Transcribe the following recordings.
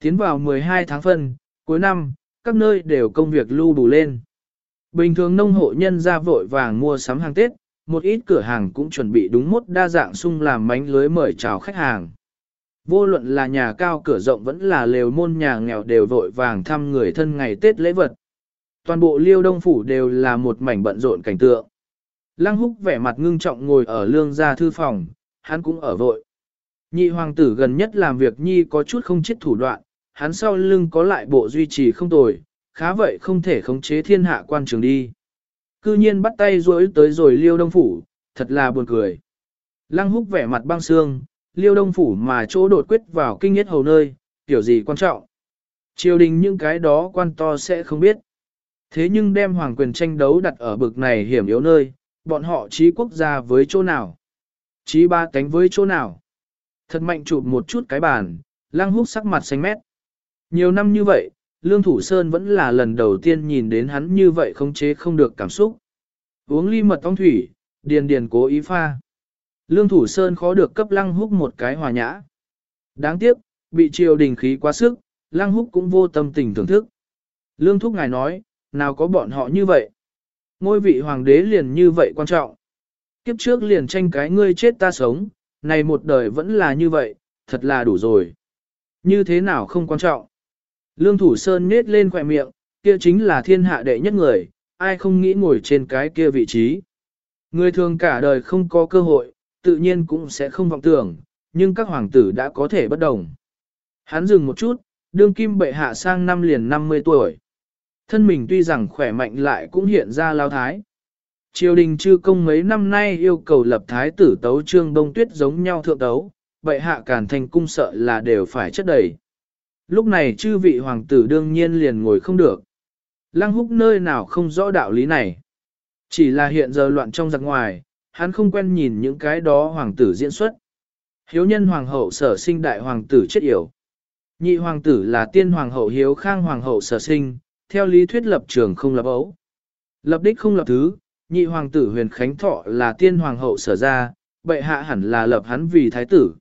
Tiến vào 12 tháng phân, cuối năm, các nơi đều công việc lưu đủ lên. Bình thường nông hộ nhân ra vội vàng mua sắm hàng Tết, một ít cửa hàng cũng chuẩn bị đúng mốt đa dạng sung làm mánh lưới mời chào khách hàng. Vô luận là nhà cao cửa rộng vẫn là lều môn nhà nghèo đều vội vàng thăm người thân ngày Tết lễ vật. Toàn bộ liêu đông phủ đều là một mảnh bận rộn cảnh tượng. Lăng húc vẻ mặt ngưng trọng ngồi ở lương gia thư phòng, hắn cũng ở vội. Nhị hoàng tử gần nhất làm việc nhi có chút không chết thủ đoạn, hắn sau lưng có lại bộ duy trì không tồi, khá vậy không thể khống chế thiên hạ quan trường đi. Cư nhiên bắt tay rối tới rồi liêu đông phủ, thật là buồn cười. Lăng húc vẻ mặt băng xương, liêu đông phủ mà chỗ đột quyết vào kinh nhất hầu nơi, kiểu gì quan trọng. Triều đình những cái đó quan to sẽ không biết. Thế nhưng đem hoàng quyền tranh đấu đặt ở bực này hiểm yếu nơi, bọn họ trí quốc gia với chỗ nào? Trí ba cánh với chỗ nào? Thật mạnh chụp một chút cái bàn, lang húc sắc mặt xanh mét. Nhiều năm như vậy, Lương Thủ Sơn vẫn là lần đầu tiên nhìn đến hắn như vậy không chế không được cảm xúc. Uống ly mật ong thủy, điền điền cố ý pha. Lương Thủ Sơn khó được cấp lăng húc một cái hòa nhã. Đáng tiếc, bị triều đình khí quá sức, lăng húc cũng vô tâm tình thưởng thức. Lương Thúc Ngài nói, nào có bọn họ như vậy. Ngôi vị hoàng đế liền như vậy quan trọng. Kiếp trước liền tranh cái ngươi chết ta sống, này một đời vẫn là như vậy, thật là đủ rồi. Như thế nào không quan trọng. Lương Thủ Sơn nết lên khỏe miệng, kia chính là thiên hạ đệ nhất người, ai không nghĩ ngồi trên cái kia vị trí. Người thường cả đời không có cơ hội, tự nhiên cũng sẽ không vọng tưởng, nhưng các hoàng tử đã có thể bất đồng. Hắn dừng một chút, đương kim bệ hạ sang năm liền 50 tuổi. Thân mình tuy rằng khỏe mạnh lại cũng hiện ra lao thái. Triều đình chư công mấy năm nay yêu cầu lập thái tử tấu trương đông tuyết giống nhau thượng tấu, bệ hạ cản thành cung sợ là đều phải chất đầy. Lúc này chư vị hoàng tử đương nhiên liền ngồi không được. Lăng húc nơi nào không rõ đạo lý này. Chỉ là hiện giờ loạn trong giặc ngoài, hắn không quen nhìn những cái đó hoàng tử diễn xuất. Hiếu nhân hoàng hậu sở sinh đại hoàng tử chết yểu. Nhị hoàng tử là tiên hoàng hậu hiếu khang hoàng hậu sở sinh, theo lý thuyết lập trường không lập ấu. Lập đích không lập thứ, nhị hoàng tử huyền khánh thọ là tiên hoàng hậu sở ra, bệ hạ hẳn là lập hắn vì thái tử.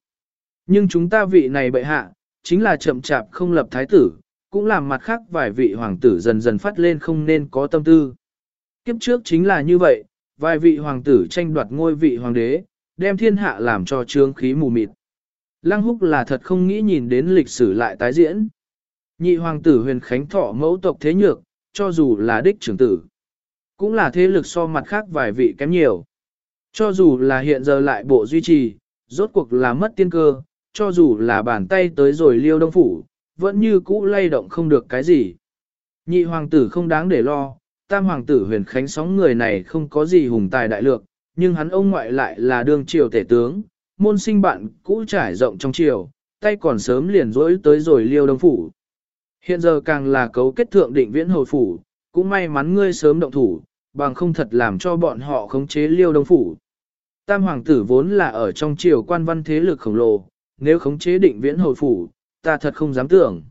Nhưng chúng ta vị này bệ hạ, chính là chậm chạp không lập thái tử, cũng làm mặt khác vài vị hoàng tử dần dần phát lên không nên có tâm tư. Kiếp trước chính là như vậy, vài vị hoàng tử tranh đoạt ngôi vị hoàng đế, đem thiên hạ làm cho trương khí mù mịt. Lăng húc là thật không nghĩ nhìn đến lịch sử lại tái diễn. Nhị hoàng tử huyền khánh thọ mẫu tộc thế nhược, cho dù là đích trưởng tử, cũng là thế lực so mặt khác vài vị kém nhiều. Cho dù là hiện giờ lại bộ duy trì, rốt cuộc là mất tiên cơ, cho dù là bàn tay tới rồi liêu đông phủ, vẫn như cũ lay động không được cái gì. Nhị hoàng tử không đáng để lo, tam hoàng tử huyền khánh sóng người này không có gì hùng tài đại lược, nhưng hắn ông ngoại lại là đương triều tể tướng, môn sinh bạn cũ trải rộng trong triều, tay còn sớm liền rỗi tới rồi liêu đông phủ. Hiện giờ càng là cấu kết thượng định viễn hồi phủ, cũng may mắn ngươi sớm động thủ, bằng không thật làm cho bọn họ khống chế liêu đông phủ. Tam hoàng tử vốn là ở trong triều quan văn thế lực khổng lồ, nếu khống chế định viễn hồi phủ, ta thật không dám tưởng.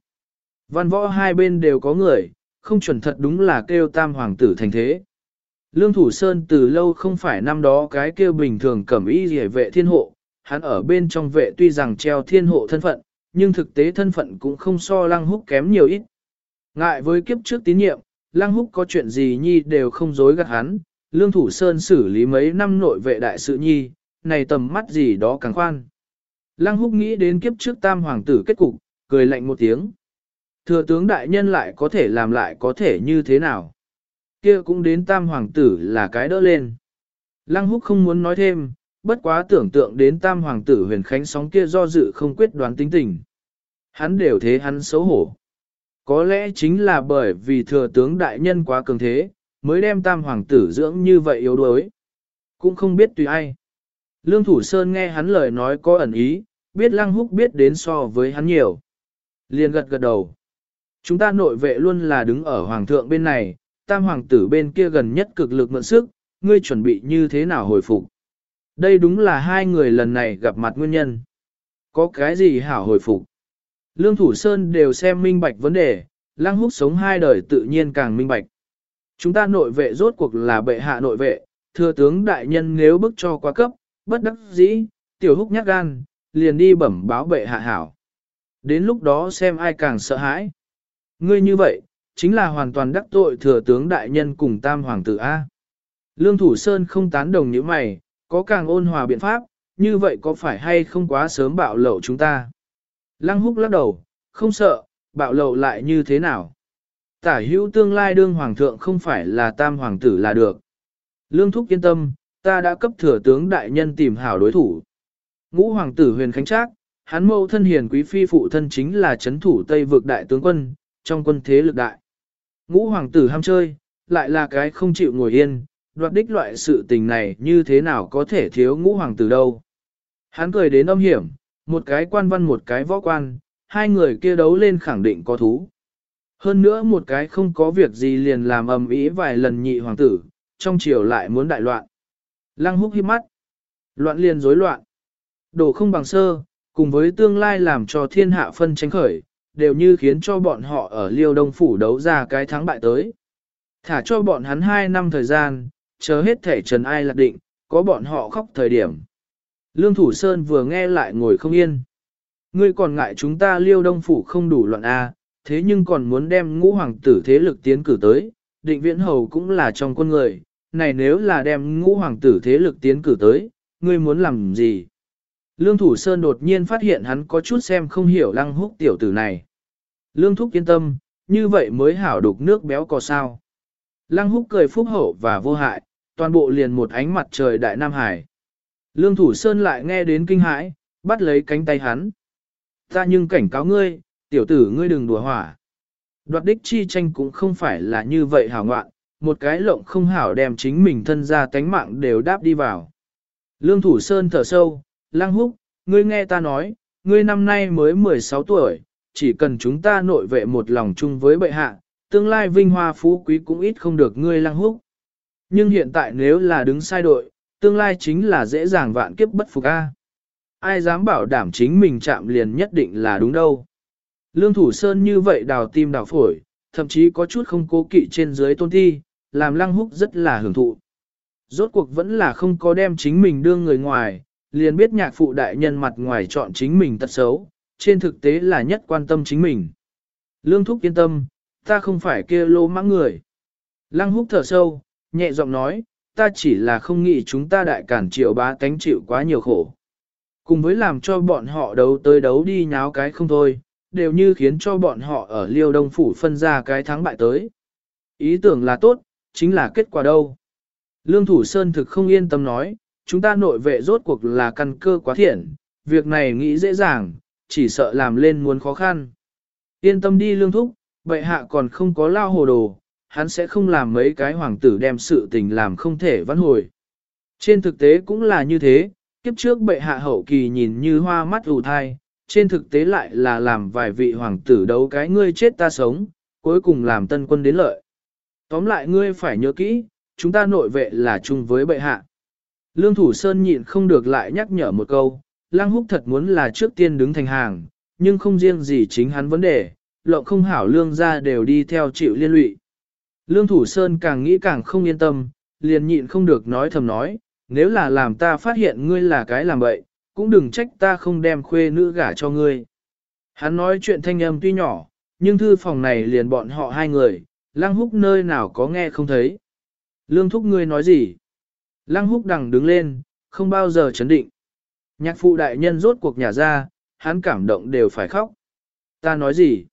Văn võ hai bên đều có người, không chuẩn thật đúng là kêu tam hoàng tử thành thế. Lương Thủ Sơn từ lâu không phải năm đó cái kêu bình thường cẩm y rỉa vệ thiên hộ, hắn ở bên trong vệ tuy rằng treo thiên hộ thân phận, nhưng thực tế thân phận cũng không so lăng húc kém nhiều ít. Ngại với kiếp trước tín nhiệm, lăng húc có chuyện gì nhi đều không dối gạt hắn, lương thủ sơn xử lý mấy năm nội vệ đại sự nhi, này tầm mắt gì đó càng khoan. Lăng húc nghĩ đến kiếp trước tam hoàng tử kết cục, cười lạnh một tiếng. Thừa tướng đại nhân lại có thể làm lại có thể như thế nào? Kia cũng đến tam hoàng tử là cái đỡ lên. Lăng húc không muốn nói thêm, bất quá tưởng tượng đến tam hoàng tử huyền khánh sóng kia do dự không quyết đoán tính tình. Hắn đều thế hắn xấu hổ. Có lẽ chính là bởi vì thừa tướng đại nhân quá cường thế, mới đem tam hoàng tử dưỡng như vậy yếu đuối. Cũng không biết tùy ai. Lương Thủ Sơn nghe hắn lời nói có ẩn ý, biết Lăng Húc biết đến so với hắn nhiều. Liền gật gật đầu. Chúng ta nội vệ luôn là đứng ở hoàng thượng bên này, tam hoàng tử bên kia gần nhất cực lực mượn sức, ngươi chuẩn bị như thế nào hồi phục. Đây đúng là hai người lần này gặp mặt nguyên nhân. Có cái gì hảo hồi phục? Lương Thủ Sơn đều xem minh bạch vấn đề, Lăng Húc sống hai đời tự nhiên càng minh bạch. Chúng ta nội vệ rốt cuộc là bệ hạ nội vệ, thừa tướng đại nhân nếu bức cho quá cấp, bất đắc dĩ, tiểu húc nhát gan, liền đi bẩm báo bệ hạ hảo. Đến lúc đó xem ai càng sợ hãi. Ngươi như vậy, chính là hoàn toàn đắc tội thừa tướng đại nhân cùng tam hoàng tử A. Lương Thủ Sơn không tán đồng như mày, có càng ôn hòa biện pháp, như vậy có phải hay không quá sớm bạo lậu chúng ta? Lăng húc lắc đầu, không sợ, bạo lậu lại như thế nào? Tả hữu tương lai đương hoàng thượng không phải là tam hoàng tử là được. Lương Thúc yên tâm, ta đã cấp thừa tướng đại nhân tìm hảo đối thủ. Ngũ hoàng tử huyền khánh trác, hắn mâu thân hiền quý phi phụ thân chính là chấn thủ Tây vực đại tướng quân, trong quân thế lực đại. Ngũ hoàng tử ham chơi, lại là cái không chịu ngồi yên, đoạt đích loại sự tình này như thế nào có thể thiếu ngũ hoàng tử đâu. Hắn cười đến âm hiểm, một cái quan văn một cái võ quan, hai người kia đấu lên khẳng định có thú. Hơn nữa một cái không có việc gì liền làm ầm ĩ vài lần nhị hoàng tử, trong chiều lại muốn đại loạn. Lăng húc hiếp mắt. Loạn liền rối loạn. Đổ không bằng sơ, cùng với tương lai làm cho thiên hạ phân tranh khởi, đều như khiến cho bọn họ ở liêu đông phủ đấu ra cái thắng bại tới. Thả cho bọn hắn hai năm thời gian, chờ hết thể trần ai lạc định, có bọn họ khóc thời điểm. Lương Thủ Sơn vừa nghe lại ngồi không yên. Ngươi còn ngại chúng ta liêu đông phủ không đủ loạn A, thế nhưng còn muốn đem ngũ hoàng tử thế lực tiến cử tới, định viễn hầu cũng là trong quân người, này nếu là đem ngũ hoàng tử thế lực tiến cử tới, ngươi muốn làm gì? Lương Thủ Sơn đột nhiên phát hiện hắn có chút xem không hiểu lăng húc tiểu tử này. Lương Thúc yên tâm, như vậy mới hảo đục nước béo có sao. Lăng húc cười phúc hậu và vô hại, toàn bộ liền một ánh mặt trời đại Nam Hải. Lương Thủ Sơn lại nghe đến kinh hãi, bắt lấy cánh tay hắn. Ta nhưng cảnh cáo ngươi, tiểu tử ngươi đừng đùa hỏa. Đoạt đích chi tranh cũng không phải là như vậy hảo ngoạn, một cái lộng không hảo đem chính mình thân ra cánh mạng đều đáp đi vào. Lương Thủ Sơn thở sâu, Lăng Húc, ngươi nghe ta nói, ngươi năm nay mới 16 tuổi, chỉ cần chúng ta nội vệ một lòng chung với bệ hạ, tương lai vinh hoa phú quý cũng ít không được ngươi Lăng Húc. Nhưng hiện tại nếu là đứng sai đội, tương lai chính là dễ dàng vạn kiếp bất phục a. Ai dám bảo đảm chính mình chạm liền nhất định là đúng đâu. Lương Thủ Sơn như vậy đào tim đào phổi, thậm chí có chút không cố kỵ trên dưới tôn thi, làm Lăng Húc rất là hưởng thụ. Rốt cuộc vẫn là không có đem chính mình đưa người ngoài, liền biết nhạc phụ đại nhân mặt ngoài chọn chính mình tật xấu, trên thực tế là nhất quan tâm chính mình. Lương Thúc yên tâm, ta không phải kia lô mãng người. Lăng Húc thở sâu, nhẹ giọng nói, ta chỉ là không nghĩ chúng ta đại cản triệu bá tánh chịu quá nhiều khổ. Cùng với làm cho bọn họ đấu tới đấu đi nháo cái không thôi, đều như khiến cho bọn họ ở liêu đông phủ phân ra cái thắng bại tới. Ý tưởng là tốt, chính là kết quả đâu. Lương Thủ Sơn thực không yên tâm nói, chúng ta nội vệ rốt cuộc là căn cơ quá thiện, việc này nghĩ dễ dàng, chỉ sợ làm lên muốn khó khăn. Yên tâm đi Lương Thúc, bệ hạ còn không có lao hồ đồ, hắn sẽ không làm mấy cái hoàng tử đem sự tình làm không thể vãn hồi. Trên thực tế cũng là như thế, kiếp trước bệ hạ hậu kỳ nhìn như hoa mắt ủ thai, trên thực tế lại là làm vài vị hoàng tử đấu cái ngươi chết ta sống, cuối cùng làm tân quân đến lợi. Tóm lại ngươi phải nhớ kỹ, chúng ta nội vệ là chung với bệ hạ. Lương Thủ Sơn nhịn không được lại nhắc nhở một câu, Lăng Húc thật muốn là trước tiên đứng thành hàng, nhưng không riêng gì chính hắn vấn đề, lộng không hảo lương ra đều đi theo chịu liên lụy. Lương Thủ Sơn càng nghĩ càng không yên tâm, liền nhịn không được nói thầm nói, nếu là làm ta phát hiện ngươi là cái làm bậy, cũng đừng trách ta không đem khuê nữ gả cho ngươi. Hắn nói chuyện thanh âm tuy nhỏ, nhưng thư phòng này liền bọn họ hai người, Lăng Húc nơi nào có nghe không thấy. Lương Thúc ngươi nói gì? Lăng Húc đằng đứng lên, không bao giờ chấn định. Nhạc phụ đại nhân rốt cuộc nhà ra, hắn cảm động đều phải khóc. Ta nói gì?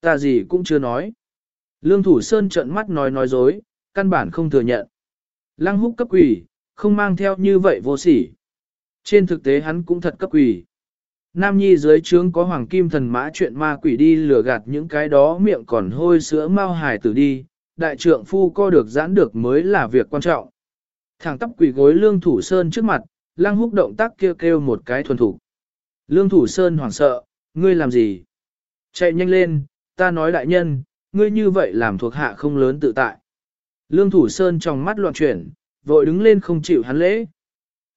Ta gì cũng chưa nói. Lương Thủ Sơn trợn mắt nói nói dối, căn bản không thừa nhận. Lăng húc cấp quỷ, không mang theo như vậy vô sỉ. Trên thực tế hắn cũng thật cấp quỷ. Nam Nhi dưới trướng có hoàng kim thần mã chuyện ma quỷ đi lừa gạt những cái đó miệng còn hôi sữa mau hài tử đi, đại trượng phu co được giãn được mới là việc quan trọng. Thẳng tắp quỷ gối lương thủ sơn trước mặt, lang húc động tác kêu kêu một cái thuần thủ. Lương thủ sơn hoảng sợ, ngươi làm gì? Chạy nhanh lên, ta nói đại nhân, ngươi như vậy làm thuộc hạ không lớn tự tại. Lương Thủ Sơn trong mắt loạn chuyển, vội đứng lên không chịu hắn lễ.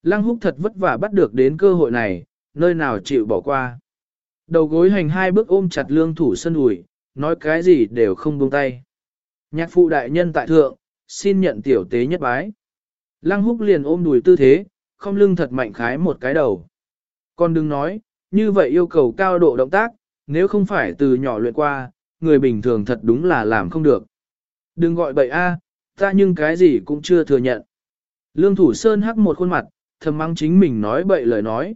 Lăng húc thật vất vả bắt được đến cơ hội này, nơi nào chịu bỏ qua. Đầu gối hành hai bước ôm chặt lương thủ sơn ủi, nói cái gì đều không buông tay. Nhạc phụ đại nhân tại thượng, xin nhận tiểu tế nhất bái. Lăng húc liền ôm đùi tư thế, không lưng thật mạnh khái một cái đầu. Con đừng nói, như vậy yêu cầu cao độ động tác, nếu không phải từ nhỏ luyện qua, người bình thường thật đúng là làm không được. Đừng gọi bậy a, ta nhưng cái gì cũng chưa thừa nhận. Lương Thủ Sơn hắc một khuôn mặt, thầm mắng chính mình nói bậy lời nói.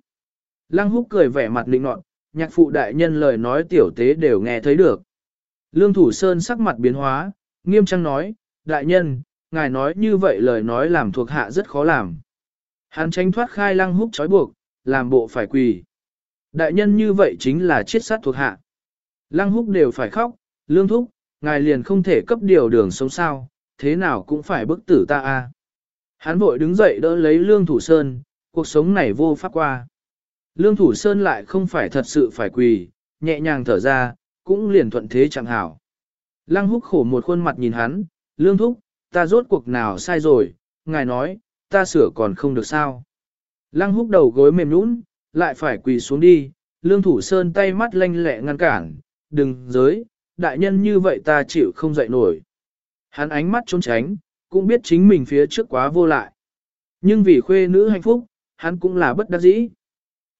Lăng húc cười vẻ mặt lịnh nọt, nhạc phụ đại nhân lời nói tiểu tế đều nghe thấy được. Lương Thủ Sơn sắc mặt biến hóa, nghiêm trang nói, đại nhân, ngài nói như vậy lời nói làm thuộc hạ rất khó làm. Hắn tranh thoát khai lăng húc trói buộc, làm bộ phải quỳ. Đại nhân như vậy chính là chiết sát thuộc hạ. Lăng húc đều phải khóc, lương thúc, ngài liền không thể cấp điều đường sống sao, thế nào cũng phải bức tử ta a. Hắn vội đứng dậy đỡ lấy lương thủ sơn, cuộc sống này vô pháp qua. Lương thủ sơn lại không phải thật sự phải quỳ, nhẹ nhàng thở ra, cũng liền thuận thế chẳng hảo. Lăng húc khổ một khuôn mặt nhìn hắn, lương thúc, ta rốt cuộc nào sai rồi, ngài nói, ta sửa còn không được sao. Lăng húc đầu gối mềm nũng, lại phải quỳ xuống đi, lương thủ sơn tay mắt lanh lẹ ngăn cản, đừng giới, đại nhân như vậy ta chịu không dậy nổi. Hắn ánh mắt trốn tránh, cũng biết chính mình phía trước quá vô lại. Nhưng vì khuê nữ hạnh phúc, hắn cũng là bất đắc dĩ.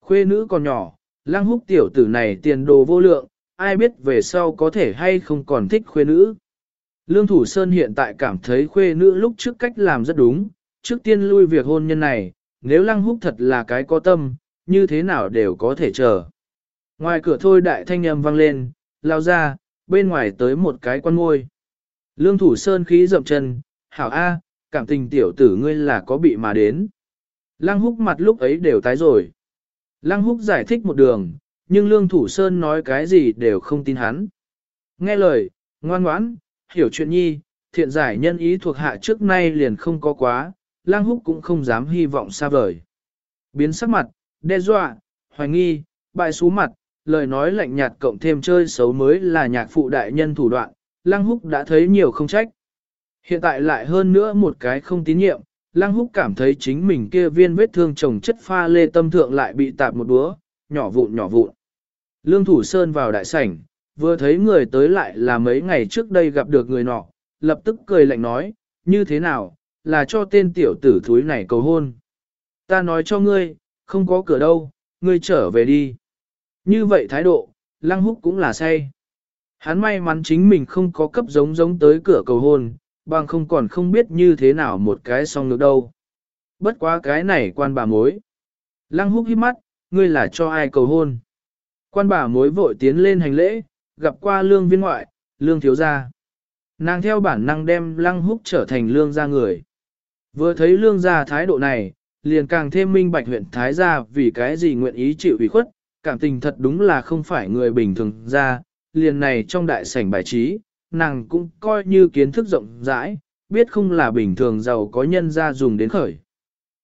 Khuê nữ còn nhỏ, lăng húc tiểu tử này tiền đồ vô lượng, ai biết về sau có thể hay không còn thích khuê nữ. Lương Thủ Sơn hiện tại cảm thấy khuê nữ lúc trước cách làm rất đúng, trước tiên lui việc hôn nhân này, nếu lăng húc thật là cái có tâm, như thế nào đều có thể chờ. Ngoài cửa thôi đại thanh âm vang lên, lao ra, bên ngoài tới một cái quan ngôi. Lương Thủ Sơn khí dậm chân, hảo A, cảm tình tiểu tử ngươi là có bị mà đến. Lăng húc mặt lúc ấy đều tái rồi. Lăng húc giải thích một đường, nhưng Lương Thủ Sơn nói cái gì đều không tin hắn. Nghe lời, ngoan ngoãn, hiểu chuyện nhi, thiện giải nhân ý thuộc hạ trước nay liền không có quá, Lăng húc cũng không dám hy vọng xa vời. Biến sắc mặt, đe dọa, hoài nghi, bại xú mặt, lời nói lạnh nhạt cộng thêm chơi xấu mới là nhạc phụ đại nhân thủ đoạn, Lăng húc đã thấy nhiều không trách. Hiện tại lại hơn nữa một cái không tín nhiệm, Lăng Húc cảm thấy chính mình kia viên vết thương chồng chất pha lê tâm thượng lại bị tạp một búa, nhỏ vụn nhỏ vụn. Lương Thủ Sơn vào đại sảnh, vừa thấy người tới lại là mấy ngày trước đây gặp được người nọ, lập tức cười lạnh nói, như thế nào, là cho tên tiểu tử thúi này cầu hôn. Ta nói cho ngươi, không có cửa đâu, ngươi trở về đi. Như vậy thái độ, Lăng Húc cũng là say. Hắn may mắn chính mình không có cấp giống giống tới cửa cầu hôn, bằng không còn không biết như thế nào một cái xong ngược đâu. Bất quá cái này quan bà mối. Lăng húc hít mắt, ngươi là cho ai cầu hôn. Quan bà mối vội tiến lên hành lễ, gặp qua lương viên ngoại, lương thiếu gia. Nàng theo bản năng đem lăng húc trở thành lương gia người. Vừa thấy lương gia thái độ này, liền càng thêm minh bạch huyện Thái gia vì cái gì nguyện ý chịu ủy khuất, cảm tình thật đúng là không phải người bình thường ra, liền này trong đại sảnh bài trí, nàng cũng coi như kiến thức rộng rãi, biết không là bình thường giàu có nhân ra dùng đến khởi.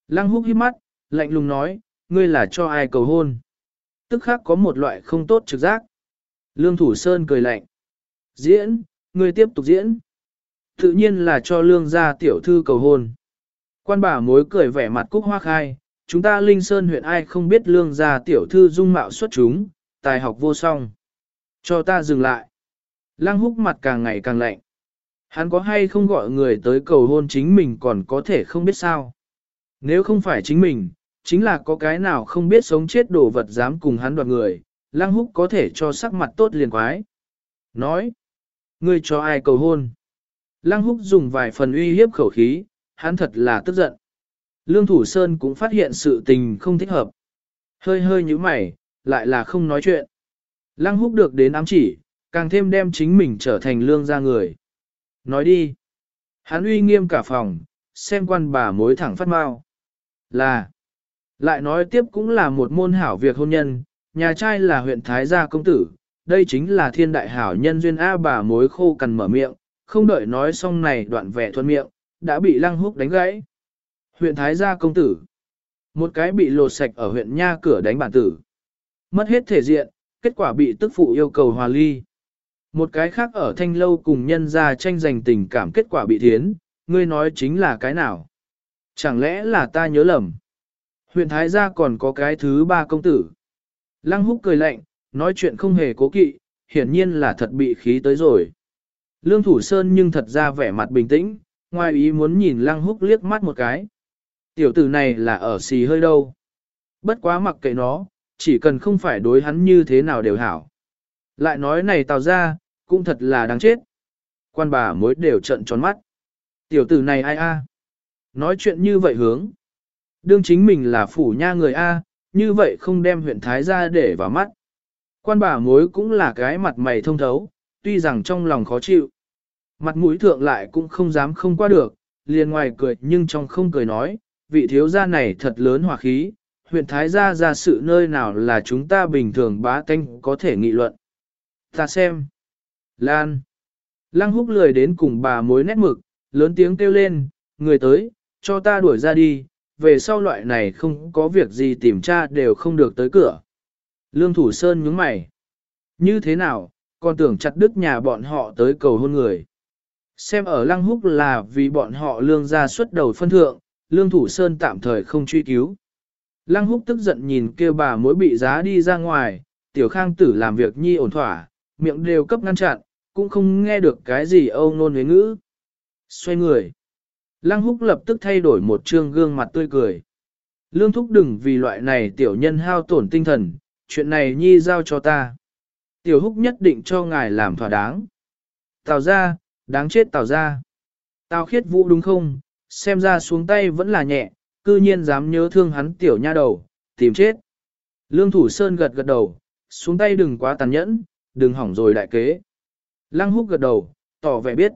Lăng húc hít mắt, lạnh lùng nói, ngươi là cho ai cầu hôn. Tức khác có một loại không tốt trực giác. Lương Thủ Sơn cười lạnh. Diễn, ngươi tiếp tục diễn. Tự nhiên là cho lương gia tiểu thư cầu hôn. Quan bà mối cười vẻ mặt cúc hoa khai, chúng ta Linh Sơn huyện ai không biết lương gia tiểu thư dung mạo xuất chúng, tài học vô song. Cho ta dừng lại. Lăng húc mặt càng ngày càng lạnh. Hắn có hay không gọi người tới cầu hôn chính mình còn có thể không biết sao. Nếu không phải chính mình, chính là có cái nào không biết sống chết đồ vật dám cùng hắn đoạt người, lăng húc có thể cho sắc mặt tốt liền quái. Nói, ngươi cho ai cầu hôn? Lăng húc dùng vài phần uy hiếp khẩu khí, hắn thật là tức giận. Lương Thủ Sơn cũng phát hiện sự tình không thích hợp. Hơi hơi như mày, lại là không nói chuyện. Lăng húc được đến ám chỉ, càng thêm đem chính mình trở thành lương gia người. Nói đi. Hắn uy nghiêm cả phòng, xem quan bà mối thẳng phát mau. Là. Lại nói tiếp cũng là một môn hảo việc hôn nhân, nhà trai là huyện Thái Gia Công Tử, đây chính là thiên đại hảo nhân duyên A bà mối khô cằn mở miệng, không đợi nói xong này đoạn vẻ thuận miệng, đã bị lăng húc đánh gãy. Huyện Thái Gia Công Tử. Một cái bị lột sạch ở huyện Nha cửa đánh bản tử. Mất hết thể diện, kết quả bị tức phụ yêu cầu hòa ly. Một cái khác ở thanh lâu cùng nhân ra tranh giành tình cảm kết quả bị thiến, ngươi nói chính là cái nào? Chẳng lẽ là ta nhớ lầm? Huyện Thái gia còn có cái thứ ba công tử. Lăng húc cười lạnh, nói chuyện không hề cố kỵ, hiển nhiên là thật bị khí tới rồi. Lương Thủ Sơn nhưng thật ra vẻ mặt bình tĩnh, ngoài ý muốn nhìn Lăng húc liếc mắt một cái. Tiểu tử này là ở xì hơi đâu. Bất quá mặc kệ nó, chỉ cần không phải đối hắn như thế nào đều hảo. Lại nói này tào ra, cũng thật là đáng chết. Quan bà mối đều trận tròn mắt. Tiểu tử này ai a? Nói chuyện như vậy hướng. Đương chính mình là phủ nha người A, như vậy không đem huyện Thái ra để vào mắt. Quan bà mối cũng là cái mặt mày thông thấu, tuy rằng trong lòng khó chịu. Mặt mũi thượng lại cũng không dám không qua được, liền ngoài cười nhưng trong không cười nói, vị thiếu gia này thật lớn hỏa khí, huyện Thái gia ra sự nơi nào là chúng ta bình thường bá tanh có thể nghị luận. Ta xem. Lan. Lăng húc lười đến cùng bà mối nét mực, lớn tiếng kêu lên, người tới, cho ta đuổi ra đi, về sau loại này không có việc gì tìm tra đều không được tới cửa. Lương Thủ Sơn nhướng mày. Như thế nào, còn tưởng chặt đứt nhà bọn họ tới cầu hôn người. Xem ở Lăng Húc là vì bọn họ lương ra xuất đầu phân thượng, Lương Thủ Sơn tạm thời không truy cứu. Lăng Húc tức giận nhìn kêu bà mối bị giá đi ra ngoài, tiểu khang tử làm việc nhi ổn thỏa, miệng đều cấp ngăn chặn, cũng không nghe được cái gì âu nôn với ngữ. Xoay người. Lăng húc lập tức thay đổi một trương gương mặt tươi cười. Lương thúc đừng vì loại này tiểu nhân hao tổn tinh thần, chuyện này nhi giao cho ta. Tiểu húc nhất định cho ngài làm thỏa đáng. Tào ra, đáng chết tào ra. Tào khiết vũ đúng không, xem ra xuống tay vẫn là nhẹ, cư nhiên dám nhớ thương hắn tiểu nha đầu, tìm chết. Lương thủ sơn gật gật đầu, xuống tay đừng quá tàn nhẫn, đừng hỏng rồi đại kế. Lăng húc gật đầu, tỏ vẻ biết.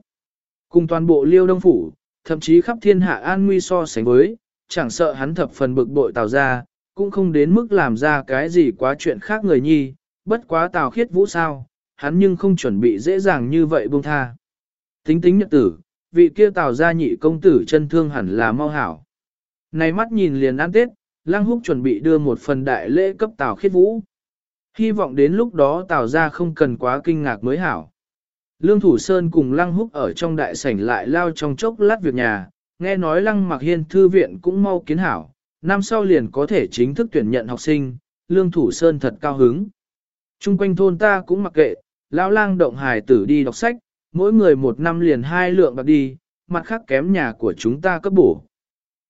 Cùng toàn bộ liêu đông phủ, thậm chí khắp thiên hạ an nguy so sánh với, chẳng sợ hắn thập phần bực bội tào ra, cũng không đến mức làm ra cái gì quá chuyện khác người nhi, bất quá tào khiết vũ sao, hắn nhưng không chuẩn bị dễ dàng như vậy buông tha. Tính tính nhật tử, vị kia tào gia nhị công tử chân thương hẳn là mau hảo. Này mắt nhìn liền ăn tết, Lăng Húc chuẩn bị đưa một phần đại lễ cấp Tào Khiết Vũ. Hy vọng đến lúc đó Tào gia không cần quá kinh ngạc mới hảo. Lương Thủ Sơn cùng Lăng Húc ở trong đại sảnh lại lao trong chốc lát việc nhà, nghe nói Lăng Mặc Hiên thư viện cũng mau kiến hảo, năm sau liền có thể chính thức tuyển nhận học sinh, Lương Thủ Sơn thật cao hứng. Trung quanh thôn ta cũng mặc kệ, lão lang động hài tử đi đọc sách, mỗi người một năm liền hai lượng bạc đi, mặt khác kém nhà của chúng ta cấp bổ.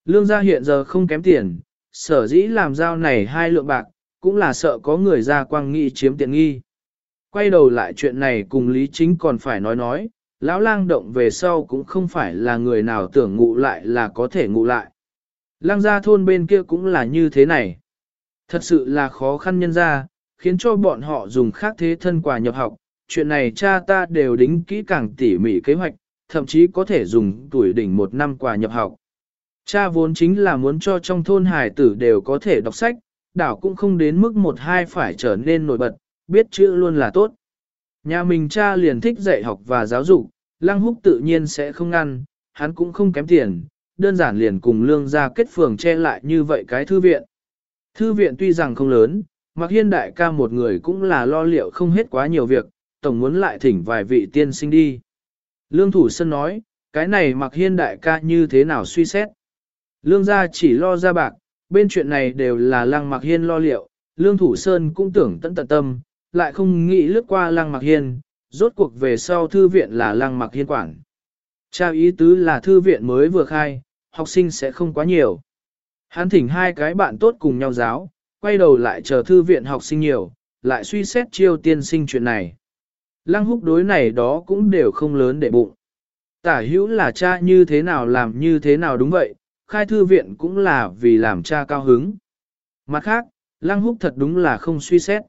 Lương gia hiện giờ không kém tiền, sở dĩ làm giao này hai lượng bạc, cũng là sợ có người ra quang nghị chiếm tiện nghi. Quay đầu lại chuyện này cùng Lý Chính còn phải nói nói, lão lang động về sau cũng không phải là người nào tưởng ngụ lại là có thể ngụ lại. Lang gia thôn bên kia cũng là như thế này. Thật sự là khó khăn nhân ra, khiến cho bọn họ dùng khác thế thân quà nhập học. Chuyện này cha ta đều đính kỹ càng tỉ mỉ kế hoạch, thậm chí có thể dùng tuổi đỉnh một năm quà nhập học. Cha vốn chính là muốn cho trong thôn hải tử đều có thể đọc sách, đảo cũng không đến mức một hai phải trở nên nổi bật, biết chữ luôn là tốt. Nhà mình cha liền thích dạy học và giáo dục, Lăng Húc tự nhiên sẽ không ngăn, hắn cũng không kém tiền, đơn giản liền cùng lương gia kết phường che lại như vậy cái thư viện. Thư viện tuy rằng không lớn, mặc Hiên đại ca một người cũng là lo liệu không hết quá nhiều việc, tổng muốn lại thỉnh vài vị tiên sinh đi. Lương Thủ sơn nói, cái này mặc Hiên đại ca như thế nào suy xét. Lương gia chỉ lo ra bạc, bên chuyện này đều là Lăng Mạc Hiên lo liệu, Lương Thủ Sơn cũng tưởng tận tận tâm, lại không nghĩ lướt qua Lăng Mạc Hiên, rốt cuộc về sau thư viện là Lăng Mạc Hiên quản. Trao ý tứ là thư viện mới vừa khai, học sinh sẽ không quá nhiều. Hắn thỉnh hai cái bạn tốt cùng nhau giáo, quay đầu lại chờ thư viện học sinh nhiều, lại suy xét chiêu tiên sinh chuyện này. Lăng húc đối này đó cũng đều không lớn để bụng. Tả hữu là cha như thế nào làm như thế nào đúng vậy, khai thư viện cũng là vì làm cha cao hứng. Mặt khác, lăng húc thật đúng là không suy xét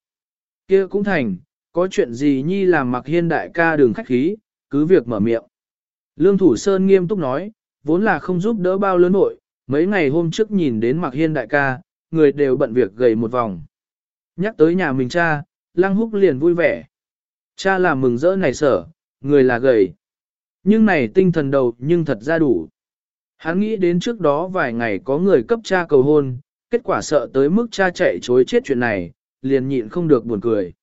kia cũng thành, có chuyện gì nhi làm mặc hiên đại ca đường khách khí, cứ việc mở miệng. Lương Thủ Sơn nghiêm túc nói, vốn là không giúp đỡ bao lớn nội, mấy ngày hôm trước nhìn đến mặc hiên đại ca, người đều bận việc gầy một vòng. Nhắc tới nhà mình cha, Lăng Húc liền vui vẻ. Cha làm mừng rỡ này sở, người là gầy. Nhưng này tinh thần đầu nhưng thật ra đủ. Hắn nghĩ đến trước đó vài ngày có người cấp cha cầu hôn, kết quả sợ tới mức cha chạy chối chết chuyện này, liền nhịn không được buồn cười.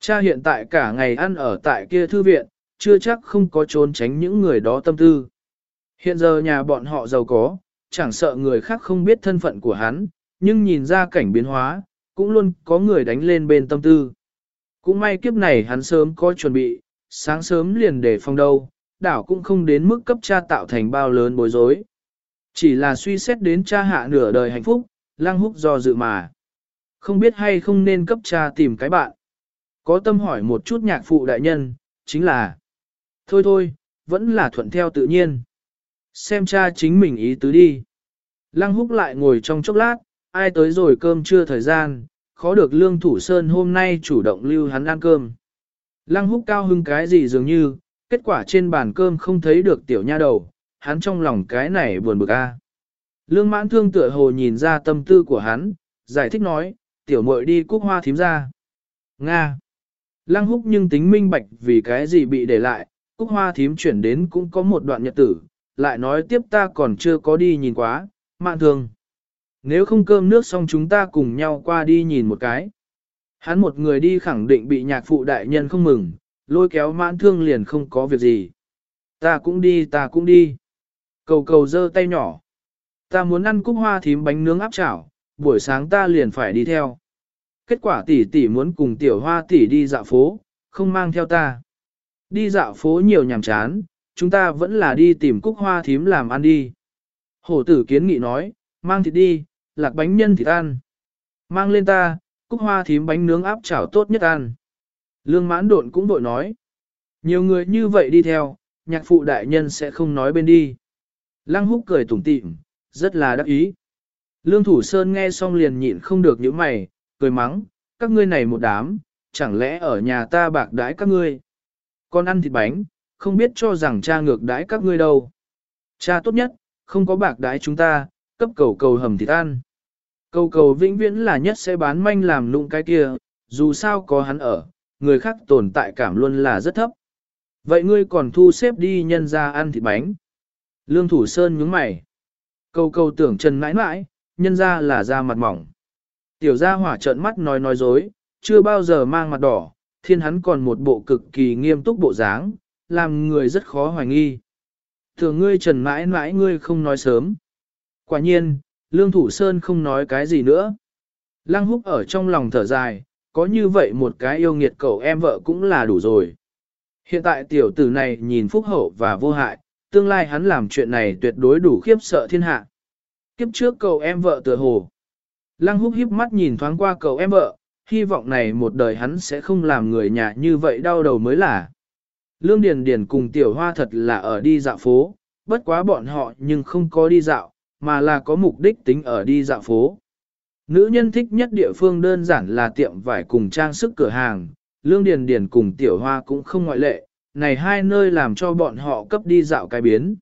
Cha hiện tại cả ngày ăn ở tại kia thư viện, chưa chắc không có trốn tránh những người đó tâm tư. Hiện giờ nhà bọn họ giàu có, chẳng sợ người khác không biết thân phận của hắn, nhưng nhìn ra cảnh biến hóa, cũng luôn có người đánh lên bên tâm tư. Cũng may kiếp này hắn sớm có chuẩn bị, sáng sớm liền để phòng đâu, đảo cũng không đến mức cấp cha tạo thành bao lớn bối rối. Chỉ là suy xét đến cha hạ nửa đời hạnh phúc, lang húc do dự mà. Không biết hay không nên cấp cha tìm cái bạn. có tâm hỏi một chút nhạc phụ đại nhân, chính là Thôi thôi, vẫn là thuận theo tự nhiên. Xem cha chính mình ý tứ đi. Lăng húc lại ngồi trong chốc lát, ai tới rồi cơm trưa thời gian, khó được Lương Thủ Sơn hôm nay chủ động lưu hắn ăn cơm. Lăng húc cao hưng cái gì dường như, kết quả trên bàn cơm không thấy được tiểu nha đầu, hắn trong lòng cái này buồn bực a. Lương mãn thương tựa hồ nhìn ra tâm tư của hắn, giải thích nói, tiểu muội đi cúc hoa thím ra. Nga. Lăng húc nhưng tính minh bạch vì cái gì bị để lại, cúc hoa thím chuyển đến cũng có một đoạn nhật tử, lại nói tiếp ta còn chưa có đi nhìn quá, Mạn Thương, Nếu không cơm nước xong chúng ta cùng nhau qua đi nhìn một cái. Hắn một người đi khẳng định bị nhạc phụ đại nhân không mừng, lôi kéo mãn thương liền không có việc gì. Ta cũng đi, ta cũng đi. Cầu cầu giơ tay nhỏ. Ta muốn ăn cúc hoa thím bánh nướng áp chảo, buổi sáng ta liền phải đi theo. Kết quả tỷ tỷ muốn cùng tiểu hoa tỷ đi dạo phố, không mang theo ta. Đi dạo phố nhiều nhàm chán, chúng ta vẫn là đi tìm cúc hoa thím làm ăn đi. Hổ tử kiến nghị nói, mang thịt đi, lạc bánh nhân thịt ăn. Mang lên ta, cúc hoa thím bánh nướng áp chảo tốt nhất ăn. Lương mãn độn cũng đội nói. Nhiều người như vậy đi theo, nhạc phụ đại nhân sẽ không nói bên đi. Lăng húc cười tủm tỉm, rất là đắc ý. Lương thủ sơn nghe xong liền nhịn không được những mày, cười mắng, các ngươi này một đám, chẳng lẽ ở nhà ta bạc đãi các ngươi. Con ăn thịt bánh, không biết cho rằng cha ngược đãi các ngươi đâu. Cha tốt nhất, không có bạc đái chúng ta, cấp cầu cầu hầm thịt ăn. Cầu cầu vĩnh viễn là nhất sẽ bán manh làm nụng cái kia, dù sao có hắn ở, người khác tồn tại cảm luôn là rất thấp. Vậy ngươi còn thu xếp đi nhân ra ăn thịt bánh. Lương Thủ Sơn nhướng mày. câu câu tưởng trần mãi mãi, nhân ra là da mặt mỏng. Tiểu gia hỏa trợn mắt nói nói dối, chưa bao giờ mang mặt đỏ, thiên hắn còn một bộ cực kỳ nghiêm túc bộ dáng, làm người rất khó hoài nghi. Thường ngươi trần mãi mãi ngươi không nói sớm. Quả nhiên, Lương Thủ Sơn không nói cái gì nữa. Lăng húc ở trong lòng thở dài, có như vậy một cái yêu nghiệt cậu em vợ cũng là đủ rồi. Hiện tại tiểu tử này nhìn phúc hậu và vô hại, tương lai hắn làm chuyện này tuyệt đối đủ khiếp sợ thiên hạ. Kiếp trước cậu em vợ tựa hồ. Lăng húc híp mắt nhìn thoáng qua cậu em vợ, hy vọng này một đời hắn sẽ không làm người nhà như vậy đau đầu mới là. Lương Điền Điền cùng Tiểu Hoa thật là ở đi dạo phố, bất quá bọn họ nhưng không có đi dạo, mà là có mục đích tính ở đi dạo phố. Nữ nhân thích nhất địa phương đơn giản là tiệm vải cùng trang sức cửa hàng, Lương Điền Điền cùng Tiểu Hoa cũng không ngoại lệ, này hai nơi làm cho bọn họ cấp đi dạo cái biến.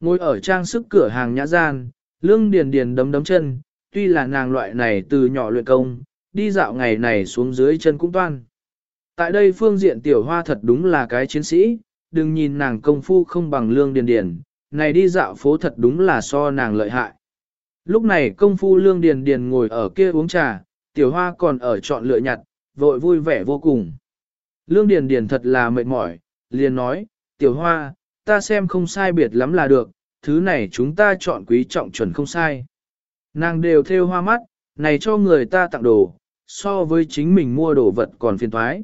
Ngồi ở trang sức cửa hàng nhã gian, Lương Điền Điền đấm đấm chân, tuy là nàng loại này từ nhỏ luyện công, đi dạo ngày này xuống dưới chân cũng toan. Tại đây phương diện Tiểu Hoa thật đúng là cái chiến sĩ, đừng nhìn nàng công phu không bằng Lương Điền Điền, này đi dạo phố thật đúng là so nàng lợi hại. Lúc này công phu lương điền điền ngồi ở kia uống trà, tiểu hoa còn ở chọn lựa nhặt, vội vui vẻ vô cùng. Lương điền điền thật là mệt mỏi, liền nói, tiểu hoa, ta xem không sai biệt lắm là được, thứ này chúng ta chọn quý trọng chuẩn không sai. Nàng đều theo hoa mắt, này cho người ta tặng đồ, so với chính mình mua đồ vật còn phiền toái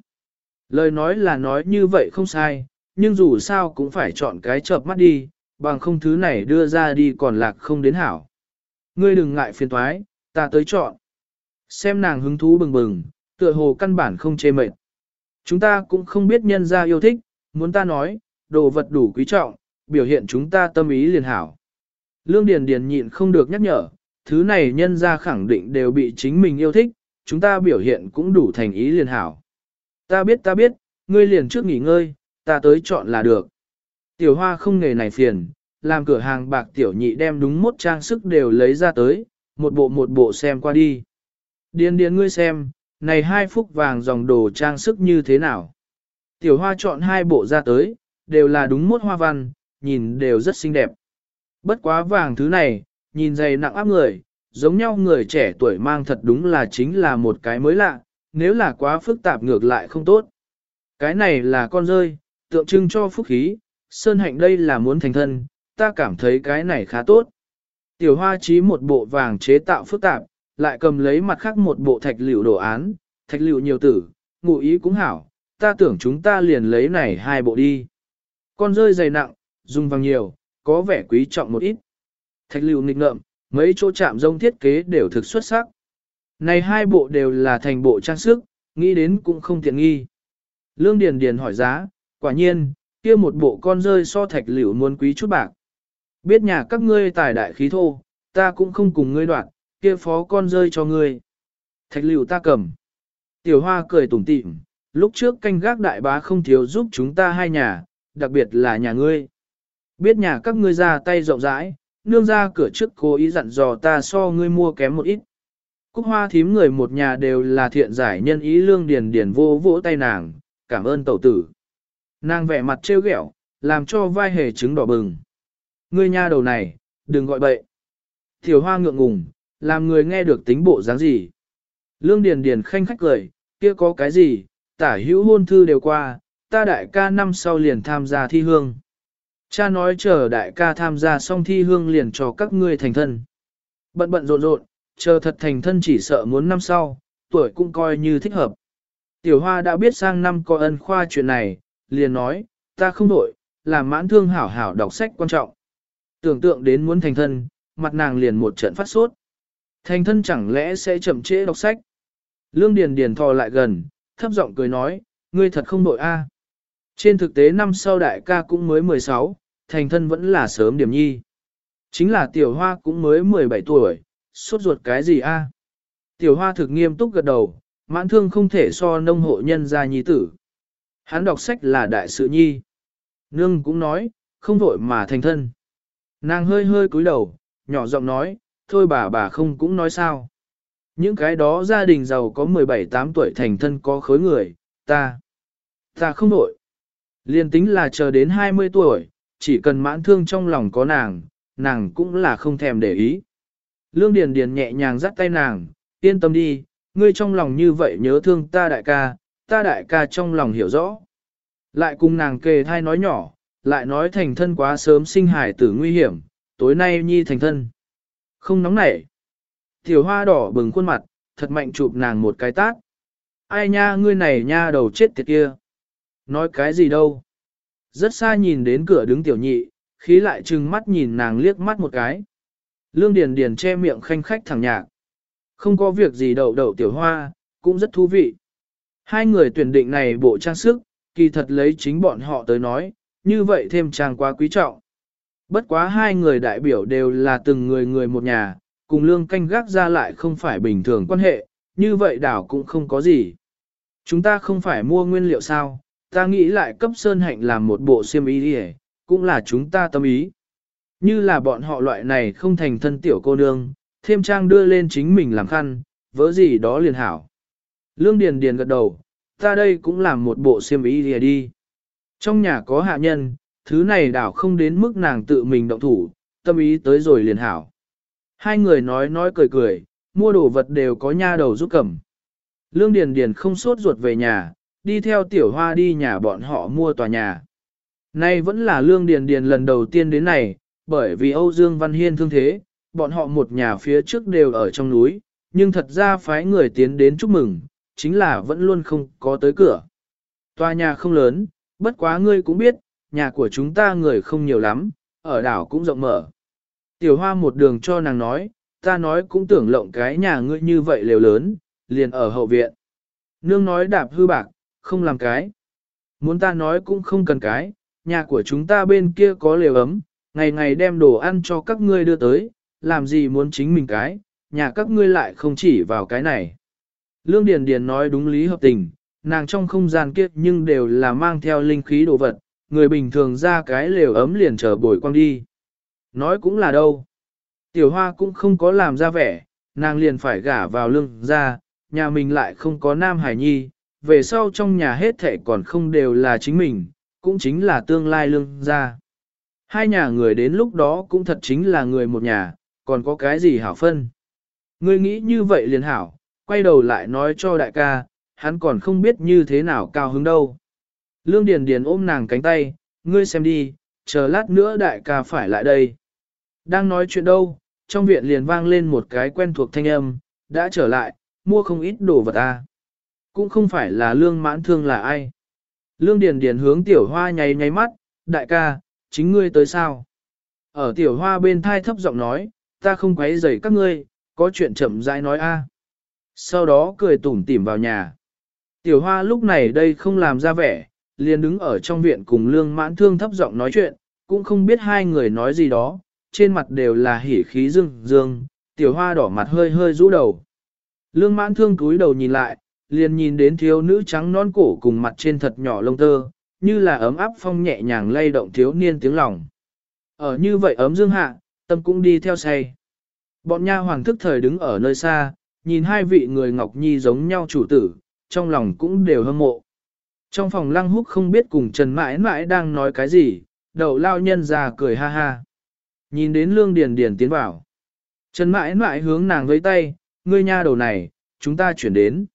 Lời nói là nói như vậy không sai, nhưng dù sao cũng phải chọn cái chợp mắt đi, bằng không thứ này đưa ra đi còn lạc không đến hảo. Ngươi đừng ngại phiền thoái, ta tới chọn. Xem nàng hứng thú bừng bừng, tựa hồ căn bản không chê mệt. Chúng ta cũng không biết nhân ra yêu thích, muốn ta nói, đồ vật đủ quý trọng, biểu hiện chúng ta tâm ý liền hảo. Lương Điền Điền nhịn không được nhắc nhở, thứ này nhân ra khẳng định đều bị chính mình yêu thích, chúng ta biểu hiện cũng đủ thành ý liền hảo. Ta biết ta biết, ngươi liền trước nghỉ ngơi, ta tới chọn là được. Tiểu hoa không nghề này phiền, làm cửa hàng bạc tiểu nhị đem đúng mốt trang sức đều lấy ra tới, một bộ một bộ xem qua đi. Điền điền ngươi xem, này hai phúc vàng dòng đồ trang sức như thế nào. Tiểu hoa chọn hai bộ ra tới, đều là đúng mốt hoa văn, nhìn đều rất xinh đẹp. Bất quá vàng thứ này, nhìn dày nặng áp người, giống nhau người trẻ tuổi mang thật đúng là chính là một cái mới lạ, nếu là quá phức tạp ngược lại không tốt. Cái này là con rơi, tượng trưng cho phúc khí, Sơn Hạnh đây là muốn thành thân, ta cảm thấy cái này khá tốt. Tiểu hoa trí một bộ vàng chế tạo phức tạp, lại cầm lấy mặt khác một bộ thạch liệu đồ án, thạch liệu nhiều tử, ngụ ý cũng hảo, ta tưởng chúng ta liền lấy này hai bộ đi. Con rơi dày nặng, dùng vàng nhiều, có vẻ quý trọng một ít. Thạch liệu nghịch ngợm, mấy chỗ chạm rông thiết kế đều thực xuất sắc. Này hai bộ đều là thành bộ trang sức, nghĩ đến cũng không tiện nghi. Lương Điền Điền hỏi giá, quả nhiên, kia một bộ con rơi so thạch liễu muốn quý chút bạc. Biết nhà các ngươi tài đại khí thô, ta cũng không cùng ngươi đoạn, kia phó con rơi cho ngươi. Thạch liễu ta cầm. Tiểu hoa cười tủm tỉm, lúc trước canh gác đại bá không thiếu giúp chúng ta hai nhà, đặc biệt là nhà ngươi. Biết nhà các ngươi ra tay rộng rãi, nương ra cửa trước cố ý dặn dò ta so ngươi mua kém một ít. Cúc hoa thím người một nhà đều là thiện giải nhân ý lương điền điền vô vỗ tay nàng, cảm ơn tẩu tử. Nàng vẻ mặt trêu ghẹo, làm cho vai hề trứng đỏ bừng. Ngươi nha đầu này, đừng gọi bậy. Tiểu hoa ngượng ngùng, làm người nghe được tính bộ dáng gì. Lương Điền Điền khanh khách cười, kia có cái gì, tả hữu hôn thư đều qua, ta đại ca năm sau liền tham gia thi hương. Cha nói chờ đại ca tham gia xong thi hương liền cho các ngươi thành thân. Bận bận rộn rộn, chờ thật thành thân chỉ sợ muốn năm sau, tuổi cũng coi như thích hợp. Tiểu hoa đã biết sang năm có ân khoa chuyện này, liền nói, ta không đổi, làm mãn thương hảo hảo đọc sách quan trọng. Tưởng tượng đến muốn thành thân, mặt nàng liền một trận phát sốt. Thành thân chẳng lẽ sẽ chậm trễ đọc sách? Lương Điền Điền thò lại gần, thấp giọng cười nói, ngươi thật không đội a. Trên thực tế năm sau đại ca cũng mới 16, thành thân vẫn là sớm điểm nhi. Chính là tiểu hoa cũng mới 17 tuổi, sốt ruột cái gì a? Tiểu hoa thực nghiêm túc gật đầu, mãn thương không thể so nông hộ nhân gia nhi tử. Hắn đọc sách là đại sự nhi. Nương cũng nói, không vội mà thành thân. Nàng hơi hơi cúi đầu, nhỏ giọng nói, thôi bà bà không cũng nói sao. Những cái đó gia đình giàu có 17-8 tuổi thành thân có khối người, ta, ta không nổi. Liên tính là chờ đến 20 tuổi, chỉ cần mãn thương trong lòng có nàng, nàng cũng là không thèm để ý. Lương Điền Điền nhẹ nhàng dắt tay nàng, yên tâm đi, ngươi trong lòng như vậy nhớ thương ta đại ca, ta đại ca trong lòng hiểu rõ. Lại cùng nàng kề thai nói nhỏ, lại nói thành thân quá sớm sinh hải tử nguy hiểm, tối nay nhi thành thân. Không nóng nảy. Tiểu hoa đỏ bừng khuôn mặt, thật mạnh chụp nàng một cái tát. Ai nha ngươi này nha đầu chết tiệt kia. Nói cái gì đâu. Rất xa nhìn đến cửa đứng tiểu nhị, khí lại trừng mắt nhìn nàng liếc mắt một cái. Lương Điền Điền che miệng khanh khách thẳng nhạc. Không có việc gì đậu đậu tiểu hoa, cũng rất thú vị. Hai người tuyển định này bộ trang sức, kỳ thật lấy chính bọn họ tới nói, như vậy thêm trang quá quý trọng. Bất quá hai người đại biểu đều là từng người người một nhà, cùng lương canh gác ra lại không phải bình thường quan hệ, như vậy đảo cũng không có gì. Chúng ta không phải mua nguyên liệu sao, ta nghĩ lại cấp sơn hạnh làm một bộ xiêm y đi cũng là chúng ta tâm ý. Như là bọn họ loại này không thành thân tiểu cô nương, thêm trang đưa lên chính mình làm khăn, vỡ gì đó liền hảo. Lương Điền Điền gật đầu, ta đây cũng làm một bộ xiêm y đi đi. Trong nhà có hạ nhân, thứ này đảo không đến mức nàng tự mình động thủ, tâm ý tới rồi liền hảo. Hai người nói nói cười cười, mua đồ vật đều có nha đầu giúp cầm. Lương Điền Điền không sốt ruột về nhà, đi theo tiểu hoa đi nhà bọn họ mua tòa nhà. Nay vẫn là Lương Điền Điền lần đầu tiên đến này, bởi vì Âu Dương Văn Hiên thương thế, bọn họ một nhà phía trước đều ở trong núi, nhưng thật ra phái người tiến đến chúc mừng, chính là vẫn luôn không có tới cửa. Tòa nhà không lớn, bất quá ngươi cũng biết, nhà của chúng ta người không nhiều lắm, ở đảo cũng rộng mở. Tiểu hoa một đường cho nàng nói, ta nói cũng tưởng lộng cái nhà ngươi như vậy lều lớn, liền ở hậu viện. Nương nói đạp hư bạc, không làm cái. Muốn ta nói cũng không cần cái, nhà của chúng ta bên kia có lều ấm, ngày ngày đem đồ ăn cho các ngươi đưa tới, làm gì muốn chính mình cái, nhà các ngươi lại không chỉ vào cái này. Lương Điền Điền nói đúng lý hợp tình, nàng trong không gian kia nhưng đều là mang theo linh khí đồ vật, người bình thường ra cái lều ấm liền chờ bồi quang đi. Nói cũng là đâu. Tiểu hoa cũng không có làm ra vẻ, nàng liền phải gả vào lương ra, nhà mình lại không có nam hải nhi, về sau trong nhà hết thệ còn không đều là chính mình, cũng chính là tương lai lương ra. Hai nhà người đến lúc đó cũng thật chính là người một nhà, còn có cái gì hảo phân. Ngươi nghĩ như vậy liền hảo, quay đầu lại nói cho đại ca, hắn còn không biết như thế nào cao hứng đâu. Lương Điền Điền ôm nàng cánh tay, ngươi xem đi, chờ lát nữa đại ca phải lại đây. Đang nói chuyện đâu, trong viện liền vang lên một cái quen thuộc thanh âm, đã trở lại, mua không ít đồ vật à. Cũng không phải là lương mãn thương là ai. Lương Điền Điền hướng tiểu hoa nháy nháy mắt, đại ca, chính ngươi tới sao? Ở tiểu hoa bên thai thấp giọng nói, ta không quấy rầy các ngươi, có chuyện chậm rãi nói a. Sau đó cười tủm tỉm vào nhà. Tiểu hoa lúc này đây không làm ra vẻ, liền đứng ở trong viện cùng lương mãn thương thấp giọng nói chuyện, cũng không biết hai người nói gì đó, trên mặt đều là hỉ khí dương dương, tiểu hoa đỏ mặt hơi hơi rũ đầu. Lương mãn thương cúi đầu nhìn lại, liền nhìn đến thiếu nữ trắng non cổ cùng mặt trên thật nhỏ lông tơ, như là ấm áp phong nhẹ nhàng lay động thiếu niên tiếng lòng. Ở như vậy ấm dương hạ, tâm cũng đi theo say. Bọn nha hoàng thức thời đứng ở nơi xa, nhìn hai vị người Ngọc Nhi giống nhau chủ tử, trong lòng cũng đều hâm mộ. Trong phòng lăng húc không biết cùng Trần mãi mãi đang nói cái gì, đậu lao nhân già cười ha ha. Nhìn đến lương điền điền tiến vào. Trần mãi mãi hướng nàng với tay, ngươi nha đầu này, chúng ta chuyển đến.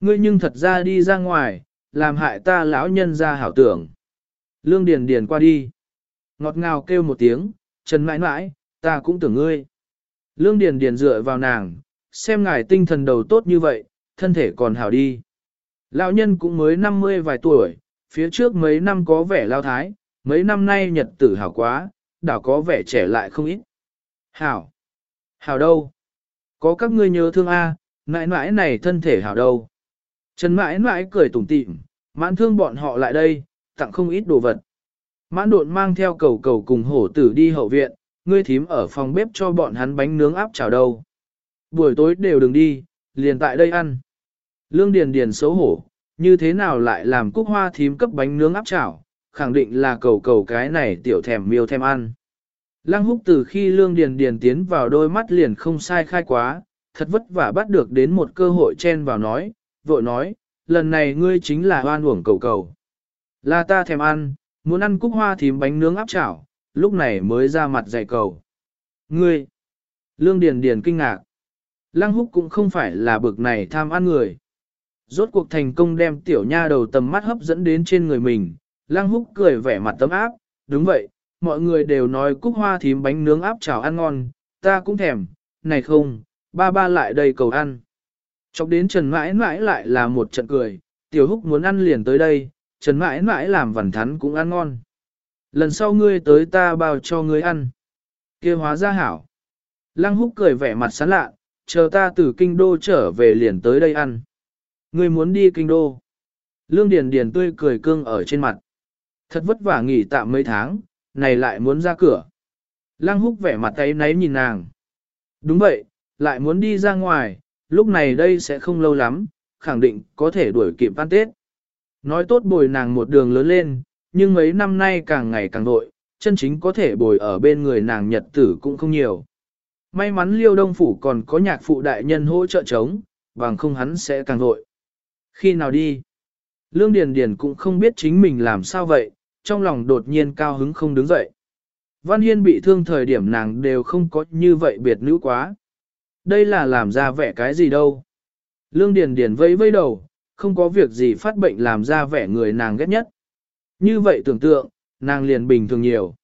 Ngươi nhưng thật ra đi ra ngoài, làm hại ta lão nhân ra hảo tưởng. Lương điền điền qua đi. Ngọt ngào kêu một tiếng, Trần mãi mãi, ta cũng tưởng ngươi. Lương điền điền dựa vào nàng, xem ngài tinh thần đầu tốt như vậy, thân thể còn hảo đi. Lão nhân cũng mới 50 vài tuổi, phía trước mấy năm có vẻ lao thái, mấy năm nay nhật tử hảo quá, đảo có vẻ trẻ lại không ít. Hảo! Hảo đâu? Có các ngươi nhớ thương A, mãi mãi này thân thể hảo đâu? Trần mãi mãi cười tủm tỉm, mãn thương bọn họ lại đây, tặng không ít đồ vật. Mãn độn mang theo cầu cầu cùng hổ tử đi hậu viện, ngươi thím ở phòng bếp cho bọn hắn bánh nướng áp chảo đâu. Buổi tối đều đừng đi, liền tại đây ăn. Lương Điền Điền xấu hổ, như thế nào lại làm cúc hoa thím cấp bánh nướng áp chảo, khẳng định là cầu cầu cái này tiểu thèm miêu thèm ăn. Lăng húc từ khi Lương Điền Điền tiến vào đôi mắt liền không sai khai quá, thật vất vả bắt được đến một cơ hội chen vào nói, vội nói, lần này ngươi chính là hoan uổng cầu cầu. Là ta thèm ăn, muốn ăn cúc hoa thím bánh nướng áp chảo, lúc này mới ra mặt dạy cầu. Ngươi! Lương Điền Điền kinh ngạc. Lăng húc cũng không phải là bực này tham ăn người. Rốt cuộc thành công đem tiểu nha đầu tầm mắt hấp dẫn đến trên người mình, lăng húc cười vẻ mặt tấm áp, đúng vậy, mọi người đều nói cúc hoa thím bánh nướng áp chảo ăn ngon, ta cũng thèm, này không, ba ba lại đây cầu ăn. Chọc đến Trần mãi mãi lại là một trận cười, tiểu húc muốn ăn liền tới đây, Trần mãi mãi làm vằn thắn cũng ăn ngon. Lần sau ngươi tới ta bao cho ngươi ăn. kia hóa ra hảo. Lăng húc cười vẻ mặt sán lạ, chờ ta từ kinh đô trở về liền tới đây ăn. Ngươi muốn đi kinh đô. Lương Điền Điền tươi cười cương ở trên mặt. Thật vất vả nghỉ tạm mấy tháng, này lại muốn ra cửa. Lăng húc vẻ mặt tay náy nhìn nàng. Đúng vậy, lại muốn đi ra ngoài, lúc này đây sẽ không lâu lắm, khẳng định có thể đuổi kịp ăn Tết. Nói tốt bồi nàng một đường lớn lên, nhưng mấy năm nay càng ngày càng đội, chân chính có thể bồi ở bên người nàng nhật tử cũng không nhiều. May mắn liêu đông phủ còn có nhạc phụ đại nhân hỗ trợ chống, bằng không hắn sẽ càng đội. Khi nào đi? Lương Điền Điền cũng không biết chính mình làm sao vậy, trong lòng đột nhiên cao hứng không đứng dậy. Văn Hiên bị thương thời điểm nàng đều không có như vậy biệt nữ quá. Đây là làm ra vẻ cái gì đâu. Lương Điền Điền vẫy vẫy đầu, không có việc gì phát bệnh làm ra vẻ người nàng ghét nhất. Như vậy tưởng tượng, nàng liền bình thường nhiều.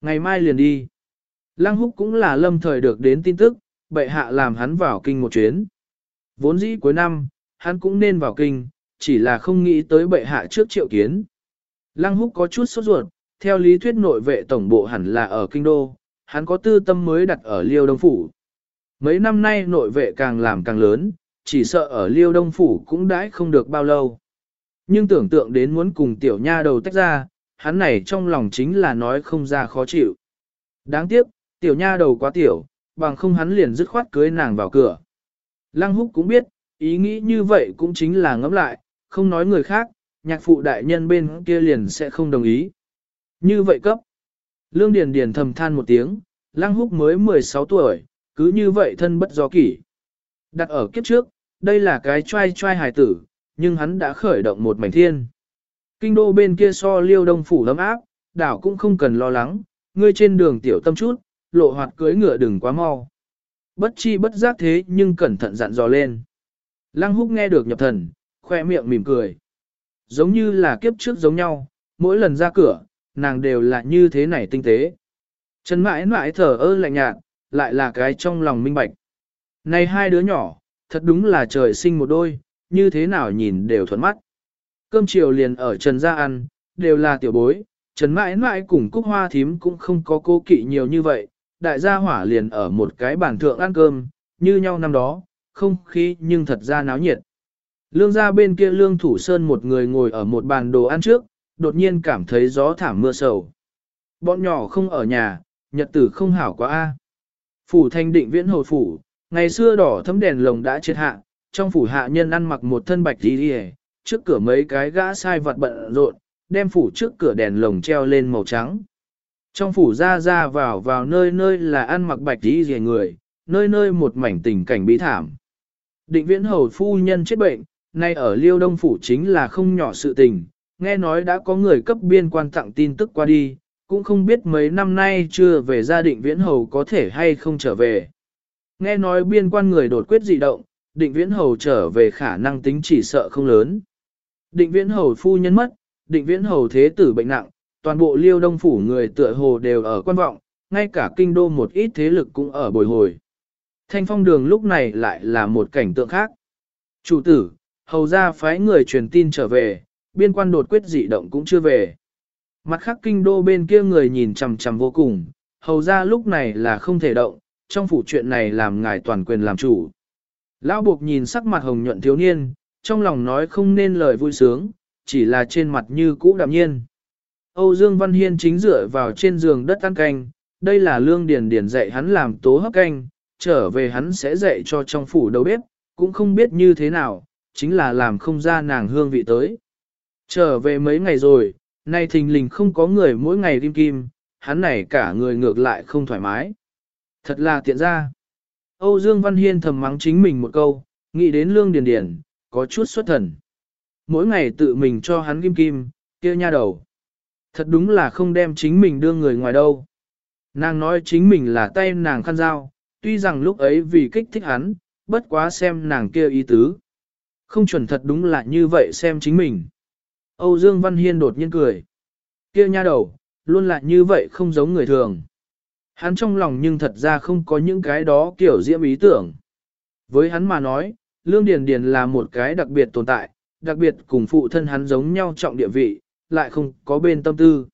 Ngày mai liền đi. Lăng húc cũng là lâm thời được đến tin tức, bệ hạ làm hắn vào kinh một chuyến. Vốn dĩ cuối năm, hắn cũng nên vào kinh, chỉ là không nghĩ tới bệ hạ trước triệu kiến. Lăng húc có chút sốt ruột, theo lý thuyết nội vệ tổng bộ hẳn là ở kinh đô, hắn có tư tâm mới đặt ở liêu đông phủ. Mấy năm nay nội vệ càng làm càng lớn, chỉ sợ ở liêu đông phủ cũng đãi không được bao lâu. Nhưng tưởng tượng đến muốn cùng tiểu nha đầu tách ra, hắn này trong lòng chính là nói không ra khó chịu. Đáng tiếc, tiểu nha đầu quá tiểu, bằng không hắn liền dứt khoát cưới nàng vào cửa. Lăng húc cũng biết, ý nghĩ như vậy cũng chính là ngẫm lại, không nói người khác, nhạc phụ đại nhân bên kia liền sẽ không đồng ý. Như vậy cấp. Lương Điền Điền thầm than một tiếng, Lăng Húc mới 16 tuổi, cứ như vậy thân bất do kỷ. Đặt ở kiếp trước, đây là cái trai trai hài tử, nhưng hắn đã khởi động một mảnh thiên. Kinh đô bên kia so liêu đông phủ lấm áp, đảo cũng không cần lo lắng, ngươi trên đường tiểu tâm chút, lộ hoạt cưỡi ngựa đừng quá mau. Bất chi bất giác thế nhưng cẩn thận dặn dò lên. Lăng húc nghe được nhập thần, khoe miệng mỉm cười. Giống như là kiếp trước giống nhau, mỗi lần ra cửa, nàng đều là như thế này tinh tế. Trần mãi mãi thở ơ lạnh nhạt, lại là cái trong lòng minh bạch. Này hai đứa nhỏ, thật đúng là trời sinh một đôi, như thế nào nhìn đều thuận mắt. Cơm chiều liền ở Trần gia ăn, đều là tiểu bối, Trần mãi mãi cùng Cúc Hoa Thím cũng không có cô kỵ nhiều như vậy, đại gia hỏa liền ở một cái bàn thượng ăn cơm, như nhau năm đó, không khí nhưng thật ra náo nhiệt. Lương ra bên kia lương thủ sơn một người ngồi ở một bàn đồ ăn trước, đột nhiên cảm thấy gió thảm mưa sầu. Bọn nhỏ không ở nhà, nhật tử không hảo quá a. Phủ thanh định viễn hồi phủ, ngày xưa đỏ thấm đèn lồng đã chết hạ, trong phủ hạ nhân ăn mặc một thân bạch đi đi trước cửa mấy cái gã sai vật bận rộn, đem phủ trước cửa đèn lồng treo lên màu trắng. Trong phủ ra ra vào vào nơi nơi là ăn mặc bạch đi rìa người, nơi nơi một mảnh tình cảnh bí thảm. Định viễn hầu phu nhân chết bệnh, nay ở liêu đông phủ chính là không nhỏ sự tình, nghe nói đã có người cấp biên quan tặng tin tức qua đi, cũng không biết mấy năm nay chưa về gia định viễn hầu có thể hay không trở về. Nghe nói biên quan người đột quyết dị động, định viễn hầu trở về khả năng tính chỉ sợ không lớn. Định viễn hầu phu nhân mất, định viễn hầu thế tử bệnh nặng, toàn bộ liêu đông phủ người tựa hồ đều ở quan vọng, ngay cả kinh đô một ít thế lực cũng ở bồi hồi. Thanh phong đường lúc này lại là một cảnh tượng khác. Chủ tử, hầu ra phái người truyền tin trở về, biên quan đột quyết dị động cũng chưa về. Mặt khác kinh đô bên kia người nhìn chằm chằm vô cùng, hầu ra lúc này là không thể động, trong phủ chuyện này làm ngài toàn quyền làm chủ. Lão buộc nhìn sắc mặt hồng nhuận thiếu niên, trong lòng nói không nên lời vui sướng, chỉ là trên mặt như cũ đạm nhiên. Âu Dương Văn Hiên chính dựa vào trên giường đất ăn canh, đây là lương điền điền dạy hắn làm tố hấp canh, trở về hắn sẽ dạy cho trong phủ đầu bếp, cũng không biết như thế nào, chính là làm không ra nàng hương vị tới. Trở về mấy ngày rồi, nay thình lình không có người mỗi ngày kim kim, hắn này cả người ngược lại không thoải mái. Thật là tiện ra. Âu Dương Văn Hiên thầm mắng chính mình một câu, nghĩ đến lương điền điền, có chút xuất thần. Mỗi ngày tự mình cho hắn kim kim, kia nha đầu. Thật đúng là không đem chính mình đưa người ngoài đâu. Nàng nói chính mình là tay nàng khăn dao, tuy rằng lúc ấy vì kích thích hắn, bất quá xem nàng kia ý tứ. Không chuẩn thật đúng là như vậy xem chính mình. Âu Dương Văn Hiên đột nhiên cười. Kia nha đầu, luôn là như vậy không giống người thường. Hắn trong lòng nhưng thật ra không có những cái đó kiểu diễm ý tưởng. Với hắn mà nói, Lương Điền Điền là một cái đặc biệt tồn tại, đặc biệt cùng phụ thân hắn giống nhau trọng địa vị, lại không có bên tâm tư.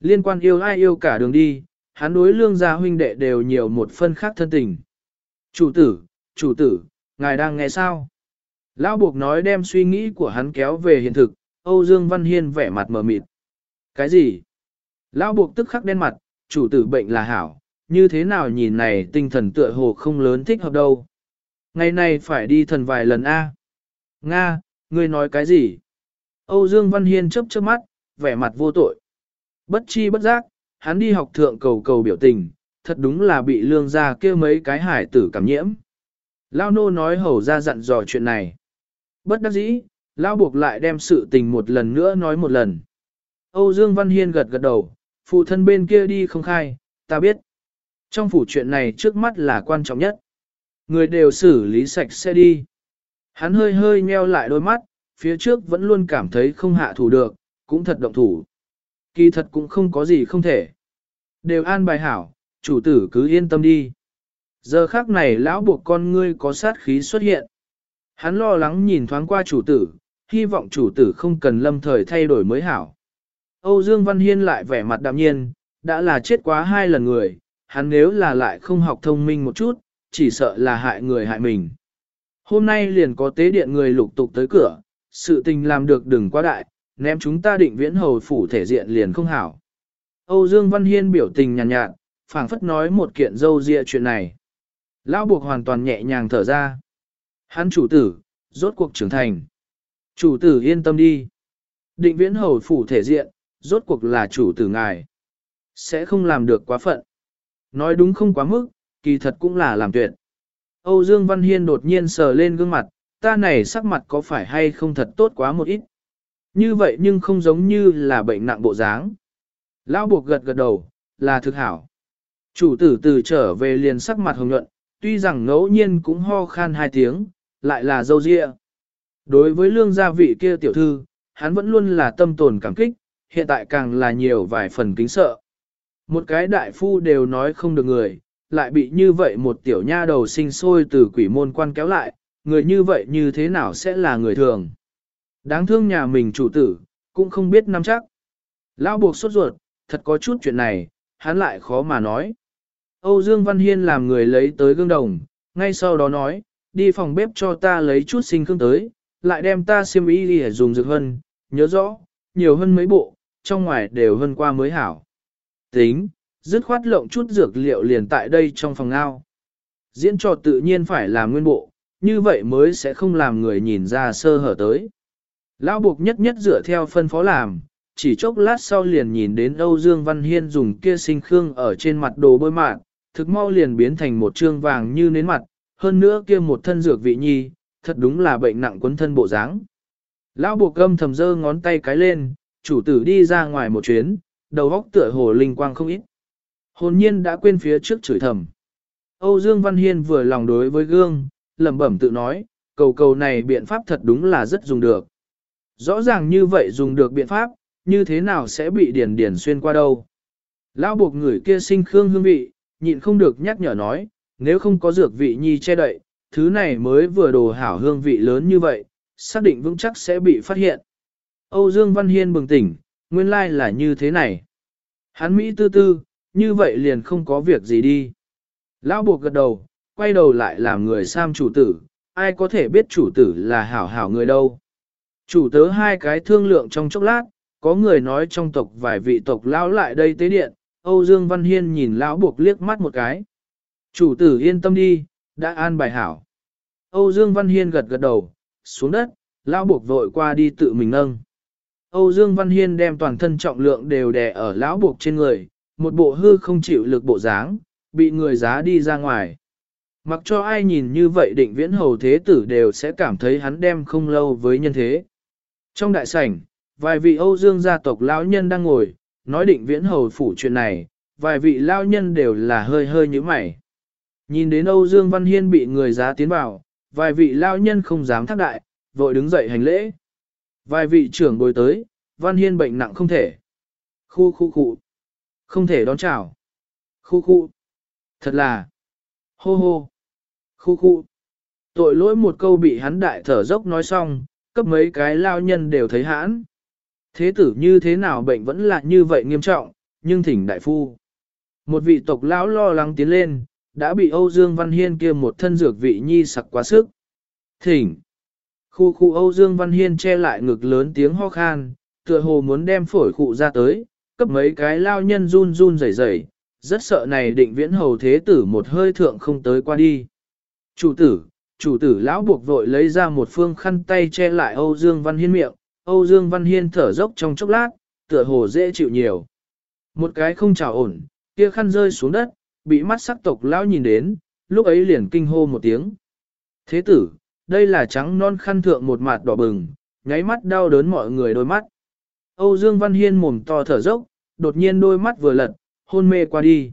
Liên quan yêu ai yêu cả đường đi, hắn đối lương gia huynh đệ đều nhiều một phân khác thân tình. Chủ tử, chủ tử, ngài đang nghe sao? Lão buộc nói đem suy nghĩ của hắn kéo về hiện thực, Âu Dương Văn Hiên vẻ mặt mờ mịt. Cái gì? Lão buộc tức khắc đen mặt, chủ tử bệnh là hảo, như thế nào nhìn này tinh thần tựa hồ không lớn thích hợp đâu. Ngày này phải đi thần vài lần A. Nga, ngươi nói cái gì? Âu Dương Văn Hiên chớp chớp mắt, vẻ mặt vô tội. Bất chi bất giác, hắn đi học thượng cầu cầu biểu tình, thật đúng là bị lương gia kia mấy cái hải tử cảm nhiễm. Lao nô nói hầu ra dặn dò chuyện này. Bất đắc dĩ, Lao buộc lại đem sự tình một lần nữa nói một lần. Âu Dương Văn Hiên gật gật đầu, phụ thân bên kia đi không khai, ta biết. Trong phủ chuyện này trước mắt là quan trọng nhất. Người đều xử lý sạch sẽ đi. Hắn hơi hơi nheo lại đôi mắt, phía trước vẫn luôn cảm thấy không hạ thủ được, cũng thật động thủ. Kỳ thật cũng không có gì không thể. Đều an bài hảo, chủ tử cứ yên tâm đi. Giờ khác này lão buộc con ngươi có sát khí xuất hiện. Hắn lo lắng nhìn thoáng qua chủ tử, hy vọng chủ tử không cần lâm thời thay đổi mới hảo. Âu Dương Văn Hiên lại vẻ mặt đạm nhiên, đã là chết quá hai lần người, hắn nếu là lại không học thông minh một chút, chỉ sợ là hại người hại mình. Hôm nay liền có tế điện người lục tục tới cửa, sự tình làm được đừng quá đại, ném chúng ta định viễn hầu phủ thể diện liền không hảo. Âu Dương Văn Hiên biểu tình nhàn nhạt, nhạt phảng phất nói một kiện dâu dịa chuyện này. Lão buộc hoàn toàn nhẹ nhàng thở ra. Hắn chủ tử, rốt cuộc trưởng thành. Chủ tử yên tâm đi. Định viễn hầu phủ thể diện, rốt cuộc là chủ tử ngài. Sẽ không làm được quá phận. Nói đúng không quá mức, kỳ thật cũng là làm tuyệt. Âu Dương Văn Hiên đột nhiên sờ lên gương mặt, ta này sắc mặt có phải hay không thật tốt quá một ít. Như vậy nhưng không giống như là bệnh nặng bộ dáng. Lão buộc gật gật đầu, là thực hảo. Chủ tử từ trở về liền sắc mặt hồng nhuận, tuy rằng ngẫu nhiên cũng ho khan hai tiếng, lại là dâu dịa. Đối với lương gia vị kia tiểu thư, hắn vẫn luôn là tâm tồn cảm kích, hiện tại càng là nhiều vài phần kính sợ. Một cái đại phu đều nói không được người, lại bị như vậy một tiểu nha đầu sinh sôi từ quỷ môn quan kéo lại, người như vậy như thế nào sẽ là người thường. Đáng thương nhà mình chủ tử, cũng không biết nắm chắc. Lão buộc sốt ruột, thật có chút chuyện này, hắn lại khó mà nói. Âu Dương Văn Hiên làm người lấy tới gương đồng, ngay sau đó nói, đi phòng bếp cho ta lấy chút sinh khương tới, lại đem ta xiêm y đi dùng dược hơn, nhớ rõ, nhiều hơn mấy bộ, trong ngoài đều hơn qua mới hảo. Tính, dứt khoát lộng chút dược liệu liền tại đây trong phòng ao Diễn trò tự nhiên phải làm nguyên bộ, như vậy mới sẽ không làm người nhìn ra sơ hở tới. Lão buộc nhất nhất dựa theo phân phó làm, chỉ chốc lát sau liền nhìn đến Âu Dương Văn Hiên dùng kia sinh khương ở trên mặt đồ bôi mạn, thực mau liền biến thành một trương vàng như nến mặt, hơn nữa kia một thân dược vị nhi, thật đúng là bệnh nặng quấn thân bộ dáng. Lão buộc gâm thầm dơ ngón tay cái lên, chủ tử đi ra ngoài một chuyến, đầu óc tựa hồ linh quang không ít. Hồn nhiên đã quên phía trước chửi thầm. Âu Dương Văn Hiên vừa lòng đối với gương, lẩm bẩm tự nói, cầu cầu này biện pháp thật đúng là rất dùng được. Rõ ràng như vậy dùng được biện pháp, như thế nào sẽ bị điền điền xuyên qua đâu. Lão buộc người kia sinh khương hương vị, nhịn không được nhắc nhở nói, nếu không có dược vị nhi che đậy, thứ này mới vừa đồ hảo hương vị lớn như vậy, xác định vững chắc sẽ bị phát hiện. Âu Dương Văn Hiên bừng tỉnh, nguyên lai là như thế này. Hắn Mỹ tư tư, như vậy liền không có việc gì đi. Lão buộc gật đầu, quay đầu lại làm người sam chủ tử, ai có thể biết chủ tử là hảo hảo người đâu. Chủ tớ hai cái thương lượng trong chốc lát, có người nói trong tộc vài vị tộc lão lại đây tế điện, Âu Dương Văn Hiên nhìn lão buộc liếc mắt một cái. Chủ tử yên tâm đi, đã an bài hảo. Âu Dương Văn Hiên gật gật đầu, xuống đất, lão buộc vội qua đi tự mình nâng. Âu Dương Văn Hiên đem toàn thân trọng lượng đều đè ở lão buộc trên người, một bộ hư không chịu lực bộ dáng, bị người giá đi ra ngoài. Mặc cho ai nhìn như vậy định viễn hầu thế tử đều sẽ cảm thấy hắn đem không lâu với nhân thế. Trong đại sảnh, vài vị Âu Dương gia tộc lão nhân đang ngồi, nói định viễn hầu phủ chuyện này, vài vị lão nhân đều là hơi hơi như mày. Nhìn đến Âu Dương Văn Hiên bị người giá tiến vào, vài vị lão nhân không dám thác đại, vội đứng dậy hành lễ. Vài vị trưởng bồi tới, Văn Hiên bệnh nặng không thể. Khu khu khu. Không thể đón chào. Khu khu. Thật là. Hô hô. Khu khu. Tội lỗi một câu bị hắn đại thở dốc nói xong, cấp mấy cái lao nhân đều thấy hãn. Thế tử như thế nào bệnh vẫn là như vậy nghiêm trọng, nhưng thỉnh đại phu. Một vị tộc lão lo lắng tiến lên, đã bị Âu Dương Văn Hiên kia một thân dược vị nhi sặc quá sức. Thỉnh. Khu khu Âu Dương Văn Hiên che lại ngực lớn tiếng ho khan, tựa hồ muốn đem phổi khụ ra tới, cấp mấy cái lao nhân run run rẩy rẩy, rất sợ này định viễn hầu thế tử một hơi thượng không tới qua đi. Chủ tử, chủ tử lão buộc vội lấy ra một phương khăn tay che lại Âu Dương Văn Hiên miệng, Âu Dương Văn Hiên thở dốc trong chốc lát, tựa hồ dễ chịu nhiều. Một cái không trào ổn, kia khăn rơi xuống đất, bị mắt sắc tộc lão nhìn đến, lúc ấy liền kinh hô một tiếng. Thế tử, đây là trắng non khăn thượng một mặt đỏ bừng, nháy mắt đau đớn mọi người đôi mắt. Âu Dương Văn Hiên mồm to thở dốc, đột nhiên đôi mắt vừa lật, hôn mê qua đi.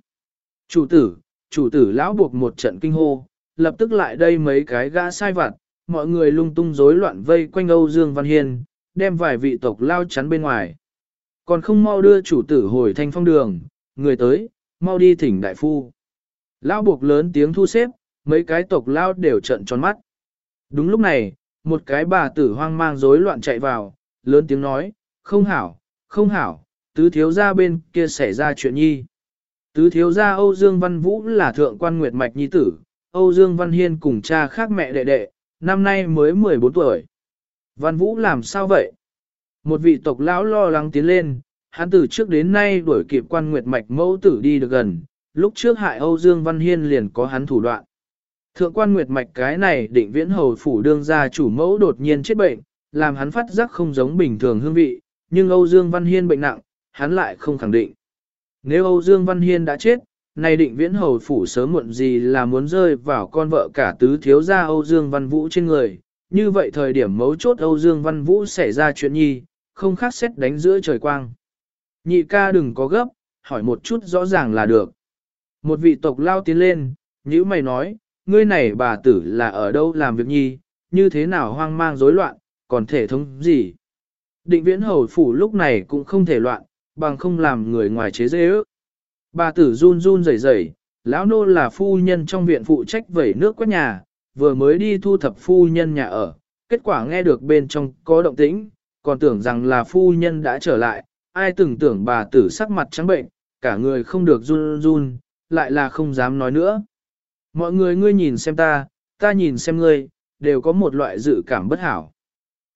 Chủ tử, chủ tử lão buộc một trận kinh hô, lập tức lại đây mấy cái gã sai vặt, mọi người lung tung rối loạn vây quanh Âu Dương Văn Hiên, đem vài vị tộc lao chắn bên ngoài. Còn không mau đưa chủ tử hồi thanh phong đường, người tới, mau đi thỉnh đại phu. Lão buộc lớn tiếng thu xếp, mấy cái tộc lao đều trận tròn mắt. Đúng lúc này, một cái bà tử hoang mang rối loạn chạy vào, lớn tiếng nói, không hảo, không hảo, tứ thiếu gia bên kia xảy ra chuyện nhi. Tứ thiếu gia Âu Dương Văn Vũ là thượng quan nguyệt mạch nhi tử, Âu Dương Văn Hiên cùng cha khác mẹ đệ đệ, năm nay mới 14 tuổi. Văn Vũ làm sao vậy? Một vị tộc lão lo lắng tiến lên, hắn từ trước đến nay đuổi kịp quan nguyệt mạch mẫu tử đi được gần, lúc trước hại Âu Dương Văn Hiên liền có hắn thủ đoạn. Thượng quan nguyệt mạch cái này định viễn hầu phủ đương gia chủ mẫu đột nhiên chết bệnh, làm hắn phát giác không giống bình thường hương vị, nhưng Âu Dương Văn Hiên bệnh nặng, hắn lại không khẳng định. Nếu Âu Dương Văn Hiên đã chết, nay định viễn hầu phủ sớm muộn gì là muốn rơi vào con vợ cả tứ thiếu gia Âu Dương Văn Vũ trên người, như vậy thời điểm mấu chốt Âu Dương Văn Vũ xảy ra chuyện nhi, không khác xét đánh giữa trời quang. Nhị ca đừng có gấp, hỏi một chút rõ ràng là được. Một vị tộc lao tiến lên, nhữ mày nói, ngươi này bà tử là ở đâu làm việc nhi, như thế nào hoang mang rối loạn, còn thể thống gì. Định viễn hầu phủ lúc này cũng không thể loạn, bằng không làm người ngoài chế dễ ước. Bà tử run run rẩy rẩy, lão nô là phu nhân trong viện phụ trách vẩy nước quét nhà, vừa mới đi thu thập phu nhân nhà ở, kết quả nghe được bên trong có động tĩnh, còn tưởng rằng là phu nhân đã trở lại, ai từng tưởng bà tử sắc mặt trắng bệnh, cả người không được run run, lại là không dám nói nữa. Mọi người ngươi nhìn xem ta, ta nhìn xem ngươi, đều có một loại dự cảm bất hảo.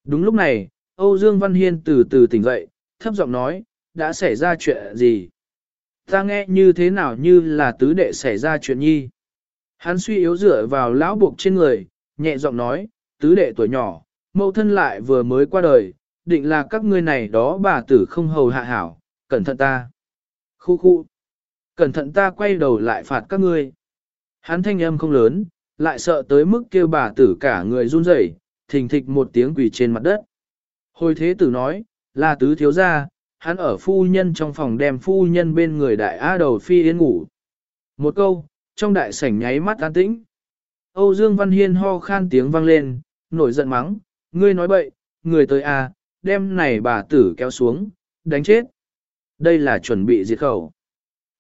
Đúng lúc này, Âu Dương Văn Hiên từ từ tỉnh dậy, thấp giọng nói, đã xảy ra chuyện gì? Ta nghe như thế nào như là tứ đệ xảy ra chuyện nhi? Hắn suy yếu dựa vào lão buộc trên người, nhẹ giọng nói, tứ đệ tuổi nhỏ, mẫu thân lại vừa mới qua đời, định là các ngươi này đó bà tử không hầu hạ hảo, cẩn thận ta. Khu khu. Cẩn thận ta quay đầu lại phạt các ngươi. Hắn thanh âm không lớn, lại sợ tới mức kêu bà tử cả người run rẩy, thình thịch một tiếng quỳ trên mặt đất. Hồi thế tử nói, là tứ thiếu gia, hắn ở phu nhân trong phòng đem phu nhân bên người đại á đầu phi yên ngủ. Một câu, trong đại sảnh nháy mắt an tĩnh. Âu Dương Văn Hiên ho khan tiếng vang lên, nổi giận mắng, ngươi nói bậy, người tới à, đem này bà tử kéo xuống, đánh chết. Đây là chuẩn bị diệt khẩu.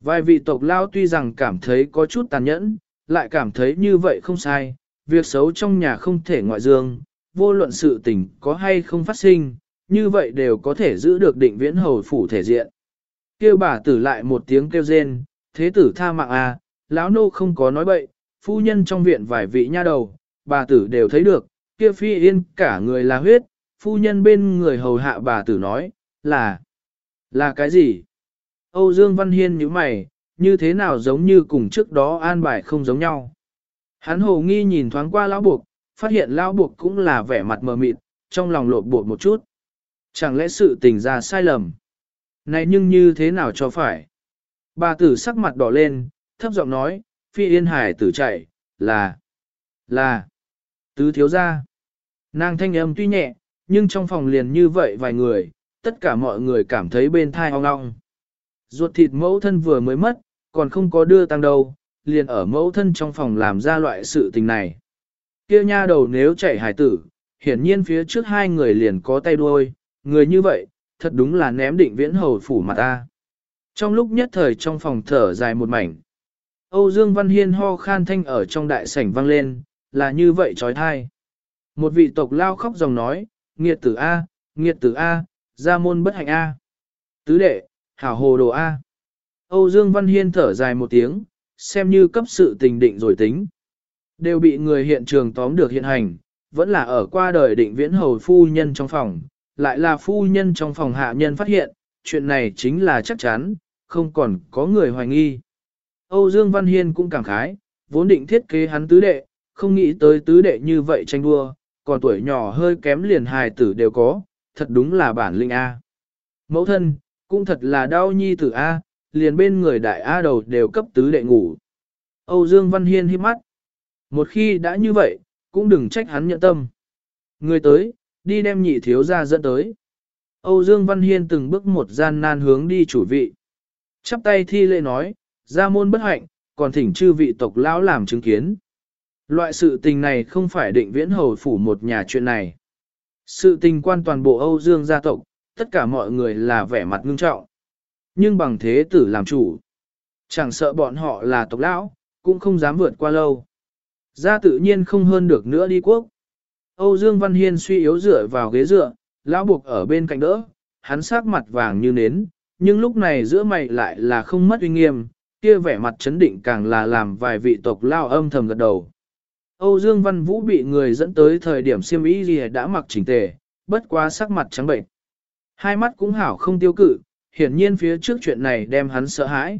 Vài vị tộc lao tuy rằng cảm thấy có chút tàn nhẫn, lại cảm thấy như vậy không sai, việc xấu trong nhà không thể ngoại dương, vô luận sự tình có hay không phát sinh, như vậy đều có thể giữ được định viễn hầu phủ thể diện. Kêu bà tử lại một tiếng kêu rên, thế tử tha mạng à, lão nô không có nói bậy, phu nhân trong viện vài vị nha đầu, bà tử đều thấy được, kia phi yên cả người là huyết, phu nhân bên người hầu hạ bà tử nói, là, là cái gì? Âu Dương Văn Hiên như mày, như thế nào giống như cùng trước đó an bài không giống nhau. Hắn hồ nghi nhìn thoáng qua lão buộc, phát hiện lão buộc cũng là vẻ mặt mờ mịt, trong lòng lộn bột một chút. Chẳng lẽ sự tình ra sai lầm? Này nhưng như thế nào cho phải? Bà tử sắc mặt đỏ lên, thấp giọng nói, phi yên hải tử chạy, là, là, tứ thiếu gia. Nàng thanh âm tuy nhẹ, nhưng trong phòng liền như vậy vài người, tất cả mọi người cảm thấy bên thai ong ong. Ruột thịt mẫu thân vừa mới mất, còn không có đưa tăng đâu, liền ở mẫu thân trong phòng làm ra loại sự tình này. Kia nha đầu nếu chạy hải tử, hiển nhiên phía trước hai người liền có tay đuôi, người như vậy, thật đúng là ném định viễn hầu phủ mặt ta. Trong lúc nhất thời trong phòng thở dài một mảnh, Âu Dương Văn Hiên ho khan thanh ở trong đại sảnh vang lên, là như vậy trói thai. Một vị tộc lao khóc dòng nói, nghiệt tử A, nghiệt tử A, gia môn bất hạnh A. Tứ đệ, hảo hồ đồ A. Âu Dương Văn Hiên thở dài một tiếng, xem như cấp sự tình định rồi tính. Đều bị người hiện trường tóm được hiện hành, vẫn là ở qua đời định viễn hầu phu nhân trong phòng, lại là phu nhân trong phòng hạ nhân phát hiện, chuyện này chính là chắc chắn, không còn có người hoài nghi. Âu Dương Văn Hiên cũng cảm khái, vốn định thiết kế hắn tứ đệ, không nghĩ tới tứ đệ như vậy tranh đua, còn tuổi nhỏ hơi kém liền hài tử đều có, thật đúng là bản linh A. Mẫu thân, cũng thật là đau nhi tử A, liền bên người đại A đầu đều cấp tứ đệ ngủ. Âu Dương Văn Hiên hiếp mắt. Một khi đã như vậy, cũng đừng trách hắn nhận tâm. Người tới, đi đem nhị thiếu ra dẫn tới. Âu Dương Văn Hiên từng bước một gian nan hướng đi chủ vị. Chắp tay thi lễ nói, ra môn bất hạnh, còn thỉnh chư vị tộc lão làm chứng kiến. Loại sự tình này không phải định viễn hầu phủ một nhà chuyện này. Sự tình quan toàn bộ Âu Dương gia tộc, tất cả mọi người là vẻ mặt ngưng trọng. Nhưng bằng thế tử làm chủ. Chẳng sợ bọn họ là tộc lão, cũng không dám vượt qua lâu. Gia tự nhiên không hơn được nữa đi quốc. Âu Dương Văn Hiên suy yếu dựa vào ghế dựa, lão buộc ở bên cạnh đỡ, hắn sắc mặt vàng như nến, nhưng lúc này giữa mày lại là không mất uy nghiêm, kia vẻ mặt chấn định càng là làm vài vị tộc lao âm thầm gật đầu. Âu Dương Văn Vũ bị người dẫn tới thời điểm siêm ý gì đã mặc chỉnh tề, bất quá sắc mặt trắng bệnh. Hai mắt cũng hảo không tiêu cự, hiển nhiên phía trước chuyện này đem hắn sợ hãi.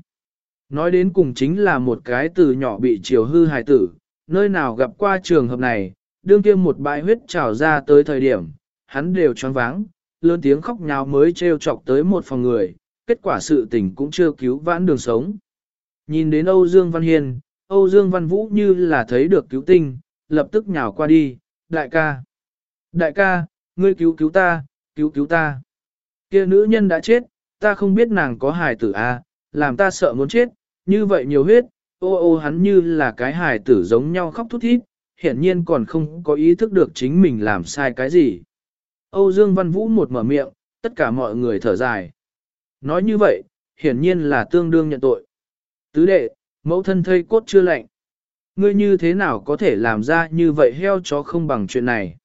Nói đến cùng chính là một cái từ nhỏ bị chiều hư hài tử, nơi nào gặp qua trường hợp này, đương kia một bãi huyết trào ra tới thời điểm, hắn đều choáng váng, lớn tiếng khóc nháo mới trêu chọc tới một phòng người, kết quả sự tình cũng chưa cứu vãn đường sống. Nhìn đến Âu Dương Văn Hiên, Âu Dương Văn Vũ như là thấy được cứu tinh, lập tức nhào qua đi, đại ca. Đại ca, ngươi cứu cứu ta, cứu cứu ta. Kia nữ nhân đã chết, ta không biết nàng có hài tử à, làm ta sợ muốn chết, như vậy nhiều huyết, ô ô hắn như là cái hài tử giống nhau khóc thút thít, hiển nhiên còn không có ý thức được chính mình làm sai cái gì. Âu Dương Văn Vũ một mở miệng, tất cả mọi người thở dài. Nói như vậy, hiển nhiên là tương đương nhận tội. Tứ đệ, mẫu thân thây cốt chưa lạnh. Ngươi như thế nào có thể làm ra như vậy heo chó không bằng chuyện này?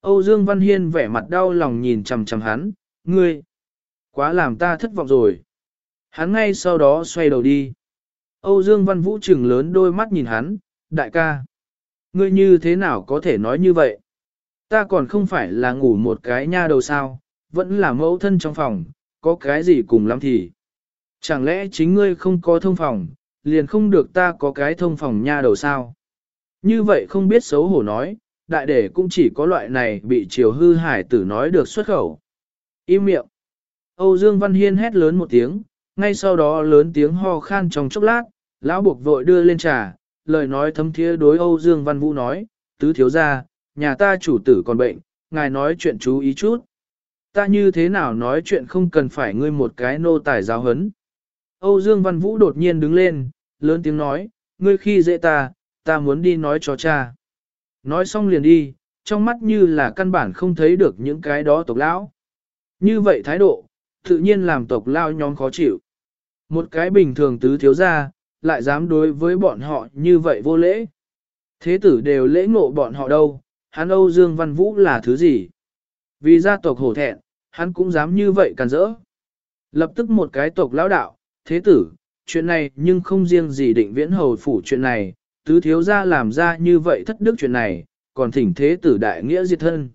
Âu Dương Văn Hiên vẻ mặt đau lòng nhìn chằm chằm hắn, ngươi, quá làm ta thất vọng rồi. Hắn ngay sau đó xoay đầu đi. Âu Dương Văn Vũ trừng lớn đôi mắt nhìn hắn, đại ca. Ngươi như thế nào có thể nói như vậy? Ta còn không phải là ngủ một cái nha đầu sao, vẫn là mẫu thân trong phòng, có cái gì cùng lắm thì. Chẳng lẽ chính ngươi không có thông phòng, liền không được ta có cái thông phòng nha đầu sao? Như vậy không biết xấu hổ nói, đại đệ cũng chỉ có loại này bị chiều hư hải tử nói được xuất khẩu. Im miệng. Âu Dương Văn Hiên hét lớn một tiếng, ngay sau đó lớn tiếng ho khan trong chốc lát, lão buộc vội đưa lên trà, lời nói thấm thiế đối Âu Dương Văn Vũ nói, tứ thiếu gia, nhà ta chủ tử còn bệnh, ngài nói chuyện chú ý chút. Ta như thế nào nói chuyện không cần phải ngươi một cái nô tài giáo hấn. Âu Dương Văn Vũ đột nhiên đứng lên, lớn tiếng nói, ngươi khi dễ ta, ta muốn đi nói cho cha. Nói xong liền đi, trong mắt như là căn bản không thấy được những cái đó tộc lão. Như vậy thái độ, tự nhiên làm tộc lao nhóm khó chịu. Một cái bình thường tứ thiếu gia, lại dám đối với bọn họ như vậy vô lễ. Thế tử đều lễ ngộ bọn họ đâu, hắn Âu Dương Văn Vũ là thứ gì? Vì gia tộc hổ thẹn, hắn cũng dám như vậy càn rỡ. Lập tức một cái tộc lão đạo, thế tử, chuyện này nhưng không riêng gì định viễn hầu phủ chuyện này, tứ thiếu gia làm ra như vậy thất đức chuyện này, còn thỉnh thế tử đại nghĩa diệt thân.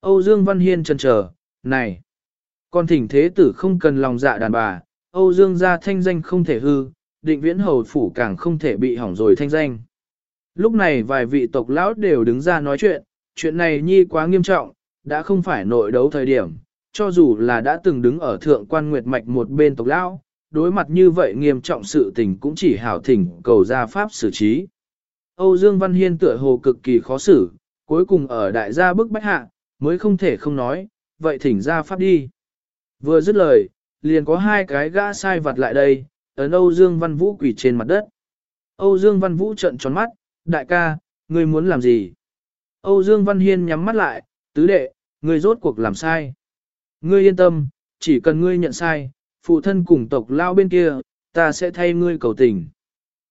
Âu Dương Văn Hiên chần chờ, này, còn thỉnh thế tử không cần lòng dạ đàn bà, Âu Dương gia thanh danh không thể hư, định viễn hầu phủ càng không thể bị hỏng rồi thanh danh. Lúc này vài vị tộc lão đều đứng ra nói chuyện, chuyện này nhi quá nghiêm trọng, đã không phải nội đấu thời điểm, cho dù là đã từng đứng ở thượng quan nguyệt mạch một bên tộc lão, đối mặt như vậy nghiêm trọng sự tình cũng chỉ hảo thỉnh cầu ra pháp xử trí. Âu Dương Văn Hiên tựa hồ cực kỳ khó xử, cuối cùng ở đại gia bức bách hạ, mới không thể không nói, vậy thỉnh ra pháp đi. Vừa dứt lời, liền có hai cái gã sai vặt lại đây, ấn Âu Dương Văn Vũ quỳ trên mặt đất. Âu Dương Văn Vũ trợn tròn mắt, đại ca, ngươi muốn làm gì? Âu Dương Văn Hiên nhắm mắt lại, tứ đệ, ngươi rốt cuộc làm sai. Ngươi yên tâm, chỉ cần ngươi nhận sai, phụ thân cùng tộc lao bên kia, ta sẽ thay ngươi cầu tình.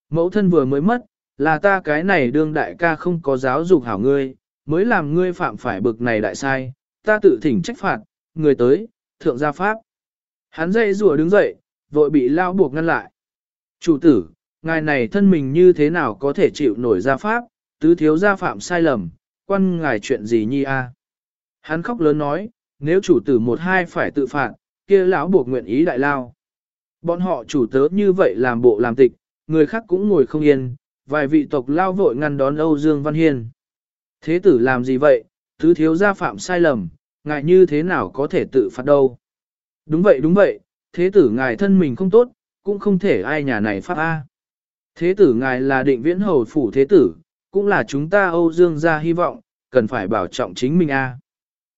Mẫu thân vừa mới mất, là ta cái này đương đại ca không có giáo dục hảo ngươi, mới làm ngươi phạm phải bực này đại sai, ta tự thỉnh trách phạt, người tới, thượng gia pháp. Hắn dậy rùa đứng dậy, vội bị lao buộc ngăn lại. Chủ tử, ngài này thân mình như thế nào có thể chịu nổi gia pháp, tứ thiếu gia phạm sai lầm, quan ngài chuyện gì nhi a? Hắn khóc lớn nói, nếu chủ tử một hai phải tự phạt, kia lão buộc nguyện ý đại lao. Bọn họ chủ tớ như vậy làm bộ làm tịch, người khác cũng ngồi không yên, vài vị tộc lao vội ngăn đón Âu Dương Văn Hiên. Thế tử làm gì vậy, tứ thiếu gia phạm sai lầm, ngài như thế nào có thể tự phạt đâu. Đúng vậy đúng vậy, thế tử ngài thân mình không tốt, cũng không thể ai nhà này phát A. Thế tử ngài là định viễn hầu phủ thế tử, cũng là chúng ta Âu Dương gia hy vọng, cần phải bảo trọng chính mình A.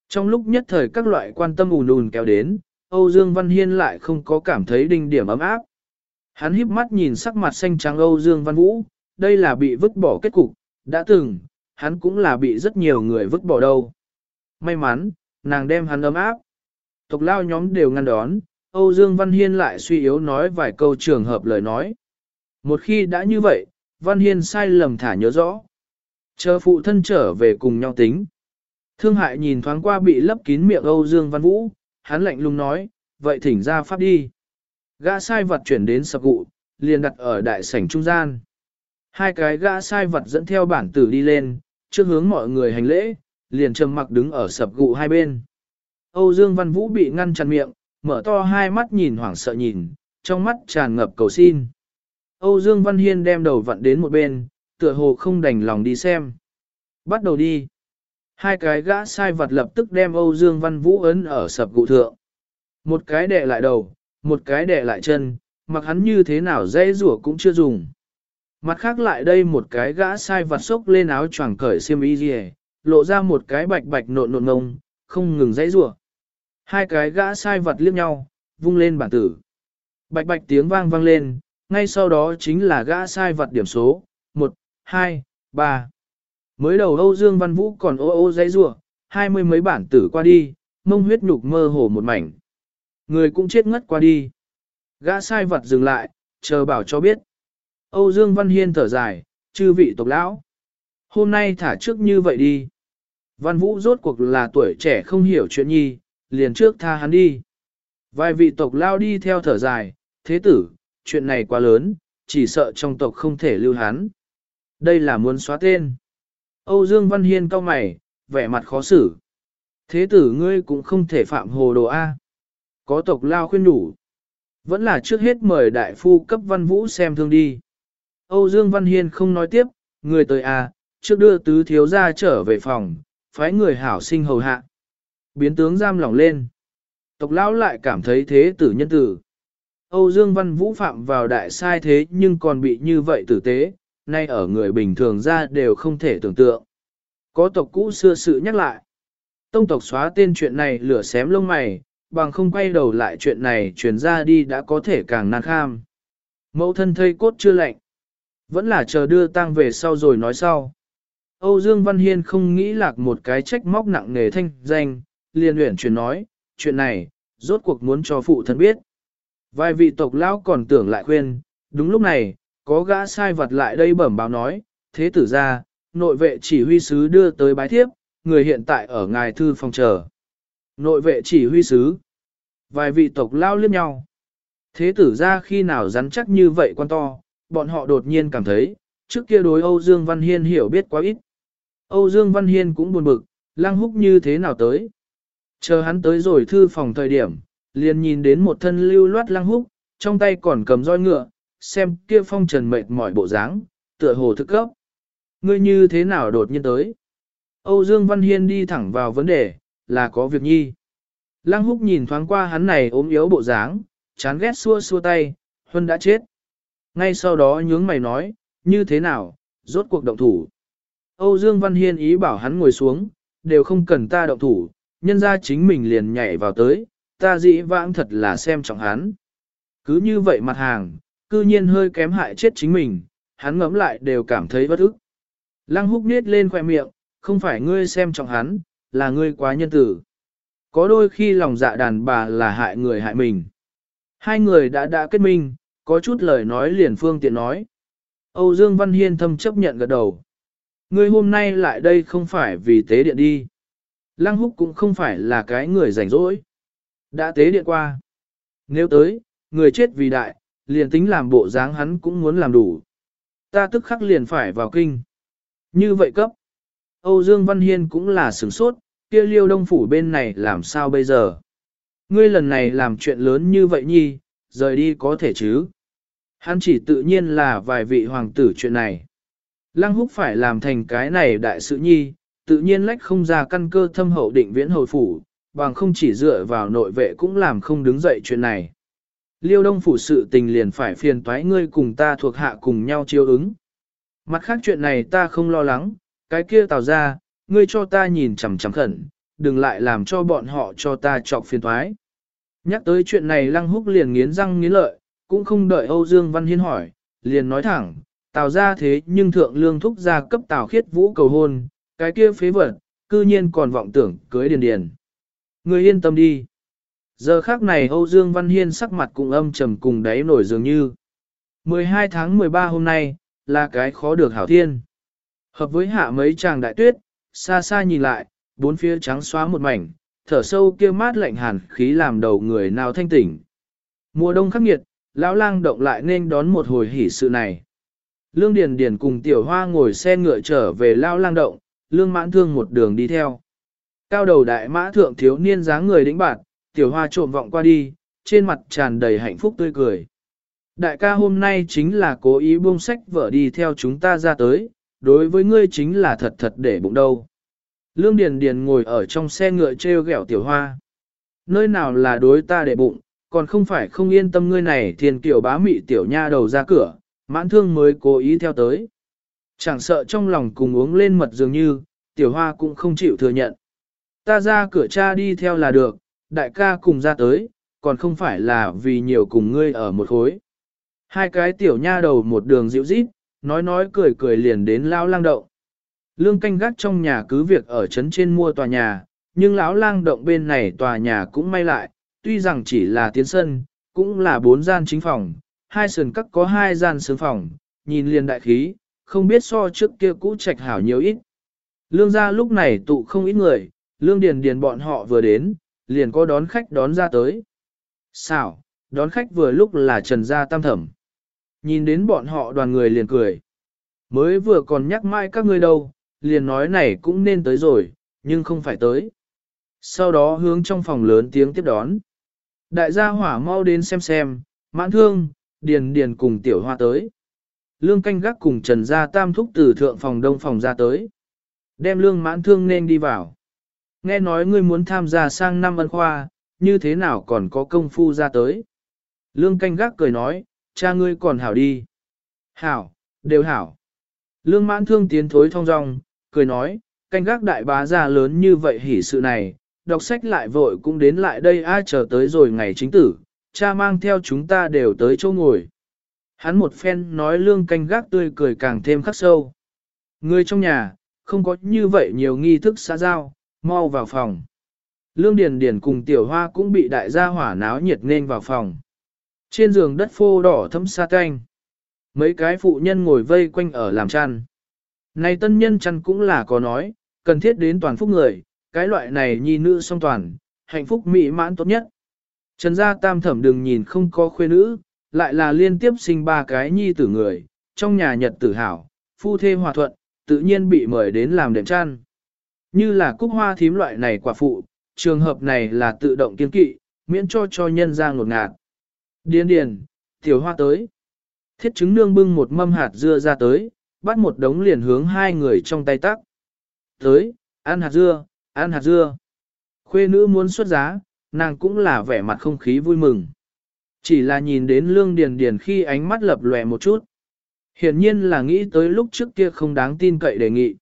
Trong lúc nhất thời các loại quan tâm ùn ùn kéo đến, Âu Dương Văn Hiên lại không có cảm thấy đinh điểm ấm áp. Hắn híp mắt nhìn sắc mặt xanh trắng Âu Dương Văn Vũ, đây là bị vứt bỏ kết cục, đã từng, hắn cũng là bị rất nhiều người vứt bỏ đâu. May mắn, nàng đem hắn ấm áp. Tộc lao nhóm đều ngăn đón, Âu Dương Văn Hiên lại suy yếu nói vài câu trường hợp lời nói. Một khi đã như vậy, Văn Hiên sai lầm thả nhớ rõ. Chờ phụ thân trở về cùng nhau tính. Thương hại nhìn thoáng qua bị lấp kín miệng Âu Dương Văn Vũ, hắn lạnh lùng nói, vậy thỉnh ra pháp đi. Gã sai vật chuyển đến sập cụ, liền đặt ở đại sảnh trung gian. Hai cái gã sai vật dẫn theo bản tử đi lên, trước hướng mọi người hành lễ, liền trầm mặc đứng ở sập gụ hai bên. Âu Dương Văn Vũ bị ngăn chặn miệng, mở to hai mắt nhìn hoảng sợ nhìn, trong mắt tràn ngập cầu xin. Âu Dương Văn Hiên đem đầu vặn đến một bên, tựa hồ không đành lòng đi xem. Bắt đầu đi. Hai cái gã sai vật lập tức đem Âu Dương Văn Vũ ấn ở sập cụ thượng. Một cái đè lại đầu, một cái đè lại chân, mặc hắn như thế nào dây rủa cũng chưa dùng. Mặt khác lại đây một cái gã sai vặt xốc lên áo choàng cởi xiêm y rìa lộ ra một cái bạch bạch nộn nộn ngông, không ngừng dãy rủa. Hai cái gã sai vật liếc nhau, vung lên bản tử. Bạch bạch tiếng vang vang lên, ngay sau đó chính là gã sai vật điểm số, 1, 2, 3. Mới đầu Âu Dương Văn Vũ còn ô ô dãy rủa, hai mươi mấy bản tử qua đi, mông huyết nhục mơ hồ một mảnh. Người cũng chết ngất qua đi. Gã sai vật dừng lại, chờ bảo cho biết. Âu Dương Văn Hiên thở dài, chư vị tộc lão. Hôm nay thả trước như vậy đi. Văn Vũ rốt cuộc là tuổi trẻ không hiểu chuyện nhi, liền trước tha hắn đi. Vài vị tộc lao đi theo thở dài, thế tử, chuyện này quá lớn, chỉ sợ trong tộc không thể lưu hắn. Đây là muốn xóa tên. Âu Dương Văn Hiên cao mày, vẻ mặt khó xử. Thế tử ngươi cũng không thể phạm hồ đồ A. Có tộc lao khuyên đủ. Vẫn là trước hết mời đại phu cấp văn vũ xem thương đi. Âu Dương Văn Hiên không nói tiếp, người tới A, trước đưa tứ thiếu ra trở về phòng, phái người hảo sinh hầu hạ. Biến tướng giam lỏng lên. Tộc lão lại cảm thấy thế tử nhân tử. Âu Dương Văn Vũ phạm vào đại sai thế nhưng còn bị như vậy tử tế, nay ở người bình thường ra đều không thể tưởng tượng. Có tộc cũ xưa sự nhắc lại. Tông tộc xóa tên chuyện này lửa xém lông mày, bằng không quay đầu lại chuyện này truyền ra đi đã có thể càng nan kham. Mẫu thân thây cốt chưa lạnh. Vẫn là chờ đưa tang về sau rồi nói sau. Âu Dương Văn Hiên không nghĩ lạc một cái trách móc nặng nề thanh danh, liền luyện truyền nói, chuyện này, rốt cuộc muốn cho phụ thân biết. Vài vị tộc lão còn tưởng lại khuyên, đúng lúc này, có gã sai vật lại đây bẩm báo nói, thế tử ra, nội vệ chỉ huy sứ đưa tới bái thiếp, người hiện tại ở ngài thư phòng chờ. Nội vệ chỉ huy sứ. Vài vị tộc lao liếc nhau. Thế tử ra khi nào rắn chắc như vậy quan to, bọn họ đột nhiên cảm thấy, trước kia đối Âu Dương Văn Hiên hiểu biết quá ít. Âu Dương Văn Hiên cũng buồn bực, lang húc như thế nào tới. Chờ hắn tới rồi thư phòng thời điểm, liền nhìn đến một thân lưu loát lang húc, trong tay còn cầm roi ngựa, xem kia phong trần mệt mỏi bộ dáng, tựa hồ thức cấp. Ngươi như thế nào đột nhiên tới? Âu Dương Văn Hiên đi thẳng vào vấn đề, là có việc nhi. Lăng húc nhìn thoáng qua hắn này ốm yếu bộ dáng, chán ghét xua xua tay, Huân đã chết. Ngay sau đó nhướng mày nói, như thế nào, rốt cuộc động thủ. Âu Dương Văn Hiên ý bảo hắn ngồi xuống, đều không cần ta động thủ, nhân ra chính mình liền nhảy vào tới, ta dĩ vãng thật là xem trọng hắn. Cứ như vậy mặt hàng, cư nhiên hơi kém hại chết chính mình, hắn ngẫm lại đều cảm thấy bất ức. Lăng húc niết lên khoẻ miệng, không phải ngươi xem trọng hắn, là ngươi quá nhân tử. Có đôi khi lòng dạ đàn bà là hại người hại mình. Hai người đã đã kết minh, có chút lời nói liền phương tiện nói. Âu Dương Văn Hiên thâm chấp nhận gật đầu. Ngươi hôm nay lại đây không phải vì tế điện đi. Lăng húc cũng không phải là cái người rảnh rỗi. Đã tế điện qua. Nếu tới, người chết vì đại, liền tính làm bộ dáng hắn cũng muốn làm đủ. Ta tức khắc liền phải vào kinh. Như vậy cấp. Âu Dương Văn Hiên cũng là sửng sốt, kia liêu đông phủ bên này làm sao bây giờ? Ngươi lần này làm chuyện lớn như vậy nhi, rời đi có thể chứ? Hắn chỉ tự nhiên là vài vị hoàng tử chuyện này. Lăng húc phải làm thành cái này đại sự nhi, tự nhiên lách không ra căn cơ thâm hậu định viễn hồi phủ, bằng không chỉ dựa vào nội vệ cũng làm không đứng dậy chuyện này. Liêu đông phủ sự tình liền phải phiền toái ngươi cùng ta thuộc hạ cùng nhau chiêu ứng. Mặt khác chuyện này ta không lo lắng, cái kia tào ra, ngươi cho ta nhìn chằm chằm khẩn, đừng lại làm cho bọn họ cho ta chọc phiền toái. Nhắc tới chuyện này lăng húc liền nghiến răng nghiến lợi, cũng không đợi Âu Dương Văn Hiên hỏi, liền nói thẳng, tào ra thế nhưng thượng lương thúc gia cấp tào khiết vũ cầu hôn, cái kia phế vật, cư nhiên còn vọng tưởng cưới điền điền. người yên tâm đi. Giờ khác này Âu Dương Văn Hiên sắc mặt cũng âm trầm cùng đáy nổi dường như. 12 tháng 13 hôm nay, là cái khó được hảo thiên. Hợp với hạ mấy chàng đại tuyết, xa xa nhìn lại, bốn phía trắng xóa một mảnh, thở sâu kia mát lạnh hàn khí làm đầu người nào thanh tỉnh. Mùa đông khắc nghiệt, lão lang động lại nên đón một hồi hỉ sự này. Lương Điền Điền cùng Tiểu Hoa ngồi xe ngựa trở về lão lang động, Lương Mãn Thương một đường đi theo. Cao đầu đại mã thượng thiếu niên dáng người đĩnh bạt, Tiểu Hoa trộm vọng qua đi, trên mặt tràn đầy hạnh phúc tươi cười. Đại ca hôm nay chính là cố ý buông sách vợ đi theo chúng ta ra tới, đối với ngươi chính là thật thật để bụng đâu. Lương Điền Điền ngồi ở trong xe ngựa treo gẹo tiểu hoa. Nơi nào là đối ta để bụng, còn không phải không yên tâm ngươi này Thiền kiểu bá mị tiểu nha đầu ra cửa, mãn thương mới cố ý theo tới. Chẳng sợ trong lòng cùng uống lên mật dường như, tiểu hoa cũng không chịu thừa nhận. Ta ra cửa cha đi theo là được, đại ca cùng ra tới, còn không phải là vì nhiều cùng ngươi ở một khối. Hai cái tiểu nha đầu một đường dịu rít, nói nói cười cười liền đến lão lang động. Lương canh gác trong nhà cứ việc ở trấn trên mua tòa nhà, nhưng lão lang động bên này tòa nhà cũng may lại, tuy rằng chỉ là tiến sân, cũng là bốn gian chính phòng, hai sườn cắt có hai gian sướng phòng, nhìn liền đại khí, không biết so trước kia cũ trạch hảo nhiều ít. Lương gia lúc này tụ không ít người, lương điền điền bọn họ vừa đến, liền có đón khách đón ra tới. Xảo, đón khách vừa lúc là trần gia tam thẩm. Nhìn đến bọn họ đoàn người liền cười. Mới vừa còn nhắc mãi các ngươi đâu, liền nói này cũng nên tới rồi, nhưng không phải tới. Sau đó hướng trong phòng lớn tiếng tiếp đón. Đại gia hỏa mau đến xem xem, mãn thương, điền điền cùng tiểu hoa tới. Lương canh gác cùng trần gia tam thúc từ thượng phòng đông phòng ra tới. Đem lương mãn thương nên đi vào. Nghe nói ngươi muốn tham gia sang năm ân khoa, như thế nào còn có công phu ra tới. Lương canh gác cười nói, cha ngươi còn hảo đi. Hảo, đều hảo. Lương mãn thương tiến thối thong dong, cười nói, canh gác đại bá gia lớn như vậy hỉ sự này, đọc sách lại vội cũng đến lại đây ai chờ tới rồi ngày chính tử, cha mang theo chúng ta đều tới chỗ ngồi. Hắn một phen nói lương canh gác tươi cười càng thêm khắc sâu. Người trong nhà, không có như vậy nhiều nghi thức xã giao, mau vào phòng. Lương Điền Điền cùng Tiểu Hoa cũng bị đại gia hỏa náo nhiệt nên vào phòng. Trên giường đất phô đỏ thấm sa canh. Mấy cái phụ nhân ngồi vây quanh ở làm chăn. Này tân nhân chăn cũng là có nói, cần thiết đến toàn phúc người, cái loại này nhi nữ song toàn, hạnh phúc mỹ mãn tốt nhất. Trần gia tam thẩm đừng nhìn không có khuê nữ, lại là liên tiếp sinh ba cái nhi tử người, trong nhà nhật tử hảo, phu thê hòa thuận, tự nhiên bị mời đến làm đệm chăn. Như là cúc hoa thím loại này quả phụ, trường hợp này là tự động kiên kỵ, miễn cho cho nhân ra ngột ngạt. Điên điền, tiểu hoa tới. Thiết chứng nương bưng một mâm hạt dưa ra tới, bắt một đống liền hướng hai người trong tay tắc. Tới, ăn hạt dưa, ăn hạt dưa. Khuê nữ muốn xuất giá, nàng cũng là vẻ mặt không khí vui mừng. Chỉ là nhìn đến lương điền điền khi ánh mắt lập lòe một chút. Hiển nhiên là nghĩ tới lúc trước kia không đáng tin cậy đề nghị.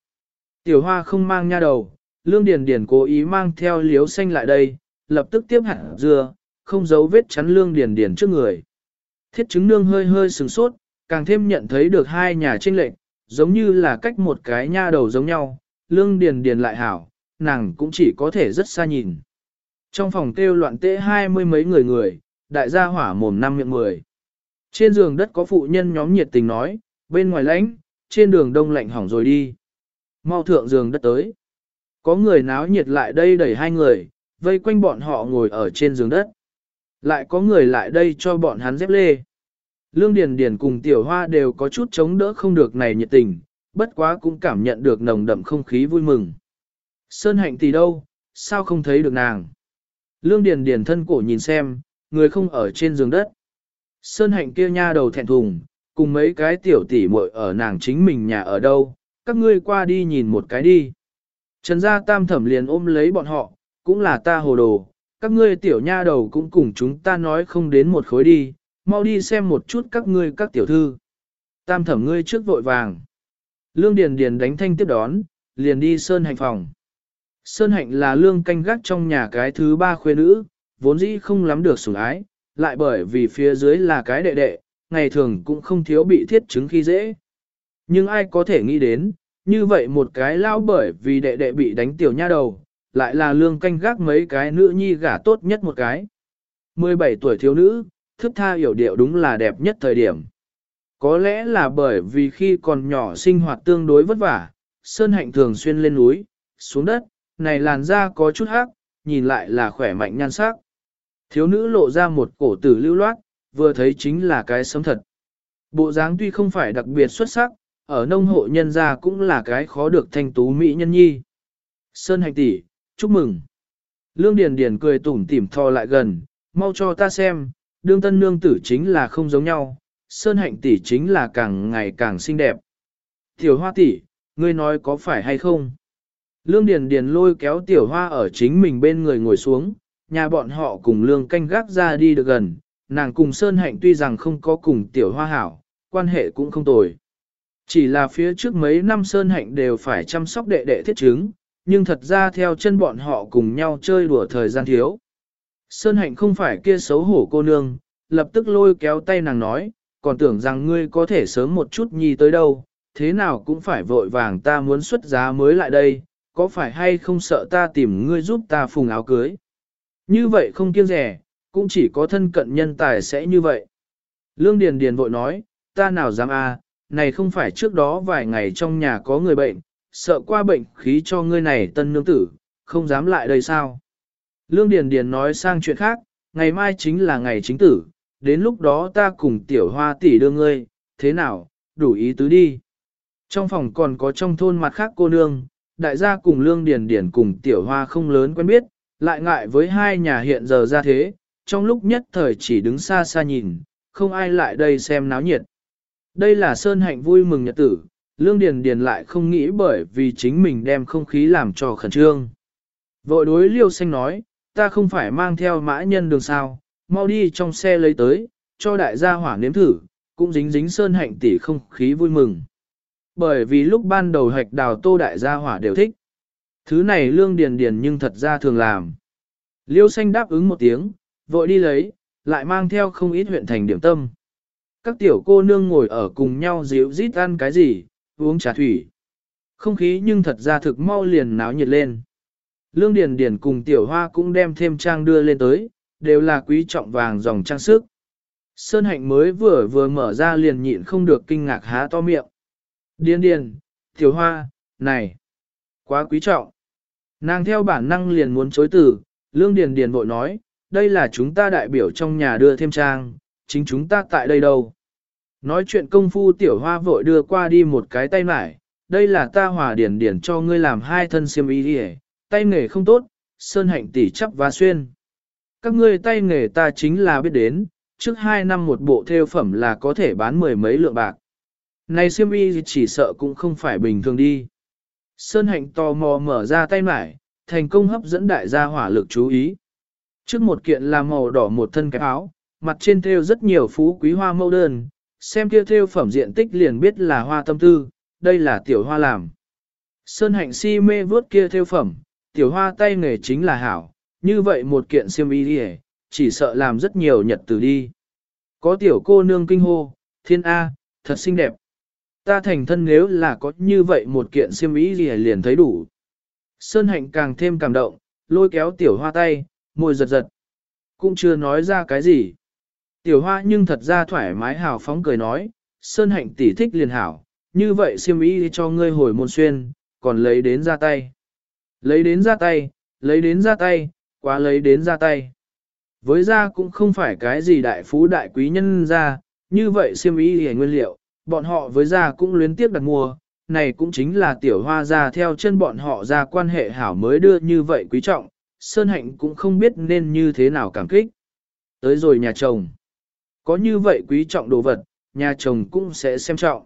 Tiểu hoa không mang nha đầu, lương điền điền cố ý mang theo liếu xanh lại đây, lập tức tiếp hẳn dưa, không giấu vết chắn lương điền điền trước người. Thiết chứng nương hơi hơi sừng sốt, càng thêm nhận thấy được hai nhà tranh lệnh, giống như là cách một cái nha đầu giống nhau, lương điền điền lại hảo, nàng cũng chỉ có thể rất xa nhìn. Trong phòng kêu loạn tễ hai mươi mấy người người, đại gia hỏa mồm năm miệng mười. Trên giường đất có phụ nhân nhóm nhiệt tình nói, bên ngoài lạnh, trên đường đông lạnh hỏng rồi đi. Mau thượng giường đất tới. Có người náo nhiệt lại đây đẩy hai người, vây quanh bọn họ ngồi ở trên giường đất. Lại có người lại đây cho bọn hắn dép lê. Lương Điền Điền cùng Tiểu Hoa đều có chút chống đỡ không được này nhiệt tình, bất quá cũng cảm nhận được nồng đậm không khí vui mừng. Sơn hạnh tỷ đâu, sao không thấy được nàng? Lương Điền Điền thân cổ nhìn xem, người không ở trên giường đất. Sơn hạnh kia nha đầu thẹn thùng, cùng mấy cái tiểu tỷ muội ở nàng chính mình nhà ở đâu, các ngươi qua đi nhìn một cái đi. Trần gia tam thẩm liền ôm lấy bọn họ, cũng là ta hồ đồ, các ngươi tiểu nha đầu cũng cùng chúng ta nói không đến một khối đi, mau đi xem một chút các ngươi các tiểu thư. Tam thẩm ngươi trước vội vàng. Lương Điền Điền đánh thanh tiếp đón, liền đi sơn hạnh phòng. Sơn hạnh là lương canh gác trong nhà cái thứ ba khuê nữ, vốn dĩ không lắm được sủng ái, lại bởi vì phía dưới là cái đệ đệ, ngày thường cũng không thiếu bị thiết chứng khi dễ. Nhưng ai có thể nghĩ đến, như vậy một cái lao bởi vì đệ đệ bị đánh tiểu nha đầu, lại là lương canh gác mấy cái nữ nhi gả tốt nhất một cái. 17 tuổi thiếu nữ, thức tha hiểu điệu đúng là đẹp nhất thời điểm. Có lẽ là bởi vì khi còn nhỏ sinh hoạt tương đối vất vả, Sơn Hạnh thường xuyên lên núi, xuống đất, này làn da có chút hắc, nhìn lại là khỏe mạnh nhan sắc. Thiếu nữ lộ ra một cổ tử lưu loát, vừa thấy chính là cái sấm thật. Bộ dáng tuy không phải đặc biệt xuất sắc, ở nông hộ nhân gia cũng là cái khó được thanh tú mỹ nhân nhi. Sơn hành tỷ, chúc mừng. Lương Điền Điền cười tủm tỉm thò lại gần, mau cho ta xem, đương tân nương tử chính là không giống nhau, Sơn hạnh tỷ chính là càng ngày càng xinh đẹp. Tiểu hoa tỷ, ngươi nói có phải hay không? Lương Điền Điền lôi kéo tiểu hoa ở chính mình bên người ngồi xuống, nhà bọn họ cùng lương canh gác ra đi được gần, nàng cùng Sơn Hạnh tuy rằng không có cùng tiểu hoa hảo, quan hệ cũng không tồi. Chỉ là phía trước mấy năm Sơn Hạnh đều phải chăm sóc đệ đệ thiết chứng, nhưng thật ra theo chân bọn họ cùng nhau chơi đùa thời gian thiếu. Sơn Hạnh không phải kia xấu hổ cô nương, lập tức lôi kéo tay nàng nói, còn tưởng rằng ngươi có thể sớm một chút nhi tới đâu, thế nào cũng phải vội vàng ta muốn xuất giá mới lại đây, có phải hay không sợ ta tìm ngươi giúp ta phùng áo cưới. Như vậy không kiêng rẻ, cũng chỉ có thân cận nhân tài sẽ như vậy. Lương Điền Điền vội nói, ta nào dám a, à, này không phải trước đó vài ngày trong nhà có người bệnh, sợ qua bệnh khí cho ngươi này tân nương tử, không dám lại đây sao. Lương Điền Điền nói sang chuyện khác, ngày mai chính là ngày chính tử, đến lúc đó ta cùng tiểu hoa tỷ đưa ngươi, thế nào, đủ ý tứ đi. Trong phòng còn có trong thôn mặt khác cô nương, đại gia cùng Lương Điền Điền cùng Tiểu Hoa không lớn quen biết, lại ngại với hai nhà hiện giờ ra thế, trong lúc nhất thời chỉ đứng xa xa nhìn, không ai lại đây xem náo nhiệt. Đây là Sơn Hạnh vui mừng nhật tử, Lương Điền Điền lại không nghĩ bởi vì chính mình đem không khí làm cho khẩn trương. Vội đối Liêu Xanh nói, ta không phải mang theo mã nhân đường sao, mau đi trong xe lấy tới, cho đại gia hỏa nếm thử, cũng dính dính Sơn Hạnh tỷ không khí vui mừng. Bởi vì lúc ban đầu hạch đào tô đại gia hỏa đều thích. Thứ này Lương Điền Điền nhưng thật ra thường làm. Liêu Xanh đáp ứng một tiếng, vội đi lấy, lại mang theo không ít huyện thành điểm tâm. Các tiểu cô nương ngồi ở cùng nhau dịu rít ăn cái gì, uống trà thủy. Không khí nhưng thật ra thực mau liền náo nhiệt lên. Lương Điền Điền cùng tiểu hoa cũng đem thêm trang đưa lên tới, đều là quý trọng vàng dòng trang sức. Sơn hạnh mới vừa vừa mở ra liền nhịn không được kinh ngạc há to miệng. Điền điền, tiểu hoa, này, quá quý trọng. Nàng theo bản năng liền muốn chối từ, lương điền điền vội nói, đây là chúng ta đại biểu trong nhà đưa thêm trang, chính chúng ta tại đây đâu. Nói chuyện công phu tiểu hoa vội đưa qua đi một cái tay mải, đây là ta hòa điển điển cho ngươi làm hai thân xiêm y đi tay nghề không tốt, sơn hạnh tỉ chắp và xuyên. Các ngươi tay nghề ta chính là biết đến, trước hai năm một bộ theo phẩm là có thể bán mười mấy lượng bạc. Này xiêm y chỉ sợ cũng không phải bình thường đi. Sơn hạnh tò mò mở ra tay mải, thành công hấp dẫn đại gia hỏa lực chú ý. Trước một kiện là màu đỏ một thân cái áo, mặt trên thêu rất nhiều phú quý hoa mẫu đơn, xem kia thêu phẩm diện tích liền biết là hoa tâm tư, đây là tiểu hoa làm. Sơn hạnh si mê vớt kia thêu phẩm, tiểu hoa tay nghề chính là hảo, như vậy một kiện siêm y đi chỉ sợ làm rất nhiều nhật từ đi. Có tiểu cô nương kinh hô, thiên A, thật xinh đẹp. Ta thành thân nếu là có như vậy một kiện xiêm y gì liền thấy đủ. Sơn hạnh càng thêm cảm động, lôi kéo tiểu hoa tay, môi giật giật. Cũng chưa nói ra cái gì. Tiểu hoa nhưng thật ra thoải mái hào phóng cười nói, Sơn hạnh tỉ thích liền hảo, như vậy siêm ý cho ngươi hồi môn xuyên, còn lấy đến ra tay. Lấy đến ra tay, lấy đến ra tay, quá lấy đến ra tay. Với ra cũng không phải cái gì đại phú đại quý nhân ra, như vậy siêm ý hề nguyên liệu, bọn họ với ra cũng luyến tiếp đặt mua, này cũng chính là tiểu hoa ra theo chân bọn họ ra quan hệ hảo mới đưa như vậy quý trọng, Sơn Hạnh cũng không biết nên như thế nào cảm kích. Tới rồi nhà chồng. Có như vậy quý trọng đồ vật, nhà chồng cũng sẽ xem trọng.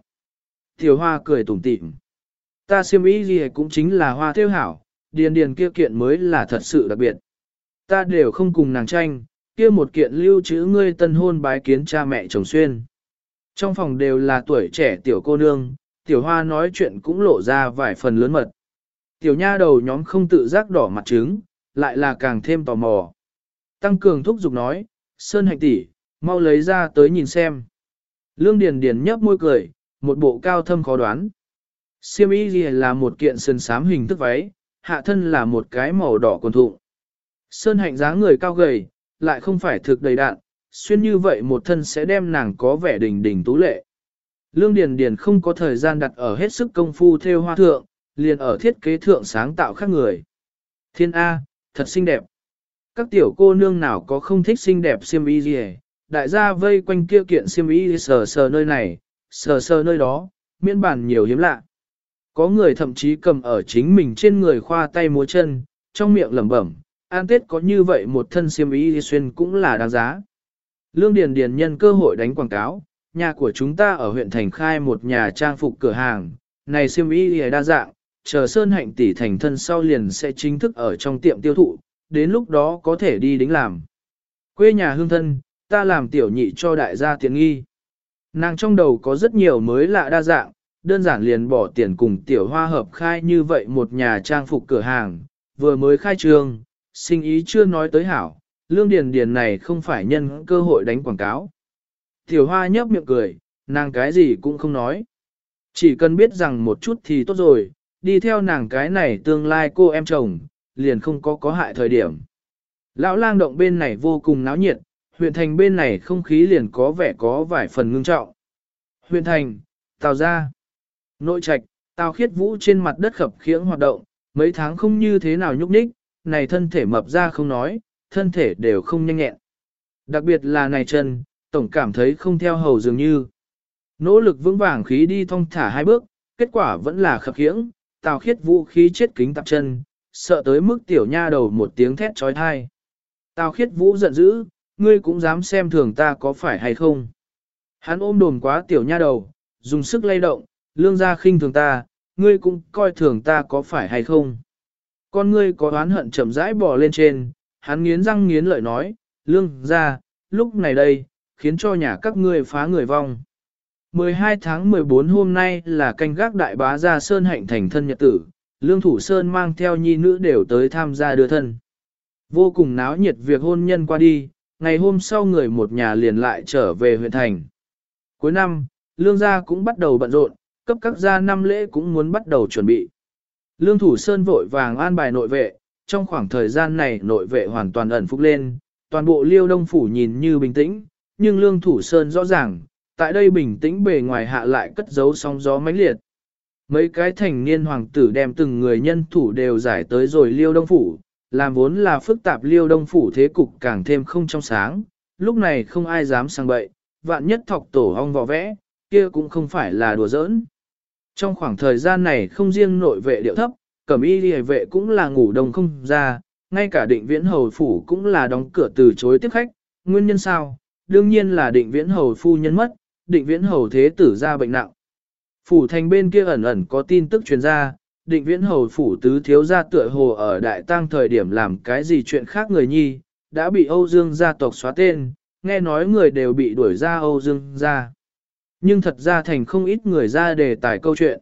Tiểu hoa cười tủm tỉm. Ta siêm ý gì cũng chính là hoa theo hảo, điền điền kia kiện mới là thật sự đặc biệt. Ta đều không cùng nàng tranh, kia một kiện lưu trữ ngươi tân hôn bái kiến cha mẹ chồng xuyên. Trong phòng đều là tuổi trẻ tiểu cô nương, tiểu hoa nói chuyện cũng lộ ra vài phần lớn mật. Tiểu nha đầu nhóm không tự giác đỏ mặt trứng, lại là càng thêm tò mò. Tăng cường thúc giục nói, Sơn hạnh tỷ, mau lấy ra tới nhìn xem. Lương Điền Điền nhấp môi cười, một bộ cao thâm khó đoán. Siêm y gì là một kiện sơn sám hình thức váy, hạ thân là một cái màu đỏ quần thụ. Sơn hạnh dáng người cao gầy, lại không phải thực đầy đạn, xuyên như vậy một thân sẽ đem nàng có vẻ đỉnh đỉnh tú lệ. Lương Điền Điền không có thời gian đặt ở hết sức công phu theo hoa thượng, liền ở thiết kế thượng sáng tạo khác người. Thiên A, thật xinh đẹp. Các tiểu cô nương nào có không thích xinh đẹp xiêm y gì đại gia vây quanh kia kiện xiêm y sờ sờ nơi này, sờ sờ nơi đó, miễn bản nhiều hiếm lạ. Có người thậm chí cầm ở chính mình trên người khoa tay múa chân, trong miệng lẩm bẩm, an tết có như vậy một thân xiêm y xuyên cũng là đáng giá. Lương Điền Điền nhân cơ hội đánh quảng cáo, nhà của chúng ta ở huyện Thành khai một nhà trang phục cửa hàng, này xiêm y đa dạng, chờ Sơn Hạnh tỷ thành thân sau liền sẽ chính thức ở trong tiệm tiêu thụ, đến lúc đó có thể đi đính làm. Quê nhà hương thân, ta làm tiểu nhị cho đại gia tiện nghi. Nàng trong đầu có rất nhiều mới lạ đa dạng, đơn giản liền bỏ tiền cùng tiểu hoa hợp khai như vậy một nhà trang phục cửa hàng, vừa mới khai trương, sinh ý chưa nói tới hảo, lương điền điền này không phải nhân cơ hội đánh quảng cáo. Tiểu hoa nhấp miệng cười, nàng cái gì cũng không nói. Chỉ cần biết rằng một chút thì tốt rồi, đi theo nàng cái này tương lai cô em chồng, liền không có có hại thời điểm. Lão lang động bên này vô cùng náo nhiệt, huyện thành bên này không khí liền có vẻ có vài phần ngưng trọng. Huyện thành, tào ra, nội trạch, tào khiết vũ trên mặt đất khập khiễng hoạt động, mấy tháng không như thế nào nhúc nhích, này thân thể mập ra không nói, thân thể đều không nhanh nhẹn. Đặc biệt là này chân, tổng cảm thấy không theo hầu dường như. Nỗ lực vững vàng khí đi thong thả hai bước, kết quả vẫn là khập khiễng, tào khiết vũ khí chết kính tạp chân, sợ tới mức tiểu nha đầu một tiếng thét trói thai. Tào khiết vũ giận dữ, ngươi cũng dám xem thường ta có phải hay không. Hắn ôm đồn quá tiểu nha đầu, dùng sức lay động, lương gia khinh thường ta, ngươi cũng coi thường ta có phải hay không. Con ngươi có oán hận chậm rãi bỏ lên trên, hắn nghiến răng nghiến lợi nói, lương gia, lúc này đây, khiến cho nhà các ngươi phá người vong. 12 tháng 14 hôm nay là canh gác đại bá gia Sơn hạnh thành thân nhật tử, Lương Thủ Sơn mang theo nhi nữ đều tới tham gia đưa thân. Vô cùng náo nhiệt việc hôn nhân qua đi, ngày hôm sau người một nhà liền lại trở về huyện thành. Cuối năm, Lương gia cũng bắt đầu bận rộn, cấp các gia năm lễ cũng muốn bắt đầu chuẩn bị. Lương Thủ Sơn vội vàng an bài nội vệ, trong khoảng thời gian này nội vệ hoàn toàn ẩn phúc lên, toàn bộ liêu đông phủ nhìn như bình tĩnh, nhưng Lương Thủ Sơn rõ ràng, tại đây bình tĩnh bề ngoài hạ lại cất giấu sóng gió mãnh liệt. Mấy cái thành niên hoàng tử đem từng người nhân thủ đều giải tới rồi liêu đông phủ, làm vốn là phức tạp liêu đông phủ thế cục càng thêm không trong sáng, lúc này không ai dám sang bậy, vạn nhất thọc tổ hong vò vẽ, kia cũng không phải là đùa giỡn. Trong khoảng thời gian này không riêng nội vệ điệu thấp, cẩm y liề vệ cũng là ngủ đông không ra, ngay cả định viễn hầu phủ cũng là đóng cửa từ chối tiếp khách, nguyên nhân sao? Đương nhiên là định viễn hầu phu nhân mất, định viễn hầu thế tử ra bệnh nặng. Phủ thành bên kia ẩn ẩn có tin tức truyền ra, định viễn hầu phủ tứ thiếu gia tựa hồ ở đại tang thời điểm làm cái gì chuyện khác người nhi, đã bị Âu Dương gia tộc xóa tên, nghe nói người đều bị đuổi ra Âu Dương gia. Nhưng thật ra thành không ít người ra đề tài câu chuyện.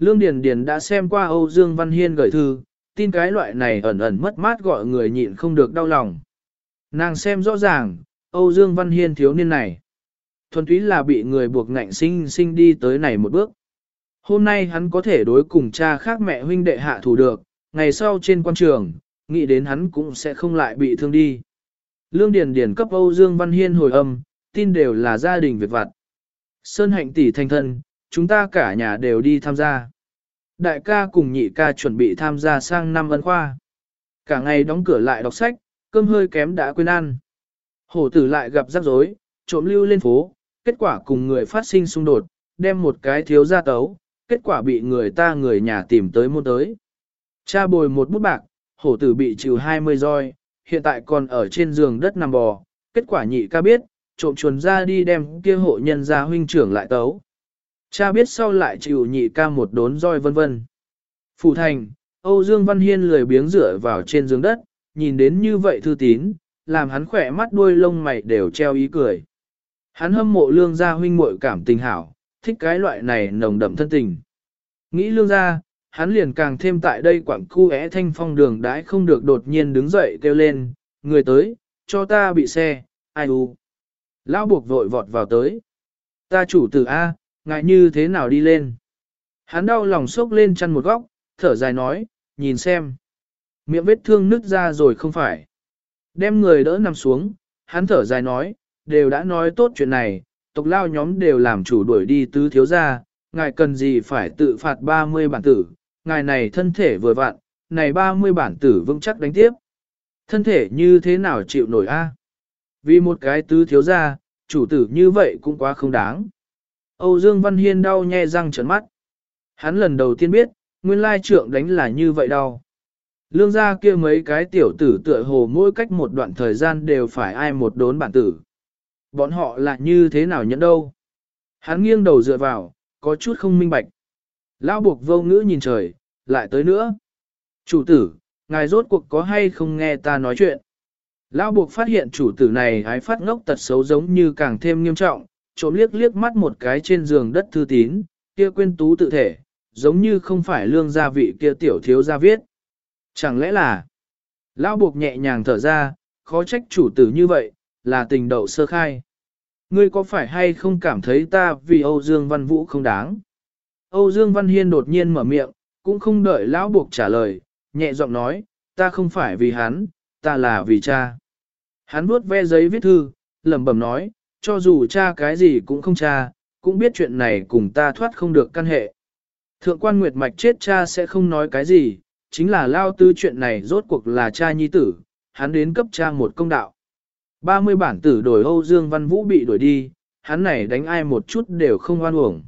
Lương Điền Điền đã xem qua Âu Dương Văn Hiên gửi thư, tin cái loại này ẩn ẩn mất mát gọi người nhịn không được đau lòng. Nàng xem rõ ràng, Âu Dương Văn Hiên thiếu niên này thuần túy là bị người buộc ngạnh sinh sinh đi tới này một bước. Hôm nay hắn có thể đối cùng cha khác mẹ huynh đệ hạ thủ được, ngày sau trên quan trường, nghĩ đến hắn cũng sẽ không lại bị thương đi. Lương Điền Điền cấp Âu Dương Văn Hiên hồi âm, tin đều là gia đình việc vặt. Sơn hạnh tỷ thành thân, chúng ta cả nhà đều đi tham gia. Đại ca cùng nhị ca chuẩn bị tham gia sang năm ân khoa. Cả ngày đóng cửa lại đọc sách, cơm hơi kém đã quên ăn. Hổ tử lại gặp rắc rối, trộm lưu lên phố, kết quả cùng người phát sinh xung đột, đem một cái thiếu gia tấu, kết quả bị người ta người nhà tìm tới môn tới. Cha bồi một bút bạc, hổ tử bị trừ 20 roi, hiện tại còn ở trên giường đất nằm bò, kết quả nhị ca biết, trộm chuồn ra đi đem kia hộ nhân gia huynh trưởng lại tấu. Cha biết sau lại chịu nhị ca một đốn roi vân vân. Phủ thành, Âu Dương Văn Hiên lười biếng rửa vào trên giường đất, nhìn đến như vậy thư tín, làm hắn khỏe mắt đuôi lông mày đều treo ý cười. Hắn hâm mộ lương gia huynh muội cảm tình hảo, thích cái loại này nồng đậm thân tình. Nghĩ lương gia, hắn liền càng thêm tại đây quảng cu é thanh phong đường đãi không được đột nhiên đứng dậy kêu lên, người tới, cho ta bị xe, ai u. Lão buộc vội vọt vào tới. Ta chủ tử A, ngại như thế nào đi lên. Hắn đau lòng sốc lên chăn một góc, thở dài nói, nhìn xem. Miệng vết thương nứt ra rồi không phải. Đem người đỡ nằm xuống, hắn thở dài nói, đều đã nói tốt chuyện này, tộc lao nhóm đều làm chủ đuổi đi tứ thiếu gia, ngài cần gì phải tự phạt 30 bản tử, ngài này thân thể vừa vặn, này 30 bản tử vững chắc đánh tiếp. Thân thể như thế nào chịu nổi a? Vì một cái tứ thiếu gia, chủ tử như vậy cũng quá không đáng. Âu Dương Văn Hiên đau nhe răng trợn mắt. Hắn lần đầu tiên biết, nguyên lai trượng đánh là như vậy đau. Lương gia kia mấy cái tiểu tử tựa hồ mỗi cách một đoạn thời gian đều phải ai một đốn bản tử. Bọn họ là như thế nào nhẫn đâu? Hắn nghiêng đầu dựa vào, có chút không minh bạch. Lão buộc vô ngữ nhìn trời, lại tới nữa. Chủ tử, ngài rốt cuộc có hay không nghe ta nói chuyện? Lão buộc phát hiện chủ tử này hái phát ngốc tật xấu giống như càng thêm nghiêm trọng, trộm liếc liếc mắt một cái trên giường đất thư tín, kia quên tú tự thể, giống như không phải lương gia vị kia tiểu thiếu gia viết. Chẳng lẽ là... Lão buộc nhẹ nhàng thở ra, khó trách chủ tử như vậy, là tình đậu sơ khai. Ngươi có phải hay không cảm thấy ta vì Âu Dương Văn Vũ không đáng? Âu Dương Văn Hiên đột nhiên mở miệng, cũng không đợi lão buộc trả lời, nhẹ giọng nói, ta không phải vì hắn, ta là vì cha. Hắn vuốt ve giấy viết thư, lẩm bẩm nói, cho dù cha cái gì cũng không cha, cũng biết chuyện này cùng ta thoát không được căn hệ. Thượng quan Nguyệt Mạch chết cha sẽ không nói cái gì, chính là lao tư chuyện này rốt cuộc là cha nhi tử, hắn đến cấp cha một công đạo. 30 bản tử đổi Âu Dương Văn Vũ bị đổi đi, hắn này đánh ai một chút đều không oan uổng.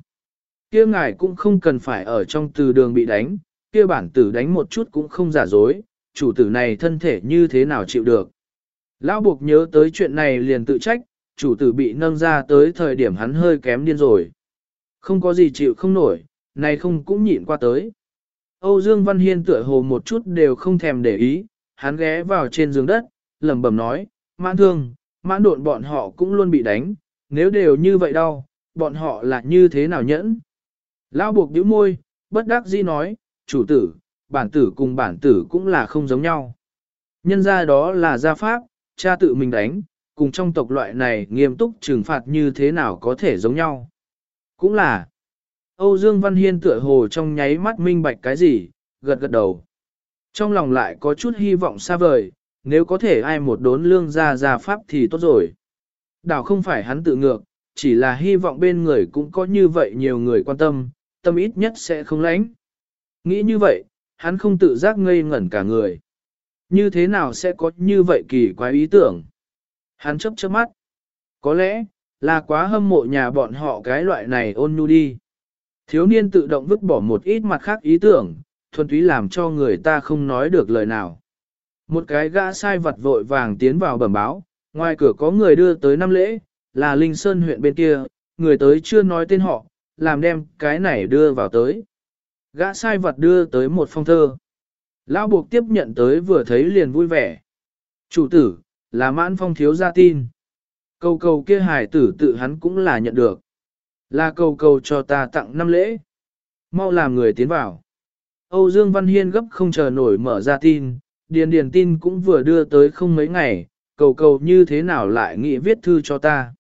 Kia ngài cũng không cần phải ở trong từ đường bị đánh, kia bản tử đánh một chút cũng không giả dối, chủ tử này thân thể như thế nào chịu được. Lão buộc nhớ tới chuyện này liền tự trách, chủ tử bị nâng ra tới thời điểm hắn hơi kém điên rồi. Không có gì chịu không nổi, này không cũng nhịn qua tới. Âu Dương Văn Hiên tựa hồ một chút đều không thèm để ý, hắn ghé vào trên giường đất, lẩm bẩm nói, mãn thương, mãn độn bọn họ cũng luôn bị đánh, nếu đều như vậy đâu, bọn họ là như thế nào nhẫn. Lão buộc nhíu môi, bất đắc dĩ nói, chủ tử, bản tử cùng bản tử cũng là không giống nhau. Nhân ra đó là gia pháp, cha tự mình đánh, cùng trong tộc loại này nghiêm túc trừng phạt như thế nào có thể giống nhau. Cũng là, Âu Dương Văn Hiên tựa hồ trong nháy mắt minh bạch cái gì, gật gật đầu. Trong lòng lại có chút hy vọng xa vời, nếu có thể ai một đốn lương ra ra pháp thì tốt rồi. Đảo không phải hắn tự ngược, chỉ là hy vọng bên người cũng có như vậy nhiều người quan tâm, tâm ít nhất sẽ không lánh. Nghĩ như vậy, hắn không tự giác ngây ngẩn cả người. Như thế nào sẽ có như vậy kỳ quái ý tưởng? Hắn chấp chớp mắt. Có lẽ, là quá hâm mộ nhà bọn họ cái loại này ôn nhu đi. Thiếu niên tự động vứt bỏ một ít mặt khác ý tưởng, thuần túy làm cho người ta không nói được lời nào. Một cái gã sai vật vội vàng tiến vào bẩm báo, ngoài cửa có người đưa tới năm lễ, là Linh Sơn huyện bên kia, người tới chưa nói tên họ, làm đem cái này đưa vào tới. Gã sai vật đưa tới một phong thơ. Lão buộc tiếp nhận tới vừa thấy liền vui vẻ. Chủ tử, là mãn phong thiếu gia tin. Cầu cầu kia hài tử tự hắn cũng là nhận được. Là cầu cầu cho ta tặng năm lễ. Mau làm người tiến vào. Âu Dương Văn Hiên gấp không chờ nổi mở ra tin, điền điền tin cũng vừa đưa tới không mấy ngày, cầu cầu như thế nào lại nghĩ viết thư cho ta.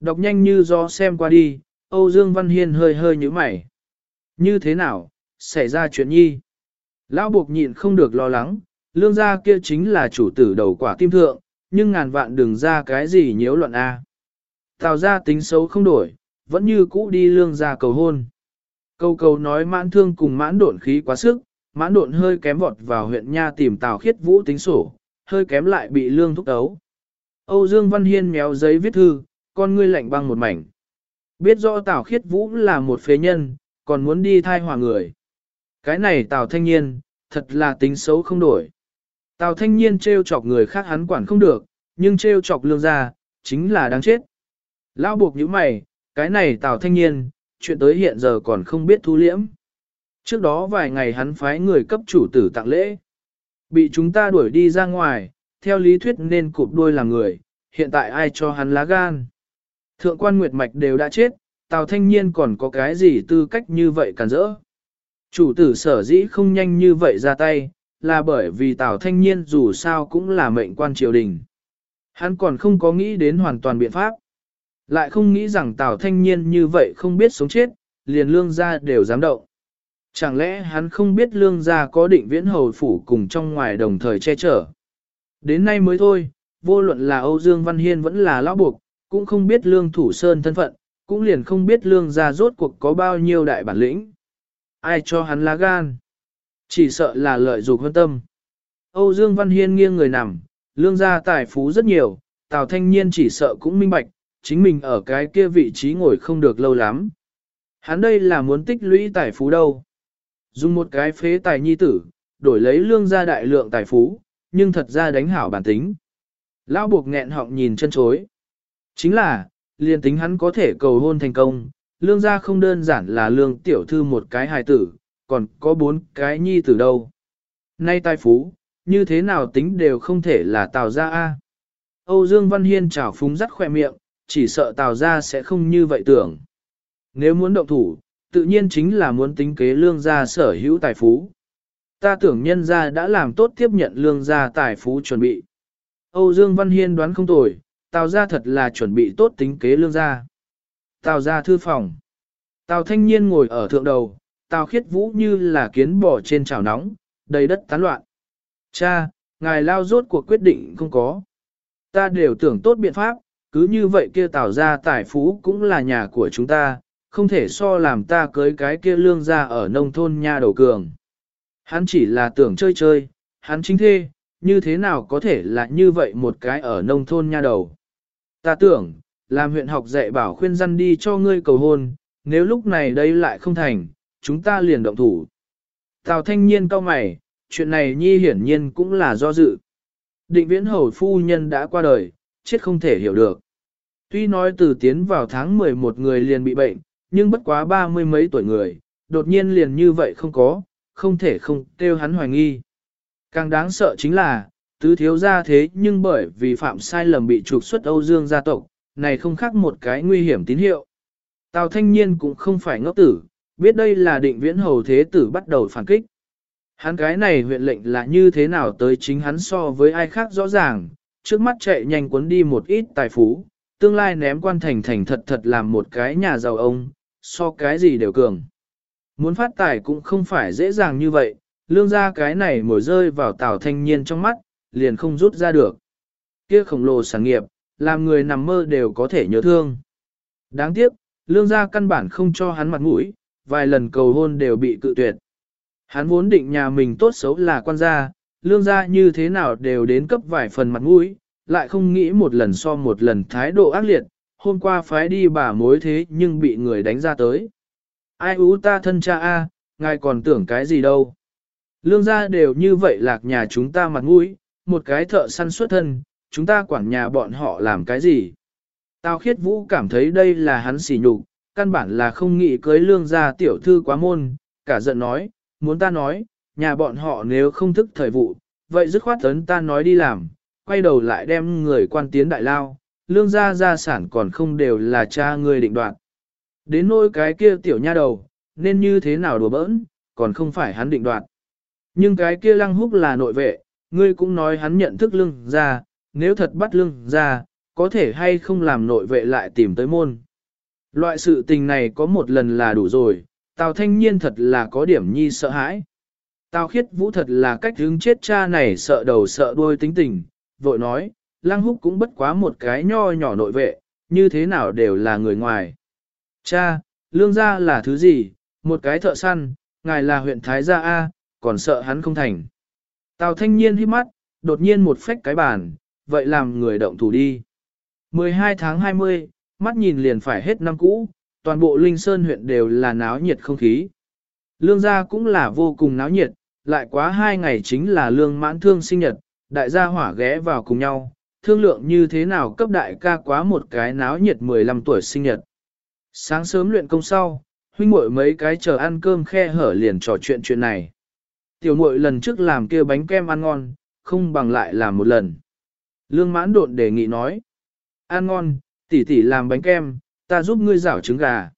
Đọc nhanh như gió xem qua đi, Âu Dương Văn Hiên hơi hơi như mày. Như thế nào, xảy ra chuyện nhi. Lão buộc nhịn không được lo lắng, lương gia kia chính là chủ tử đầu quả tim thượng, nhưng ngàn vạn đừng ra cái gì nhiễu loạn A. Tào ra tính xấu không đổi, vẫn như cũ đi lương gia cầu hôn. Câu cầu nói mãn thương cùng mãn độn khí quá sức, mãn độn hơi kém vọt vào huyện Nha tìm Tào khiết vũ tính sổ, hơi kém lại bị lương thúc đấu. Âu Dương Văn Hiên méo giấy viết thư, con ngươi lạnh băng một mảnh. Biết rõ Tào khiết vũ là một phế nhân, còn muốn đi thai hòa người. Cái này Tào thanh niên, thật là tính xấu không đổi. Tào thanh niên trêu chọc người khác hắn quản không được, nhưng trêu chọc lương gia, chính là đáng chết. Lao buộc những mày, cái này Tào thanh niên, chuyện tới hiện giờ còn không biết thu liễm. Trước đó vài ngày hắn phái người cấp chủ tử tặng lễ. Bị chúng ta đuổi đi ra ngoài, theo lý thuyết nên cụp đuôi làm người, hiện tại ai cho hắn lá gan. Thượng quan Nguyệt Mạch đều đã chết, Tào Thanh Niên còn có cái gì tư cách như vậy cản rỡ. Chủ tử sở dĩ không nhanh như vậy ra tay, là bởi vì Tào Thanh Niên dù sao cũng là mệnh quan triều đình. Hắn còn không có nghĩ đến hoàn toàn biện pháp. Lại không nghĩ rằng Tào Thanh Niên như vậy không biết sống chết, liền lương gia đều dám động. Chẳng lẽ hắn không biết lương gia có định viễn hầu phủ cùng trong ngoài đồng thời che chở. Đến nay mới thôi, vô luận là Âu Dương Văn Hiên vẫn là lão buộc, cũng không biết lương thủ sơn thân phận, cũng liền không biết lương gia rốt cuộc có bao nhiêu đại bản lĩnh. Ai cho hắn lá gan? Chỉ sợ là lợi dụng hơn tâm. Âu Dương Văn Hiên nghiêng người nằm, lương gia tài phú rất nhiều, Tào Thanh Niên chỉ sợ cũng minh bạch, chính mình ở cái kia vị trí ngồi không được lâu lắm. Hắn đây là muốn tích lũy tài phú đâu. Dùng một cái phế tài nhi tử, đổi lấy lương gia đại lượng tài phú, nhưng thật ra đánh hảo bản tính. Lão buộc nghẹn họng nhìn chân chối. Chính là, liền tính hắn có thể cầu hôn thành công, lương gia không đơn giản là lương tiểu thư một cái hài tử, còn có bốn cái nhi tử đâu. Nay tài phú, như thế nào tính đều không thể là tào gia A. Âu Dương Văn Hiên chảo phúng rắt khoe miệng, chỉ sợ tào gia sẽ không như vậy tưởng. Nếu muốn động thủ, tự nhiên chính là muốn tính kế lương gia sở hữu tài phú. Ta tưởng nhân gia đã làm tốt tiếp nhận lương gia tài phú chuẩn bị. Âu Dương Văn Hiên đoán không tồi, Tào gia thật là chuẩn bị tốt tính kế lương gia. Tào gia thư phòng. Tào thanh niên ngồi ở thượng đầu, Tào khiết vũ như là kiến bò trên chảo nóng, đầy đất tán loạn. Cha, ngài lao rốt cuộc quyết định không có. Ta đều tưởng tốt biện pháp, cứ như vậy kia Tào ra tài phú cũng là nhà của chúng ta, không thể so làm ta cưới cái kia lương ra ở nông thôn nha đầu cường. Hắn chỉ là tưởng chơi chơi, hắn chính thê, như thế nào có thể là như vậy một cái ở nông thôn nha đầu. Ta tưởng, làm huyện học dạy bảo khuyên dân đi cho ngươi cầu hôn, nếu lúc này đây lại không thành, chúng ta liền động thủ. Tào thanh Niên cau mày, chuyện này nhi hiển nhiên cũng là do dự. Định viễn hầu phu nhân đã qua đời, chết không thể hiểu được. Tuy nói từ tiến vào tháng 11 người liền bị bệnh, nhưng bất quá ba mươi mấy tuổi người, đột nhiên liền như vậy không có, không thể không kêu hắn hoài nghi. Càng đáng sợ chính là, tứ thiếu gia thế nhưng bởi vì phạm sai lầm bị trục xuất Âu Dương gia tộc, này không khác một cái nguy hiểm tín hiệu. Tào thanh niên cũng không phải ngốc tử, biết đây là định viễn hầu thế tử bắt đầu phản kích. Hắn cái này huyện lệnh là như thế nào tới chính hắn so với ai khác rõ ràng, trước mắt chạy nhanh cuốn đi một ít tài phú, tương lai ném quan thành thành thật thật làm một cái nhà giàu ông, so cái gì đều cường. Muốn phát tài cũng không phải dễ dàng như vậy, lương ra cái này mồi rơi vào tào thanh niên trong mắt, liền không rút ra được. Kia khổng lồ sản nghiệp, làm người nằm mơ đều có thể nhớ thương. Đáng tiếc, lương gia căn bản không cho hắn mặt mũi, vài lần cầu hôn đều bị cự tuyệt. Hắn vốn định nhà mình tốt xấu là quan gia, lương gia như thế nào đều đến cấp vài phần mặt mũi, lại không nghĩ một lần so một lần thái độ ác liệt, hôm qua phái đi bà mối thế nhưng bị người đánh ra tới. Ai ú ta thân cha a, ngài còn tưởng cái gì đâu. Lương gia đều như vậy lạc nhà chúng ta mặt mũi, một cái thợ săn xuất thân, chúng ta quản nhà bọn họ làm cái gì. Tào khiết vũ cảm thấy đây là hắn sỉ nhục, căn bản là không nghĩ cưới lương gia tiểu thư quá môn, cả giận nói, muốn ta nói, nhà bọn họ nếu không thức thời vụ, vậy dứt khoát tấn ta nói đi làm, quay đầu lại đem người quan tiến đại lao, lương gia gia sản còn không đều là cha người định đoạt. Đến nỗi cái kia tiểu nha đầu, nên như thế nào đùa bỡn, còn không phải hắn định đoạt. Nhưng cái kia lăng húc là nội vệ, ngươi cũng nói hắn nhận thức lương gia, nếu thật bắt lương gia, có thể hay không làm nội vệ lại tìm tới môn. Loại sự tình này có một lần là đủ rồi, Tào Thanh Nhiên thật là có điểm nhi sợ hãi. Tào Khiết Vũ thật là cách hướng chết cha này sợ đầu sợ đuôi tính tình, vội nói, Lăng Húc cũng bất quá một cái nho nhỏ nội vệ, như thế nào đều là người ngoài. Cha, lương gia là thứ gì, một cái thợ săn, ngài là huyện Thái Gia A, còn sợ hắn không thành. Tào Thanh Nhiên hít mắt, đột nhiên một phách cái bàn, vậy làm người động thủ đi. 12 tháng 20, mắt nhìn liền phải hết năm cũ, toàn bộ Linh Sơn huyện đều là náo nhiệt không khí. Lương gia cũng là vô cùng náo nhiệt, lại quá hai ngày chính là lương mãn thương sinh nhật, đại gia hỏa ghé vào cùng nhau, thương lượng như thế nào cấp đại ca quá một cái náo nhiệt 15 tuổi sinh nhật. Sáng sớm luyện công sau, huynh muội mấy cái chờ ăn cơm khe hở liền trò chuyện chuyện này. Tiểu muội lần trước làm kia bánh kem ăn ngon, không bằng lại làm một lần. Lương mãn độn đề nghị nói. Ăn ngon, tỷ tỷ làm bánh kem, ta giúp ngươi rảo trứng gà.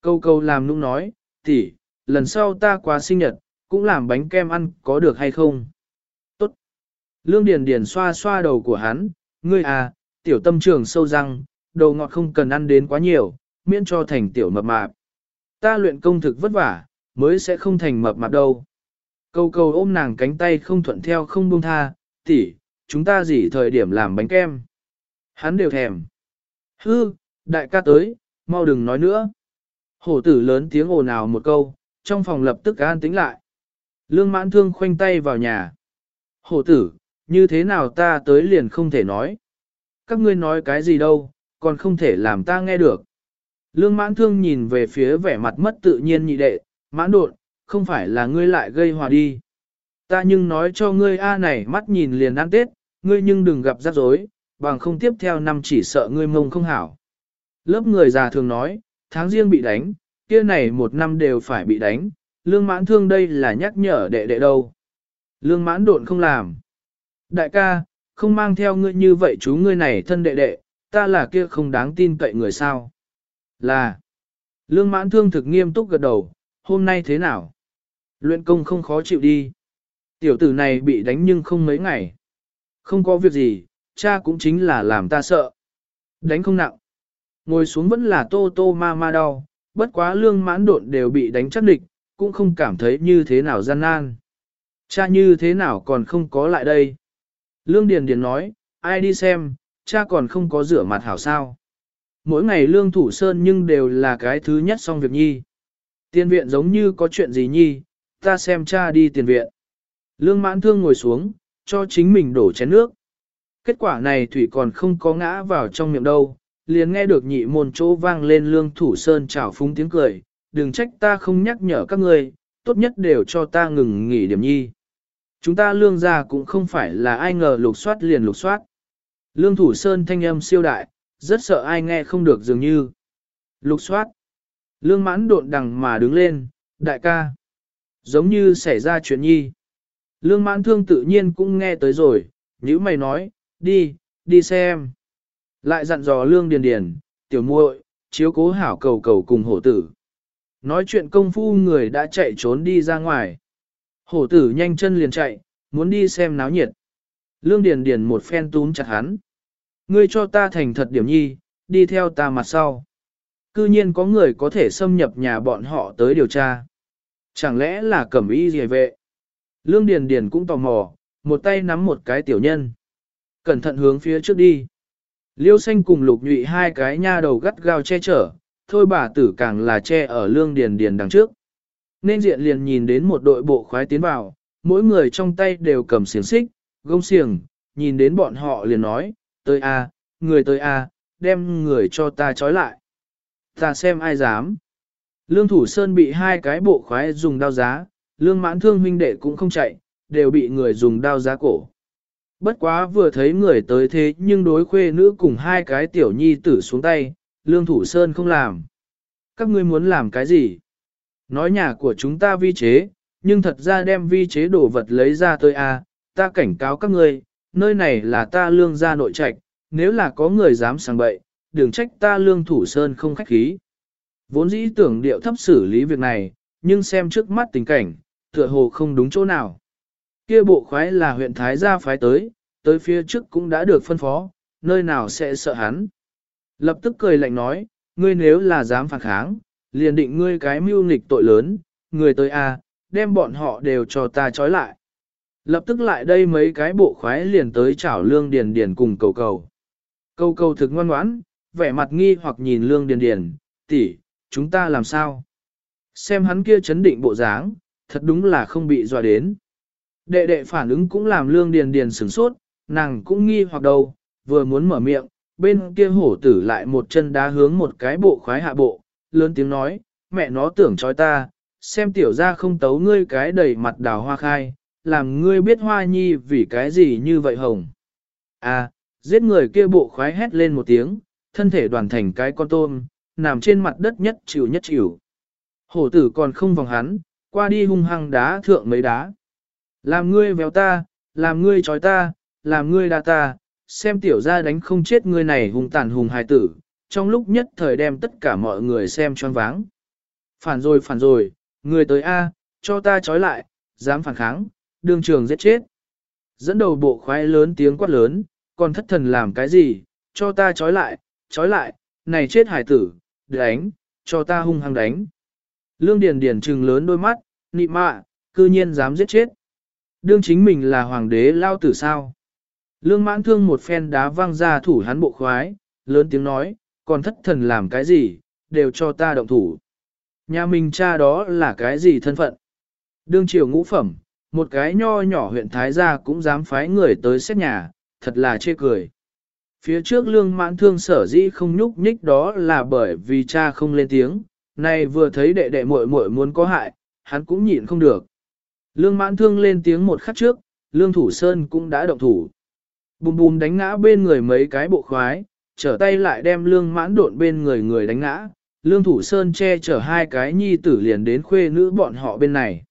Câu câu làm nũng nói, tỷ, lần sau ta qua sinh nhật, cũng làm bánh kem ăn có được hay không? Tốt. Lương Điền Điền xoa xoa đầu của hắn, ngươi à, tiểu tâm trường sâu răng, đầu ngọt không cần ăn đến quá nhiều, miễn cho thành tiểu mập mạp. Ta luyện công thực vất vả, mới sẽ không thành mập mạp đâu. Câu câu ôm nàng cánh tay không thuận theo không buông tha, tỷ, chúng ta gì thời điểm làm bánh kem. Hắn đều thèm. Hư, đại ca tới, mau đừng nói nữa. Hổ tử lớn tiếng ồn ào một câu, trong phòng lập tức an tĩnh lại. Lương mãn thương khoanh tay vào nhà. Hổ tử, như thế nào ta tới liền không thể nói. Các ngươi nói cái gì đâu, còn không thể làm ta nghe được. Lương mãn thương nhìn về phía vẻ mặt mất tự nhiên nhị đệ, mãn đột, không phải là ngươi lại gây hòa đi. Ta nhưng nói cho ngươi A này mắt nhìn liền ăn tết, ngươi nhưng đừng gặp rắc rối, bằng không tiếp theo năm chỉ sợ ngươi mông không hảo. Lớp người già thường nói, tháng riêng bị đánh, kia này một năm đều phải bị đánh, lương mãn thương đây là nhắc nhở đệ đệ đâu. Lương mãn độn không làm. Đại ca, không mang theo ngươi như vậy chú ngươi này thân đệ đệ, ta là kia không đáng tin cậy người sao. Là. Lương mãn thương thực nghiêm túc gật đầu, hôm nay thế nào? Luyện công không khó chịu đi. Tiểu tử này bị đánh nhưng không mấy ngày. Không có việc gì, cha cũng chính là làm ta sợ. Đánh không nặng. Ngồi xuống vẫn là tô tô ma ma đau, bất quá lương mãn độn đều bị đánh chắc địch, cũng không cảm thấy như thế nào gian nan. Cha như thế nào còn không có lại đây? Lương Điền Điền nói, ai đi xem, cha còn không có rửa mặt hảo sao. Mỗi ngày lương thủ sơn nhưng đều là cái thứ nhất xong việc nhi. Tiền viện giống như có chuyện gì nhi, ta xem cha đi tiền viện. Lương mãn thương ngồi xuống, cho chính mình đổ chén nước. Kết quả này thủy còn không có ngã vào trong miệng đâu, liền nghe được nhị môn chỗ vang lên lương thủ sơn chảo phúng tiếng cười, đừng trách ta không nhắc nhở các ngươi, tốt nhất đều cho ta ngừng nghỉ điểm nhi. Chúng ta lương gia cũng không phải là ai ngờ lục soát liền lục soát. Lương thủ sơn thanh âm siêu đại, rất sợ ai nghe không được dường như. Lục soát. Lương mãn độn đằng mà đứng lên, đại ca. Giống như xảy ra chuyện nhi. Lương mãn thương tự nhiên cũng nghe tới rồi, như mày nói, đi, đi xem. Lại dặn dò lương điền điền, tiểu muội, chiếu cố hảo cầu cầu cùng hổ tử. Nói chuyện công phu người đã chạy trốn đi ra ngoài. Hổ tử nhanh chân liền chạy, muốn đi xem náo nhiệt. Lương Điền Điền một phen túm chặt hắn. Ngươi cho ta thành thật điểm nhi, đi theo ta mặt sau. Cư nhiên có người có thể xâm nhập nhà bọn họ tới điều tra. Chẳng lẽ là cẩm y gì vệ? Lương Điền Điền cũng tò mò, một tay nắm một cái tiểu nhân. Cẩn thận hướng phía trước đi. Liêu xanh cùng lục nhụy hai cái nha đầu gắt gao che chở, thôi bà tử càng là che ở lương điền điền đằng trước. Nên diện liền nhìn đến một đội bộ khoái tiến vào, mỗi người trong tay đều cầm xiềng xích, gông xiềng, nhìn đến bọn họ liền nói, tới a, người tới a, đem người cho ta trói lại. Ta xem ai dám. Lương Thủ Sơn bị hai cái bộ khoái dùng đao giá, lương mãn thương huynh đệ cũng không chạy, đều bị người dùng đao giá cổ. Bất quá vừa thấy người tới thế nhưng đối khuê nữ cùng hai cái tiểu nhi tử xuống tay, lương thủ sơn không làm. Các ngươi muốn làm cái gì? Nói nhà của chúng ta vi chế, nhưng thật ra đem vi chế đồ vật lấy ra tới a, à, ta cảnh cáo các ngươi, nơi này là ta lương gia nội trạch, nếu là có người dám sang bậy, đừng trách ta lương thủ sơn không khách khí. Vốn dĩ tưởng điệu thấp xử lý việc này, nhưng xem trước mắt tình cảnh, tựa hồ không đúng chỗ nào. Kia bộ khoái là huyện Thái gia phái tới, tới phía trước cũng đã được phân phó, nơi nào sẽ sợ hắn. Lập tức cười lạnh nói, ngươi nếu là dám phản kháng, liền định ngươi cái mưu nghịch tội lớn, người tới a, đem bọn họ đều cho ta trói lại. Lập tức lại đây mấy cái bộ khoái liền tới chảo lương điền điền cùng cầu cầu. Cầu cầu thực ngoan ngoãn, vẻ mặt nghi hoặc nhìn lương điền điền, tỷ, chúng ta làm sao? Xem hắn kia chấn định bộ dáng, thật đúng là không bị dọa đến. Đệ đệ phản ứng cũng làm lương điền điền sửng sốt, nàng cũng nghi hoặc đầu, vừa muốn mở miệng, bên kia hổ tử lại một chân đá hướng một cái bộ khoái hạ bộ, lớn tiếng nói, mẹ nó tưởng trói ta, xem tiểu gia không tấu ngươi cái đầy mặt đào hoa khai, làm ngươi biết hoa nhi vì cái gì như vậy hồng. À, giết người kia bộ khoái hét lên một tiếng, thân thể đoàn thành cái con tôm, nằm trên mặt đất nhất chịu nhất chịu. Hổ tử còn không vòng hắn, qua đi hung hăng đá thượng mấy đá. Làm ngươi véo ta, làm ngươi trói ta, làm ngươi đa ta, xem tiểu ra đánh không chết ngươi này hùng tàn hùng hài tử, trong lúc nhất thời đem tất cả mọi người xem choáng váng. Phản rồi phản rồi, người tới A, cho ta trói lại, dám phản kháng, đương trường giết chết. Dẫn đầu bộ khoái lớn tiếng quát lớn, còn thất thần làm cái gì, cho ta trói lại, trói lại, này chết hải tử, đánh, cho ta hung hăng đánh. Lương Điền Điền trừng lớn đôi mắt, nị mạ, cư nhiên dám giết chết. Đương chính mình là hoàng đế lao tử sao. Lương mãn thương một phen đá văng ra thủ hắn bộ khoái, lớn tiếng nói, còn thất thần làm cái gì, đều cho ta động thủ. Nhà mình cha đó là cái gì thân phận? Đương triều ngũ phẩm, một cái nho nhỏ huyện Thái Gia cũng dám phái người tới xét nhà, thật là chê cười. Phía trước lương mãn thương sở dĩ không nhúc nhích đó là bởi vì cha không lên tiếng, nay vừa thấy đệ đệ muội muội muốn có hại, hắn cũng nhịn không được. Lương mãn thương lên tiếng một khắc trước, lương thủ sơn cũng đã động thủ. Bùm bùm đánh ngã bên người mấy cái bộ khoái, trở tay lại đem lương mãn độn bên người người đánh ngã. Lương thủ sơn che chở hai cái nhi tử liền đến khuê nữ bọn họ bên này.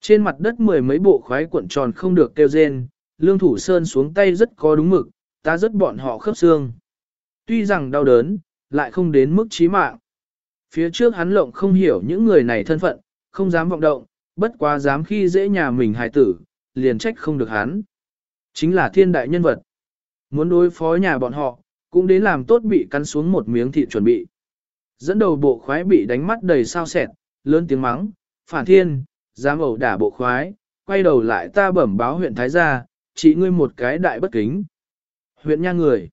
Trên mặt đất mười mấy bộ khoái cuộn tròn không được kêu rên, lương thủ sơn xuống tay rất có đúng mực, ta rất bọn họ khớp xương. Tuy rằng đau đớn, lại không đến mức chí mạng. Phía trước hắn lộng không hiểu những người này thân phận, không dám vọng động, bất quá dám khi dễ nhà mình hài tử, liền trách không được hắn. Chính là thiên đại nhân vật. Muốn đối phó nhà bọn họ, cũng đến làm tốt bị cắn xuống một miếng thịt chuẩn bị. Dẫn đầu bộ khoái bị đánh mắt đầy sao sẹt, lớn tiếng mắng, phản thiên, dám ẩu đả bộ khoái, quay đầu lại ta bẩm báo huyện Thái Gia, chỉ ngươi một cái đại bất kính. Huyện nha người.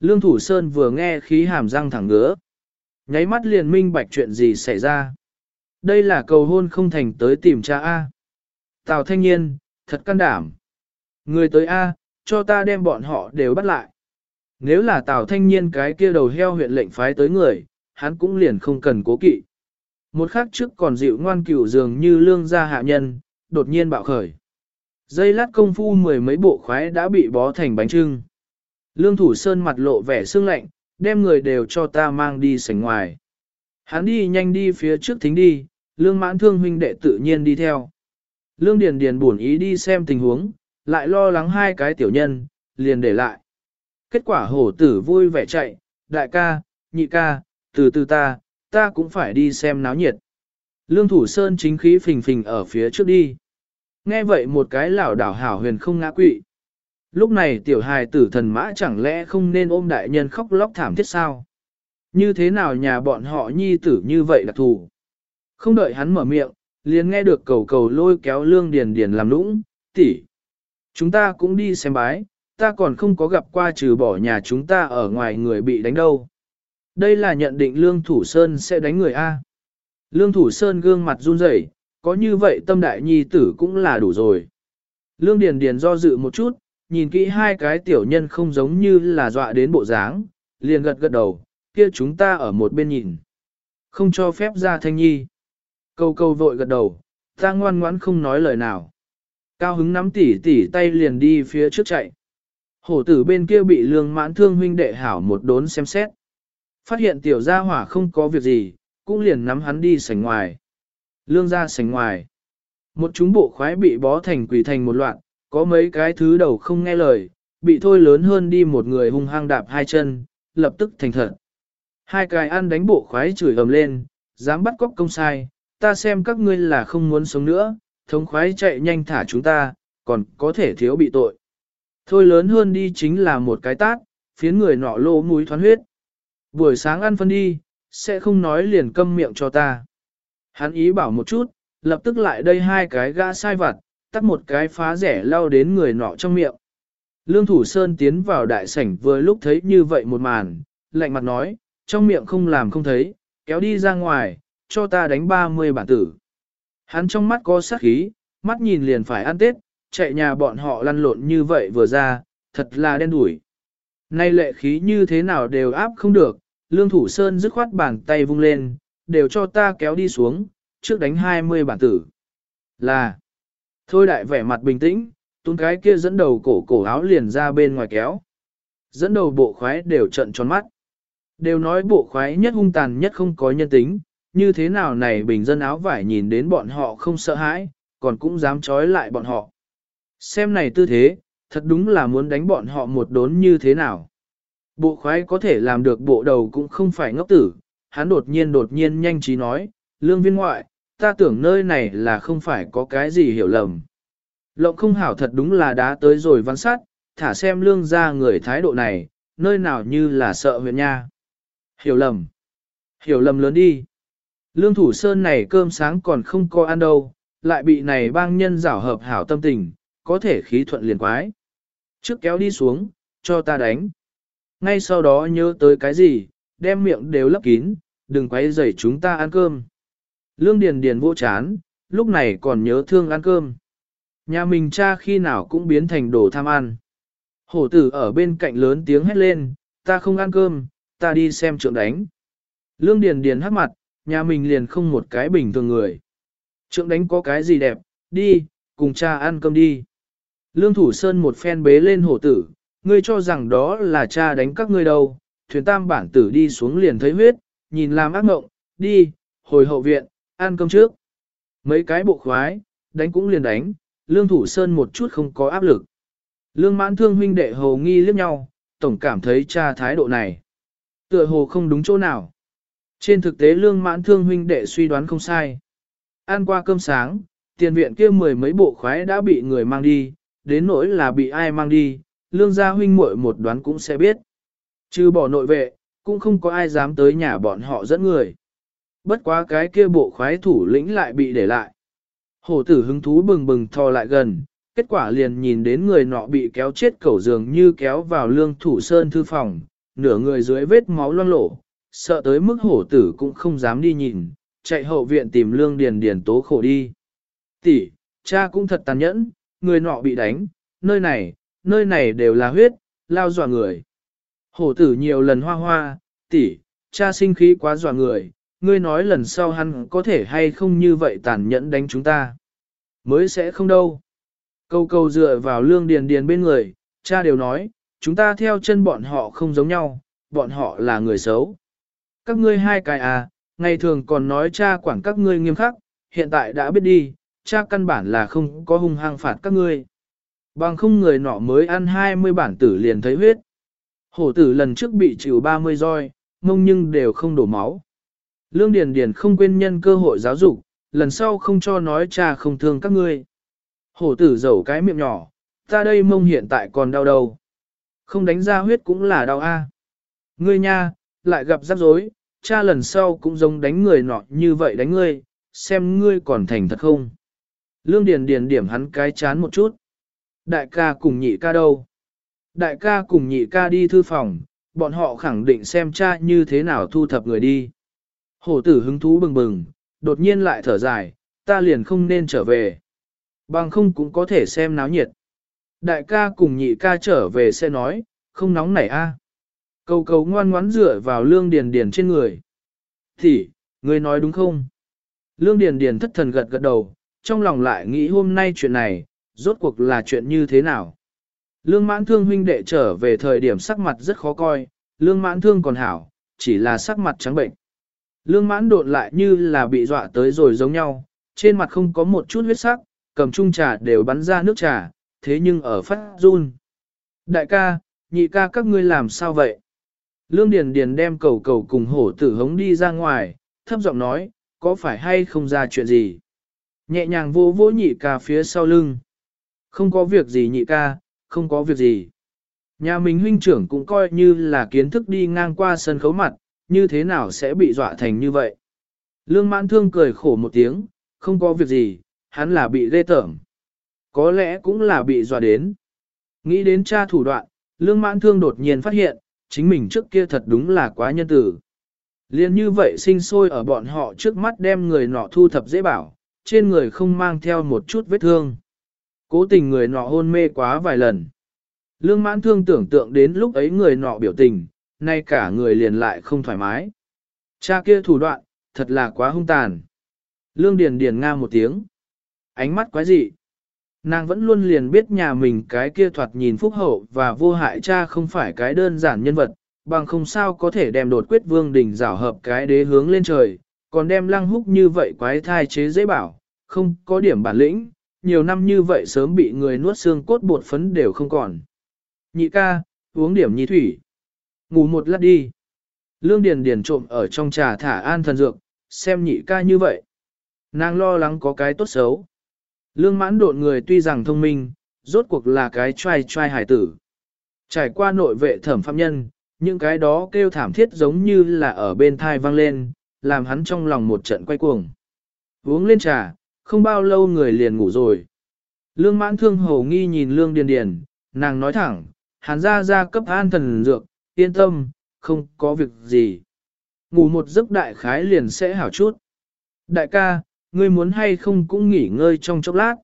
Lương Thủ Sơn vừa nghe khí hàm răng thẳng ngứa. Nháy mắt liền minh bạch chuyện gì xảy ra. Đây là cầu hôn không thành tới tìm cha A. Tào thanh niên, thật can đảm. Người tới A, cho ta đem bọn họ đều bắt lại. Nếu là Tào thanh niên cái kia đầu heo huyện lệnh phái tới người, hắn cũng liền không cần cố kỵ. Một khắc trước còn dịu ngoan cửu dường như lương gia hạ nhân, đột nhiên bạo khởi. Dây lát công phu mười mấy bộ khoái đã bị bó thành bánh trưng. Lương thủ sơn mặt lộ vẻ sương lạnh, đem người đều cho ta mang đi sảnh ngoài. Hắn đi nhanh đi phía trước thính đi, lương mãn thương huynh đệ tự nhiên đi theo. Lương Điền Điền buồn ý đi xem tình huống, lại lo lắng hai cái tiểu nhân, liền để lại. Kết quả hổ tử vui vẻ chạy, đại ca, nhị ca, từ từ ta, ta cũng phải đi xem náo nhiệt. Lương Thủ Sơn chính khí phình phình ở phía trước đi. Nghe vậy một cái lão đảo hảo huyền không ngã quỵ. Lúc này tiểu hài tử thần mã chẳng lẽ không nên ôm đại nhân khóc lóc thảm thiết sao? Như thế nào nhà bọn họ nhi tử như vậy đặc thù? Không đợi hắn mở miệng, liền nghe được cầu cầu lôi kéo lương điền điền làm lũng, tỷ, Chúng ta cũng đi xem bái, ta còn không có gặp qua trừ bỏ nhà chúng ta ở ngoài người bị đánh đâu. Đây là nhận định Lương Thủ Sơn sẽ đánh người A. Lương Thủ Sơn gương mặt run rẩy, có như vậy tâm đại nhi tử cũng là đủ rồi. Lương Điền Điền do dự một chút, nhìn kỹ hai cái tiểu nhân không giống như là dọa đến bộ dáng, liền gật gật đầu, kia chúng ta ở một bên nhìn. Không cho phép ra thanh nhi. Câu câu vội gật đầu, ta ngoan ngoãn không nói lời nào. Cao hứng nắm tỉ tỉ tay liền đi phía trước chạy. Hổ tử bên kia bị lương mãn thương huynh đệ hảo một đốn xem xét. Phát hiện tiểu gia hỏa không có việc gì, cũng liền nắm hắn đi sảnh ngoài. Lương ra sảnh ngoài. Một chúng bộ khoái bị bó thành quỷ thành một loạt, có mấy cái thứ đầu không nghe lời, bị thôi lớn hơn đi một người hung hăng đạp hai chân, lập tức thành thật. Hai cái ăn đánh bộ khoái chửi ầm lên, dám bắt cóc công sai, ta xem các ngươi là không muốn sống nữa, thống khoái chạy nhanh thả chúng ta, còn có thể thiếu bị tội. Thôi lớn hơn đi chính là một cái tát, phiến người nọ lỗ mũi thoán huyết. Buổi sáng ăn phân đi, sẽ không nói liền câm miệng cho ta. Hắn ý bảo một chút, lập tức lại đây hai cái gã sai vặt, tắt một cái phá rẻ lao đến người nọ trong miệng. Lương Thủ Sơn tiến vào đại sảnh vừa lúc thấy như vậy một màn, lạnh mặt nói, trong miệng không làm không thấy, kéo đi ra ngoài, cho ta đánh 30 bản tử. Hắn trong mắt có sát khí, mắt nhìn liền phải ăn tết, chạy nhà bọn họ lăn lộn như vậy vừa ra, thật là đen đủi. Nay lệ khí như thế nào đều áp không được, lương thủ sơn dứt khoát bàn tay vung lên, đều cho ta kéo đi xuống, trước đánh 20 bản tử. Là, thôi đại vẻ mặt bình tĩnh, tuôn cái kia dẫn đầu cổ cổ áo liền ra bên ngoài kéo. Dẫn đầu bộ khoái đều trận tròn mắt. Đều nói bộ khoái nhất hung tàn nhất không có nhân tính, như thế nào này bình dân áo vải nhìn đến bọn họ không sợ hãi, còn cũng dám trói lại bọn họ. Xem này tư thế, thật đúng là muốn đánh bọn họ một đốn như thế nào. Bộ khoái có thể làm được bộ đầu cũng không phải ngốc tử, hắn đột nhiên đột nhiên nhanh trí nói, lương viên ngoại, ta tưởng nơi này là không phải có cái gì hiểu lầm. Lộng không hảo thật đúng là đã tới rồi văn sát, thả xem lương ra người thái độ này, nơi nào như là sợ huyện nha. Hiểu lầm. Hiểu lầm lớn đi. Lương thủ sơn này cơm sáng còn không có ăn đâu, lại bị này bang nhân rảo hợp hảo tâm tình, có thể khí thuận liền quái. Trước kéo đi xuống, cho ta đánh. Ngay sau đó nhớ tới cái gì, đem miệng đều lấp kín, đừng quấy rầy chúng ta ăn cơm. Lương Điền Điền vô chán, lúc này còn nhớ thương ăn cơm. Nhà mình cha khi nào cũng biến thành đồ tham ăn. Hổ tử ở bên cạnh lớn tiếng hét lên, ta không ăn cơm, ta đi xem trượng đánh. Lương Điền Điền hắc mặt, nhà mình liền không một cái bình thường người. Trượng đánh có cái gì đẹp, đi, cùng cha ăn cơm đi. Lương Thủ Sơn một phen bế lên hổ tử, ngươi cho rằng đó là cha đánh các ngươi đâu, thuyền tam bản tử đi xuống liền thấy huyết, nhìn làm ác mộng, đi, hồi hậu viện, ăn cơm trước. Mấy cái bộ khoái, đánh cũng liền đánh, Lương Thủ Sơn một chút không có áp lực. Lương mãn thương huynh đệ hồ nghi liếc nhau, tổng cảm thấy cha thái độ này. Tựa hồ không đúng chỗ nào. Trên thực tế lương mãn thương huynh đệ suy đoán không sai. Ăn qua cơm sáng, tiền viện kia mười mấy bộ khoái đã bị người mang đi, đến nỗi là bị ai mang đi, lương gia huynh muội một đoán cũng sẽ biết. Trừ bỏ nội vệ, cũng không có ai dám tới nhà bọn họ dẫn người. Bất quá cái kia bộ khoái thủ lĩnh lại bị để lại. Hổ tử hứng thú bừng bừng thò lại gần, kết quả liền nhìn đến người nọ bị kéo chết cẩu giường như kéo vào lương thủ sơn thư phòng, nửa người dưới vết máu loang lổ, sợ tới mức hổ tử cũng không dám đi nhìn, chạy hậu viện tìm lương điền điền tố khổ đi. Tỷ, cha cũng thật tàn nhẫn, người nọ bị đánh, nơi này, nơi này đều là huyết, lao dọa người. Hổ tử nhiều lần hoa hoa, tỷ, cha sinh khí quá dọa người, ngươi nói lần sau hắn có thể hay không như vậy tàn nhẫn đánh chúng ta. Mới sẽ không đâu. Câu câu dựa vào lương điền điền bên người, cha đều nói, chúng ta theo chân bọn họ không giống nhau, bọn họ là người xấu. Các ngươi hai cái à, ngày thường còn nói cha quản các ngươi nghiêm khắc, hiện tại đã biết đi, cha căn bản là không có hung hăng phạt các ngươi. Bằng không người nọ mới ăn 20 bản tử liền thấy huyết. Hổ tử lần trước bị chịu 30 roi, mông nhưng đều không đổ máu. Lương Điền Điền không quên nhân cơ hội giáo dục, lần sau không cho nói cha không thương các ngươi. Hổ tử dẩu cái miệng nhỏ, ta đây mông hiện tại còn đau đầu. Không đánh ra huyết cũng là đau a. Ngươi nha, lại gặp rắc rối, cha lần sau cũng giống đánh người nọ như vậy đánh ngươi, xem ngươi còn thành thật không. Lương Điền Điền điểm hắn cái chán một chút. Đại ca cùng nhị ca đâu? Đại ca cùng nhị ca đi thư phòng, bọn họ khẳng định xem cha như thế nào thu thập người đi. Hổ tử hứng thú bừng bừng, đột nhiên lại thở dài, ta liền không nên trở về. Bằng không cũng có thể xem náo nhiệt. Đại ca cùng nhị ca trở về sẽ nói, không nóng nảy a. Cầu cầu ngoan ngoãn dựa vào lương điền điền trên người. Thì, ngươi nói đúng không? Lương điền điền thất thần gật gật đầu, trong lòng lại nghĩ hôm nay chuyện này, rốt cuộc là chuyện như thế nào? Lương mãn thương huynh đệ trở về thời điểm sắc mặt rất khó coi, lương mãn thương còn hảo, chỉ là sắc mặt trắng bệnh. Lương mãn đột lại như là bị dọa tới rồi giống nhau, trên mặt không có một chút huyết sắc, cầm chung trà đều bắn ra nước trà, thế nhưng ở phát run. Đại ca, nhị ca các ngươi làm sao vậy? Lương Điền Điền đem cầu cầu cùng hổ tử hống đi ra ngoài, thấp giọng nói, có phải hay không ra chuyện gì? Nhẹ nhàng vô vô nhị ca phía sau lưng. Không có việc gì nhị ca, không có việc gì. Nhà mình huynh trưởng cũng coi như là kiến thức đi ngang qua sân khấu mặt, như thế nào sẽ bị dọa thành như vậy. Lương mãn thương cười khổ một tiếng, không có việc gì, hắn là bị lê tởm. Có lẽ cũng là bị dọa đến. Nghĩ đến cha thủ đoạn, lương mãn thương đột nhiên phát hiện, chính mình trước kia thật đúng là quá nhân tử. Liên như vậy sinh sôi ở bọn họ trước mắt đem người nọ thu thập dễ bảo, trên người không mang theo một chút vết thương. Cố tình người nọ hôn mê quá vài lần. Lương mãn thương tưởng tượng đến lúc ấy người nọ biểu tình, nay cả người liền lại không thoải mái. Cha kia thủ đoạn, thật là quá hung tàn. Lương Điền Điền nga một tiếng. Ánh mắt quái dị. Nàng vẫn luôn liền biết nhà mình cái kia thoạt nhìn phúc hậu và vô hại cha không phải cái đơn giản nhân vật, bằng không sao có thể đem đột quyết vương đỉnh rảo hợp cái đế hướng lên trời, còn đem lăng húc như vậy quái thai chế dễ bảo, không có điểm bản lĩnh, nhiều năm như vậy sớm bị người nuốt xương cốt bột phấn đều không còn. Nhị ca, uống điểm nhi thủy. Ngủ một lát đi. Lương Điền Điền trộm ở trong trà thả an thần dược, xem nhị ca như vậy. Nàng lo lắng có cái tốt xấu. Lương mãn độn người tuy rằng thông minh, rốt cuộc là cái trai trai hải tử. Trải qua nội vệ thẩm phạm nhân, những cái đó kêu thảm thiết giống như là ở bên thai vang lên, làm hắn trong lòng một trận quay cuồng. Uống lên trà, không bao lâu người liền ngủ rồi. Lương mãn thương hầu nghi nhìn lương điền điền, nàng nói thẳng, hắn ra ra cấp an thần dược, yên tâm, không có việc gì. Ngủ một giấc đại khái liền sẽ hảo chút. Đại ca, ngươi muốn hay không cũng nghỉ ngơi trong chốc lát.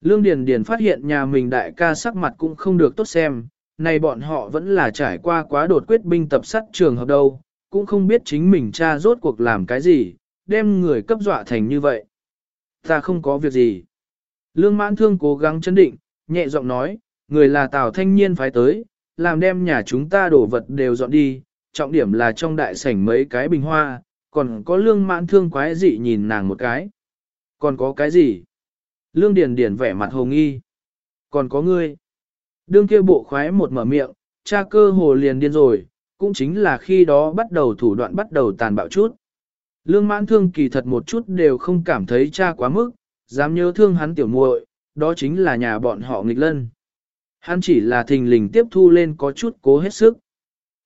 Lương Điền Điền phát hiện nhà mình đại ca sắc mặt cũng không được tốt xem, này bọn họ vẫn là trải qua quá đột quyết binh tập sát trường hợp đâu, cũng không biết chính mình cha rốt cuộc làm cái gì, đem người cấp dọa thành như vậy. Ta không có việc gì. Lương mãn thương cố gắng chấn định, nhẹ giọng nói, người là Tào Thanh Niên phái tới, làm đem nhà chúng ta đổ vật đều dọn đi, trọng điểm là trong đại sảnh mấy cái bình hoa, còn có lương mãn thương quái dị nhìn nàng một cái. Còn có cái gì? Lương Điền Điền vẻ mặt hồ nghi. Còn có ngươi. Đương kia bộ khoái một mở miệng, cha cơ hồ liền điên rồi, cũng chính là khi đó bắt đầu thủ đoạn bắt đầu tàn bạo chút. Lương mãn thương kỳ thật một chút đều không cảm thấy cha quá mức, dám nhớ thương hắn tiểu muội, đó chính là nhà bọn họ nghịch lân. Hắn chỉ là thình lình tiếp thu lên có chút cố hết sức.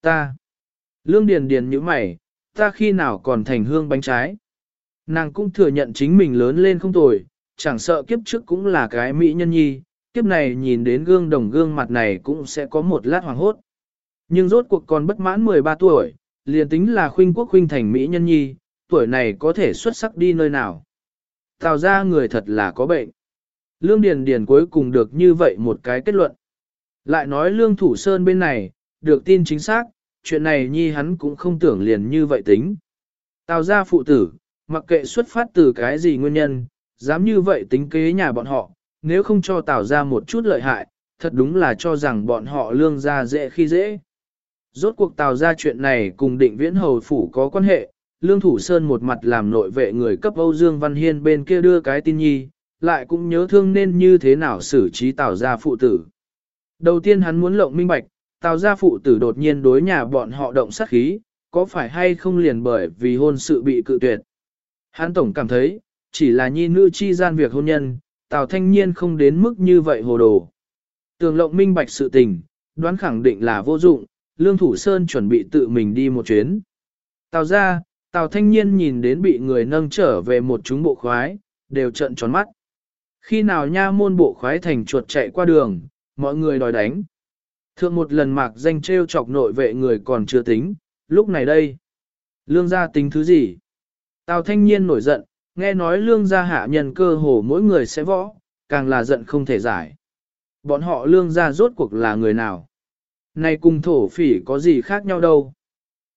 Ta. Lương Điền Điền như mày, ta khi nào còn thành hương bánh trái. Nàng cũng thừa nhận chính mình lớn lên không tồi, chẳng sợ kiếp trước cũng là cái mỹ nhân nhi, kiếp này nhìn đến gương đồng gương mặt này cũng sẽ có một lát hoàng hốt. Nhưng rốt cuộc còn bất mãn 13 tuổi, liền tính là khuynh quốc khuynh thành mỹ nhân nhi, tuổi này có thể xuất sắc đi nơi nào. Tào ra người thật là có bệnh. Lương Điền Điền cuối cùng được như vậy một cái kết luận. Lại nói Lương Thủ Sơn bên này, được tin chính xác, chuyện này nhi hắn cũng không tưởng liền như vậy tính. Tào gia phụ tử, mặc kệ xuất phát từ cái gì nguyên nhân, dám như vậy tính kế nhà bọn họ, nếu không cho Tào gia một chút lợi hại, thật đúng là cho rằng bọn họ lương gia dễ khi dễ. Rốt cuộc Tào gia chuyện này cùng định viễn hầu phủ có quan hệ, Lương Thủ Sơn một mặt làm nội vệ người cấp Âu Dương Văn Hiên bên kia đưa cái tin nhi, lại cũng nhớ thương nên như thế nào xử trí Tào gia phụ tử. Đầu tiên hắn muốn lộng minh bạch, Tào gia phụ tử đột nhiên đối nhà bọn họ động sát khí, có phải hay không liền bởi vì hôn sự bị cự tuyệt. Hán tổng cảm thấy, chỉ là nhi nữ chi gian việc hôn nhân, Tào thanh niên không đến mức như vậy hồ đồ. Tường lộng minh bạch sự tình, đoán khẳng định là vô dụng, Lương Thủ Sơn chuẩn bị tự mình đi một chuyến. Tào ra, Tào thanh niên nhìn đến bị người nâng trở về một chúng bộ khoái, đều trận tròn mắt. Khi nào nha môn bộ khoái thành chuột chạy qua đường, mọi người đòi đánh. Thượng một lần mạc danh treo chọc nội vệ người còn chưa tính, lúc này đây. Lương gia tính thứ gì? Tào thanh niên nổi giận, nghe nói lương gia hạ nhân cơ hồ mỗi người sẽ võ, càng là giận không thể giải. Bọn họ lương gia rốt cuộc là người nào? Này cùng thổ phỉ có gì khác nhau đâu?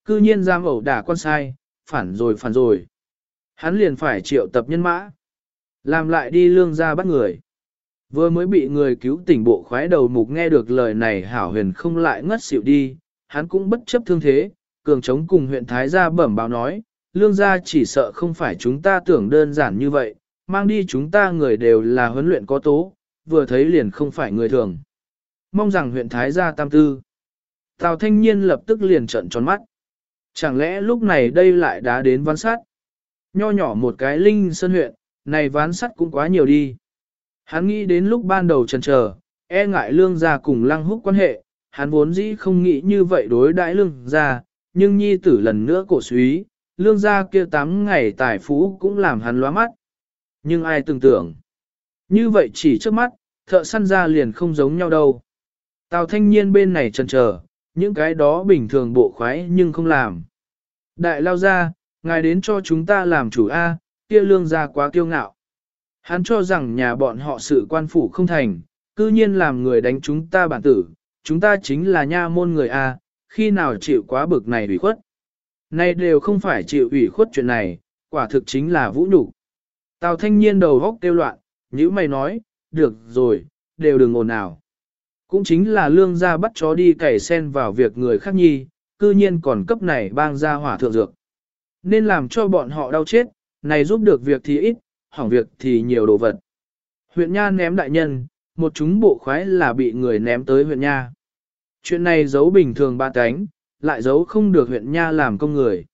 Cư nhiên giam ẩu đả con sai, phản rồi phản rồi. Hắn liền phải triệu tập nhân mã. Làm lại đi lương gia bắt người. Vừa mới bị người cứu tỉnh bộ khoái đầu mục nghe được lời này hảo huyền không lại ngất xỉu đi, hắn cũng bất chấp thương thế, cường chống cùng huyện Thái gia bẩm báo nói, lương gia chỉ sợ không phải chúng ta tưởng đơn giản như vậy, mang đi chúng ta người đều là huấn luyện có tố, vừa thấy liền không phải người thường. Mong rằng huyện Thái gia tam tư. Tào thanh niên lập tức liền trận tròn mắt. Chẳng lẽ lúc này đây lại đã đến ván sát? Nho nhỏ một cái linh sơn huyện, này ván sắt cũng quá nhiều đi. Hắn nghĩ đến lúc ban đầu chần chờ, e ngại lương gia cùng lăng húc quan hệ, hắn vốn dĩ không nghĩ như vậy đối đãi lương gia, nhưng nhi tử lần nữa cổ suý, lương gia kia tám ngày tài phú cũng làm hắn loa mắt. Nhưng ai tưởng tưởng, như vậy chỉ trước mắt, thợ săn ra liền không giống nhau đâu. Tào thanh niên bên này chần chờ, những cái đó bình thường bộ khoái nhưng không làm. Đại lao ra, ngài đến cho chúng ta làm chủ A, kia lương gia quá kiêu ngạo. Hắn cho rằng nhà bọn họ sự quan phủ không thành, cư nhiên làm người đánh chúng ta bản tử, chúng ta chính là nha môn người A, khi nào chịu quá bực này ủy khuất. Nay đều không phải chịu ủy khuất chuyện này, quả thực chính là vũ nhục. Tào thanh niên đầu góc kêu loạn, như mày nói, được rồi, đều đừng ồn ào. Cũng chính là lương gia bắt chó đi cày sen vào việc người khác nhi, cư nhiên còn cấp này bang ra hỏa thượng dược. Nên làm cho bọn họ đau chết, này giúp được việc thì ít, hỏng việc thì nhiều đồ vật. Huyện Nha ném đại nhân, một chúng bộ khoái là bị người ném tới huyện Nha. Chuyện này giấu bình thường ba cánh, lại giấu không được huyện Nha làm công người.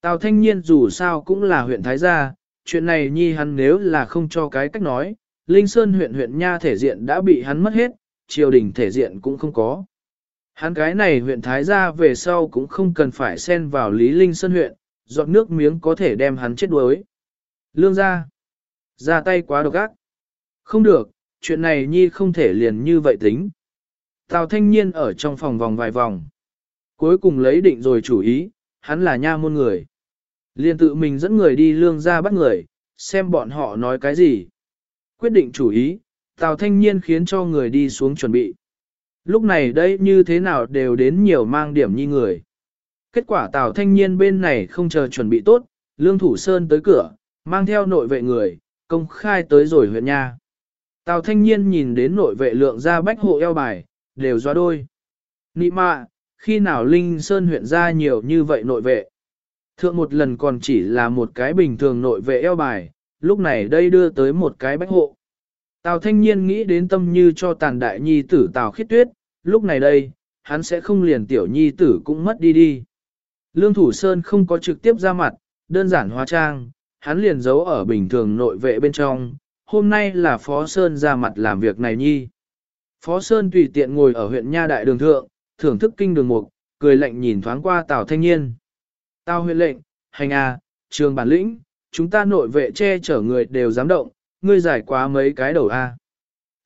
Tào thanh niên dù sao cũng là huyện Thái Gia, chuyện này nhi hắn nếu là không cho cái cách nói, Linh Sơn huyện huyện Nha thể diện đã bị hắn mất hết, triều đình thể diện cũng không có. Hắn cái này huyện Thái Gia về sau cũng không cần phải xen vào Lý Linh Sơn huyện, giọt nước miếng có thể đem hắn chết đuối. Lương gia, ra tay quá độc ác. Không được, chuyện này nhi không thể liền như vậy tính. Tào thanh niên ở trong phòng vòng vài vòng. Cuối cùng lấy định rồi chủ ý, hắn là nha môn người. Liền tự mình dẫn người đi lương gia bắt người, xem bọn họ nói cái gì. Quyết định chủ ý, Tào thanh niên khiến cho người đi xuống chuẩn bị. Lúc này đây như thế nào đều đến nhiều mang điểm nhi người. Kết quả Tào thanh niên bên này không chờ chuẩn bị tốt, Lương Thủ Sơn tới cửa, mang theo nội vệ người, công khai tới rồi huyện nha. Tào thanh niên nhìn đến nội vệ lượng ra bách hộ eo bài, đều doa đôi. Nị mạ, khi nào Linh Sơn huyện ra nhiều như vậy nội vệ? Thượng một lần còn chỉ là một cái bình thường nội vệ eo bài, lúc này đây đưa tới một cái bách hộ. Tào thanh niên nghĩ đến tâm như cho tàn đại nhi tử Tào khiết tuyết, lúc này đây, hắn sẽ không liền tiểu nhi tử cũng mất đi đi. Lương Thủ Sơn không có trực tiếp ra mặt, đơn giản hóa trang, hắn liền giấu ở bình thường nội vệ bên trong, hôm nay là Phó Sơn ra mặt làm việc này nhi. Phó Sơn tùy tiện ngồi ở huyện Nha Đại Đường Thượng, thưởng thức kinh đường mục, cười lạnh nhìn thoáng qua Tào Thanh Niên. Tào huyện lệnh, hành à, trường bản lĩnh, chúng ta nội vệ che chở người đều dám động, ngươi giải quá mấy cái đầu a.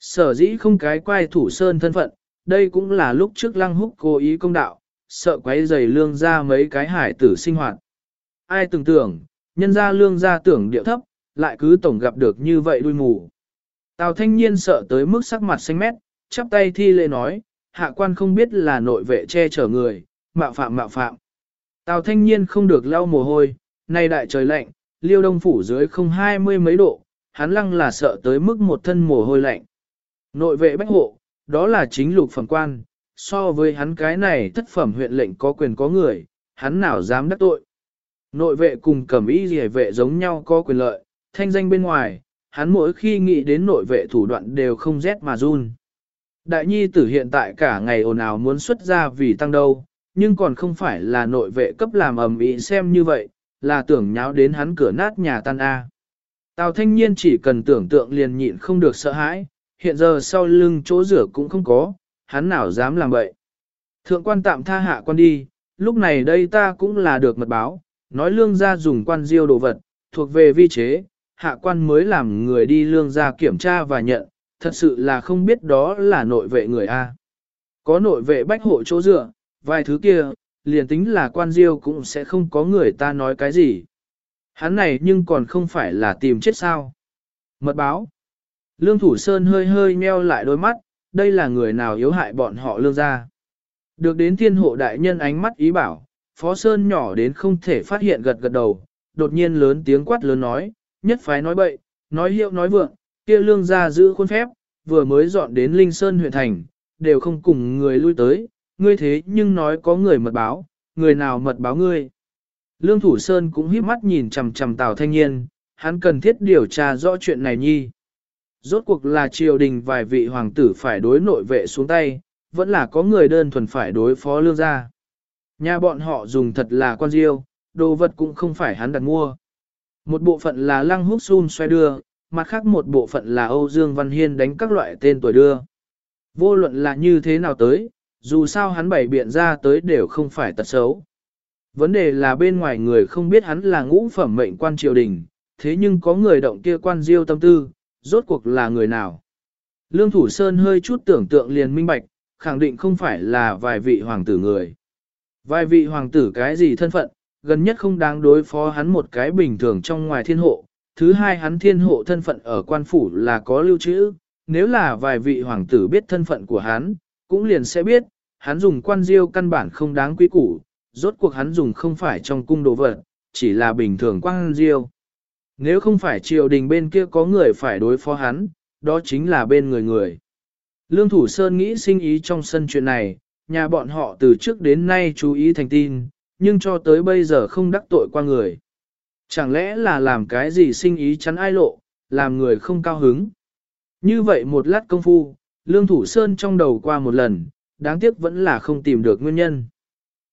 Sở dĩ không cái quay thủ Sơn thân phận, đây cũng là lúc trước lăng húc cố ý công đạo, sợ quấy giày lương ra mấy cái hải tử sinh hoạt. Ai tưởng tưởng, nhân ra lương ra tưởng điệu thấp, lại cứ tổng gặp được như vậy đuôi mù. Tào thanh niên sợ tới mức sắc mặt xanh mét, chắp tay thi lễ nói, hạ quan không biết là nội vệ che chở người, mạo phạm mạo phạm. Tào thanh niên không được lau mồ hôi, Nay đại trời lạnh, liêu đông phủ dưới không hai mươi mấy độ, hắn lăng là sợ tới mức một thân mồ hôi lạnh. Nội vệ bách hộ, đó là chính lục phẩm quan, so với hắn cái này thất phẩm huyện lệnh có quyền có người, hắn nào dám đắc tội. Nội vệ cùng cẩm y rỉa vệ giống nhau có quyền lợi, thanh danh bên ngoài, hắn mỗi khi nghĩ đến nội vệ thủ đoạn đều không rét mà run. Đại nhi tử hiện tại cả ngày ồn ào muốn xuất ra vì tăng đâu, nhưng còn không phải là nội vệ cấp làm ầm ĩ xem như vậy, là tưởng nháo đến hắn cửa nát nhà tan A. Tào thanh niên chỉ cần tưởng tượng liền nhịn không được sợ hãi, hiện giờ sau lưng chỗ rửa cũng không có, hắn nào dám làm vậy. Thượng quan tạm tha hạ quan đi, lúc này đây ta cũng là được mật báo, nói lương gia dùng quan diêu đồ vật, thuộc về vi chế, hạ quan mới làm người đi lương gia kiểm tra và nhận, thật sự là không biết đó là nội vệ người A. Có nội vệ bách hộ chỗ dựa, vài thứ kia, liền tính là quan diêu cũng sẽ không có người ta nói cái gì. Hắn này nhưng còn không phải là tìm chết sao. Mật báo. Lương Thủ Sơn hơi hơi meo lại đôi mắt, đây là người nào yếu hại bọn họ lương gia? Được đến thiên hộ đại nhân ánh mắt ý bảo, Phó Sơn nhỏ đến không thể phát hiện gật gật đầu, đột nhiên lớn tiếng quát lớn nói, nhất phái nói bậy, nói hiệu nói vượng, kia lương gia giữ khuôn phép, vừa mới dọn đến Linh Sơn huyện thành, đều không cùng người lui tới, ngươi thế nhưng nói có người mật báo, người nào mật báo ngươi. Lương Thủ Sơn cũng híp mắt nhìn chằm chằm Tào Thanh Nhiên, hắn cần thiết điều tra rõ chuyện này nhi. Rốt cuộc là triều đình vài vị hoàng tử phải đối nội vệ xuống tay, vẫn là có người đơn thuần phải đối phó lương gia. Nhà bọn họ dùng thật là quan diêu, đồ vật cũng không phải hắn đặt mua. Một bộ phận là lăng húc Xun xoay đưa, mặt khác một bộ phận là Âu Dương Văn Hiên đánh các loại tên tuổi đưa. Vô luận là như thế nào tới, dù sao hắn bảy biện ra tới đều không phải tật xấu. Vấn đề là bên ngoài người không biết hắn là ngũ phẩm mệnh quan triều đình, thế nhưng có người động kia quan diêu tâm tư, rốt cuộc là người nào. Lương Thủ Sơn hơi chút tưởng tượng liền minh bạch, khẳng định không phải là vài vị hoàng tử người. Vài vị hoàng tử cái gì thân phận, gần nhất không đáng đối phó hắn một cái bình thường trong ngoài thiên hộ. Thứ hai hắn thiên hộ thân phận ở quan phủ là có lưu trữ, nếu là vài vị hoàng tử biết thân phận của hắn, cũng liền sẽ biết, hắn dùng quan diêu căn bản không đáng quý củ, rốt cuộc hắn dùng không phải trong cung đồ vật, chỉ là bình thường quan diêu. Nếu không phải triều đình bên kia có người phải đối phó hắn, đó chính là bên người người. Lương Thủ Sơn nghĩ sinh ý trong sân chuyện này, nhà bọn họ từ trước đến nay chú ý thành tin, nhưng cho tới bây giờ không đắc tội qua người. Chẳng lẽ là làm cái gì sinh ý chắn ai lộ, làm người không cao hứng. Như vậy một lát công phu, Lương Thủ Sơn trong đầu qua một lần, đáng tiếc vẫn là không tìm được nguyên nhân.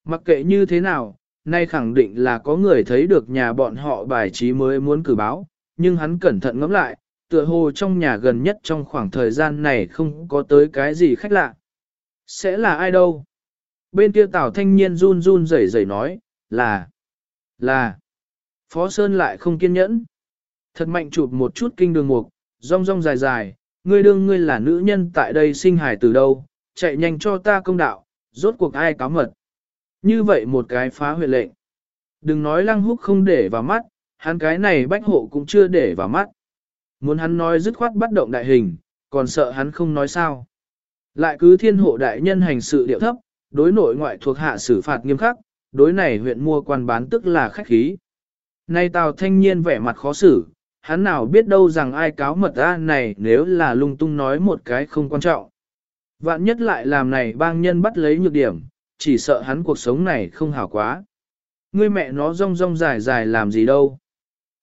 Mặc kệ như thế nào, nay khẳng định là có người thấy được nhà bọn họ bài trí mới muốn cử báo, nhưng hắn cẩn thận ngẫm lại, tựa hồ trong nhà gần nhất trong khoảng thời gian này không có tới cái gì khách lạ. Sẽ là ai đâu? Bên kia Tào Thanh Niên run run rẩy rẩy nói, là, là. Phó Sơn lại không kiên nhẫn. Thật mạnh chụp một chút kinh đường mục, rong rong dài dài, ngươi đương ngươi là nữ nhân tại đây sinh hài từ đâu, chạy nhanh cho ta công đạo, rốt cuộc ai cáo mật. Như vậy một cái phá huệ lệnh. Đừng nói lăng húc không để vào mắt, hắn cái này bách hộ cũng chưa để vào mắt. Muốn hắn nói dứt khoát bắt động đại hình, còn sợ hắn không nói sao. Lại cứ thiên hộ đại nhân hành sự điệu thấp, đối nội ngoại thuộc hạ xử phạt nghiêm khắc, đối này huyện mua quan bán tức là khách khí. Nay Tào thanh niên vẻ mặt khó xử, hắn nào biết đâu rằng ai cáo mật ra này nếu là lung tung nói một cái không quan trọng. Vạn nhất lại làm này bang nhân bắt lấy nhược điểm, chỉ sợ hắn cuộc sống này không hảo quá. Ngươi mẹ nó rong rong dài dài làm gì đâu.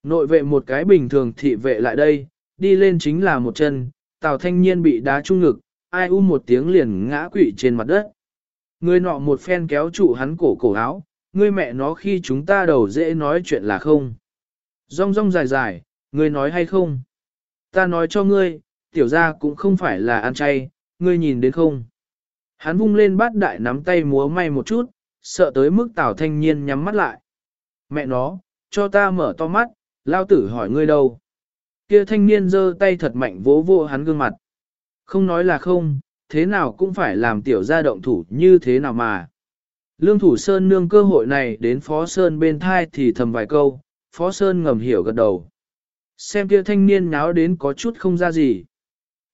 Nội vệ một cái bình thường thị vệ lại đây, đi lên chính là một chân, tào thanh niên bị đá trung ngực, ai u một tiếng liền ngã quỵ trên mặt đất. Người nọ một phen kéo trụ hắn cổ cổ áo, ngươi mẹ nó khi chúng ta đầu dễ nói chuyện là không. Rong rong dài dài, ngươi nói hay không? Ta nói cho ngươi, tiểu gia cũng không phải là ăn chay, ngươi nhìn đến không? Hắn vung lên bát đại nắm tay múa may một chút, sợ tới mức tào thanh niên nhắm mắt lại. Mẹ nó, cho ta mở to mắt, lao tử hỏi ngươi đâu. Kia thanh niên giơ tay thật mạnh vỗ vô hắn gương mặt. Không nói là không, thế nào cũng phải làm tiểu gia động thủ như thế nào mà. Lương thủ Sơn nương cơ hội này đến Phó Sơn bên thai thì thầm vài câu, Phó Sơn ngầm hiểu gật đầu. Xem kia thanh niên nháo đến có chút không ra gì.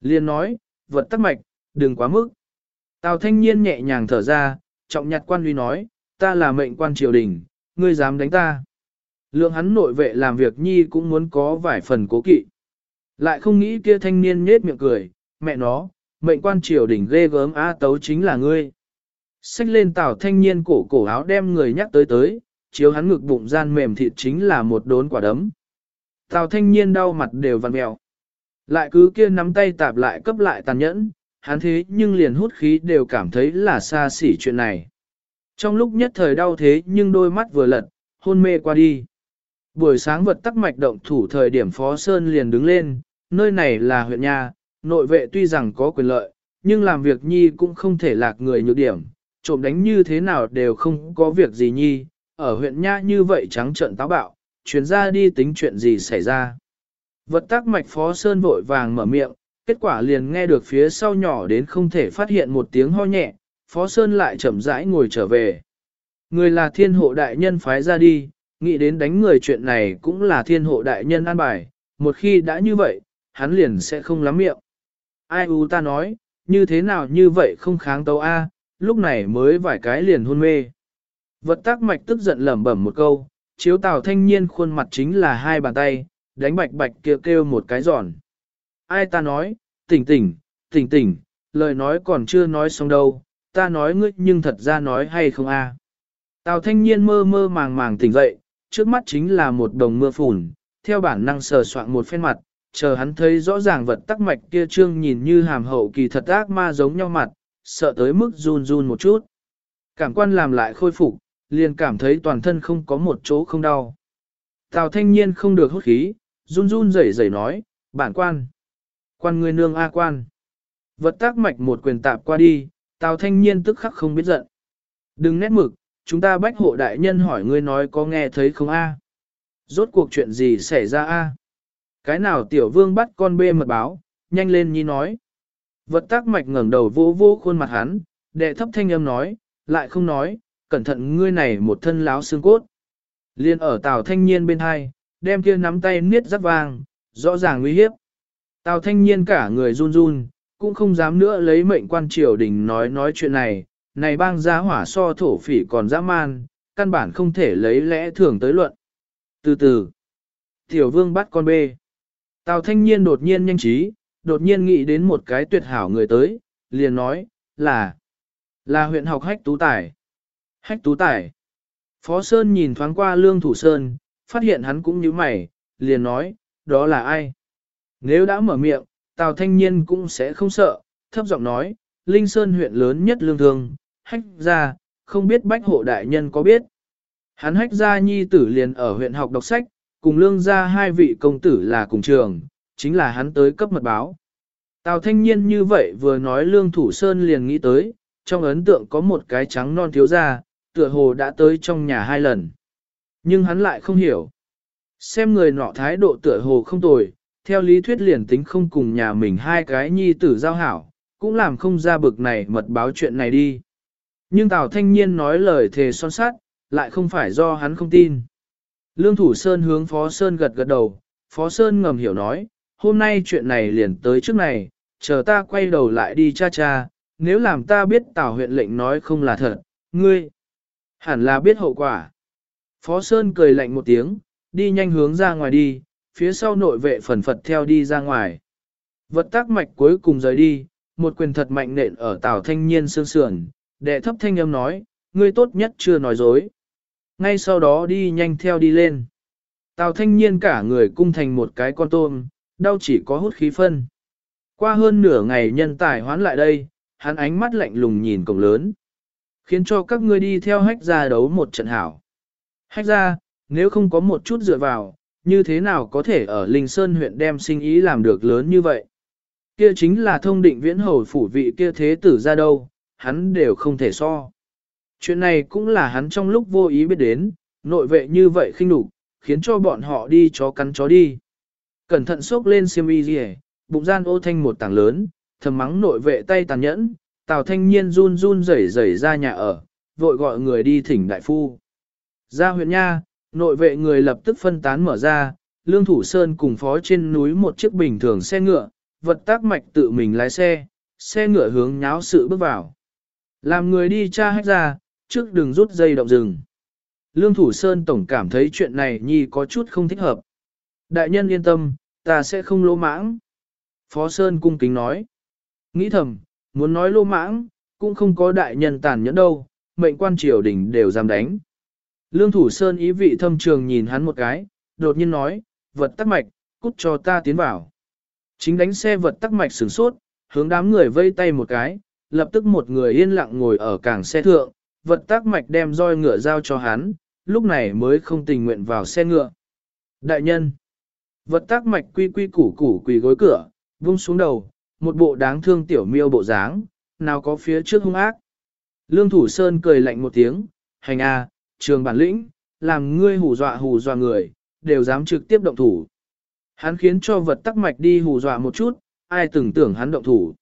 Liên nói, vật tắc mạch, đừng quá mức. Tào thanh niên nhẹ nhàng thở ra, trọng nhặt quan uy nói, ta là mệnh quan triều đình, ngươi dám đánh ta. Lượng hắn nội vệ làm việc nhi cũng muốn có vài phần cố kỵ. Lại không nghĩ kia thanh niên nhết miệng cười, mẹ nó, mệnh quan triều đỉnh ghê gớm á tấu chính là ngươi. Xách lên tảo thanh niên cổ cổ áo đem người nhắc tới tới, chiếu hắn ngực bụng gian mềm thịt chính là một đốn quả đấm. Tào thanh niên đau mặt đều vằn mèo. Lại cứ kia nắm tay tạp lại cấp lại tàn nhẫn, hắn thế nhưng liền hút khí đều cảm thấy là xa xỉ chuyện này. Trong lúc nhất thời đau thế nhưng đôi mắt vừa lật, hôn mê qua đi. Buổi sáng vật tắc mạch động thủ thời điểm Phó Sơn liền đứng lên, nơi này là huyện nhà, nội vệ tuy rằng có quyền lợi, nhưng làm việc nhi cũng không thể lạc người nhược điểm, trộm đánh như thế nào đều không có việc gì nhi, ở huyện nha như vậy trắng trợn táo bạo, chuyến ra đi tính chuyện gì xảy ra. Vật tác mạch phó sơn vội vàng mở miệng, kết quả liền nghe được phía sau nhỏ đến không thể phát hiện một tiếng ho nhẹ, phó sơn lại chậm rãi ngồi trở về. Người là thiên hộ đại nhân phái ra đi, nghĩ đến đánh người chuyện này cũng là thiên hộ đại nhân an bài, một khi đã như vậy, hắn liền sẽ không lắm miệng. Ai u ta nói, như thế nào như vậy không kháng tấu A, lúc này mới vài cái liền hôn mê. Vật tác mạch tức giận lẩm bẩm một câu, chiếu tào thanh niên khuôn mặt chính là hai bàn tay, đánh bạch bạch kêu kêu một cái giòn. Ai ta nói, tỉnh tỉnh, tỉnh tỉnh, lời nói còn chưa nói xong đâu, ta nói ngươi nhưng thật ra nói hay không a? Tào thanh niên mơ mơ màng màng tỉnh dậy, trước mắt chính là một đồng mưa phùn, theo bản năng sờ soạn một phen mặt, chờ hắn thấy rõ ràng vật tắc mạch kia trương nhìn như hàm hậu kỳ thật ác ma giống nhau mặt, sợ tới mức run run một chút. Cảm quan làm lại khôi phục, liền cảm thấy toàn thân không có một chỗ không đau. Tào thanh niên không được hốt khí, run run rẩy rẩy nói, bản quan. Quan người nương A quan. Vật tác mạch một quyền tạp qua đi, tào thanh niên tức khắc không biết giận. Đừng nét mực, chúng ta bách hộ đại nhân hỏi ngươi nói có nghe thấy không A. Rốt cuộc chuyện gì xảy ra A. Cái nào tiểu vương bắt con bê mật báo, nhanh lên nhi nói. Vật tác mạch ngẩng đầu vô vô khuôn mặt hắn, đệ thấp thanh âm nói, lại không nói, cẩn thận ngươi này một thân láo xương cốt. Liên ở Tào Thanh Niên bên hai, đem kia nắm tay niết rắc vàng, rõ ràng nguy hiếp. Tào Thanh Niên cả người run run, cũng không dám nữa lấy mệnh quan triều đình nói nói chuyện này, này bang giá hỏa so thổ phỉ còn dã man, căn bản không thể lấy lẽ thường tới luận. Từ từ, tiểu vương bắt con bê. Tào Thanh Niên đột nhiên nhanh trí, đột nhiên nghĩ đến một cái tuyệt hảo người tới, liền nói, là, là huyện học hách tú tài. Hách tú tài. Phó Sơn nhìn thoáng qua Lương Thủ Sơn, phát hiện hắn cũng như mày, liền nói, đó là ai? Nếu đã mở miệng, Tào Thanh Niên cũng sẽ không sợ, thấp giọng nói, Linh Sơn huyện lớn nhất lương thương, hách ra, không biết bách hộ đại nhân có biết. Hắn hách ra nhi tử liền ở huyện học đọc sách, cùng lương ra hai vị công tử là cùng trường, chính là hắn tới cấp mật báo. Tào thanh niên như vậy vừa nói lương thủ sơn liền nghĩ tới, trong ấn tượng có một cái trắng non thiếu ra, tựa hồ đã tới trong nhà hai lần. Nhưng hắn lại không hiểu. Xem người nọ thái độ tựa hồ không tồi, theo lý thuyết liền tính không cùng nhà mình hai cái nhi tử giao hảo, cũng làm không ra bực này mật báo chuyện này đi. Nhưng Tào Thanh Niên nói lời thề son sát, lại không phải do hắn không tin. Lương Thủ Sơn hướng Phó Sơn gật gật đầu, Phó Sơn ngầm hiểu nói, hôm nay chuyện này liền tới trước này, chờ ta quay đầu lại đi cha cha, nếu làm ta biết Tào huyện lệnh nói không là thật, ngươi, hẳn là biết hậu quả. Phó Sơn cười lạnh một tiếng, đi nhanh hướng ra ngoài đi, phía sau nội vệ phần phật theo đi ra ngoài. Vật tác mạch cuối cùng rời đi, một quyền thật mạnh nện ở Tào thanh niên sương sườn, đệ thấp thanh âm nói, ngươi tốt nhất chưa nói dối. Ngay sau đó đi nhanh theo đi lên. Tào thanh niên cả người cung thành một cái con tôm, đau chỉ có hút khí phân. Qua hơn nửa ngày nhân tài hoán lại đây, hắn ánh mắt lạnh lùng nhìn cổng lớn. Khiến cho các ngươi đi theo hách ra đấu một trận hảo. Hách ra, nếu không có một chút dựa vào, như thế nào có thể ở Linh Sơn huyện đem sinh ý làm được lớn như vậy? Kia chính là thông định viễn hầu phủ vị kia thế tử ra đâu, hắn đều không thể so. Chuyện này cũng là hắn trong lúc vô ý biết đến, nội vệ như vậy khinh đục, khiến cho bọn họ đi chó cắn chó đi. Cẩn thận xốc lên xiêm y gì bụng gian ô thanh một tảng lớn, thầm mắng nội vệ tay tàn nhẫn, tào thanh niên run run rẩy rẩy ra nhà ở, vội gọi người đi thỉnh đại phu. Ra huyện nha, nội vệ người lập tức phân tán mở ra, lương thủ sơn cùng phó trên núi một chiếc bình thường xe ngựa, vật tác mạch tự mình lái xe, xe ngựa hướng nháo sự bước vào. Làm người đi tra hách ra, trước đừng rút dây động rừng. Lương Thủ Sơn tổng cảm thấy chuyện này nhi có chút không thích hợp. Đại nhân yên tâm, ta sẽ không lỗ mãng. Phó Sơn cung kính nói. Nghĩ thầm, muốn nói lỗ mãng, cũng không có đại nhân tàn nhẫn đâu, mệnh quan triều đình đều dám đánh. Lương Thủ Sơn ý vị thâm trường nhìn hắn một cái, đột nhiên nói, vật tắc mạch, cút cho ta tiến vào. Chính đánh xe vật tắc mạch sửng sốt, hướng đám người vây tay một cái, lập tức một người yên lặng ngồi ở cảng xe thượng, vật tắc mạch đem roi ngựa giao cho hắn, lúc này mới không tình nguyện vào xe ngựa. Đại nhân, vật tắc mạch quy quy củ củ quỳ gối cửa, vung xuống đầu, một bộ đáng thương tiểu miêu bộ dáng, nào có phía trước hung ác. Lương Thủ Sơn cười lạnh một tiếng, hành a, trường bản lĩnh, làm ngươi hù dọa hù dọa người, đều dám trực tiếp động thủ. Hắn khiến cho vật tắc mạch đi hù dọa một chút, ai từng tưởng hắn động thủ.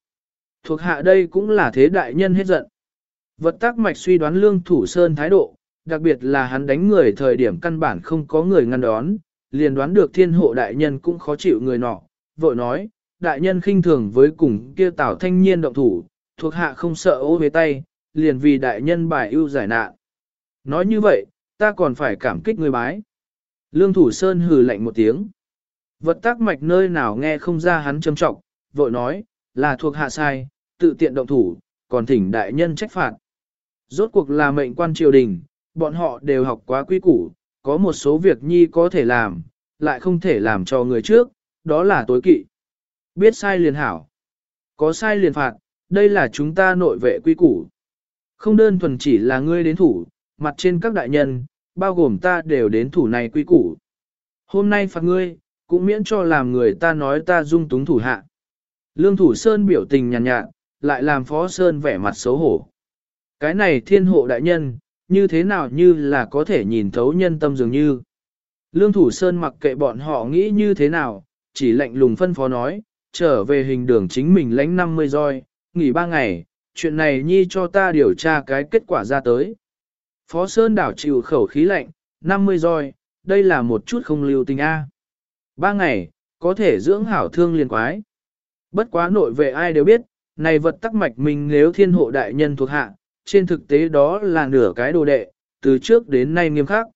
Thuộc hạ đây cũng là thế đại nhân hết giận. Vật Tác mạch suy đoán lương thủ sơn thái độ, đặc biệt là hắn đánh người thời điểm căn bản không có người ngăn đón, liền đoán được thiên hộ đại nhân cũng khó chịu người nọ, vội nói, đại nhân khinh thường với cùng kia tảo thanh niên động thủ, thuộc hạ không sợ ô về tay, liền vì đại nhân bài ưu giải nạn. Nói như vậy, ta còn phải cảm kích người bái. Lương Thủ Sơn hừ lạnh một tiếng. Vật tác mạch nơi nào nghe không ra hắn châm trọng, vội nói, là thuộc hạ sai, tự tiện động thủ, còn thỉnh đại nhân trách phạt. Rốt cuộc là mệnh quan triều đình, bọn họ đều học quá quy củ, có một số việc nhi có thể làm, lại không thể làm cho người trước, đó là tối kỵ. Biết sai liền hảo, có sai liền phạt, đây là chúng ta nội vệ quy củ. Không đơn thuần chỉ là ngươi đến thủ, mặt trên các đại nhân, bao gồm ta đều đến thủ này quy củ. Hôm nay phạt ngươi, cũng miễn cho làm người ta nói ta dung túng thủ hạ. Lương Thủ Sơn biểu tình nhàn nhạt, nhạt, lại làm Phó Sơn vẻ mặt xấu hổ. Cái này thiên hộ đại nhân, như thế nào như là có thể nhìn thấu nhân tâm dường như. Lương Thủ Sơn mặc kệ bọn họ nghĩ như thế nào, chỉ lệnh lùng phân phó nói, trở về hình đường chính mình lãnh 50 roi, nghỉ 3 ngày, chuyện này nhi cho ta điều tra cái kết quả ra tới. Phó Sơn đảo chịu khẩu khí lạnh, 50 roi, đây là một chút không lưu tình A. Ba ngày, có thể dưỡng hảo thương liền quái. Bất quá nội vệ ai đều biết, này vật tắc mạch mình nếu thiên hộ đại nhân thuộc hạ, trên thực tế đó là nửa cái đồ đệ, từ trước đến nay nghiêm khắc.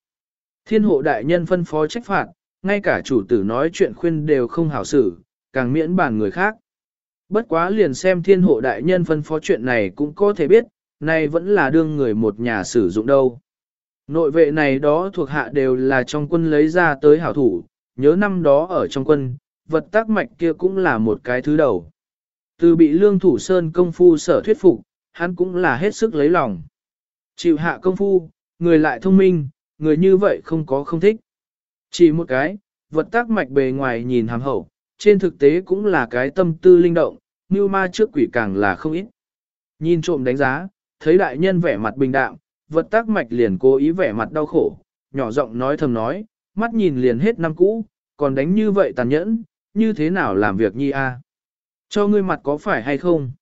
Thiên hộ đại nhân phân phó trách phạt, ngay cả chủ tử nói chuyện khuyên đều không hảo xử, càng miễn bàn người khác. Bất quá liền xem thiên hộ đại nhân phân phó chuyện này cũng có thể biết, nay vẫn là đương người một nhà sử dụng đâu. Nội vệ này đó thuộc hạ đều là trong quân lấy ra tới hảo thủ, nhớ năm đó ở trong quân, vật tác mạch kia cũng là một cái thứ đầu. Từ bị lương thủ sơn công phu sở thuyết phục, hắn cũng là hết sức lấy lòng. Chịu hạ công phu, người lại thông minh, người như vậy không có không thích. Chỉ một cái, vật tác mạch bề ngoài nhìn hàm hậu, trên thực tế cũng là cái tâm tư linh động, như ma trước quỷ càng là không ít. Nhìn trộm đánh giá, thấy đại nhân vẻ mặt bình đạm, vật tác mạch liền cố ý vẻ mặt đau khổ, nhỏ giọng nói thầm nói, mắt nhìn liền hết năm cũ, còn đánh như vậy tàn nhẫn, như thế nào làm việc nhi a? Cho ngươi mặt có phải hay không?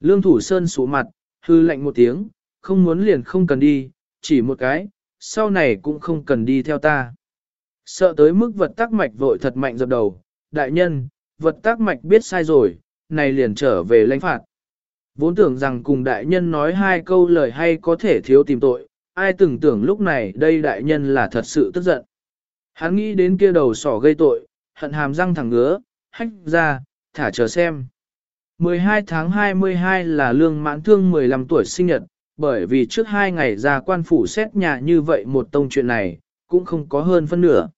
Lương thủ sơn sủ mặt, hư lạnh một tiếng, không muốn liền không cần đi, chỉ một cái, sau này cũng không cần đi theo ta. Sợ tới mức vật tác mạch vội thật mạnh dập đầu, đại nhân, vật tác mạch biết sai rồi, này liền trở về lãnh phạt. Vốn tưởng rằng cùng đại nhân nói hai câu lời hay có thể thiếu tìm tội, ai từng tưởng lúc này đây đại nhân là thật sự tức giận. Hắn nghĩ đến kia đầu sỏ gây tội, hận hàm răng thẳng ngứa, hách ra, thả chờ xem. 12 tháng 22 là lương mãn thương 15 tuổi sinh nhật, bởi vì trước hai ngày ra quan phủ xét nhà như vậy một tông chuyện này, cũng không có hơn phân nửa.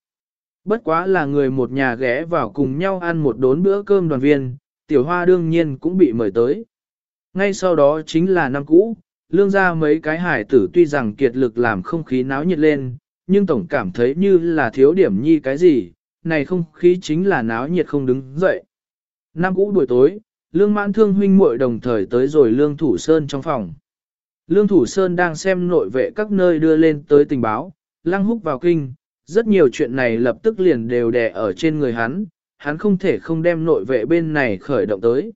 Bất quá là người một nhà ghé vào cùng nhau ăn một đốn bữa cơm đoàn viên, tiểu hoa đương nhiên cũng bị mời tới. Ngay sau đó chính là năm cũ, lương ra mấy cái hải tử tuy rằng kiệt lực làm không khí náo nhiệt lên, nhưng tổng cảm thấy như là thiếu điểm nhi cái gì, này không khí chính là náo nhiệt không đứng dậy. Năm cũ buổi tối, lương mãn thương huynh muội đồng thời tới rồi lương thủ sơn trong phòng. Lương thủ sơn đang xem nội vệ các nơi đưa lên tới tình báo, lăng húc vào kinh, rất nhiều chuyện này lập tức liền đều đè ở trên người hắn, hắn không thể không đem nội vệ bên này khởi động tới.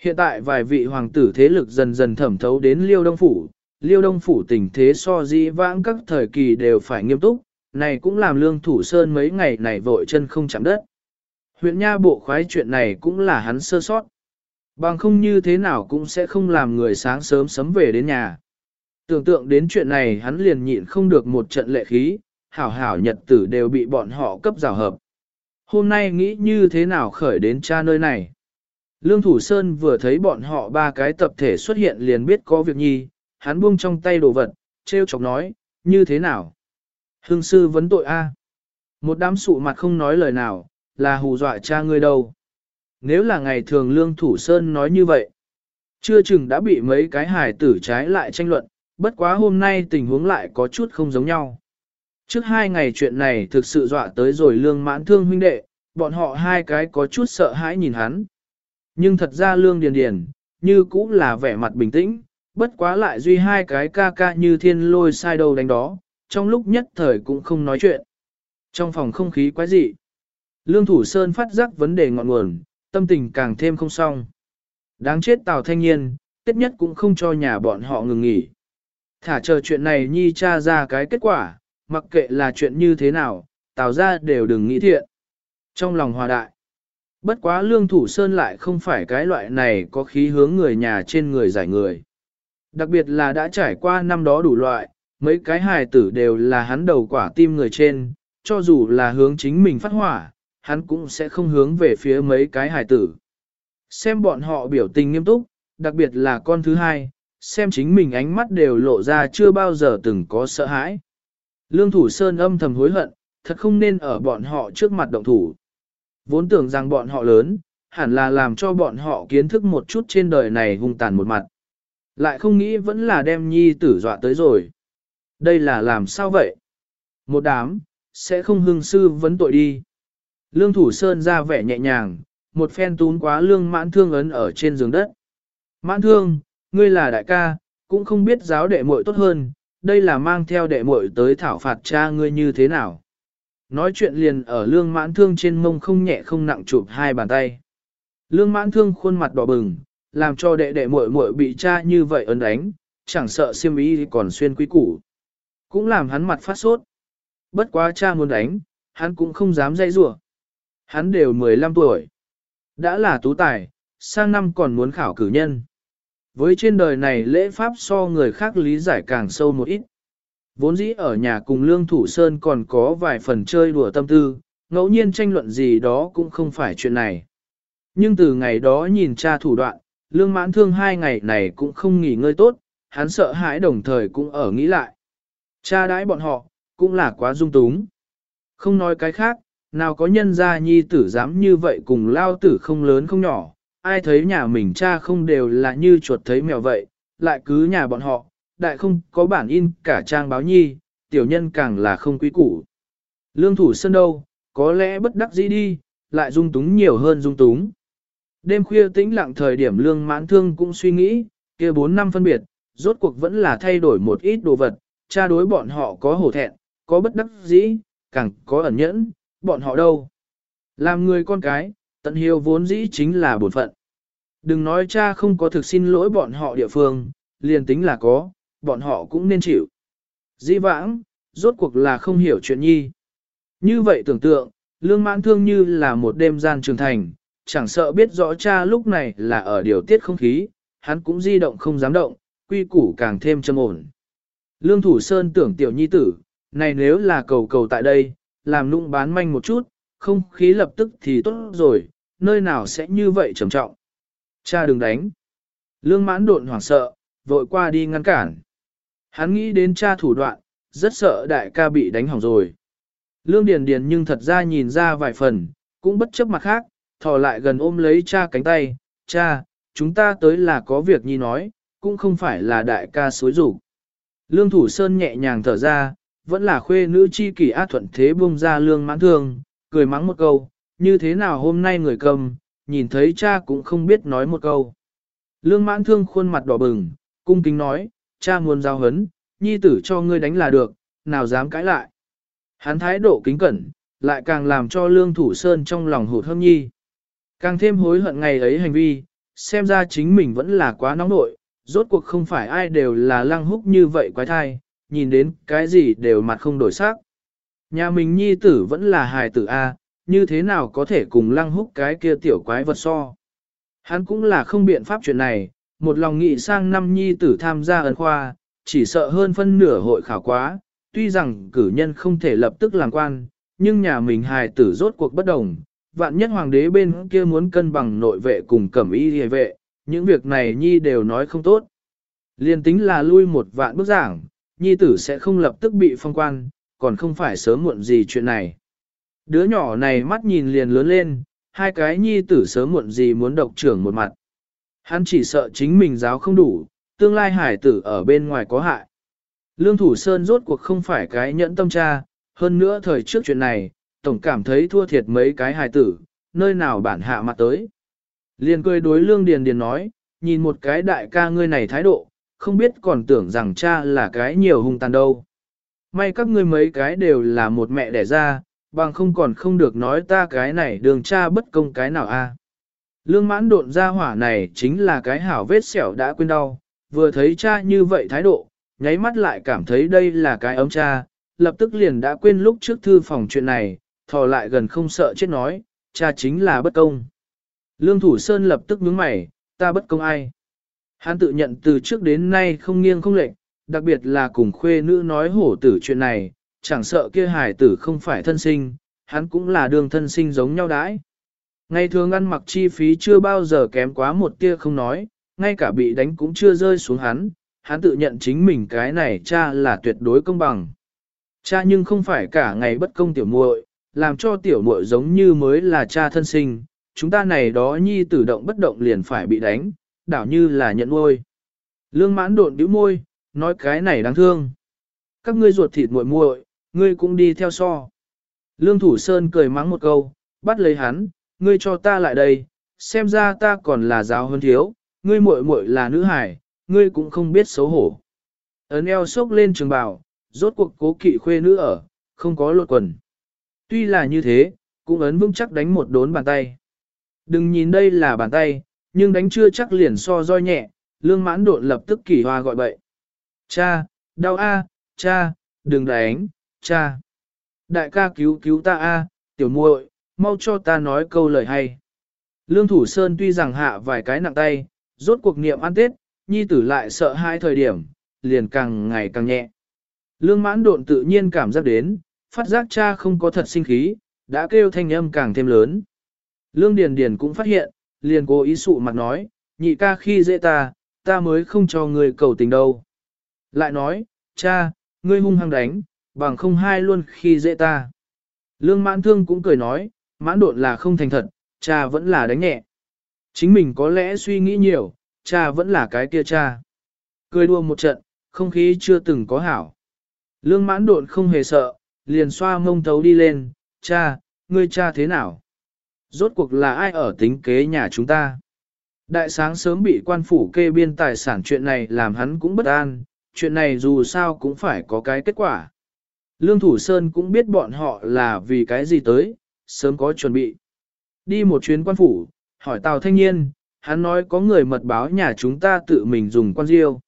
Hiện tại vài vị hoàng tử thế lực dần dần thẩm thấu đến Liêu Đông Phủ, Liêu Đông Phủ tình thế so dĩ vãng các thời kỳ đều phải nghiêm túc, này cũng làm lương thủ sơn mấy ngày này vội chân không chạm đất. Huyện Nha bộ khoái chuyện này cũng là hắn sơ sót. Bằng không như thế nào cũng sẽ không làm người sáng sớm sớm về đến nhà. Tưởng tượng đến chuyện này hắn liền nhịn không được một trận lệ khí, hảo hảo nhật tử đều bị bọn họ cấp rào hợp. Hôm nay nghĩ như thế nào khởi đến cha nơi này? Lương Thủ Sơn vừa thấy bọn họ ba cái tập thể xuất hiện liền biết có việc nhi, hắn buông trong tay đồ vật, treo chọc nói, như thế nào? Hương sư vấn tội A. Một đám sụ mặt không nói lời nào, là hù dọa cha ngươi đâu. Nếu là ngày thường Lương Thủ Sơn nói như vậy, chưa chừng đã bị mấy cái hài tử trái lại tranh luận, bất quá hôm nay tình huống lại có chút không giống nhau. Trước hai ngày chuyện này thực sự dọa tới rồi lương mãn thương huynh đệ, bọn họ hai cái có chút sợ hãi nhìn hắn. Nhưng thật ra lương điền điền, như cũng là vẻ mặt bình tĩnh, bất quá lại duy hai cái ca ca như thiên lôi sai đầu đánh đó, trong lúc nhất thời cũng không nói chuyện. Trong phòng không khí quái dị, lương thủ sơn phát giác vấn đề ngọn nguồn, tâm tình càng thêm không xong. Đáng chết Tào Thanh Nhiên, tiết nhất cũng không cho nhà bọn họ ngừng nghỉ. Thả chờ chuyện này nhi tra ra cái kết quả, mặc kệ là chuyện như thế nào, Tào ra đều đừng nghĩ thiện. Trong lòng hòa đại, bất quá lương thủ sơn lại không phải cái loại này có khí hướng người nhà trên người giải người. Đặc biệt là đã trải qua năm đó đủ loại, mấy cái hài tử đều là hắn đầu quả tim người trên, cho dù là hướng chính mình phát hỏa, hắn cũng sẽ không hướng về phía mấy cái hài tử. Xem bọn họ biểu tình nghiêm túc, đặc biệt là con thứ hai, xem chính mình ánh mắt đều lộ ra chưa bao giờ từng có sợ hãi. Lương Thủ Sơn âm thầm hối hận, thật không nên ở bọn họ trước mặt động thủ. Vốn tưởng rằng bọn họ lớn, hẳn là làm cho bọn họ kiến thức một chút trên đời này hung tàn một mặt. Lại không nghĩ vẫn là đem nhi tử dọa tới rồi. Đây là làm sao vậy? Một đám, sẽ không hương sư vấn tội đi. Lương Thủ Sơn ra vẻ nhẹ nhàng, một phen tún quá lương mãn thương ấn ở trên giường đất. Mãn thương, ngươi là đại ca, cũng không biết giáo đệ muội tốt hơn, đây là mang theo đệ muội tới thảo phạt cha ngươi như thế nào. Nói chuyện liền ở lương mãn thương trên mông không nhẹ không nặng chụp hai bàn tay. Lương mãn thương khuôn mặt đỏ bừng, làm cho đệ đệ muội muội bị cha như vậy ấn đánh, chẳng sợ siêm ý còn xuyên quý củ. Cũng làm hắn mặt phát sốt. Bất quá cha muốn đánh, hắn cũng không dám dây rủa. Hắn đều 15 tuổi. Đã là tú tài, sang năm còn muốn khảo cử nhân. Với trên đời này lễ pháp so người khác lý giải càng sâu một ít. Vốn dĩ ở nhà cùng Lương Thủ Sơn còn có vài phần chơi đùa tâm tư, ngẫu nhiên tranh luận gì đó cũng không phải chuyện này. Nhưng từ ngày đó nhìn cha thủ đoạn, Lương mãn thương hai ngày này cũng không nghỉ ngơi tốt, hắn sợ hãi đồng thời cũng ở nghĩ lại. Cha đãi bọn họ, cũng là quá dung túng. Không nói cái khác, nào có nhân gia nhi tử dám như vậy cùng lao tử không lớn không nhỏ, ai thấy nhà mình cha không đều là như chuột thấy mèo vậy, lại cứ nhà bọn họ, đại không có bản in cả trang báo nhi, tiểu nhân càng là không quý củ. Lương thủ sân đâu, có lẽ bất đắc dĩ đi, lại dung túng nhiều hơn dung túng. Đêm khuya tĩnh lặng thời điểm lương mãn thương cũng suy nghĩ, kia 4 năm phân biệt, rốt cuộc vẫn là thay đổi một ít đồ vật, cha đối bọn họ có hổ thẹn, có bất đắc dĩ, càng có ẩn nhẫn, bọn họ đâu. Làm người con cái, tận hiếu vốn dĩ chính là bổn phận. Đừng nói cha không có thực xin lỗi bọn họ địa phương, liền tính là có, bọn họ cũng nên chịu. Dĩ vãng, rốt cuộc là không hiểu chuyện nhi. Như vậy tưởng tượng, lương mãn thương như là một đêm gian trường thành, chẳng sợ biết rõ cha lúc này là ở điều tiết không khí, hắn cũng di động không dám động, quy củ càng thêm châm ổn. Lương Thủ Sơn tưởng tiểu nhi tử, này nếu là cầu cầu tại đây, làm nụng bán manh một chút, không khí lập tức thì tốt rồi, nơi nào sẽ như vậy trầm trọng. Cha đừng đánh. Lương mãn độn hoảng sợ, vội qua đi ngăn cản. Hắn nghĩ đến cha thủ đoạn, rất sợ đại ca bị đánh hỏng rồi. Lương Điền Điền nhưng thật ra nhìn ra vài phần, cũng bất chấp mặt khác, thò lại gần ôm lấy cha cánh tay, cha, chúng ta tới là có việc nhi nói, cũng không phải là đại ca xối rủ. Lương Thủ Sơn nhẹ nhàng thở ra, vẫn là khuê nữ chi kỷ ác thuận thế buông ra lương mãn thương, cười mắng một câu, như thế nào hôm nay người cầm, nhìn thấy cha cũng không biết nói một câu. Lương mãn thương khuôn mặt đỏ bừng, cung kính nói, cha muốn giao hấn, nhi tử cho ngươi đánh là được, nào dám cãi lại. Hắn thái độ kính cẩn, lại càng làm cho lương thủ sơn trong lòng hụt hâm nhi. Càng thêm hối hận ngày ấy hành vi, xem ra chính mình vẫn là quá nóng nội, rốt cuộc không phải ai đều là lăng húc như vậy quái thai, nhìn đến cái gì đều mặt không đổi sắc. Nhà mình nhi tử vẫn là hài tử A, như thế nào có thể cùng lăng húc cái kia tiểu quái vật so. Hắn cũng là không biện pháp chuyện này, một lòng nghị sang năm nhi tử tham gia ấn khoa, chỉ sợ hơn phân nửa hội khảo quá, tuy rằng cử nhân không thể lập tức làm quan, nhưng nhà mình hài tử rốt cuộc bất đồng, vạn nhất hoàng đế bên kia muốn cân bằng nội vệ cùng cẩm y hề vệ, những việc này nhi đều nói không tốt. Liên tính là lui một vạn bước giảng, nhi tử sẽ không lập tức bị phong quan, còn không phải sớm muộn gì chuyện này. Đứa nhỏ này mắt nhìn liền lớn lên, hai cái nhi tử sớm muộn gì muốn độc trưởng một mặt. Hắn chỉ sợ chính mình giáo không đủ, tương lai hải tử ở bên ngoài có hại. Lương Thủ Sơn rốt cuộc không phải cái nhẫn tâm cha, hơn nữa thời trước chuyện này, tổng cảm thấy thua thiệt mấy cái hải tử, nơi nào bản hạ mặt tới. Liền cười đối Lương Điền Điền nói, nhìn một cái đại ca ngươi này thái độ, không biết còn tưởng rằng cha là cái nhiều hung tàn đâu. May các ngươi mấy cái đều là một mẹ đẻ ra, bằng không còn không được nói ta cái này đường cha bất công cái nào a. Lương mãn độn ra hỏa này chính là cái hảo vết sẹo đã quên đau, vừa thấy cha như vậy thái độ, nháy mắt lại cảm thấy đây là cái ấm cha, lập tức liền đã quên lúc trước thư phòng chuyện này, thò lại gần không sợ chết nói, cha chính là bất công. Lương Thủ Sơn lập tức nhướng mày, ta bất công ai? Hắn tự nhận từ trước đến nay không nghiêng không lệch, đặc biệt là cùng khuê nữ nói hổ tử chuyện này, chẳng sợ kia hài tử không phải thân sinh, hắn cũng là đường thân sinh giống nhau đãi. Ngày thường ăn mặc chi phí chưa bao giờ kém quá một tia không nói, ngay cả bị đánh cũng chưa rơi xuống hắn, hắn tự nhận chính mình cái này cha là tuyệt đối công bằng. Cha nhưng không phải cả ngày bất công tiểu muội, làm cho tiểu muội giống như mới là cha thân sinh, chúng ta này đó nhi tử động bất động liền phải bị đánh, đảo như là nhận nuôi. Lương mãn độn bĩu môi, nói cái này đáng thương. Các ngươi ruột thịt muội muội, ngươi cũng đi theo so. Lương Thủ Sơn cười mắng một câu, bắt lấy hắn, ngươi cho ta lại đây, xem ra ta còn là giáo hơn thiếu, ngươi muội muội là nữ hải, ngươi cũng không biết xấu hổ. Ấn eo sốc lên trường bào, rốt cuộc cố kỵ khuê nữ ở, không có lột quần. Tuy là như thế, cũng ấn vững chắc đánh một đốn bàn tay. Đừng nhìn đây là bàn tay, nhưng đánh chưa chắc liền so roi nhẹ, lương mãn độn lập tức kỳ hoa gọi bậy. Cha, đau a, cha, đừng đánh, cha. Đại ca cứu cứu ta a, tiểu muội, mau cho ta nói câu lời hay. Lương Thủ Sơn tuy rằng hạ vài cái nặng tay, rốt cuộc niệm ăn tết, nhi tử lại sợ hai thời điểm, liền càng ngày càng nhẹ. Lương mãn độn tự nhiên cảm giác đến, phát giác cha không có thật sinh khí, đã kêu thanh âm càng thêm lớn. Lương Điền Điền cũng phát hiện, liền cố ý sụ mặt nói, nhị ca khi dễ ta, ta mới không cho người cầu tình đâu. Lại nói, cha, ngươi hung hăng đánh, bằng không hai luôn khi dễ ta. Lương mãn thương cũng cười nói, mãn độn là không thành thật, cha vẫn là đánh nhẹ. Chính mình có lẽ suy nghĩ nhiều, cha vẫn là cái kia cha. Cười đua một trận, không khí chưa từng có hảo. Lương mãn độn không hề sợ, liền xoa mông thấu đi lên, cha, ngươi cha thế nào? Rốt cuộc là ai ở tính kế nhà chúng ta? Đại sáng sớm bị quan phủ kê biên tài sản chuyện này làm hắn cũng bất an, chuyện này dù sao cũng phải có cái kết quả. Lương Thủ Sơn cũng biết bọn họ là vì cái gì tới, sớm có chuẩn bị. Đi một chuyến quan phủ, hỏi Tào Thanh Niên, hắn nói có người mật báo nhà chúng ta tự mình dùng quan diêu.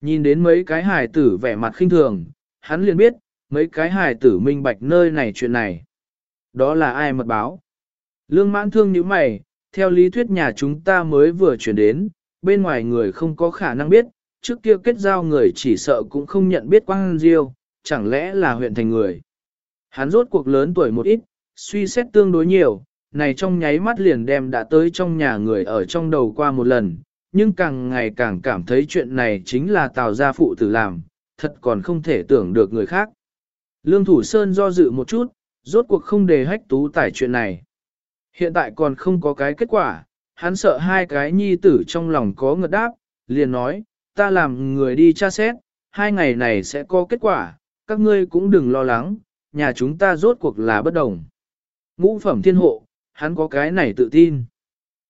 Nhìn đến mấy cái hài tử vẻ mặt khinh thường, hắn liền biết, mấy cái hài tử minh bạch nơi này chuyện này. Đó là ai mật báo? Lương mãn thương như mày, theo lý thuyết nhà chúng ta mới vừa chuyển đến, bên ngoài người không có khả năng biết, trước kia kết giao người chỉ sợ cũng không nhận biết quang diêu, chẳng lẽ là huyện thành người. Hắn rốt cuộc lớn tuổi một ít, suy xét tương đối nhiều, này trong nháy mắt liền đem đã tới trong nhà người ở trong đầu qua một lần, nhưng càng ngày càng cảm thấy chuyện này chính là tào gia phụ tử làm, thật còn không thể tưởng được người khác. Lương Thủ Sơn do dự một chút, rốt cuộc không đề hách tú tải chuyện này. Hiện tại còn không có cái kết quả, hắn sợ hai cái nhi tử trong lòng có ngợt đáp, liền nói, ta làm người đi tra xét, hai ngày này sẽ có kết quả, các ngươi cũng đừng lo lắng, nhà chúng ta rốt cuộc là bất đồng. Ngũ phẩm thiên hộ, hắn có cái này tự tin.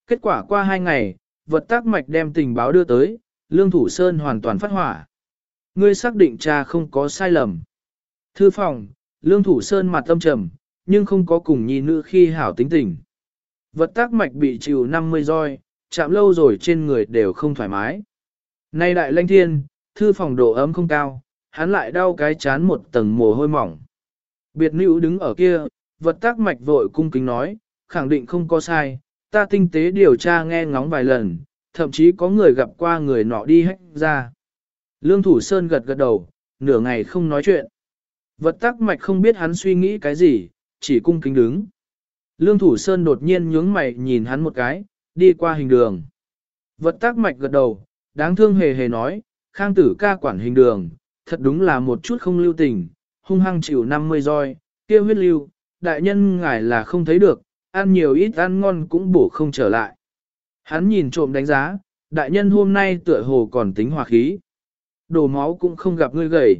Kết quả qua hai ngày, vật tác mạch đem tình báo đưa tới, Lương Thủ Sơn hoàn toàn phát hỏa. Ngươi xác định cha không có sai lầm. Thư phòng, Lương Thủ Sơn mặt tâm trầm, nhưng không có cùng nhi nữ khi hảo tính tình. Vật tác mạch bị chịu 50 roi, chạm lâu rồi trên người đều không thoải mái. Nay đại lanh thiên, thư phòng độ ấm không cao, hắn lại đau cái chán một tầng mồ hôi mỏng. Biệt nữ đứng ở kia, vật tác mạch vội cung kính nói, khẳng định không có sai, ta tinh tế điều tra nghe ngóng vài lần, thậm chí có người gặp qua người nọ đi hết ra. Lương Thủ Sơn gật gật đầu, nửa ngày không nói chuyện. Vật tắc mạch không biết hắn suy nghĩ cái gì, chỉ cung kính đứng. Lương Thủ Sơn đột nhiên nhướng mày nhìn hắn một cái, đi qua hình đường. Vật tác mạch gật đầu, đáng thương hề hề nói, khang tử ca quản hình đường, thật đúng là một chút không lưu tình, hung hăng chịu 50 roi, kia huyết lưu, đại nhân ngài là không thấy được, ăn nhiều ít ăn ngon cũng bổ không trở lại. Hắn nhìn trộm đánh giá, đại nhân hôm nay tựa hồ còn tính hòa khí. Đổ máu cũng không gặp ngươi gầy.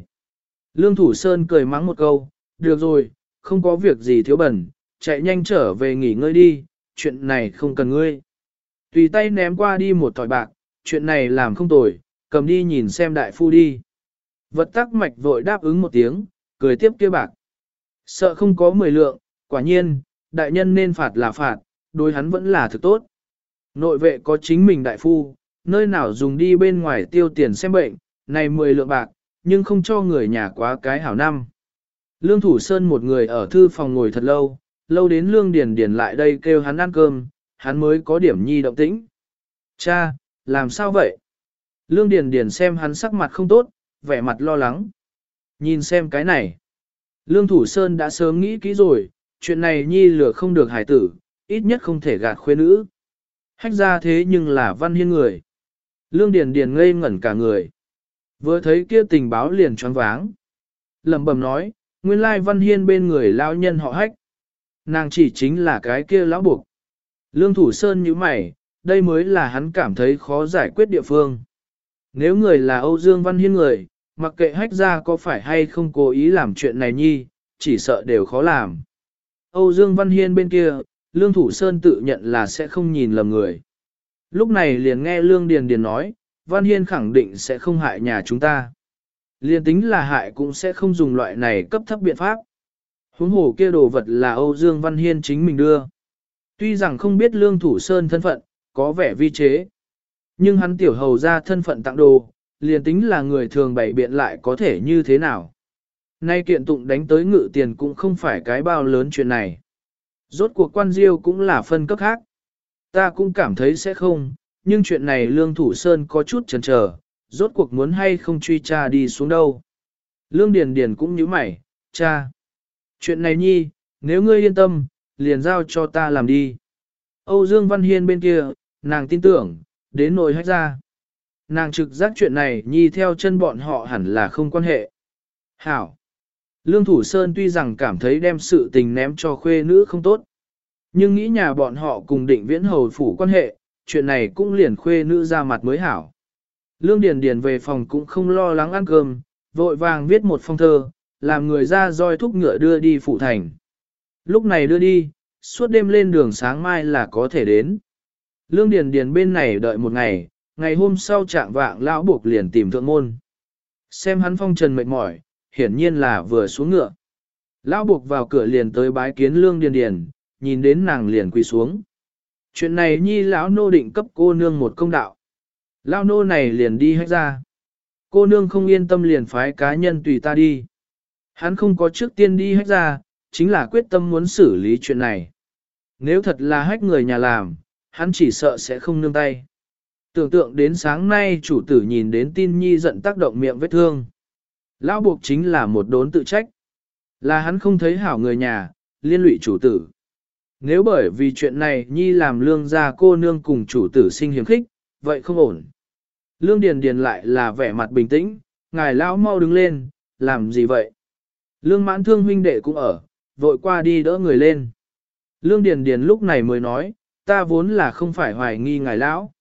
Lương Thủ Sơn cười mắng một câu, được rồi, không có việc gì thiếu bẩn, chạy nhanh trở về nghỉ ngơi đi, chuyện này không cần ngươi. Tùy tay ném qua đi một thỏi bạc, chuyện này làm không tồi, cầm đi nhìn xem đại phu đi. Vật tắc mạch vội đáp ứng một tiếng, cười tiếp kia bạc. Sợ không có mười lượng, quả nhiên, đại nhân nên phạt là phạt, đối hắn vẫn là thực tốt. Nội vệ có chính mình đại phu, nơi nào dùng đi bên ngoài tiêu tiền xem bệnh, này mười lượng bạc, nhưng không cho người nhà quá cái hảo năm. Lương Thủ Sơn một người ở thư phòng ngồi thật lâu, lâu đến Lương Điền Điền lại đây kêu hắn ăn cơm, hắn mới có điểm nhi động tĩnh. Cha, làm sao vậy? Lương Điền Điền xem hắn sắc mặt không tốt, vẻ mặt lo lắng. Nhìn xem cái này. Lương Thủ Sơn đã sớm nghĩ kỹ rồi, chuyện này nhi lửa không được hải tử, ít nhất không thể gạt khuê nữ. Hách ra thế nhưng là văn hiên người. Lương Điền Điền ngây ngẩn cả người. Vừa thấy kia tình báo liền choáng váng. Lẩm bẩm nói, nguyên lai văn hiên bên người lão nhân họ hách. Nàng chỉ chính là cái kia lão buộc. Lương Thủ Sơn như mày, đây mới là hắn cảm thấy khó giải quyết địa phương. Nếu người là Âu Dương Văn Hiên người, mặc kệ hách ra có phải hay không cố ý làm chuyện này nhi, chỉ sợ đều khó làm. Âu Dương Văn Hiên bên kia, Lương Thủ Sơn tự nhận là sẽ không nhìn lầm người. Lúc này liền nghe Lương Điền Điền nói, Văn Hiên khẳng định sẽ không hại nhà chúng ta. Liên tính là hại cũng sẽ không dùng loại này cấp thấp biện pháp. Huống hồ kia đồ vật là Âu Dương Văn Hiên chính mình đưa. Tuy rằng không biết Lương Thủ Sơn thân phận, có vẻ vi chế. Nhưng hắn tiểu hầu ra thân phận tặng đồ, liền tính là người thường bày biện lại có thể như thế nào. Nay kiện tụng đánh tới ngự tiền cũng không phải cái bao lớn chuyện này. Rốt cuộc quan diêu cũng là phân cấp khác. Ta cũng cảm thấy sẽ không, nhưng chuyện này Lương Thủ Sơn có chút chần chờ, rốt cuộc muốn hay không truy cha đi xuống đâu. Lương Điền Điền cũng nhíu mày, cha. Chuyện này nhi, nếu ngươi yên tâm, liền giao cho ta làm đi. Âu Dương Văn Hiên bên kia, nàng tin tưởng, đến nồi hách ra. Nàng trực giác chuyện này nhi theo chân bọn họ hẳn là không quan hệ. Hảo. Lương Thủ Sơn tuy rằng cảm thấy đem sự tình ném cho khuê nữ không tốt. Nhưng nghĩ nhà bọn họ cùng định viễn hầu phủ quan hệ, chuyện này cũng liền khuê nữ ra mặt mới hảo. Lương Điền Điền về phòng cũng không lo lắng ăn cơm, vội vàng viết một phong thơ, làm người ra roi thúc ngựa đưa đi phủ thành. Lúc này đưa đi, suốt đêm lên đường sáng mai là có thể đến. Lương Điền Điền bên này đợi một ngày, ngày hôm sau trạng vạng lão buộc liền tìm thượng môn. Xem hắn phong trần mệt mỏi, hiển nhiên là vừa xuống ngựa. Lão buộc vào cửa liền tới bái kiến Lương Điền Điền, nhìn đến nàng liền quỳ xuống. Chuyện này nhi lão nô định cấp cô nương một công đạo. Lão nô này liền đi hết ra. Cô nương không yên tâm liền phái cá nhân tùy ta đi. Hắn không có trước tiên đi hách ra, chính là quyết tâm muốn xử lý chuyện này. Nếu thật là hách người nhà làm, hắn chỉ sợ sẽ không nương tay. Tưởng tượng đến sáng nay chủ tử nhìn đến tin nhi giận tác động miệng vết thương. Lão buộc chính là một đốn tự trách. Là hắn không thấy hảo người nhà, liên lụy chủ tử. Nếu bởi vì chuyện này nhi làm lương gia cô nương cùng chủ tử sinh hiếm khích, vậy không ổn. Lương Điền Điền lại là vẻ mặt bình tĩnh, ngài lão mau đứng lên, làm gì vậy? Lương mãn thương huynh đệ cũng ở, vội qua đi đỡ người lên. Lương Điền Điền lúc này mới nói, ta vốn là không phải hoài nghi ngài lão,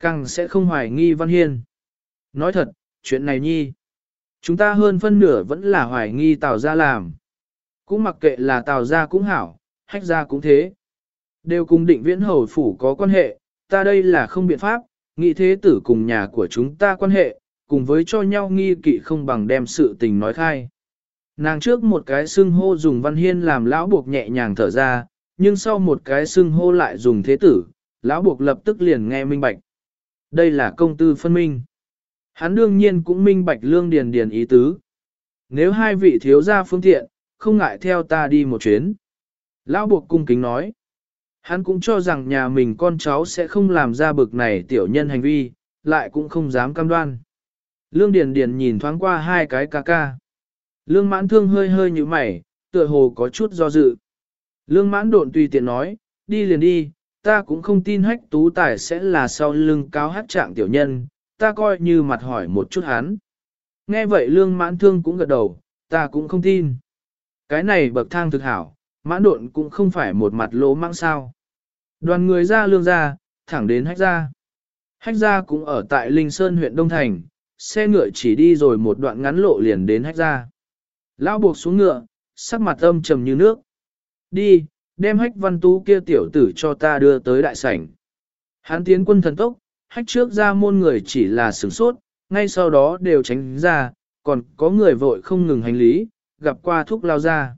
càng sẽ không hoài nghi Văn Hiên. Nói thật, chuyện này nhi, chúng ta hơn phân nửa vẫn là hoài nghi Tào gia làm. Cũng mặc kệ là Tào gia cũng hảo, hách gia cũng thế. Đều cùng định viễn hầu phủ có quan hệ, ta đây là không biện pháp, nghĩ thế tử cùng nhà của chúng ta quan hệ, cùng với cho nhau nghi kỵ không bằng đem sự tình nói khai. Nàng trước một cái xưng hô dùng văn hiên làm lão buộc nhẹ nhàng thở ra, nhưng sau một cái xưng hô lại dùng thế tử, lão buộc lập tức liền nghe minh bạch. Đây là công tư phân minh. Hắn đương nhiên cũng minh bạch lương điền điền ý tứ. Nếu hai vị thiếu gia phương tiện, không ngại theo ta đi một chuyến. Lão buộc cung kính nói. Hắn cũng cho rằng nhà mình con cháu sẽ không làm ra bực này tiểu nhân hành vi, lại cũng không dám cam đoan. Lương Điền Điền nhìn thoáng qua hai cái ca ca. Lương mãn thương hơi hơi như mày, tựa hồ có chút do dự. Lương mãn độn tùy tiện nói, đi liền đi, ta cũng không tin hách tú tài sẽ là sau lưng cao hát trạng tiểu nhân, ta coi như mặt hỏi một chút hắn. Nghe vậy lương mãn thương cũng gật đầu, ta cũng không tin. Cái này bậc thang thực hảo, mãn độn cũng không phải một mặt lỗ mang sao. Đoàn người ra lương ra, thẳng đến hách ra. Hách ra cũng ở tại Linh Sơn huyện Đông Thành, xe ngựa chỉ đi rồi một đoạn ngắn lộ liền đến hách ra. Lão buộc xuống ngựa, sắc mặt âm trầm như nước. Đi, đem hách văn tú kia tiểu tử cho ta đưa tới đại sảnh. Hán tiến quân thần tốc, hách trước ra môn người chỉ là sửng sốt, ngay sau đó đều tránh ra, còn có người vội không ngừng hành lý, gặp qua thúc lao ra.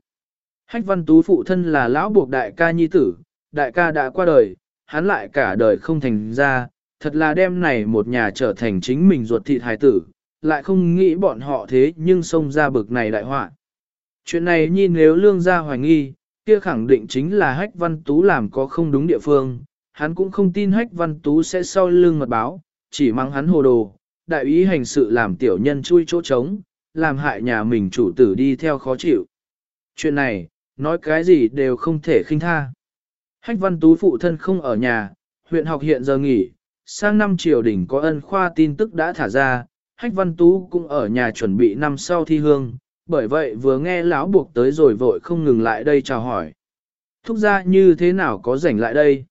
Hách văn tú phụ thân là lão buộc đại ca nhi tử, đại ca đã qua đời, hắn lại cả đời không thành ra, thật là đem này một nhà trở thành chính mình ruột thịt hài tử, lại không nghĩ bọn họ thế nhưng xông ra bực này đại họa. Chuyện này nhìn nếu lương gia hoài nghi, kia khẳng định chính là hách văn tú làm có không đúng địa phương, hắn cũng không tin hách văn tú sẽ sau lưng mật báo, chỉ mang hắn hồ đồ, đại ý hành sự làm tiểu nhân chui chỗ trống, làm hại nhà mình chủ tử đi theo khó chịu. Chuyện này, nói cái gì đều không thể khinh tha. Hách văn tú phụ thân không ở nhà, huyện học hiện giờ nghỉ, sang năm triều đình có ân khoa tin tức đã thả ra, hách văn tú cũng ở nhà chuẩn bị năm sau thi hương, bởi vậy vừa nghe lão buộc tới rồi vội không ngừng lại đây chào hỏi. Thúc gia như thế nào có rảnh lại đây?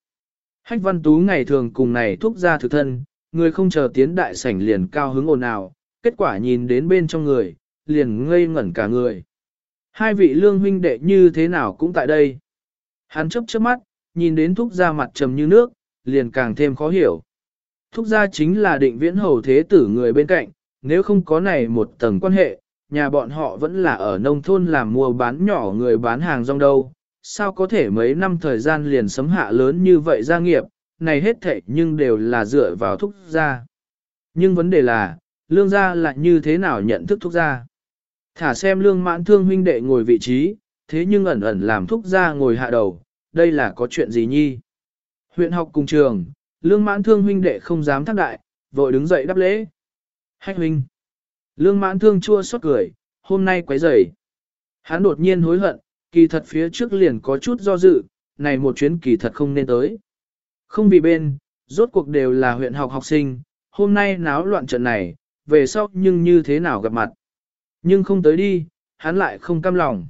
Hách văn tú ngày thường cùng này thúc gia thực thân, người không chờ tiến đại sảnh liền cao hứng ồn ào, kết quả nhìn đến bên trong người, liền ngây ngẩn cả người. Hai vị lương huynh đệ như thế nào cũng tại đây. Hắn chấp chớp mắt, nhìn đến thúc gia mặt trầm như nước, liền càng thêm khó hiểu. Thúc gia chính là định viễn hầu thế tử người bên cạnh, nếu không có này một tầng quan hệ, nhà bọn họ vẫn là ở nông thôn làm mua bán nhỏ người bán hàng rong đâu. Sao có thể mấy năm thời gian liền sấm hạ lớn như vậy gia nghiệp, này hết thệ nhưng đều là dựa vào thúc gia. Nhưng vấn đề là, lương gia lại như thế nào nhận thức thúc gia? Thả xem lương mãn thương huynh đệ ngồi vị trí, thế nhưng ẩn ẩn làm thúc gia ngồi hạ đầu, đây là có chuyện gì nhi? Huyện học cùng trường, lương mãn thương huynh đệ không dám thác đại, vội đứng dậy đáp lễ. Hách huynh. Lương mãn thương chua xót cười, hôm nay quấy rầy. Hắn đột nhiên hối hận, kỳ thật phía trước liền có chút do dự, này một chuyến kỳ thật không nên tới. Không vì bên, rốt cuộc đều là huyện học học sinh, hôm nay náo loạn trận này, về sau nhưng như thế nào gặp mặt. Nhưng không tới đi, hắn lại không cam lòng.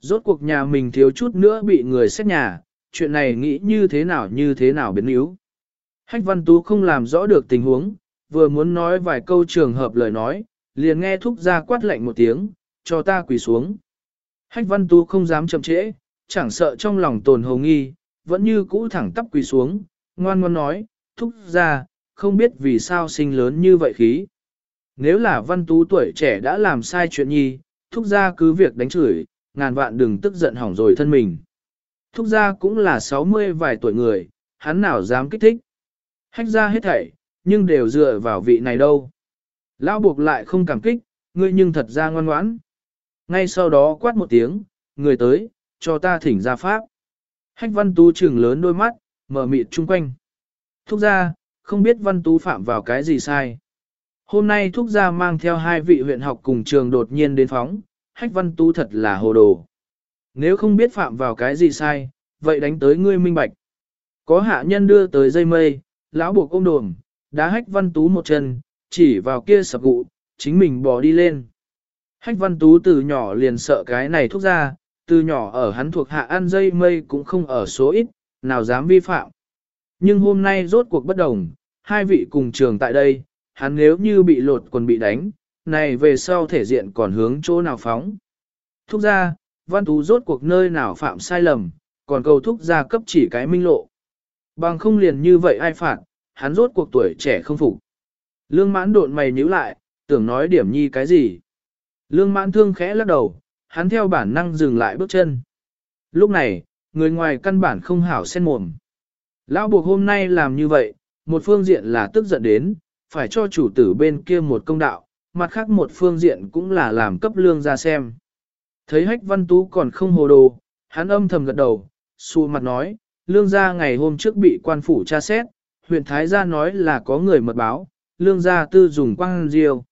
Rốt cuộc nhà mình thiếu chút nữa bị người xét nhà, chuyện này nghĩ như thế nào như thế nào biến yếu. Hách văn tú không làm rõ được tình huống, vừa muốn nói vài câu trường hợp lời nói, liền nghe thúc ra quát lạnh một tiếng, cho ta quỳ xuống. Hách văn tú không dám chậm trễ, chẳng sợ trong lòng tồn hồ nghi, vẫn như cũ thẳng tắp quỳ xuống, ngoan ngoan nói, thúc ra, không biết vì sao sinh lớn như vậy khí. Nếu là văn tú tuổi trẻ đã làm sai chuyện nhi, thúc ra cứ việc đánh chửi, ngàn vạn đừng tức giận hỏng rồi thân mình. Thúc ra cũng là 60 vài tuổi người, hắn nào dám kích thích. Hách ra hết thảy, nhưng đều dựa vào vị này đâu. Lão buộc lại không cảm kích, ngươi nhưng thật ra ngoan ngoãn. Ngay sau đó quát một tiếng, người tới, cho ta thỉnh ra pháp. Hách văn tú trừng lớn đôi mắt, mở mịt chung quanh. Thúc ra, không biết văn tú phạm vào cái gì sai. Hôm nay thúc gia mang theo hai vị huyện học cùng trường đột nhiên đến phóng, hách văn tú thật là hồ đồ. Nếu không biết phạm vào cái gì sai, vậy đánh tới ngươi minh bạch. Có hạ nhân đưa tới dây mây, lão buộc ôm đồm, đá hách văn tú một chân, chỉ vào kia sập gụ, chính mình bò đi lên. Hách văn tú từ nhỏ liền sợ cái này thúc ra, từ nhỏ ở hắn thuộc hạ ăn dây mây cũng không ở số ít, nào dám vi phạm. Nhưng hôm nay rốt cuộc bất đồng, hai vị cùng trường tại đây, hắn nếu như bị lột còn bị đánh, này về sau thể diện còn hướng chỗ nào phóng. Thúc ra, văn tú rốt cuộc nơi nào phạm sai lầm, còn cầu thúc ra cấp chỉ cái minh lộ. Bằng không liền như vậy ai phạt, hắn rốt cuộc tuổi trẻ không phục. Lương mãn độn mày nhíu lại, tưởng nói điểm nhi cái gì. Lương mãn thương khẽ lắc đầu, hắn theo bản năng dừng lại bước chân. Lúc này, người ngoài căn bản không hảo sen mồm. Lão buộc hôm nay làm như vậy, một phương diện là tức giận đến, phải cho chủ tử bên kia một công đạo, mặt khác một phương diện cũng là làm cấp lương ra xem. Thấy hách văn tú còn không hồ đồ, hắn âm thầm gật đầu, xua mặt nói, lương gia ngày hôm trước bị quan phủ tra xét, huyện Thái gia nói là có người mật báo, lương gia tư dùng quang diêu.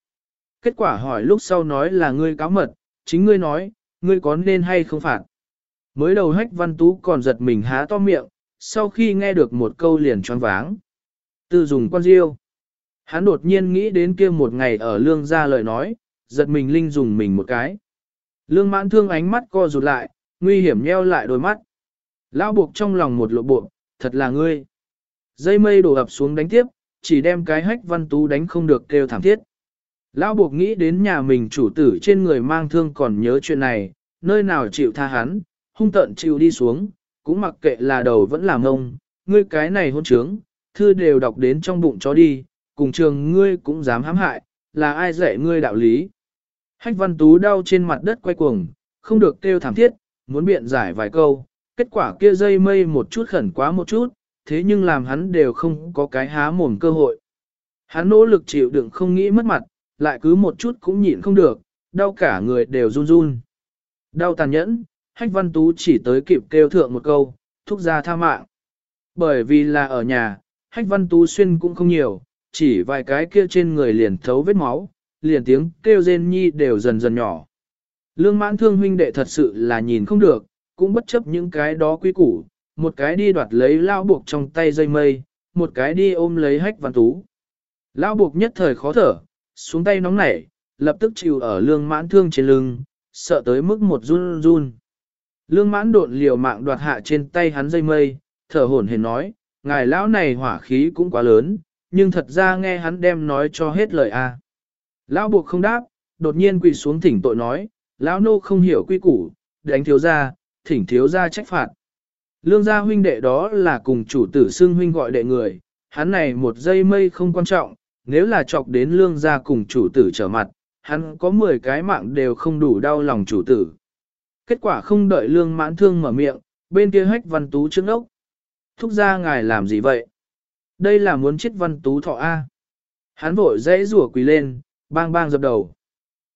kết quả hỏi lúc sau nói là ngươi cáo mật, chính ngươi nói, ngươi có nên hay không phạt. Mới đầu hách văn tú còn giật mình há to miệng, sau khi nghe được một câu liền choáng váng. Tư dùng quang riêu. Hắn đột nhiên nghĩ đến kia một ngày ở lương gia lời nói, giật mình linh dùng mình một cái. Lương mãn thương ánh mắt co rụt lại, nguy hiểm nheo lại đôi mắt. Lão buộc trong lòng một lộ bộ, thật là ngươi. Dây mây đổ ập xuống đánh tiếp, chỉ đem cái hách văn tú đánh không được kêu thảm thiết. Lão buộc nghĩ đến nhà mình chủ tử trên người mang thương còn nhớ chuyện này, nơi nào chịu tha hắn, hung tận chịu đi xuống, cũng mặc kệ là đầu vẫn là ngông, ngươi cái này hôn trướng, thư đều đọc đến trong bụng chó đi, cùng trường ngươi cũng dám hãm hại, là ai dạy ngươi đạo lý. Hách văn tú đau trên mặt đất quay cuồng, không được kêu thảm thiết, muốn biện giải vài câu, kết quả kia dây mây một chút khẩn quá một chút, thế nhưng làm hắn đều không có cái há mồm cơ hội. Hắn nỗ lực chịu đựng không nghĩ mất mặt, lại cứ một chút cũng nhịn không được, đau cả người đều run run. Đau tàn nhẫn, hách văn tú chỉ tới kịp kêu thượng một câu, thúc ra tha mạng. Bởi vì là ở nhà, hách văn tú xuyên cũng không nhiều, chỉ vài cái kia trên người liền thấu vết máu, liền tiếng kêu rên nhi đều dần dần nhỏ. Lương mãn thương huynh đệ thật sự là nhìn không được, cũng bất chấp những cái đó quý củ, một cái đi đoạt lấy lao buộc trong tay dây mây, một cái đi ôm lấy hách văn tú. Lao buộc nhất thời khó thở, xuống tay nóng nảy, lập tức chịu ở lương mãn thương trên lưng, sợ tới mức một run run. Lương mãn độn liều mạng đoạt hạ trên tay hắn dây mây, thở hổn hển nói, ngài lão này hỏa khí cũng quá lớn, nhưng thật ra nghe hắn đem nói cho hết lời a. Lão buộc không đáp, đột nhiên quỳ xuống thỉnh tội nói, lão nô không hiểu quy củ, đánh thiếu gia, thỉnh thiếu gia trách phạt. Lương gia huynh đệ đó là cùng chủ tử xưng huynh gọi đệ người, hắn này một giây mây không quan trọng, nếu là chọc đến lương gia cùng chủ tử trở mặt, hắn có 10 cái mạng đều không đủ đau lòng chủ tử. Kết quả không đợi lương mãn thương mở miệng, bên kia hách văn tú trước ốc. Thúc ra ngài làm gì vậy? Đây là muốn chết văn tú thọ A. Hắn vội dãy rủa quỳ lên, bang bang dập đầu.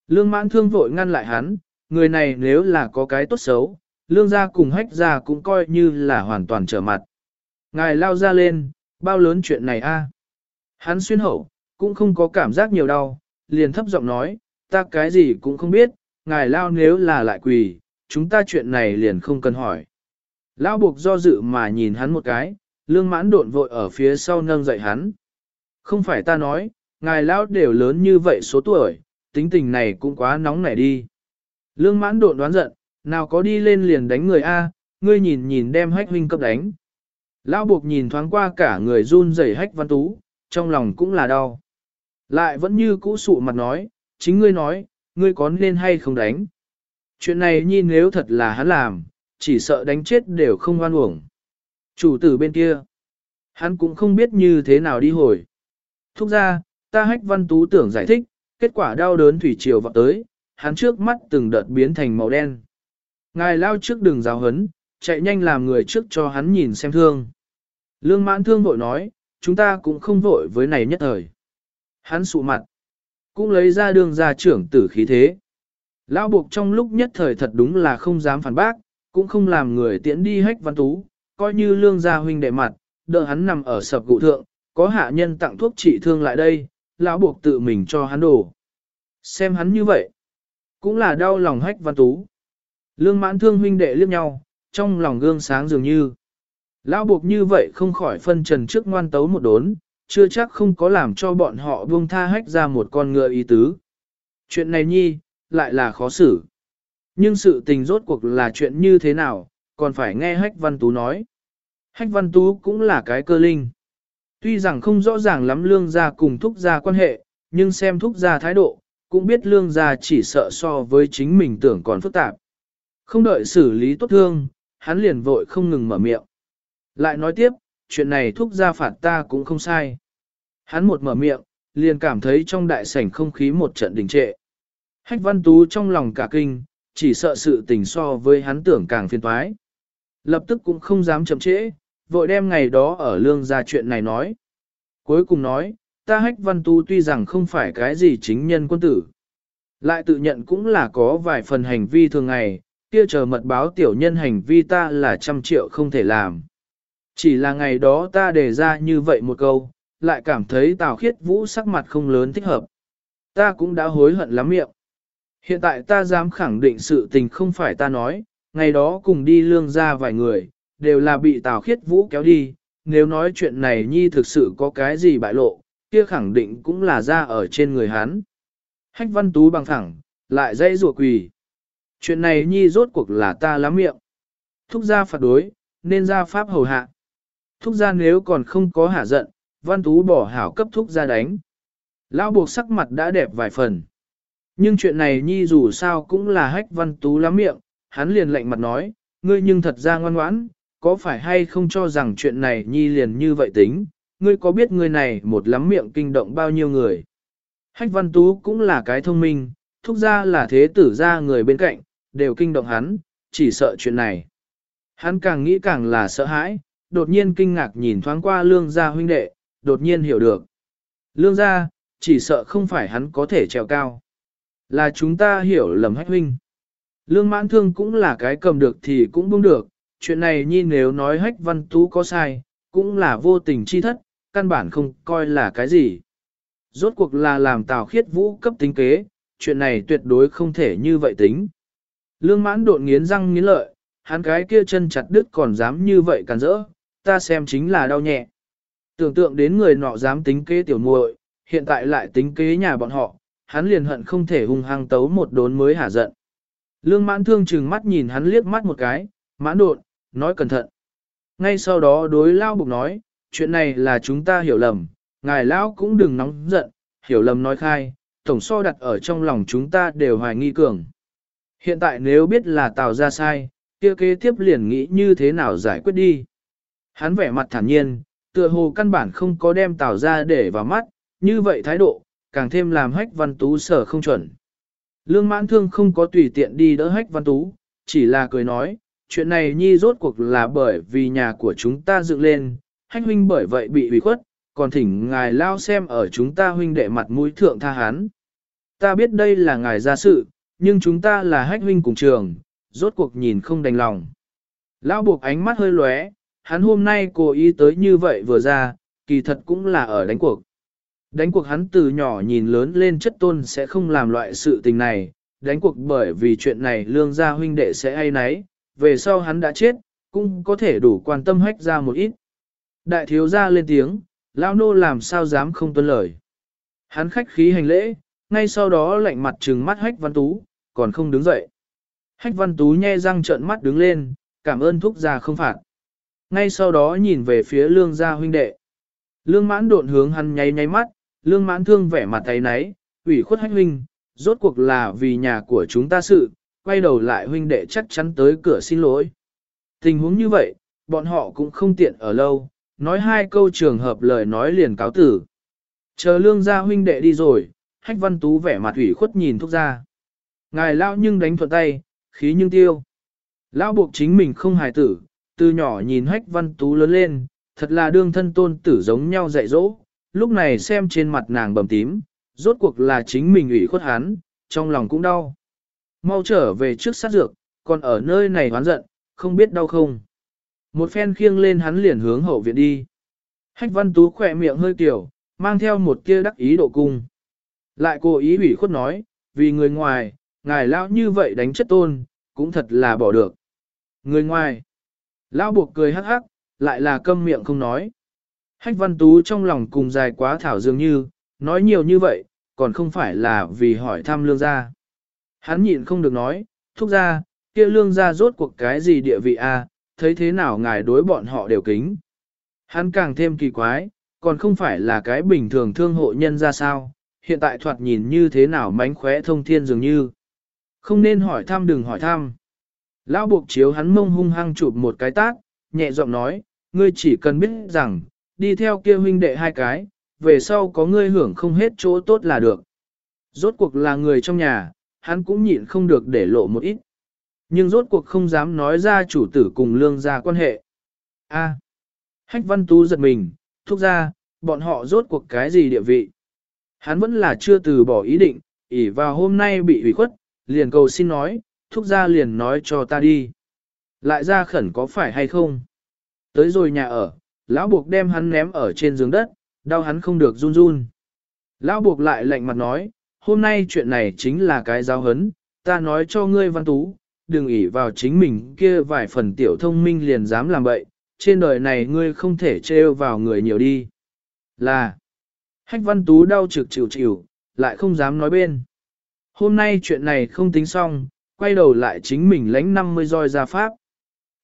Lương mãn thương vội ngăn lại hắn, người này nếu là có cái tốt xấu, lương gia cùng hách gia cũng coi như là hoàn toàn trở mặt. Ngài lao ra lên, bao lớn chuyện này a? Hắn xuyên hậu, cũng không có cảm giác nhiều đau, liền thấp giọng nói, ta cái gì cũng không biết, ngài lao nếu là lại quỳ, chúng ta chuyện này liền không cần hỏi. Lão buộc do dự mà nhìn hắn một cái, lương mãn độn vội ở phía sau nâng dậy hắn. Không phải ta nói, ngài lão đều lớn như vậy số tuổi, tính tình này cũng quá nóng nảy đi. Lương mãn độn đoán giận, nào có đi lên liền đánh người A, ngươi nhìn nhìn đem hách huynh cấp đánh. Lão buộc nhìn thoáng qua cả người run rẩy hách văn tú, trong lòng cũng là đau. Lại vẫn như cũ sụ mặt nói, chính ngươi nói, ngươi có nên hay không đánh. Chuyện này nhìn nếu thật là hắn làm, chỉ sợ đánh chết đều không oan uổng. Chủ tử bên kia, hắn cũng không biết như thế nào đi hồi. Thúc ra, ta hách văn tú tưởng giải thích, kết quả đau đớn thủy triều vọt tới, hắn trước mắt từng đợt biến thành màu đen. Ngài lao trước đường giáo hấn, chạy nhanh làm người trước cho hắn nhìn xem thương. Lương mãn thương vội nói, chúng ta cũng không vội với này nhất thời. Hắn sụ mặt, cũng lấy ra đường ra trưởng tử khí thế. Lão buộc trong lúc nhất thời thật đúng là không dám phản bác, cũng không làm người tiễn đi hách văn tú, coi như lương gia huynh đệ mặt, đỡ hắn nằm ở sập cụ thượng, có hạ nhân tặng thuốc trị thương lại đây, lão buộc tự mình cho hắn đổ. Xem hắn như vậy, cũng là đau lòng hách văn tú. Lương mãn thương huynh đệ liếc nhau, trong lòng gương sáng dường như. Lão buộc như vậy không khỏi phân trần trước ngoan tấu một đốn, chưa chắc không có làm cho bọn họ buông tha hách ra một con ngựa ý tứ. Chuyện này nhi, lại là khó xử. Nhưng sự tình rốt cuộc là chuyện như thế nào, còn phải nghe hách văn tú nói. Hách văn tú cũng là cái cơ linh. Tuy rằng không rõ ràng lắm lương gia cùng thúc gia quan hệ, nhưng xem thúc gia thái độ, cũng biết lương gia chỉ sợ so với chính mình tưởng còn phức tạp. Không đợi xử lý tốt thương, hắn liền vội không ngừng mở miệng. Lại nói tiếp, chuyện này thúc gia phạt ta cũng không sai. Hắn một mở miệng, liền cảm thấy trong đại sảnh không khí một trận đình trệ. Hách văn tú trong lòng cả kinh, chỉ sợ sự tình so với hắn tưởng càng phiền toái. Lập tức cũng không dám chậm trễ, vội đem ngày đó ở lương ra chuyện này nói. Cuối cùng nói, ta hách văn tú tuy rằng không phải cái gì chính nhân quân tử. Lại tự nhận cũng là có vài phần hành vi thường ngày, kia chờ mật báo tiểu nhân hành vi ta là trăm triệu không thể làm. Chỉ là ngày đó ta đề ra như vậy một câu, lại cảm thấy Tào Khiết Vũ sắc mặt không lớn thích hợp. ta cũng đã hối hận lắm miệng. Hiện tại ta dám khẳng định sự tình không phải ta nói, ngày đó cùng đi lương ra vài người, đều là bị Tào Khiết Vũ kéo đi, nếu nói chuyện này nhi thực sự có cái gì bại lộ, kia khẳng định cũng là ra ở trên người hắn. Hách văn tú bằng thẳng, lại dây rùa quỳ. Chuyện này nhi rốt cuộc là ta lắm miệng. Thúc gia phạt đối, nên ra pháp hầu hạ. Thúc gia nếu còn không có hạ giận, văn tú bỏ hảo cấp thúc gia đánh. Lão buộc sắc mặt đã đẹp vài phần. Nhưng chuyện này nhi dù sao cũng là hách văn tú lắm miệng, hắn liền lạnh mặt nói, ngươi nhưng thật ra ngoan ngoãn, có phải hay không cho rằng chuyện này nhi liền như vậy tính, ngươi có biết ngươi này một lắm miệng kinh động bao nhiêu người. Hách văn tú cũng là cái thông minh, thúc ra là thế tử ra người bên cạnh, đều kinh động hắn, chỉ sợ chuyện này. Hắn càng nghĩ càng là sợ hãi, đột nhiên kinh ngạc nhìn thoáng qua lương gia huynh đệ, đột nhiên hiểu được. Lương gia, chỉ sợ không phải hắn có thể trèo cao. Là chúng ta hiểu lầm hách huynh. Lương mãn thương cũng là cái cầm được thì cũng buông được, chuyện này nhi nếu nói hách văn tú có sai, cũng là vô tình chi thất, căn bản không coi là cái gì. Rốt cuộc là làm tào khiết vũ cấp tính kế, chuyện này tuyệt đối không thể như vậy tính. Lương mãn đột nghiến răng nghiến lợi, hắn cái kia chân chặt đứt còn dám như vậy càn rỡ, ta xem chính là đau nhẹ. Tưởng tượng đến người nọ dám tính kế tiểu muội, hiện tại lại tính kế nhà bọn họ, hắn liền hận không thể hung hăng tấu một đốn mới hả giận. Lương mãn thương chừng mắt nhìn hắn liếc mắt một cái, mãn đột, nói cẩn thận. Ngay sau đó đối lao bục nói, chuyện này là chúng ta hiểu lầm, ngài lão cũng đừng nóng giận, hiểu lầm nói khai, tổng so đặt ở trong lòng chúng ta đều hoài nghi cường. Hiện tại nếu biết là tào ra sai, kia kế tiếp liền nghĩ như thế nào giải quyết đi. Hắn vẻ mặt thản nhiên, tựa hồ căn bản không có đem tào ra để vào mắt, như vậy thái độ, càng thêm làm hách văn tú sở không chuẩn. Lương mãn thương không có tùy tiện đi đỡ hách văn tú, chỉ là cười nói, chuyện này nhi rốt cuộc là bởi vì nhà của chúng ta dựng lên, hách huynh bởi vậy bị ủy khuất, còn thỉnh ngài lao xem ở chúng ta huynh đệ mặt mũi thượng tha hán. Ta biết đây là ngài gia sự, nhưng chúng ta là hách huynh cùng trường, rốt cuộc nhìn không đành lòng. Lão buộc ánh mắt hơi lóe, hắn hôm nay cố ý tới như vậy vừa ra, kỳ thật cũng là ở đánh cuộc. Đánh cuộc hắn từ nhỏ nhìn lớn lên chất tôn sẽ không làm loại sự tình này, đánh cuộc bởi vì chuyện này lương gia huynh đệ sẽ ai nấy, về sau hắn đã chết, cũng có thể đủ quan tâm hách ra một ít. Đại thiếu gia lên tiếng, lão nô làm sao dám không tuân lời. Hắn khách khí hành lễ, ngay sau đó lạnh mặt trừng mắt hách văn tú, còn không đứng dậy. Hách văn tú nhe răng trợn mắt đứng lên, cảm ơn thúc gia không phạt. Ngay sau đó nhìn về phía lương gia huynh đệ. Lương mãn độn hướng hắn nháy nháy mắt, lương mãn thương vẻ mặt tay náy, ủy khuất hách huynh, rốt cuộc là vì nhà của chúng ta sự, quay đầu lại huynh đệ chắc chắn tới cửa xin lỗi. Tình huống như vậy, bọn họ cũng không tiện ở lâu, nói hai câu trường hợp lời nói liền cáo tử. Chờ lương gia huynh đệ đi rồi, hách văn tú vẻ mặt ủy khuất nhìn thúc gia. Ngài lao nhưng đánh thuận tay, khí nhưng tiêu. Lão buộc chính mình không hài tử, từ nhỏ nhìn hách văn tú lớn lên, thật là đương thân tôn tử giống nhau dạy dỗ, lúc này xem trên mặt nàng bầm tím, rốt cuộc là chính mình ủy khuất hắn, trong lòng cũng đau. Mau trở về trước sát dược, còn ở nơi này hoán giận, không biết đau không. Một phen khiêng lên hắn liền hướng hậu viện đi. Hách văn tú khỏe miệng hơi tiểu, mang theo một kia đắc ý độ cung. Lại cố ý ủy khuất nói, vì người ngoài, ngài lão như vậy đánh chất tôn, cũng thật là bỏ được. Người ngoài, lão buộc cười hắc hắc, lại là câm miệng không nói. Hách văn tú trong lòng cùng dài quá thảo dường như, nói nhiều như vậy, còn không phải là vì hỏi thăm lương gia. Hắn nhịn không được nói, thúc ra, kia lương gia rốt cuộc cái gì địa vị a? thấy thế nào ngài đối bọn họ đều kính. Hắn càng thêm kỳ quái, còn không phải là cái bình thường thương hộ nhân ra sao, hiện tại thoạt nhìn như thế nào mánh khóe thông thiên dường như. Không nên hỏi thăm đừng hỏi thăm. Lão buộc chiếu hắn mông hung hăng chụp một cái tát, nhẹ giọng nói, ngươi chỉ cần biết rằng, đi theo kia huynh đệ hai cái, về sau có ngươi hưởng không hết chỗ tốt là được. Rốt cuộc là người trong nhà, hắn cũng nhịn không được để lộ một ít. Nhưng rốt cuộc không dám nói ra chủ tử cùng lương gia quan hệ. A. Hách văn tú giật mình, thúc ra, bọn họ rốt cuộc cái gì địa vị. Hắn vẫn là chưa từ bỏ ý định, ỉ vào hôm nay bị hủy khuất, liền cầu xin nói, thúc ra liền nói cho ta đi. Lại ra khẩn có phải hay không? Tới rồi nhà ở, lão buộc đem hắn ném ở trên giường đất, đau hắn không được run run. Lão buộc lại lạnh mặt nói, hôm nay chuyện này chính là cái giáo hấn, ta nói cho ngươi văn tú, đừng ỷ vào chính mình kia vài phần tiểu thông minh liền dám làm bậy, trên đời này ngươi không thể trêu vào người nhiều đi. Là, hách văn tú đau trực chịu chịu, lại không dám nói bên. Hôm nay chuyện này không tính xong, quay đầu lại chính mình lãnh 50 roi ra pháp.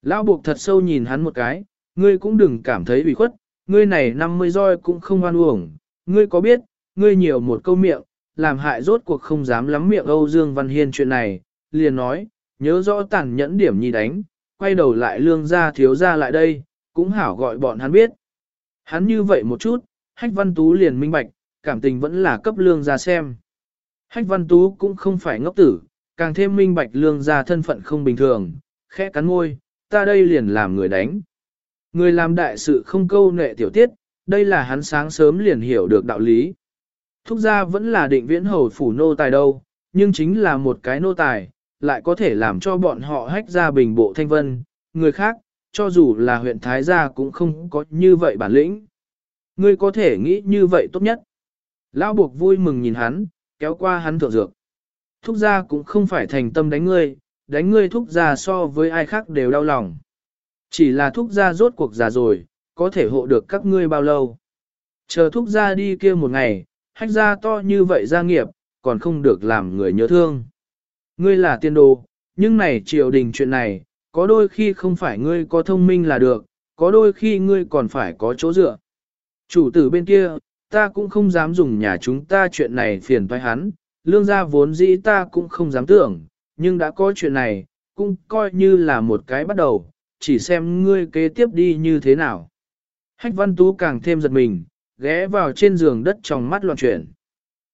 Lão buộc thật sâu nhìn hắn một cái, ngươi cũng đừng cảm thấy bị khuất, ngươi này 50 roi cũng không hoan uổng, ngươi có biết, ngươi nhiều một câu miệng, làm hại rốt cuộc không dám lắm miệng Âu Dương Văn Hiên chuyện này, liền nói, nhớ rõ tàn nhẫn điểm nhi đánh, quay đầu lại lương ra thiếu ra lại đây, cũng hảo gọi bọn hắn biết. Hắn như vậy một chút, hách văn tú liền minh bạch, cảm tình vẫn là cấp lương ra xem. Hách văn tú cũng không phải ngốc tử, càng thêm minh bạch lương ra thân phận không bình thường, khẽ cắn môi, ta đây liền làm người đánh. Người làm đại sự không câu nệ tiểu tiết, đây là hắn sáng sớm liền hiểu được đạo lý. Thúc gia vẫn là định viễn hầu phủ nô tài đâu, nhưng chính là một cái nô tài, lại có thể làm cho bọn họ hách ra bình bộ thanh vân, người khác, cho dù là huyện Thái Gia cũng không có như vậy bản lĩnh. Ngươi có thể nghĩ như vậy tốt nhất. Lão buộc vui mừng nhìn hắn, kéo qua hắn thượng dược. Thúc gia cũng không phải thành tâm đánh ngươi, đánh ngươi thúc gia so với ai khác đều đau lòng. Chỉ là thúc gia rốt cuộc già rồi, có thể hộ được các ngươi bao lâu. Chờ thúc gia đi kia một ngày, hách gia to như vậy gia nghiệp, còn không được làm người nhớ thương. Ngươi là tiên đồ, nhưng này triều đình chuyện này, có đôi khi không phải ngươi có thông minh là được, có đôi khi ngươi còn phải có chỗ dựa. Chủ tử bên kia, ta cũng không dám dùng nhà chúng ta chuyện này phiền toái hắn, lương gia vốn dĩ ta cũng không dám tưởng, nhưng đã có chuyện này, cũng coi như là một cái bắt đầu, chỉ xem ngươi kế tiếp đi như thế nào. Hách văn tú càng thêm giật mình, ghé vào trên giường đất trong mắt loạn chuyển.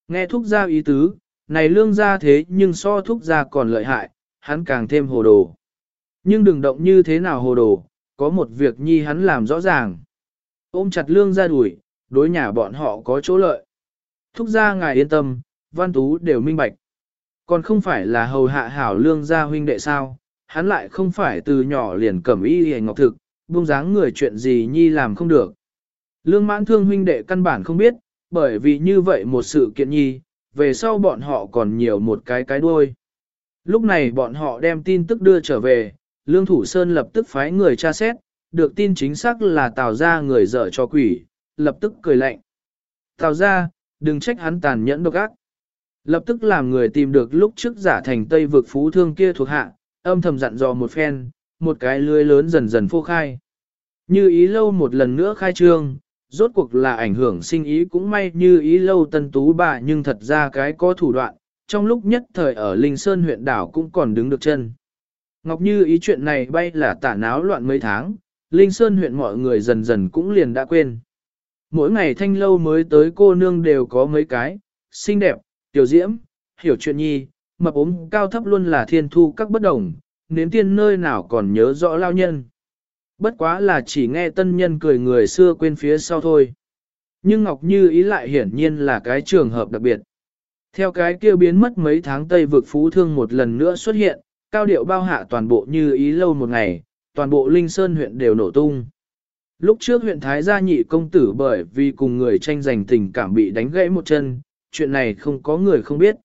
Nghe thúc gia ý tứ, này lương gia thế nhưng so thúc gia còn lợi hại, hắn càng thêm hồ đồ. Nhưng đừng động như thế nào hồ đồ, có một việc nhi hắn làm rõ ràng. Ôm chặt lương gia đuổi, đối nhà bọn họ có chỗ lợi. Thúc gia ngài yên tâm, văn tú đều minh bạch. Còn không phải là hầu hạ hảo lương gia huynh đệ sao, hắn lại không phải từ nhỏ liền cẩm y hề ngọc thực, buông dáng người chuyện gì nhi làm không được. Lương mãn thương huynh đệ căn bản không biết, bởi vì như vậy một sự kiện nhi, về sau bọn họ còn nhiều một cái cái đuôi. Lúc này bọn họ đem tin tức đưa trở về, Lương Thủ Sơn lập tức phái người tra xét, được tin chính xác là Tào ra người dở cho quỷ, lập tức cười lạnh. Tào ra, đừng trách hắn tàn nhẫn độc ác. Lập tức làm người tìm được lúc trước giả thành Tây vực phú thương kia thuộc hạ, âm thầm dặn dò một phen, một cái lưới lớn dần dần phô khai. Như ý lâu một lần nữa khai trương, rốt cuộc là ảnh hưởng sinh ý cũng may như ý lâu tân tú bà nhưng thật ra cái có thủ đoạn, trong lúc nhất thời ở Linh Sơn huyện đảo cũng còn đứng được chân. Ngọc Như ý chuyện này bay là tả náo loạn mấy tháng, Linh Sơn huyện mọi người dần dần cũng liền đã quên. Mỗi ngày thanh lâu mới tới cô nương đều có mấy cái, xinh đẹp, tiểu diễm, hiểu chuyện nhi, mập ốm cao thấp luôn là thiên thu các bất đồng, nếm tiên nơi nào còn nhớ rõ lao nhân. Bất quá là chỉ nghe tân nhân cười người xưa quên phía sau thôi. Nhưng Ngọc Như ý lại hiển nhiên là cái trường hợp đặc biệt. Theo cái kia biến mất mấy tháng Tây vực phú thương một lần nữa xuất hiện, cao điệu bao hạ toàn bộ như ý lâu một ngày, toàn bộ Linh Sơn huyện đều nổ tung. Lúc trước huyện Thái gia nhị công tử bởi vì cùng người tranh giành tình cảm bị đánh gãy một chân, chuyện này không có người không biết.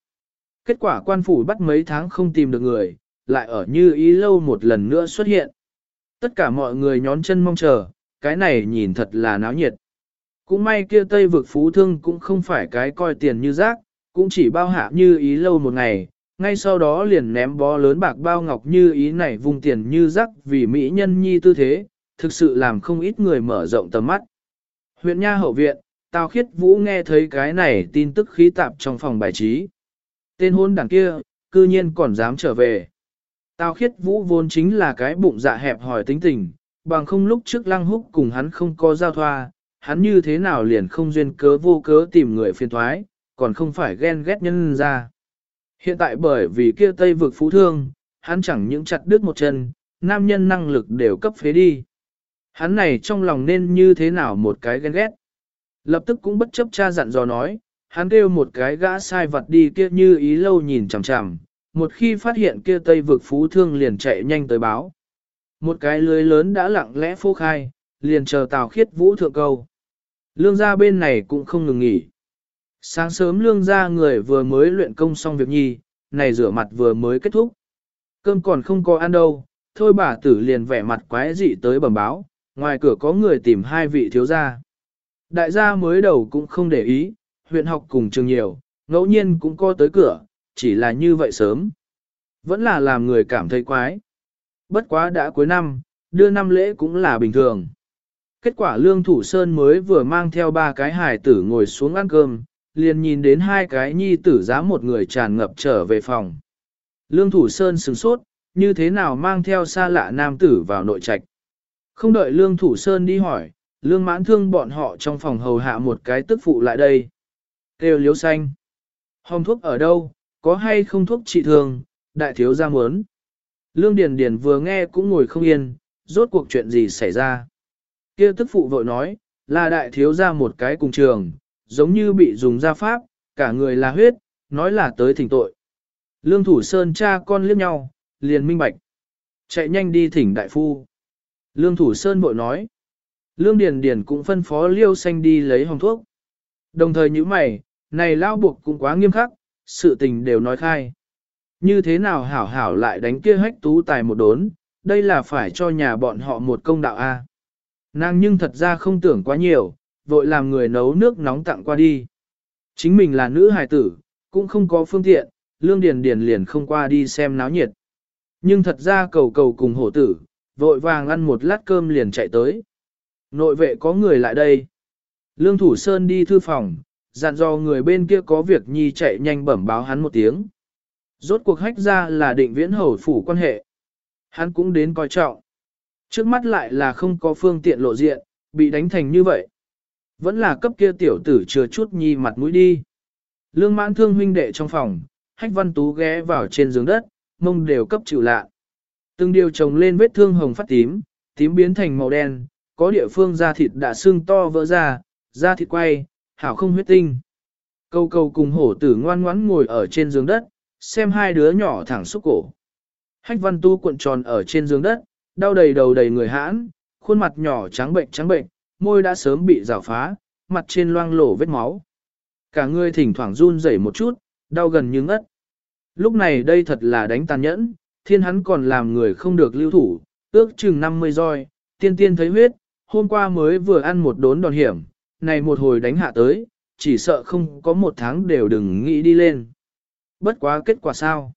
Kết quả quan phủ bắt mấy tháng không tìm được người, lại ở như ý lâu một lần nữa xuất hiện. Tất cả mọi người nhón chân mong chờ, cái này nhìn thật là náo nhiệt. Cũng may kia Tây vực phú thương cũng không phải cái coi tiền như rác, cũng chỉ bao hạ như ý lâu một ngày, ngay sau đó liền ném bó lớn bạc bao ngọc như ý này vùng tiền như rác vì mỹ nhân nhi tư thế, thực sự làm không ít người mở rộng tầm mắt. Huyện Nha Hậu Viện, Tào Khiết Vũ nghe thấy cái này tin tức khí tạp trong phòng bài trí. Tên hôn đảng kia, cư nhiên còn dám trở về. Tào Khiết Vũ vốn chính là cái bụng dạ hẹp hỏi tính tình, bằng không lúc trước lăng húc cùng hắn không có giao thoa, hắn như thế nào liền không duyên cớ vô cớ tìm người phiền thoái, còn không phải ghen ghét nhân ra. Hiện tại bởi vì kia Tây vực phú thương, hắn chẳng những chặt đứt một chân, nam nhân năng lực đều cấp phế đi. Hắn này trong lòng nên như thế nào một cái ghen ghét. Lập tức cũng bất chấp cha dặn dò nói, hắn kêu một cái gã sai vật đi kia như ý lâu nhìn chằm chằm, một khi phát hiện kia Tây vực phú thương liền chạy nhanh tới báo. Một cái lưới lớn đã lặng lẽ phô khai, liền chờ Tào Khiết Vũ thượng câu. Lương gia bên này cũng không ngừng nghỉ. Sáng sớm lương gia người vừa mới luyện công xong việc nhi, này rửa mặt vừa mới kết thúc. Cơm còn không có ăn đâu, thôi bà tử liền vẻ mặt quái dị tới bẩm báo, ngoài cửa có người tìm hai vị thiếu gia. Đại gia mới đầu cũng không để ý, huyện học cùng trường nhiều, ngẫu nhiên cũng có tới cửa, chỉ là như vậy sớm. Vẫn là làm người cảm thấy quái. Bất quá đã cuối năm, đưa năm lễ cũng là bình thường. Kết quả Lương Thủ Sơn mới vừa mang theo ba cái hài tử ngồi xuống ăn cơm, liền nhìn đến hai cái nhi tử giá một người tràn ngập trở về phòng. Lương Thủ Sơn sửng sốt, như thế nào mang theo xa lạ nam tử vào nội trạch. Không đợi Lương Thủ Sơn đi hỏi, Lương mãn thương bọn họ trong phòng hầu hạ một cái tức phụ lại đây. Kêu liếu xanh. Hồng thuốc ở đâu, có hay không thuốc trị thương, đại thiếu gia muốn. Lương Điền Điền vừa nghe cũng ngồi không yên, rốt cuộc chuyện gì xảy ra. Kia tức phụ vội nói, là đại thiếu gia một cái cùng trường, giống như bị dùng gia pháp, cả người là huyết, nói là tới thỉnh tội. Lương Thủ Sơn cha con liếc nhau, liền minh bạch. Chạy nhanh đi thỉnh đại phu. Lương Thủ Sơn bội nói. Lương Điền Điền cũng phân phó Liêu Xanh đi lấy hồng thuốc. Đồng thời như mày, này lao buộc cũng quá nghiêm khắc, sự tình đều nói khai. Như thế nào hảo hảo lại đánh kia hách tú tài một đốn, đây là phải cho nhà bọn họ một công đạo A. Nàng nhưng thật ra không tưởng quá nhiều, vội làm người nấu nước nóng tặng qua đi. Chính mình là nữ hài tử, cũng không có phương tiện, lương điền điền liền không qua đi xem náo nhiệt. Nhưng thật ra cầu cầu cùng hổ tử, vội vàng ăn một lát cơm liền chạy tới. Nội vệ có người lại đây. Lương Thủ Sơn đi thư phòng, dặn dò người bên kia có việc nhi chạy nhanh bẩm báo hắn một tiếng. Rốt cuộc hách ra là định viễn hầu phủ quan hệ. Hắn cũng đến coi trọng. Trước mắt lại là không có phương tiện lộ diện, bị đánh thành như vậy. Vẫn là cấp kia tiểu tử chưa chút nhi mặt mũi đi. Lương mãn thương huynh đệ trong phòng, hách văn tú ghé vào trên giường đất, mông đều cấp chịu lạ. Từng điều trồng lên vết thương hồng phát tím, tím biến thành màu đen, có địa phương da thịt đã xương to vỡ ra, da thịt quay, hảo không huyết tinh. Câu câu cùng hổ tử ngoan ngoãn ngồi ở trên giường đất, xem hai đứa nhỏ thẳng xúc cổ. Hách văn tu cuộn tròn ở trên giường đất, đau đầy đầu đầy người hãn, khuôn mặt nhỏ trắng bệnh trắng bệnh, môi đã sớm bị rào phá, mặt trên loang lổ vết máu. Cả người thỉnh thoảng run rẩy một chút, đau gần như ngất. Lúc này đây thật là đánh tàn nhẫn, thiên hắn còn làm người không được lưu thủ, ước chừng 50 roi, tiên tiên thấy huyết, hôm qua mới vừa ăn một đốn đòn hiểm, này một hồi đánh hạ tới, chỉ sợ không có một tháng đều đừng nghĩ đi lên. Bất quá kết quả sao?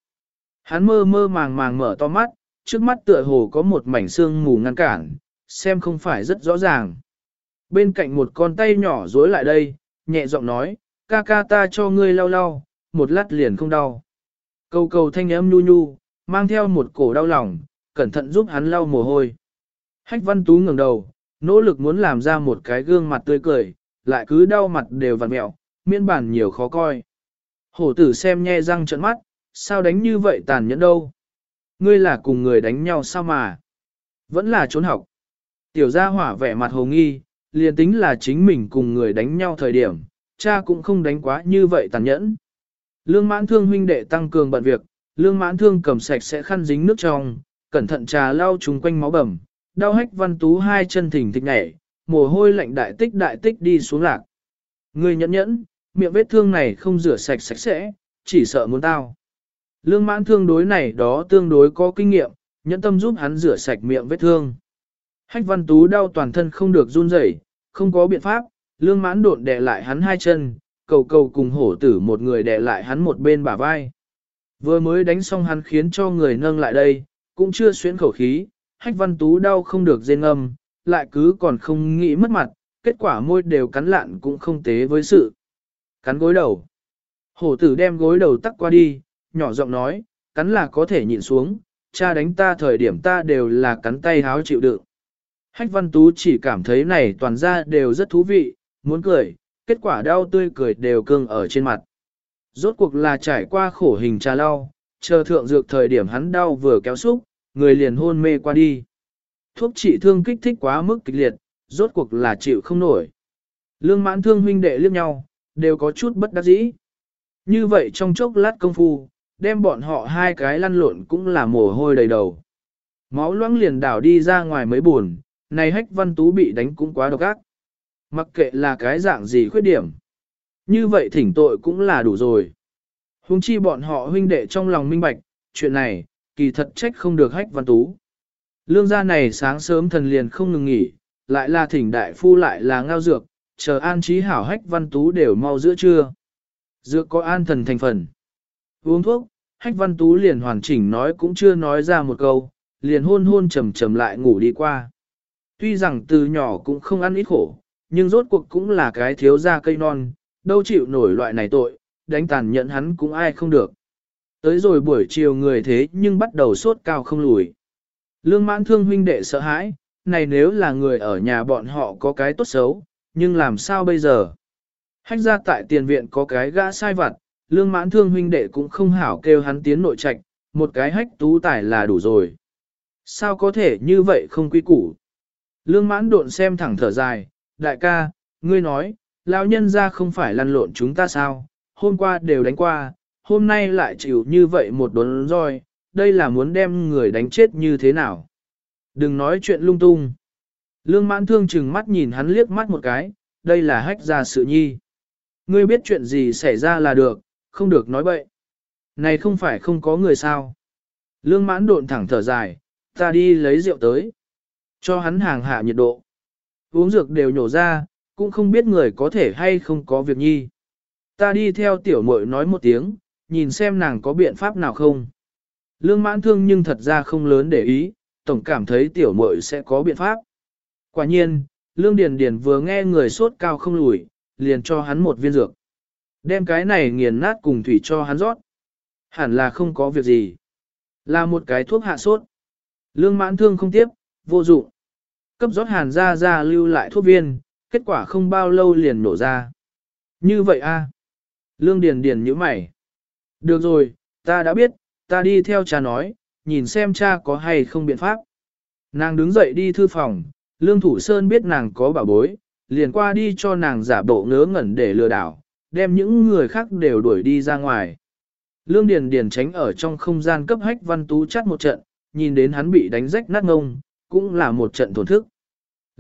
Hắn mơ mơ màng màng mở to mắt, trước mắt tựa hồ có một mảnh xương mù ngăn cản, xem không phải rất rõ ràng. Bên cạnh một con tay nhỏ dối lại đây, nhẹ giọng nói, ca ca ta cho ngươi lau lau, một lát liền không đau. Cầu cầu thanh âm nhu nhu, mang theo một cổ đau lòng, cẩn thận giúp hắn lau mồ hôi. Hách văn tú ngẩng đầu, nỗ lực muốn làm ra một cái gương mặt tươi cười, lại cứ đau mặt đều vặn mẹo, miên bản nhiều khó coi. Hổ tử xem nhe răng trợn mắt, sao đánh như vậy tàn nhẫn đâu? Ngươi là cùng người đánh nhau sao mà? Vẫn là trốn học. Tiểu gia hỏa vẻ mặt hồ nghi, liền tính là chính mình cùng người đánh nhau thời điểm, cha cũng không đánh quá như vậy tàn nhẫn. Lương mãn thương huynh đệ tăng cường bận việc, lương mãn thương cầm sạch sẽ khăn dính nước trong, cẩn thận trà lau chúng quanh máu bầm, đau hách văn tú hai chân thỉnh thịch nhảy, mồ hôi lạnh đại tích đại tích đi xuống lạc. Người nhẫn nhẫn, miệng vết thương này không rửa sạch sạch sẽ, chỉ sợ muốn tao. Lương mãn thương đối này đó tương đối có kinh nghiệm, nhẫn tâm giúp hắn rửa sạch miệng vết thương. Hách văn tú đau toàn thân không được run rẩy, không có biện pháp, lương mãn đột đè lại hắn hai chân, cầu cầu cùng hổ tử một người đè lại hắn một bên bả vai. Vừa mới đánh xong hắn khiến cho người nâng lại đây, cũng chưa xuyến khẩu khí, hách văn tú đau không được dên âm, lại cứ còn không nghĩ mất mặt, kết quả môi đều cắn lạn cũng không tế với sự. Cắn gối đầu. Hổ tử đem gối đầu tắc qua đi, nhỏ giọng nói, cắn là có thể nhịn xuống, cha đánh ta thời điểm ta đều là cắn tay háo chịu đựng. Hách văn tú chỉ cảm thấy này toàn ra đều rất thú vị, muốn cười, kết quả đau tươi cười đều cương ở trên mặt. Rốt cuộc là trải qua khổ hình trà lau, chờ thượng dược thời điểm hắn đau vừa kéo xúc, người liền hôn mê qua đi. Thuốc trị thương kích thích quá mức kịch liệt, rốt cuộc là chịu không nổi. Lương mãn thương huynh đệ liếc nhau, đều có chút bất đắc dĩ. Như vậy trong chốc lát công phu, đem bọn họ hai cái lăn lộn cũng là mồ hôi đầy đầu. Máu loãng liền đảo đi ra ngoài mới buồn, này hách văn tú bị đánh cũng quá độc ác. Mặc kệ là cái dạng gì khuyết điểm. Như vậy thỉnh tội cũng là đủ rồi. Hùng chi bọn họ huynh đệ trong lòng minh bạch, chuyện này, kỳ thật trách không được hách văn tú. Lương gia này sáng sớm thần liền không ngừng nghỉ, lại là thỉnh đại phu lại là ngao dược, chờ an trí hảo hách văn tú đều mau giữa trưa. Dược có an thần thành phần. Uống thuốc, hách văn tú liền hoàn chỉnh nói cũng chưa nói ra một câu, liền hôn hôn trầm trầm lại ngủ đi qua. Tuy rằng từ nhỏ cũng không ăn ít khổ, nhưng rốt cuộc cũng là cái thiếu gia cây non, đâu chịu nổi loại này tội, đánh tàn nhẫn hắn cũng ai không được. Tới rồi buổi chiều người thế nhưng bắt đầu sốt cao không lùi. Lương mãn thương huynh đệ sợ hãi, này nếu là người ở nhà bọn họ có cái tốt xấu, nhưng làm sao bây giờ? Hách ra tại tiền viện có cái gã sai vặt, lương mãn thương huynh đệ cũng không hảo kêu hắn tiến nội trạch, một cái hách tú tài là đủ rồi. Sao có thể như vậy không quy củ? Lương mãn độn xem thẳng thở dài, đại ca, ngươi nói, lão nhân ra không phải lăn lộn chúng ta sao, hôm qua đều đánh qua, hôm nay lại chịu như vậy một đốn roi, đây là muốn đem người đánh chết như thế nào. Đừng nói chuyện lung tung. Lương mãn thương chừng mắt nhìn hắn liếc mắt một cái, đây là hách ra sự nhi. Ngươi biết chuyện gì xảy ra là được, không được nói bậy. Này không phải không có người sao. Lương mãn độn thẳng thở dài, ta đi lấy rượu tới. Cho hắn hàng hạ nhiệt độ. Uống dược đều nhổ ra, cũng không biết người có thể hay không có việc nhi. Ta đi theo tiểu muội nói một tiếng, nhìn xem nàng có biện pháp nào không. Lương mãn thương nhưng thật ra không lớn để ý, tổng cảm thấy tiểu muội sẽ có biện pháp. Quả nhiên, Lương Điền Điền vừa nghe người sốt cao không lùi, liền cho hắn một viên dược. Đem cái này nghiền nát cùng thủy cho hắn rót. Hẳn là không có việc gì. Là một cái thuốc hạ sốt. Lương mãn thương không tiếp, vô dụng. Cấp rót hàn ra ra lưu lại thuốc viên, kết quả không bao lâu liền nổ ra. Như vậy a Lương Điền Điền như mày. Được rồi, ta đã biết, ta đi theo cha nói, nhìn xem cha có hay không biện pháp. Nàng đứng dậy đi thư phòng, Lương Thủ Sơn biết nàng có bảo bối, liền qua đi cho nàng giả bộ ngớ ngẩn để lừa đảo, đem những người khác đều đuổi đi ra ngoài. Lương Điền Điền tránh ở trong không gian cấp hách văn tú chắt một trận, nhìn đến hắn bị đánh rách nát ngông, cũng là một trận tổn thức.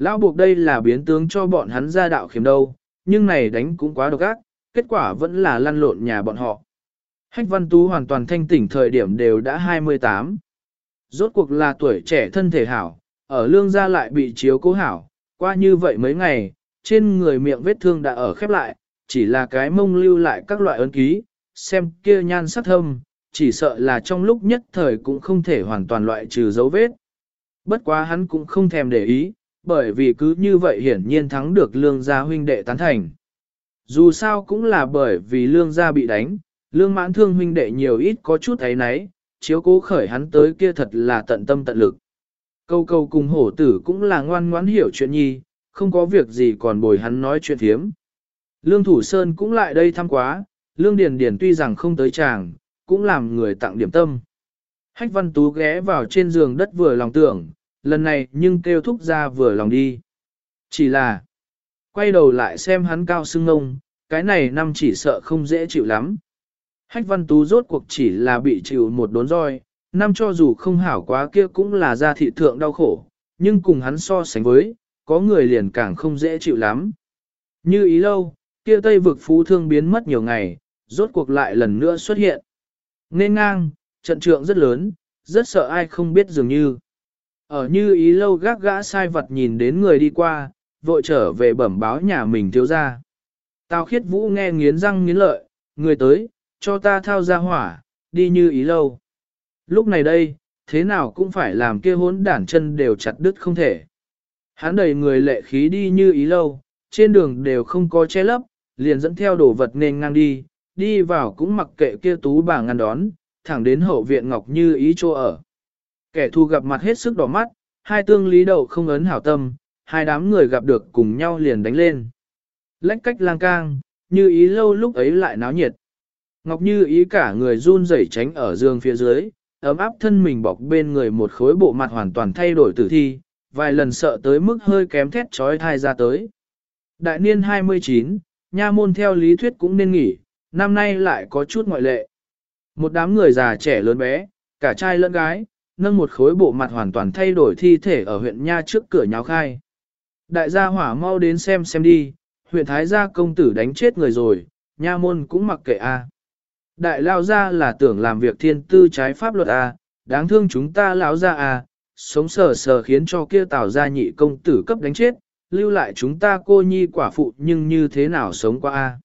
Lão buộc đây là biến tướng cho bọn hắn ra đạo khiếm đâu, nhưng này đánh cũng quá độc ác, kết quả vẫn là lăn lộn nhà bọn họ. Hách văn tú hoàn toàn thanh tỉnh thời điểm đều đã 28. Rốt cuộc là tuổi trẻ thân thể hảo, ở lương gia lại bị chiếu cố hảo, qua như vậy mấy ngày, trên người miệng vết thương đã ở khép lại, chỉ là cái mông lưu lại các loại ấn ký, xem kia nhan sắc thâm, chỉ sợ là trong lúc nhất thời cũng không thể hoàn toàn loại trừ dấu vết. Bất quá hắn cũng không thèm để ý, bởi vì cứ như vậy hiển nhiên thắng được lương gia huynh đệ tán thành. Dù sao cũng là bởi vì lương gia bị đánh, lương mãn thương huynh đệ nhiều ít có chút thấy nấy, chiếu cố khởi hắn tới kia thật là tận tâm tận lực. Câu câu cùng hổ tử cũng là ngoan ngoãn hiểu chuyện nhi, không có việc gì còn bồi hắn nói chuyện thiếm. Lương Thủ Sơn cũng lại đây thăm quá, Lương Điền Điền tuy rằng không tới chàng, cũng làm người tặng điểm tâm. Hách Văn Tú ghé vào trên giường đất vừa lòng tưởng, lần này nhưng kêu thúc ra vừa lòng đi. Chỉ là, quay đầu lại xem hắn cao sưng ngông, cái này năm chỉ sợ không dễ chịu lắm. Hách Văn Tú rốt cuộc chỉ là bị chịu một đốn roi, năm cho dù không hảo quá kia cũng là ra thị thượng đau khổ, nhưng cùng hắn so sánh với, có người liền càng không dễ chịu lắm. Như ý lâu, kia tây vực phú thương biến mất nhiều ngày, rốt cuộc lại lần nữa xuất hiện. Nên ngang, trận trượng rất lớn, rất sợ ai không biết dường như. Ở như ý lâu gác gã sai vật nhìn đến người đi qua, vội trở về bẩm báo nhà mình thiếu ra. Tào khiết vũ nghe nghiến răng nghiến lợi, người tới, cho ta thao ra hỏa, đi như ý lâu. Lúc này đây, thế nào cũng phải làm kia hốn đản chân đều chặt đứt không thể. Hắn đầy người lệ khí đi như ý lâu, trên đường đều không có che lấp, liền dẫn theo đồ vật nên ngang đi, đi vào cũng mặc kệ kia tú bà ngăn đón, thẳng đến hậu viện ngọc như ý chỗ ở. Kẻ thù gặp mặt hết sức đỏ mắt, hai tương lý đầu không ấn hảo tâm, hai đám người gặp được cùng nhau liền đánh lên. Lách cách lang cang, như ý lâu lúc ấy lại náo nhiệt. Ngọc như ý cả người run rẩy tránh ở giường phía dưới, ấm áp thân mình bọc bên người một khối bộ mặt hoàn toàn thay đổi tử thi, vài lần sợ tới mức hơi kém thét trói thai ra tới. Đại niên 29, nha môn theo lý thuyết cũng nên nghỉ, năm nay lại có chút ngoại lệ. Một đám người già trẻ lớn bé, cả trai lẫn gái, nâng một khối bộ mặt hoàn toàn thay đổi thi thể ở huyện Nha trước cửa nháo khai. Đại gia hỏa mau đến xem xem đi, huyện Thái gia công tử đánh chết người rồi, nha môn cũng mặc kệ a. Đại lao gia là tưởng làm việc thiên tư trái pháp luật a, đáng thương chúng ta lão gia a, sống sờ sờ khiến cho kia tào gia nhị công tử cấp đánh chết, lưu lại chúng ta cô nhi quả phụ nhưng như thế nào sống qua a.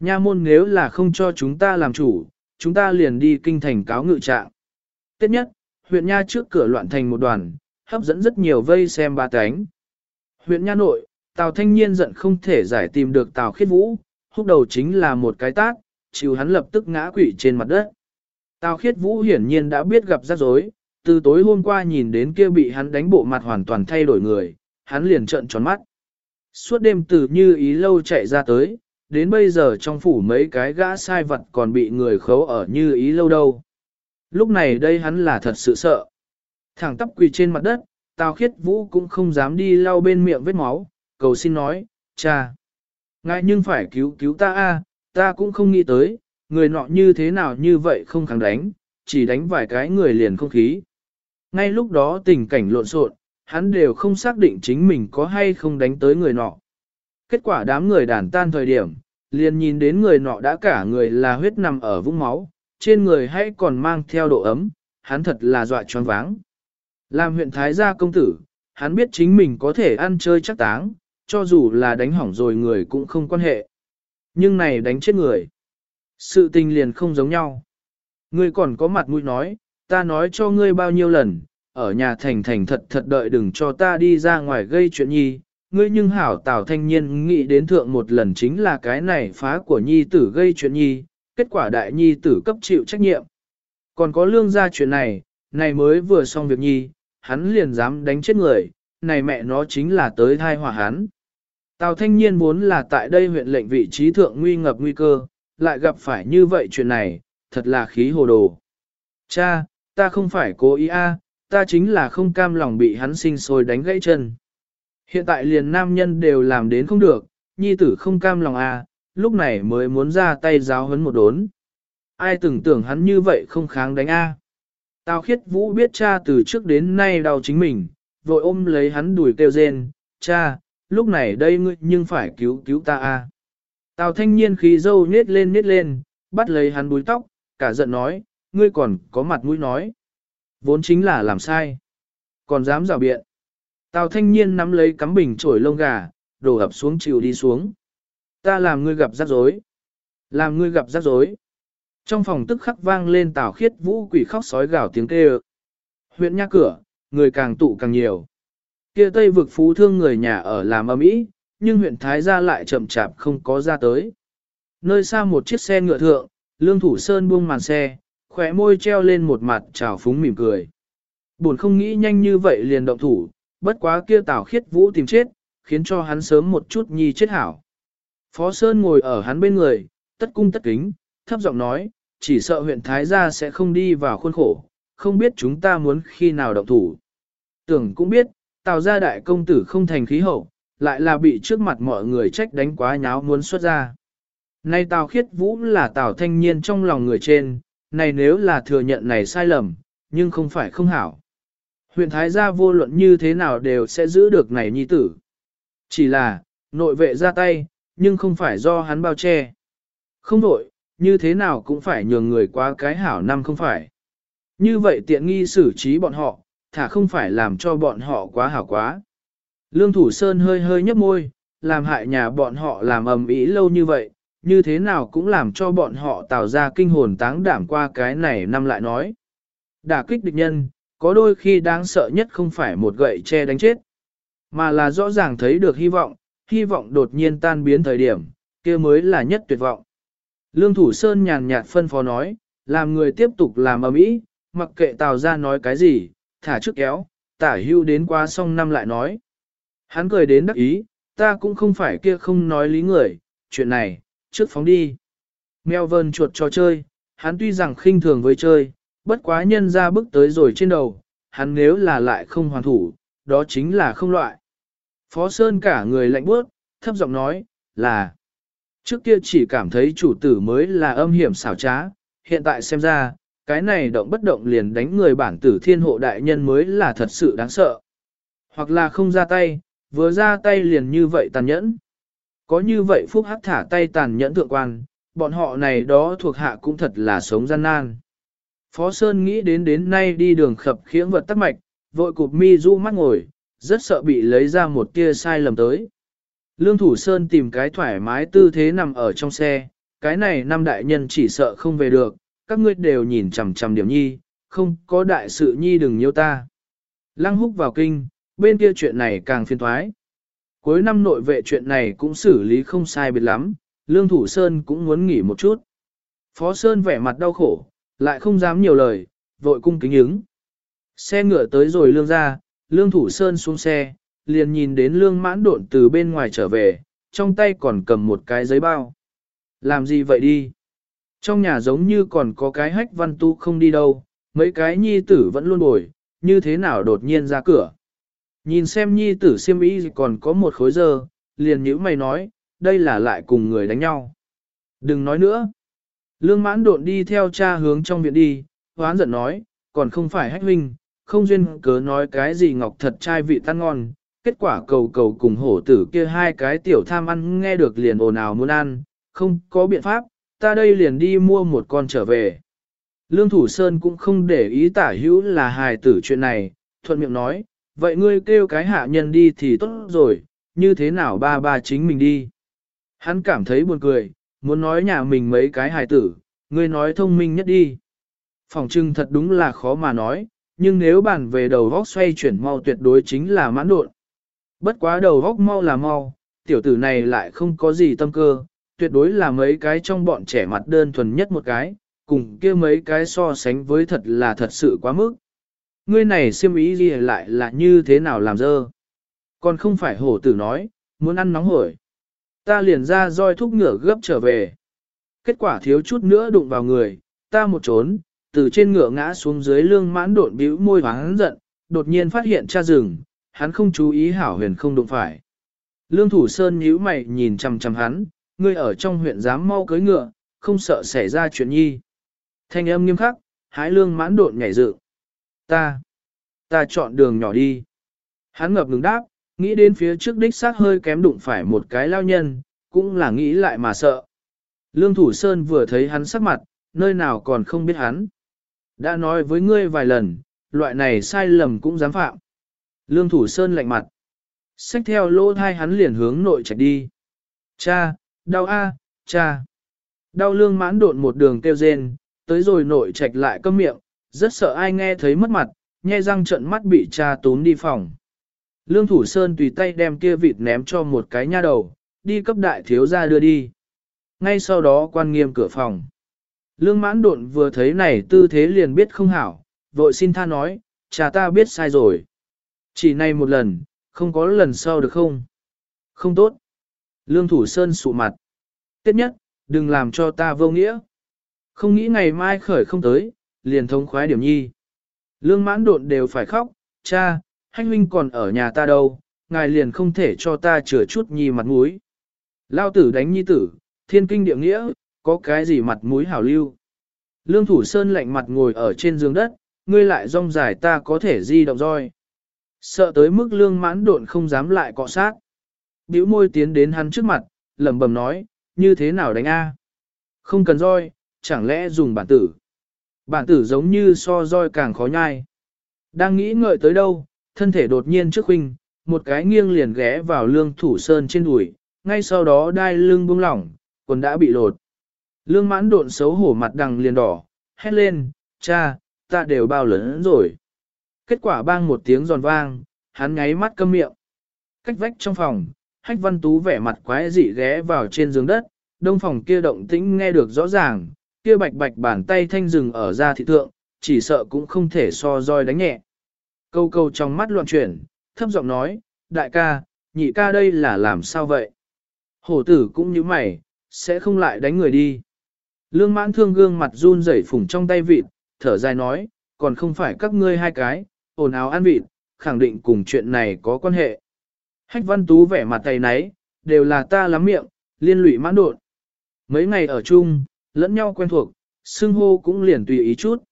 Nha môn nếu là không cho chúng ta làm chủ, chúng ta liền đi kinh thành cáo ngự trạng. Tiếp nhất, huyện Nha trước cửa loạn thành một đoàn, hấp dẫn rất nhiều vây xem ba cánh. Huyện Nha nội, Tào Thanh Niên giận không thể giải tìm được Tào Khiết Vũ, húc đầu chính là một cái tát, chịu hắn lập tức ngã quỵ trên mặt đất. Tào Khiết Vũ hiển nhiên đã biết gặp rắc rối, từ tối hôm qua nhìn đến kia bị hắn đánh bộ mặt hoàn toàn thay đổi người, hắn liền trợn tròn mắt. Suốt đêm từ như ý lâu chạy ra tới, đến bây giờ trong phủ mấy cái gã sai vật còn bị người khấu ở như ý lâu đâu. Lúc này đây hắn là thật sự sợ. Thẳng tắp quỳ trên mặt đất, Tào Khiết Vũ cũng không dám đi lau bên miệng vết máu, cầu xin nói, cha. Ngài nhưng phải cứu cứu ta a, ta cũng không nghĩ tới, người nọ như thế nào như vậy không kháng đánh, chỉ đánh vài cái người liền không khí. Ngay lúc đó tình cảnh lộn xộn, hắn đều không xác định chính mình có hay không đánh tới người nọ. Kết quả đám người đàn tan thời điểm, liền nhìn đến người nọ đã cả người là huyết nằm ở vũng máu, trên người hãy còn mang theo độ ấm, hắn thật là dọa choáng váng. Làm huyện Thái gia công tử, hắn biết chính mình có thể ăn chơi chắc táng, cho dù là đánh hỏng rồi người cũng không quan hệ. Nhưng này đánh chết người. Sự tình liền không giống nhau. Ngươi còn có mặt mũi nói, ta nói cho ngươi bao nhiêu lần, ở nhà thành thành thật thật đợi đừng cho ta đi ra ngoài gây chuyện nhi. Ngươi nhưng hảo tào thanh niên nghĩ đến thượng một lần chính là cái này phá của nhi tử gây chuyện nhi, kết quả đại nhi tử cấp chịu trách nhiệm. Còn có lương gia chuyện này, này mới vừa xong việc nhi, hắn liền dám đánh chết người, này mẹ nó chính là tới thai hỏa hắn. Tào thanh niên muốn là tại đây huyện lệnh vị trí thượng nguy ngập nguy cơ, lại gặp phải như vậy chuyện này, thật là khí hồ đồ. Cha, ta không phải cố ý a, ta chính là không cam lòng bị hắn sinh sôi đánh gãy chân. Hiện tại liền nam nhân đều làm đến không được, nhi tử không cam lòng a, lúc này mới muốn ra tay giáo hấn một đốn. Ai tưởng tưởng hắn như vậy không kháng đánh a. Tào khiết vũ biết cha từ trước đến nay đau chính mình, vội ôm lấy hắn đùi kêu rên, cha, lúc này đây ngươi nhưng phải cứu cứu ta a. Tào thanh niên khí dâu nết lên nết lên, bắt lấy hắn búi tóc, cả giận nói, ngươi còn có mặt mũi nói. Vốn chính là làm sai. Còn dám rào biện. Tào thanh niên nắm lấy cắm bình trổi lông gà, đổ ập xuống chịu đi xuống. Ta làm ngươi gặp rắc rối. Làm ngươi gặp rắc rối. Trong phòng tức khắc vang lên tào khiết vũ quỷ khóc sói gào tiếng kêu. Huyện nha cửa, người càng tụ càng nhiều. Kia tây vực phú thương người nhà ở làm âm ý, nhưng huyện Thái gia lại chậm chạp không có ra tới. Nơi xa một chiếc xe ngựa thượng, lương thủ sơn buông màn xe, khóe môi treo lên một mặt trào phúng mỉm cười. Buồn không nghĩ nhanh như vậy liền động thủ, bất quá kia tào khiết vũ tìm chết, khiến cho hắn sớm một chút nhi chết hảo. Phó Sơn ngồi ở hắn bên người, tất cung tất kính, thấp giọng nói, chỉ sợ huyện Thái gia sẽ không đi vào khuôn khổ, không biết chúng ta muốn khi nào động thủ. Tưởng cũng biết, tào gia đại công tử không thành khí hậu, lại là bị trước mặt mọi người trách đánh quá nháo muốn xuất ra. Nay tào khiết vũ là tào thanh niên trong lòng người trên, này nếu là thừa nhận này sai lầm, nhưng không phải không hảo. Huyện Thái gia vô luận như thế nào đều sẽ giữ được này nhi tử. Chỉ là, nội vệ ra tay, nhưng không phải do hắn bao che. Không đổi, như thế nào cũng phải nhường người qua cái hảo năm không phải. Như vậy tiện nghi xử trí bọn họ, thả không phải làm cho bọn họ quá hảo quá. Lương Thủ Sơn hơi hơi nhấp môi, làm hại nhà bọn họ làm ầm ĩ lâu như vậy, như thế nào cũng làm cho bọn họ tạo ra kinh hồn táng đảm qua cái này năm lại nói. Đả kích địch nhân, có đôi khi đáng sợ nhất không phải một gậy che đánh chết, mà là rõ ràng thấy được hy vọng, hy vọng đột nhiên tan biến thời điểm, kia mới là nhất tuyệt vọng. Lương Thủ Sơn nhàn nhạt phân phó nói, làm người tiếp tục làm ầm ĩ, mặc kệ Tào ra nói cái gì, thả trước kéo, tả hưu đến qua xong năm lại nói. Hắn cười đến đắc ý, ta cũng không phải kia không nói lý người, chuyện này, trước phóng đi. Mèo vờn chuột trò chơi, hắn tuy rằng khinh thường với chơi, bất quá nhân ra bước tới rồi trên đầu, hắn nếu là lại không hoàn thủ, đó chính là không loại. Phó Sơn cả người lạnh bước, thấp giọng nói, là Trước kia chỉ cảm thấy chủ tử mới là âm hiểm xảo trá, hiện tại xem ra, cái này động bất động liền đánh người bản tử thiên hộ đại nhân mới là thật sự đáng sợ. Hoặc là không ra tay, vừa ra tay liền như vậy tàn nhẫn. Có như vậy phúc hắc thả tay tàn nhẫn thượng quan, bọn họ này đó thuộc hạ cũng thật là sống gian nan. Phó Sơn nghĩ đến đến nay đi đường khập khiễng vật tắc mạch, vội cụp mi du mắt ngồi, rất sợ bị lấy ra một tia sai lầm tới. Lương Thủ Sơn tìm cái thoải mái tư thế nằm ở trong xe, cái này năm đại nhân chỉ sợ không về được, các ngươi đều nhìn chằm chằm điểm nhi, không có đại sự nhi đừng nhiêu ta. Lăng húc vào kinh, bên kia chuyện này càng phiền thoái. Cuối năm nội vệ chuyện này cũng xử lý không sai biệt lắm, Lương Thủ Sơn cũng muốn nghỉ một chút. Phó Sơn vẻ mặt đau khổ, lại không dám nhiều lời, vội cung kính ứng. Xe ngựa tới rồi Lương ra, Lương Thủ Sơn xuống xe, liền nhìn đến Lương mãn độn từ bên ngoài trở về, trong tay còn cầm một cái giấy bao. Làm gì vậy đi? Trong nhà giống như còn có cái hách văn tu không đi đâu, mấy cái nhi tử vẫn luôn bồi, như thế nào đột nhiên ra cửa. Nhìn xem nhi tử siêm ý còn có một khối giờ, liền nhữ mày nói, đây là lại cùng người đánh nhau. Đừng nói nữa. Lương mãn độn đi theo cha hướng trong viện đi, hoán giận nói, còn không phải hách huynh, không duyên cớ nói cái gì ngọc thật trai vị tan ngon. Kết quả cầu cầu cùng hổ tử kia hai cái tiểu tham ăn nghe được liền ồn ào muốn ăn, không có biện pháp, ta đây liền đi mua một con trở về. Lương Thủ Sơn cũng không để ý tả hữu là hài tử chuyện này, thuận miệng nói, vậy ngươi kêu cái hạ nhân đi thì tốt rồi, như thế nào ba ba chính mình đi. Hắn cảm thấy buồn cười, muốn nói nhà mình mấy cái hài tử, ngươi nói thông minh nhất đi. Phòng trưng thật đúng là khó mà nói, nhưng nếu bàn về đầu góc xoay chuyển mau tuyệt đối chính là mãn độn. Bất quá đầu góc mau là mau, tiểu tử này lại không có gì tâm cơ, tuyệt đối là mấy cái trong bọn trẻ mặt đơn thuần nhất một cái, cùng kia mấy cái so sánh với thật là thật sự quá mức. Ngươi này siêm ý gì lại là như thế nào làm dơ? Còn không phải hổ tử nói, muốn ăn nóng hổi. Ta liền ra roi thúc ngửa gấp trở về. Kết quả thiếu chút nữa đụng vào người, ta một trốn, từ trên ngựa ngã xuống dưới lương mãn độn bĩu môi hắn giận, đột nhiên phát hiện cha rừng, hắn không chú ý hảo huyền không đụng phải. Lương thủ sơn nhíu mày nhìn chằm chằm hắn, ngươi ở trong huyện dám mau cưới ngựa, không sợ xảy ra chuyện nhi. Thanh âm nghiêm khắc, hái lương mãn độn nhảy dự. Ta, ta chọn đường nhỏ đi. Hắn ngập ngừng đáp, nghĩ đến phía trước đích xác hơi kém đụng phải một cái lao nhân, cũng là nghĩ lại mà sợ. Lương Thủ Sơn vừa thấy hắn sắc mặt, nơi nào còn không biết hắn. Đã nói với ngươi vài lần, loại này sai lầm cũng dám phạm. Lương Thủ Sơn lạnh mặt. Xách theo lỗ thai hắn liền hướng nội chạy đi. Cha, đau a, cha. Đau lương mãn độn một đường kêu rên, tới rồi nội trạch lại câm miệng, rất sợ ai nghe thấy mất mặt, nhe răng trận mắt bị cha tốn đi phòng. Lương Thủ Sơn tùy tay đem kia vịt ném cho một cái nha đầu, đi cấp đại thiếu gia đưa đi. Ngay sau đó quan nghiêm cửa phòng. Lương mãn độn vừa thấy này tư thế liền biết không hảo, vội xin tha nói, cha ta biết sai rồi. Chỉ này một lần, không có lần sau được không? Không tốt. Lương Thủ Sơn sụ mặt. Tiếp nhất, đừng làm cho ta vô nghĩa. Không nghĩ ngày mai khởi không tới, liền thống khoái điểm nhi. Lương mãn độn đều phải khóc, cha, hanh huynh còn ở nhà ta đâu, ngài liền không thể cho ta chừa chút nhi mặt mũi. Lao tử đánh nhi tử, thiên kinh địa nghĩa, có cái gì mặt mũi hảo lưu. Lương thủ sơn lạnh mặt ngồi ở trên giường đất, ngươi lại rong dài ta có thể di động roi. Sợ tới mức lương mãn độn không dám lại cọ sát. Biểu môi tiến đến hắn trước mặt, lẩm bẩm nói, như thế nào đánh a? Không cần roi, chẳng lẽ dùng bản tử. Bản tử giống như so roi càng khó nhai. Đang nghĩ ngợi tới đâu, thân thể đột nhiên trước huynh, một cái nghiêng liền ghé vào lương thủ sơn trên đùi, ngay sau đó đai lưng buông lỏng, quần đã bị lột. Lương mãn độn xấu hổ mặt đằng liền đỏ, hét lên, cha, ta đều bao lớn rồi. Kết quả bang một tiếng giòn vang, hắn ngáy mắt câm miệng. Cách vách trong phòng, hách văn tú vẻ mặt quái dị ghé vào trên giường đất, đông phòng kia động tĩnh nghe được rõ ràng, kia bạch bạch bàn tay thanh rừng ở ra thị thượng, chỉ sợ cũng không thể so roi đánh nhẹ. Câu câu trong mắt loạn chuyển, thấp giọng nói, đại ca, nhị ca đây là làm sao vậy? Hổ tử cũng như mày, sẽ không lại đánh người đi. Lương mãn thương gương mặt run rẩy phủng trong tay vịt, thở dài nói, còn không phải các ngươi hai cái, ồn ào ăn vịt, khẳng định cùng chuyện này có quan hệ. Hách văn tú vẻ mặt tay náy, đều là ta lắm miệng, liên lụy mãn đột. Mấy ngày ở chung, lẫn nhau quen thuộc, xưng hô cũng liền tùy ý chút.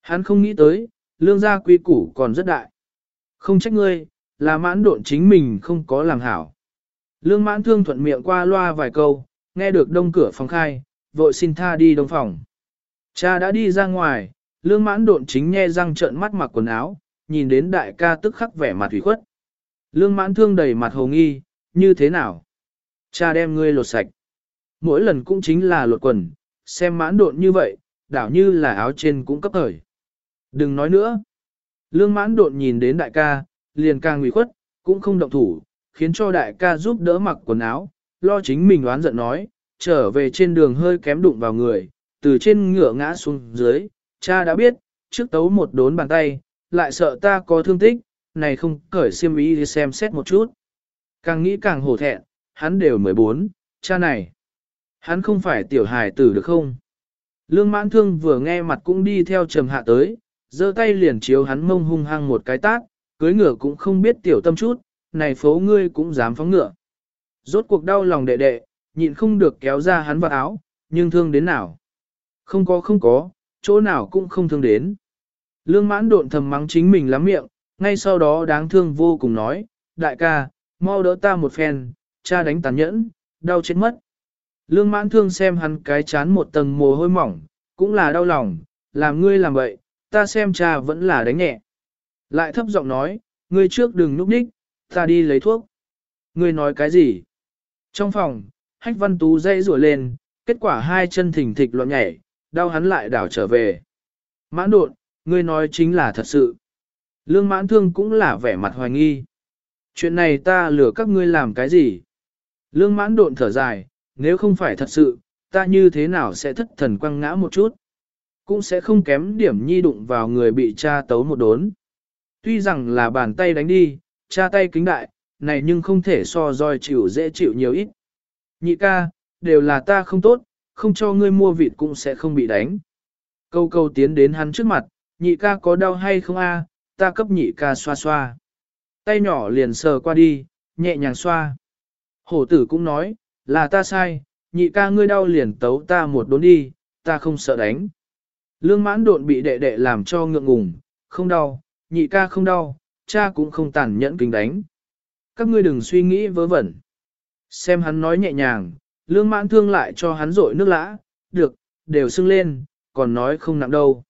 Hắn không nghĩ tới, lương gia quy củ còn rất đại. Không trách ngươi, là mãn độn chính mình không có làm hảo. Lương mãn thương thuận miệng qua loa vài câu, nghe được đông cửa phòng khai, vội xin tha đi đông phòng. Cha đã đi ra ngoài, lương mãn độn chính nghe răng trợn mắt mặc quần áo, nhìn đến đại ca tức khắc vẻ mặt thủy khuất. Lương mãn thương đầy mặt hồ nghi, như thế nào? Cha đem ngươi lột sạch. Mỗi lần cũng chính là lột quần, xem mãn độn như vậy, đảo như là áo trên cũng cấp thời. Đừng nói nữa. Lương mãn độn nhìn đến đại ca, liền càng nguy khuất, cũng không động thủ, khiến cho đại ca giúp đỡ mặc quần áo, lo chính mình oán giận nói, trở về trên đường hơi kém đụng vào người, từ trên ngựa ngã xuống dưới, cha đã biết, trước tấu một đốn bàn tay, lại sợ ta có thương tích, này không cởi xiêm ý đi xem xét một chút. Càng nghĩ càng hổ thẹn, hắn đều 14, cha này. Hắn không phải tiểu hài tử được không? Lương mãn thương vừa nghe mặt cũng đi theo trầm hạ tới, giơ tay liền chiếu hắn mông hung hăng một cái tát, cưới ngựa cũng không biết tiểu tâm chút, này phố ngươi cũng dám phóng ngựa. Rốt cuộc đau lòng đệ đệ, nhịn không được kéo ra hắn vào áo, nhưng thương đến nào? Không có không có, chỗ nào cũng không thương đến. Lương mãn độn thầm mắng chính mình lắm miệng, ngay sau đó đáng thương vô cùng nói, đại ca, mau đỡ ta một phen, cha đánh tàn nhẫn, đau chết mất. Lương mãn thương xem hắn cái chán một tầng mồ hôi mỏng, cũng là đau lòng, làm ngươi làm vậy, ta xem cha vẫn là đánh nhẹ. Lại thấp giọng nói, ngươi trước đừng núp đích, ta đi lấy thuốc. Ngươi nói cái gì? Trong phòng, hách văn tú dây rùa lên, kết quả hai chân thình thịch loạn nhảy, đau hắn lại đảo trở về. Mãn đột, ngươi nói chính là thật sự. Lương mãn thương cũng là vẻ mặt hoài nghi. Chuyện này ta lừa các ngươi làm cái gì? Lương mãn độn thở dài, nếu không phải thật sự, ta như thế nào sẽ thất thần quăng ngã một chút? Cũng sẽ không kém điểm nhi đụng vào người bị cha tấu một đốn. Tuy rằng là bàn tay đánh đi, cha tay kính đại, này nhưng không thể so roi chịu dễ chịu nhiều ít. Nhị ca, đều là ta không tốt, không cho ngươi mua vịt cũng sẽ không bị đánh. Câu câu tiến đến hắn trước mặt, nhị ca có đau hay không a? ta cấp nhị ca xoa xoa. Tay nhỏ liền sờ qua đi, nhẹ nhàng xoa. Hổ tử cũng nói, là ta sai, nhị ca ngươi đau liền tấu ta một đốn đi, ta không sợ đánh. Lương mãn độn bị đệ đệ làm cho ngượng ngùng, không đau, nhị ca không đau, cha cũng không tàn nhẫn kính đánh. Các ngươi đừng suy nghĩ vớ vẩn. Xem hắn nói nhẹ nhàng, lương mãn thương lại cho hắn rội nước lã, được, đều sưng lên, còn nói không nặng đâu.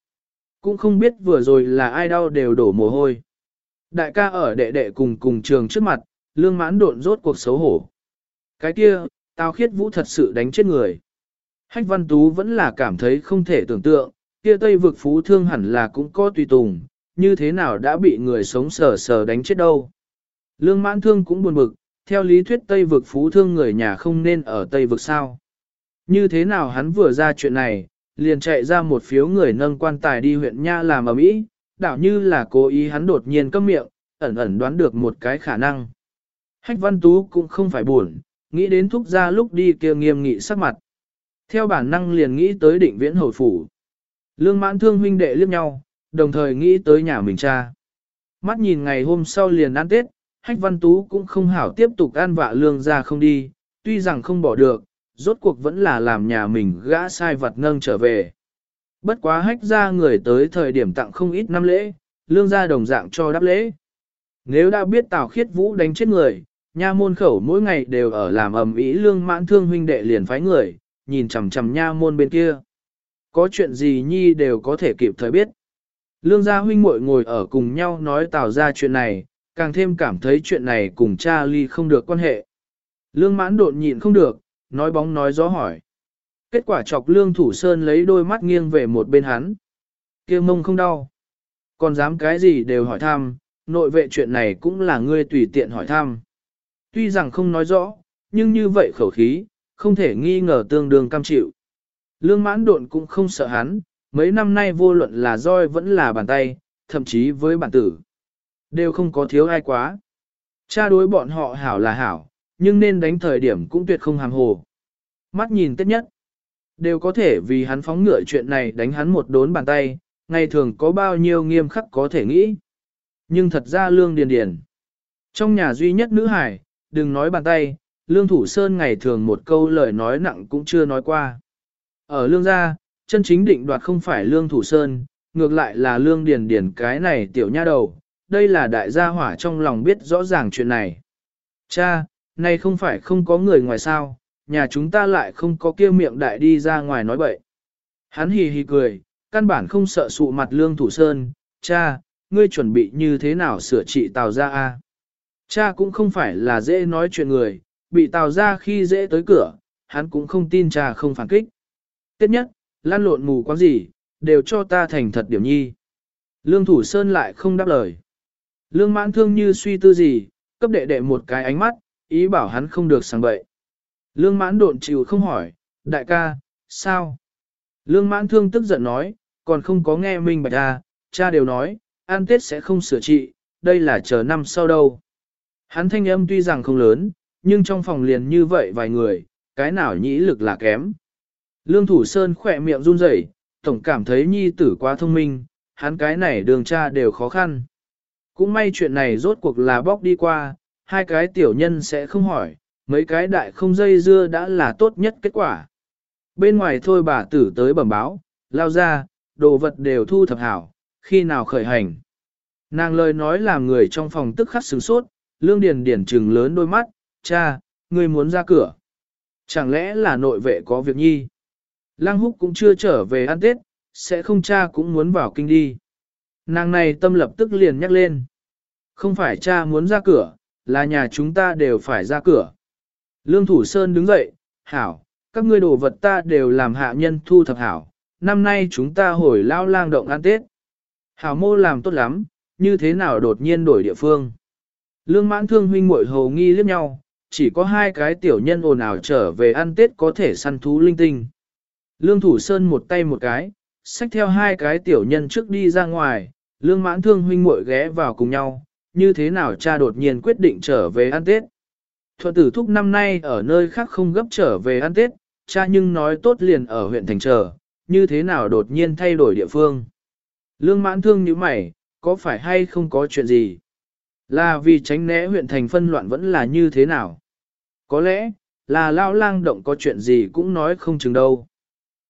Cũng không biết vừa rồi là ai đau đều đổ mồ hôi. Đại ca ở đệ đệ cùng cùng trường trước mặt, lương mãn độn rốt cuộc xấu hổ. Cái kia, tao khiết vũ thật sự đánh chết người. Hách văn tú vẫn là cảm thấy không thể tưởng tượng, kia tây vực phú thương hẳn là cũng có tùy tùng, như thế nào đã bị người sống sờ sờ đánh chết đâu. Lương mãn thương cũng buồn bực, theo lý thuyết tây vực phú thương người nhà không nên ở tây vực sao. Như thế nào hắn vừa ra chuyện này, liền chạy ra một phiếu người nâng quan tài đi huyện Nha làm ở mỹ, đảo như là cố ý hắn đột nhiên cấm miệng, ẩn ẩn đoán được một cái khả năng. Hách văn tú cũng không phải buồn, nghĩ đến thúc ra lúc đi kia nghiêm nghị sắc mặt. Theo bản năng liền nghĩ tới định viễn hồi phủ. Lương mãn thương huynh đệ liếc nhau, đồng thời nghĩ tới nhà mình cha. Mắt nhìn ngày hôm sau liền ăn Tết, Hách Văn Tú cũng không hảo tiếp tục ăn vạ lương ra không đi, tuy rằng không bỏ được, rốt cuộc vẫn là làm nhà mình gã sai vật nâng trở về. Bất quá hách ra người tới thời điểm tặng không ít năm lễ, lương ra đồng dạng cho đáp lễ. Nếu đã biết Tào Khiết Vũ đánh chết người, nha môn khẩu mỗi ngày đều ở làm ầm ĩ lương mãn thương huynh đệ liền phái người, nhìn chằm chằm nha môn bên kia. Có chuyện gì nhi đều có thể kịp thời biết. Lương gia huynh muội ngồi ở cùng nhau nói Tào ra chuyện này, càng thêm cảm thấy chuyện này cùng cha ly không được quan hệ. Lương mãn đột nhịn không được, nói bóng nói gió hỏi. Kết quả chọc lương thủ sơn lấy đôi mắt nghiêng về một bên hắn. kia mông không đau. Còn dám cái gì đều hỏi thăm, nội vệ chuyện này cũng là ngươi tùy tiện hỏi thăm. Tuy rằng không nói rõ, nhưng như vậy khẩu khí, không thể nghi ngờ tương đương cam chịu. Lương mãn độn cũng không sợ hắn, mấy năm nay vô luận là roi vẫn là bàn tay, thậm chí với bản tử. Đều không có thiếu ai quá. Cha đối bọn họ hảo là hảo, nhưng nên đánh thời điểm cũng tuyệt không hàm hồ. Mắt nhìn tết nhất, đều có thể vì hắn phóng ngựa chuyện này đánh hắn một đốn bàn tay, ngày thường có bao nhiêu nghiêm khắc có thể nghĩ. Nhưng thật ra lương điền điền. Trong nhà duy nhất nữ hải, đừng nói bàn tay, lương thủ sơn ngày thường một câu lời nói nặng cũng chưa nói qua. Ở lương gia, chân chính định đoạt không phải lương thủ sơn, ngược lại là lương điền điền cái này tiểu nha đầu, đây là đại gia hỏa trong lòng biết rõ ràng chuyện này. Cha, nay không phải không có người ngoài sao, nhà chúng ta lại không có kia miệng đại đi ra ngoài nói bậy. Hắn hì hì cười, căn bản không sợ sụ mặt lương thủ sơn, cha, ngươi chuẩn bị như thế nào sửa trị tào ra a? Cha cũng không phải là dễ nói chuyện người, bị tào ra khi dễ tới cửa, hắn cũng không tin cha không phản kích. Tiếp nhất, lan lộn mù quáng gì, đều cho ta thành thật điểm nhi. Lương thủ sơn lại không đáp lời. Lương mãn thương như suy tư gì, cấp đệ đệ một cái ánh mắt, ý bảo hắn không được sang bậy. Lương mãn độn chịu không hỏi, đại ca, sao? Lương mãn thương tức giận nói, còn không có nghe minh bạch à, cha đều nói, an tết sẽ không sửa trị, đây là chờ năm sau đâu. Hắn thanh âm tuy rằng không lớn, nhưng trong phòng liền như vậy vài người, cái nào nhĩ lực là kém. Lương Thủ Sơn khỏe miệng run rẩy, tổng cảm thấy nhi tử quá thông minh, hắn cái này đường cha đều khó khăn. Cũng may chuyện này rốt cuộc là bóc đi qua, hai cái tiểu nhân sẽ không hỏi, mấy cái đại không dây dưa đã là tốt nhất kết quả. Bên ngoài thôi bà tử tới bẩm báo, lao ra, đồ vật đều thu thập hảo, khi nào khởi hành. Nàng lời nói làm người trong phòng tức khắc sửng sốt, lương điền điển trừng lớn đôi mắt, cha, ngươi muốn ra cửa. Chẳng lẽ là nội vệ có việc nhi? Lăng húc cũng chưa trở về ăn tết, sẽ không cha cũng muốn vào kinh đi. Nàng này tâm lập tức liền nhắc lên. Không phải cha muốn ra cửa, là nhà chúng ta đều phải ra cửa. Lương Thủ Sơn đứng dậy, hảo, các ngươi đồ vật ta đều làm hạ nhân thu thập hảo, năm nay chúng ta hồi lao lang động ăn Tết. Hảo mô làm tốt lắm, như thế nào đột nhiên đổi địa phương. Lương mãn thương huynh muội hồ nghi liếc nhau, chỉ có hai cái tiểu nhân ồn ào trở về ăn Tết có thể săn thú linh tinh. Lương Thủ Sơn một tay một cái, xách theo hai cái tiểu nhân trước đi ra ngoài, lương mãn thương huynh muội ghé vào cùng nhau, như thế nào cha đột nhiên quyết định trở về ăn Tết. Thuận tử thúc năm nay ở nơi khác không gấp trở về ăn Tết, cha nhưng nói tốt liền ở huyện thành trở, như thế nào đột nhiên thay đổi địa phương. Lương mãn thương như mày, có phải hay không có chuyện gì? Là vì tránh né huyện thành phân loạn vẫn là như thế nào? Có lẽ, là lao lang động có chuyện gì cũng nói không chừng đâu.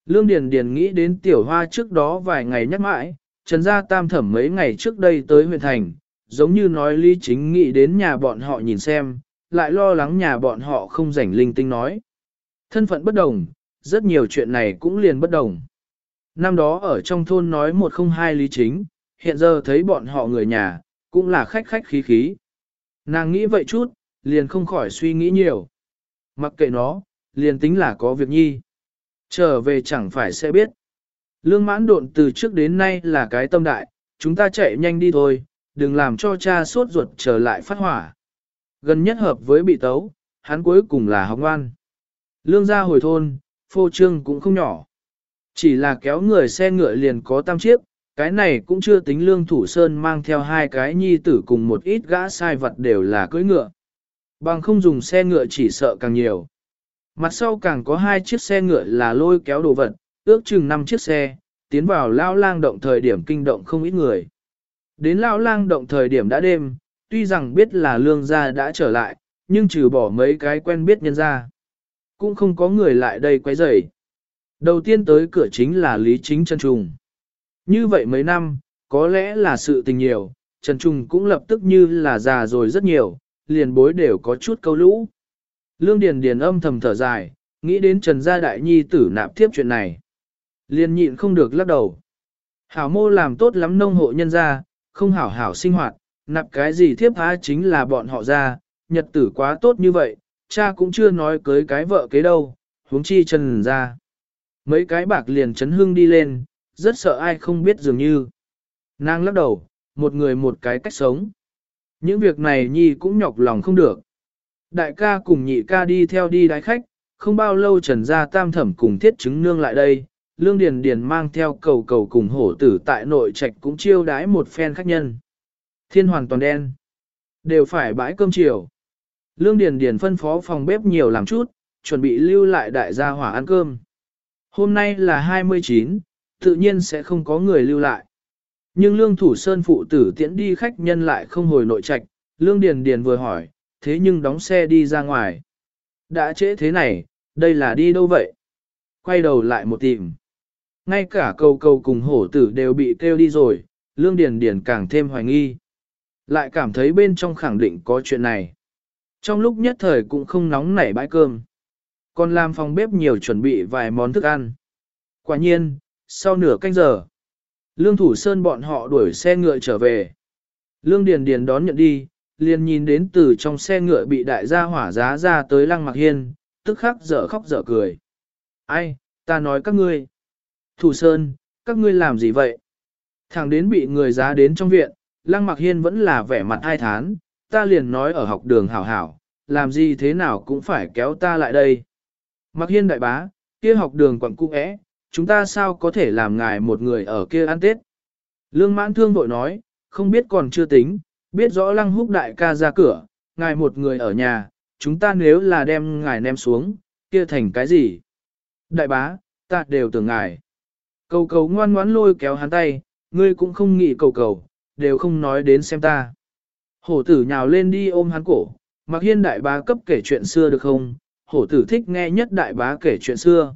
Lương Điền Điền nghĩ đến tiểu hoa trước đó vài ngày nhắc mãi, Trần Gia Tam thẩm mấy ngày trước đây tới huyện thành, giống như nói lý chính nghĩ đến nhà bọn họ nhìn xem, lại lo lắng nhà bọn họ không rảnh linh tinh nói. Thân phận bất đồng, rất nhiều chuyện này cũng liền bất đồng. Năm đó ở trong thôn nói một không hai lý chính, hiện giờ thấy bọn họ người nhà, cũng là khách khách khí khí. Nàng nghĩ vậy chút, liền không khỏi suy nghĩ nhiều. Mặc kệ nó, liền tính là có việc nhi. Trở về chẳng phải sẽ biết. Lương mãn độn từ trước đến nay là cái tâm đại, chúng ta chạy nhanh đi thôi, đừng làm cho cha sốt ruột trở lại phát hỏa. Gần nhất hợp với bị tấu, hắn cuối cùng là học ngoan. Lương gia hồi thôn, phô trương cũng không nhỏ. Chỉ là kéo người xe ngựa liền có tam chiếc, cái này cũng chưa tính lương thủ sơn mang theo hai cái nhi tử cùng một ít gã sai vật đều là cưỡi ngựa. Bằng không dùng xe ngựa chỉ sợ càng nhiều. Mặt sau càng có hai chiếc xe ngựa là lôi kéo đồ vật, ước chừng năm chiếc xe, tiến vào lao lang động thời điểm kinh động không ít người. Đến lao lang động thời điểm đã đêm, tuy rằng biết là lương gia đã trở lại, nhưng trừ bỏ mấy cái quen biết nhân gia, cũng không có người lại đây quấy rầy. Đầu tiên tới cửa chính là Lý Chính Trần Trung. Như vậy mấy năm, có lẽ là sự tình nhiều, Trần Trung cũng lập tức như là già rồi rất nhiều, liền bối đều có chút câu lũ. Lương Điền Điền âm thầm thở dài, nghĩ đến Trần Gia Đại Nhi tử nạp tiếp chuyện này. Liền nhịn không được lắc đầu. Hảo mô làm tốt lắm nông hộ nhân gia, không hảo hảo sinh hoạt, nạp cái gì thiếp há chính là bọn họ ra, nhật tử quá tốt như vậy, cha cũng chưa nói cưới cái vợ kế đâu, huống chi Trần Gia. Mấy cái bạc liền chấn hương đi lên, rất sợ ai không biết dường như. Nàng lắc đầu, một người một cái cách sống. Những việc này nhi cũng nhọc lòng không được. Đại ca cùng nhị ca đi theo đi đái khách, không bao lâu trần gia tam thẩm cùng thiết chứng nương lại đây, lương điền điền mang theo cầu cầu cùng hổ tử tại nội trạch cũng chiêu đái một phen khách nhân. Thiên hoàn toàn đen. Đều phải bãi cơm chiều. Lương điền điền phân phó phòng bếp nhiều làm chút, chuẩn bị lưu lại đại gia hỏa ăn cơm. Hôm nay là 29, tự nhiên sẽ không có người lưu lại. Nhưng lương thủ sơn phụ tử tiễn đi khách nhân lại không hồi nội trạch, lương điền điền vừa hỏi, thế nhưng đóng xe đi ra ngoài. Đã trễ thế này, đây là đi đâu vậy? Quay đầu lại một tìm. Ngay cả cầu cầu cùng hổ tử đều bị kêu đi rồi, lương điền điền càng thêm hoài nghi. Lại cảm thấy bên trong khẳng định có chuyện này. Trong lúc nhất thời cũng không nóng nảy bãi cơm. Còn làm phòng bếp nhiều chuẩn bị vài món thức ăn. Quả nhiên, sau nửa canh giờ, Lương Thủ Sơn bọn họ đuổi xe ngựa trở về. Lương Điền Điền đón nhận đi, liền nhìn đến từ trong xe ngựa bị đại gia hỏa giá ra tới Lăng Mặc Hiên, tức khắc dở khóc dở cười. Ai, ta nói các ngươi. Thủ Sơn, các ngươi làm gì vậy? Thẳng đến bị người giá đến trong viện, Lăng Mặc Hiên vẫn là vẻ mặt ai thán, ta liền nói ở học đường hảo hảo, làm gì thế nào cũng phải kéo ta lại đây. Mặc Hiên đại bá, kia học đường quận cung ẽ, chúng ta sao có thể làm ngài một người ở kia ăn tết? Lương mãn thương vội nói, không biết còn chưa tính, biết rõ lăng húc đại ca ra cửa, ngài một người ở nhà, chúng ta nếu là đem ngài ném xuống, kia thành cái gì? Đại bá, ta đều tưởng ngài. Cầu cầu ngoan ngoãn lôi kéo hắn tay, ngươi cũng không nghĩ cầu cầu, đều không nói đến xem ta. Hổ tử nhào lên đi ôm hắn cổ, mặc hiên đại bá cấp kể chuyện xưa được không? Hổ tử thích nghe nhất đại bá kể chuyện xưa.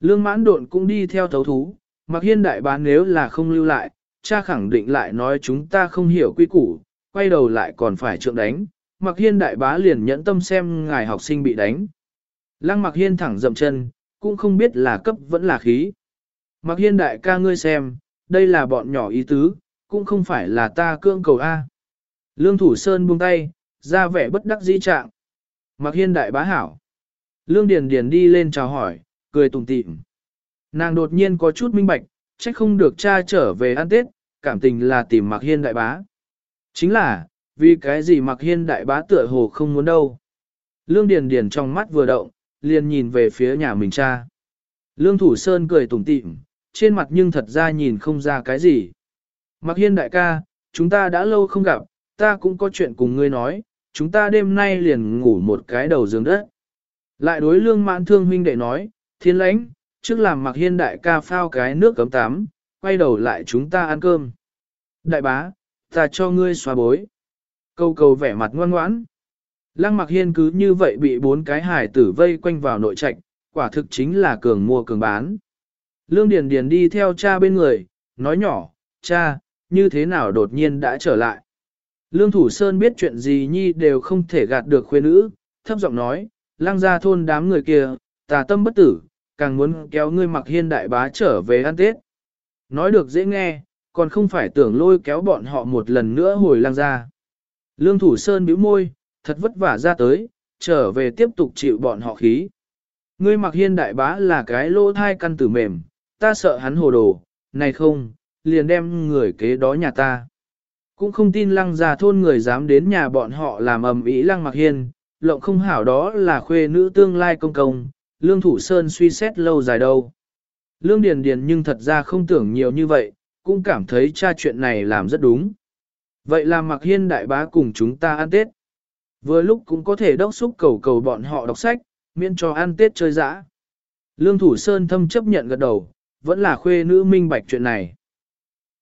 Lương mãn độn cũng đi theo thấu thú, mặc hiên đại bá nếu là không lưu lại, cha khẳng định lại nói chúng ta không hiểu quy củ, quay đầu lại còn phải trượng đánh. Mặc hiên đại bá liền nhẫn tâm xem ngài học sinh bị đánh. Lăng mặc hiên thẳng dậm chân, cũng không biết là cấp vẫn là khí. Mặc hiên đại ca ngươi xem, đây là bọn nhỏ ý tứ, cũng không phải là ta cưỡng cầu A. Lương Thủ Sơn buông tay, ra vẻ bất đắc dĩ trạng. Mặc hiên đại bá hảo. Lương Điền Điền đi lên chào hỏi, cười tủm tỉm. Nàng đột nhiên có chút minh bạch, trách không được cha trở về ăn Tết, cảm tình là tìm Mặc Hiên đại bá. Chính là, vì cái gì Mặc Hiên đại bá tựa hồ không muốn đâu. Lương Điền Điền trong mắt vừa động, liền nhìn về phía nhà mình cha. Lương Thủ Sơn cười tủm tỉm, trên mặt nhưng thật ra nhìn không ra cái gì. Mặc Hiên đại ca, chúng ta đã lâu không gặp, ta cũng có chuyện cùng ngươi nói, chúng ta đêm nay liền ngủ một cái đầu giường đất. Lại đối lương mãn thương huynh đệ nói, thiên lãnh, trước làm mặc hiên đại ca phao cái nước cấm tắm, quay đầu lại chúng ta ăn cơm. Đại bá, ta cho ngươi xóa bối. Câu cầu vẻ mặt ngoan ngoãn. Lăng mặc hiên cứ như vậy bị bốn cái hải tử vây quanh vào nội trạch, quả thực chính là cường mua cường bán. Lương Điền Điền đi theo cha bên người, nói nhỏ, cha, như thế nào đột nhiên đã trở lại. Lương Thủ Sơn biết chuyện gì nhi đều không thể gạt được khuê nữ, thấp giọng nói, lăng ra thôn đám người kia, tà tâm bất tử, càng muốn kéo ngươi mặc hiên đại bá trở về ăn tết. Nói được dễ nghe, còn không phải tưởng lôi kéo bọn họ một lần nữa hồi lăng ra. Lương Thủ Sơn bĩu môi, thật vất vả ra tới, trở về tiếp tục chịu bọn họ khí. Ngươi mặc hiên đại bá là cái lô thai căn tử mềm, ta sợ hắn hồ đồ, này không, liền đem người kế đó nhà ta. Cũng không tin lăng già thôn người dám đến nhà bọn họ làm ầm ĩ lăng mặc hiên, lộng không hảo đó là khuê nữ tương lai công công, lương thủ sơn suy xét lâu dài đâu. Lương Điền Điền nhưng thật ra không tưởng nhiều như vậy, cũng cảm thấy cha chuyện này làm rất đúng. Vậy là mặc hiên đại bá cùng chúng ta ăn Tết. Vừa lúc cũng có thể đốc xúc cầu cầu bọn họ đọc sách, miễn cho ăn Tết chơi dã. Lương Thủ Sơn thâm chấp nhận gật đầu, vẫn là khuê nữ minh bạch chuyện này.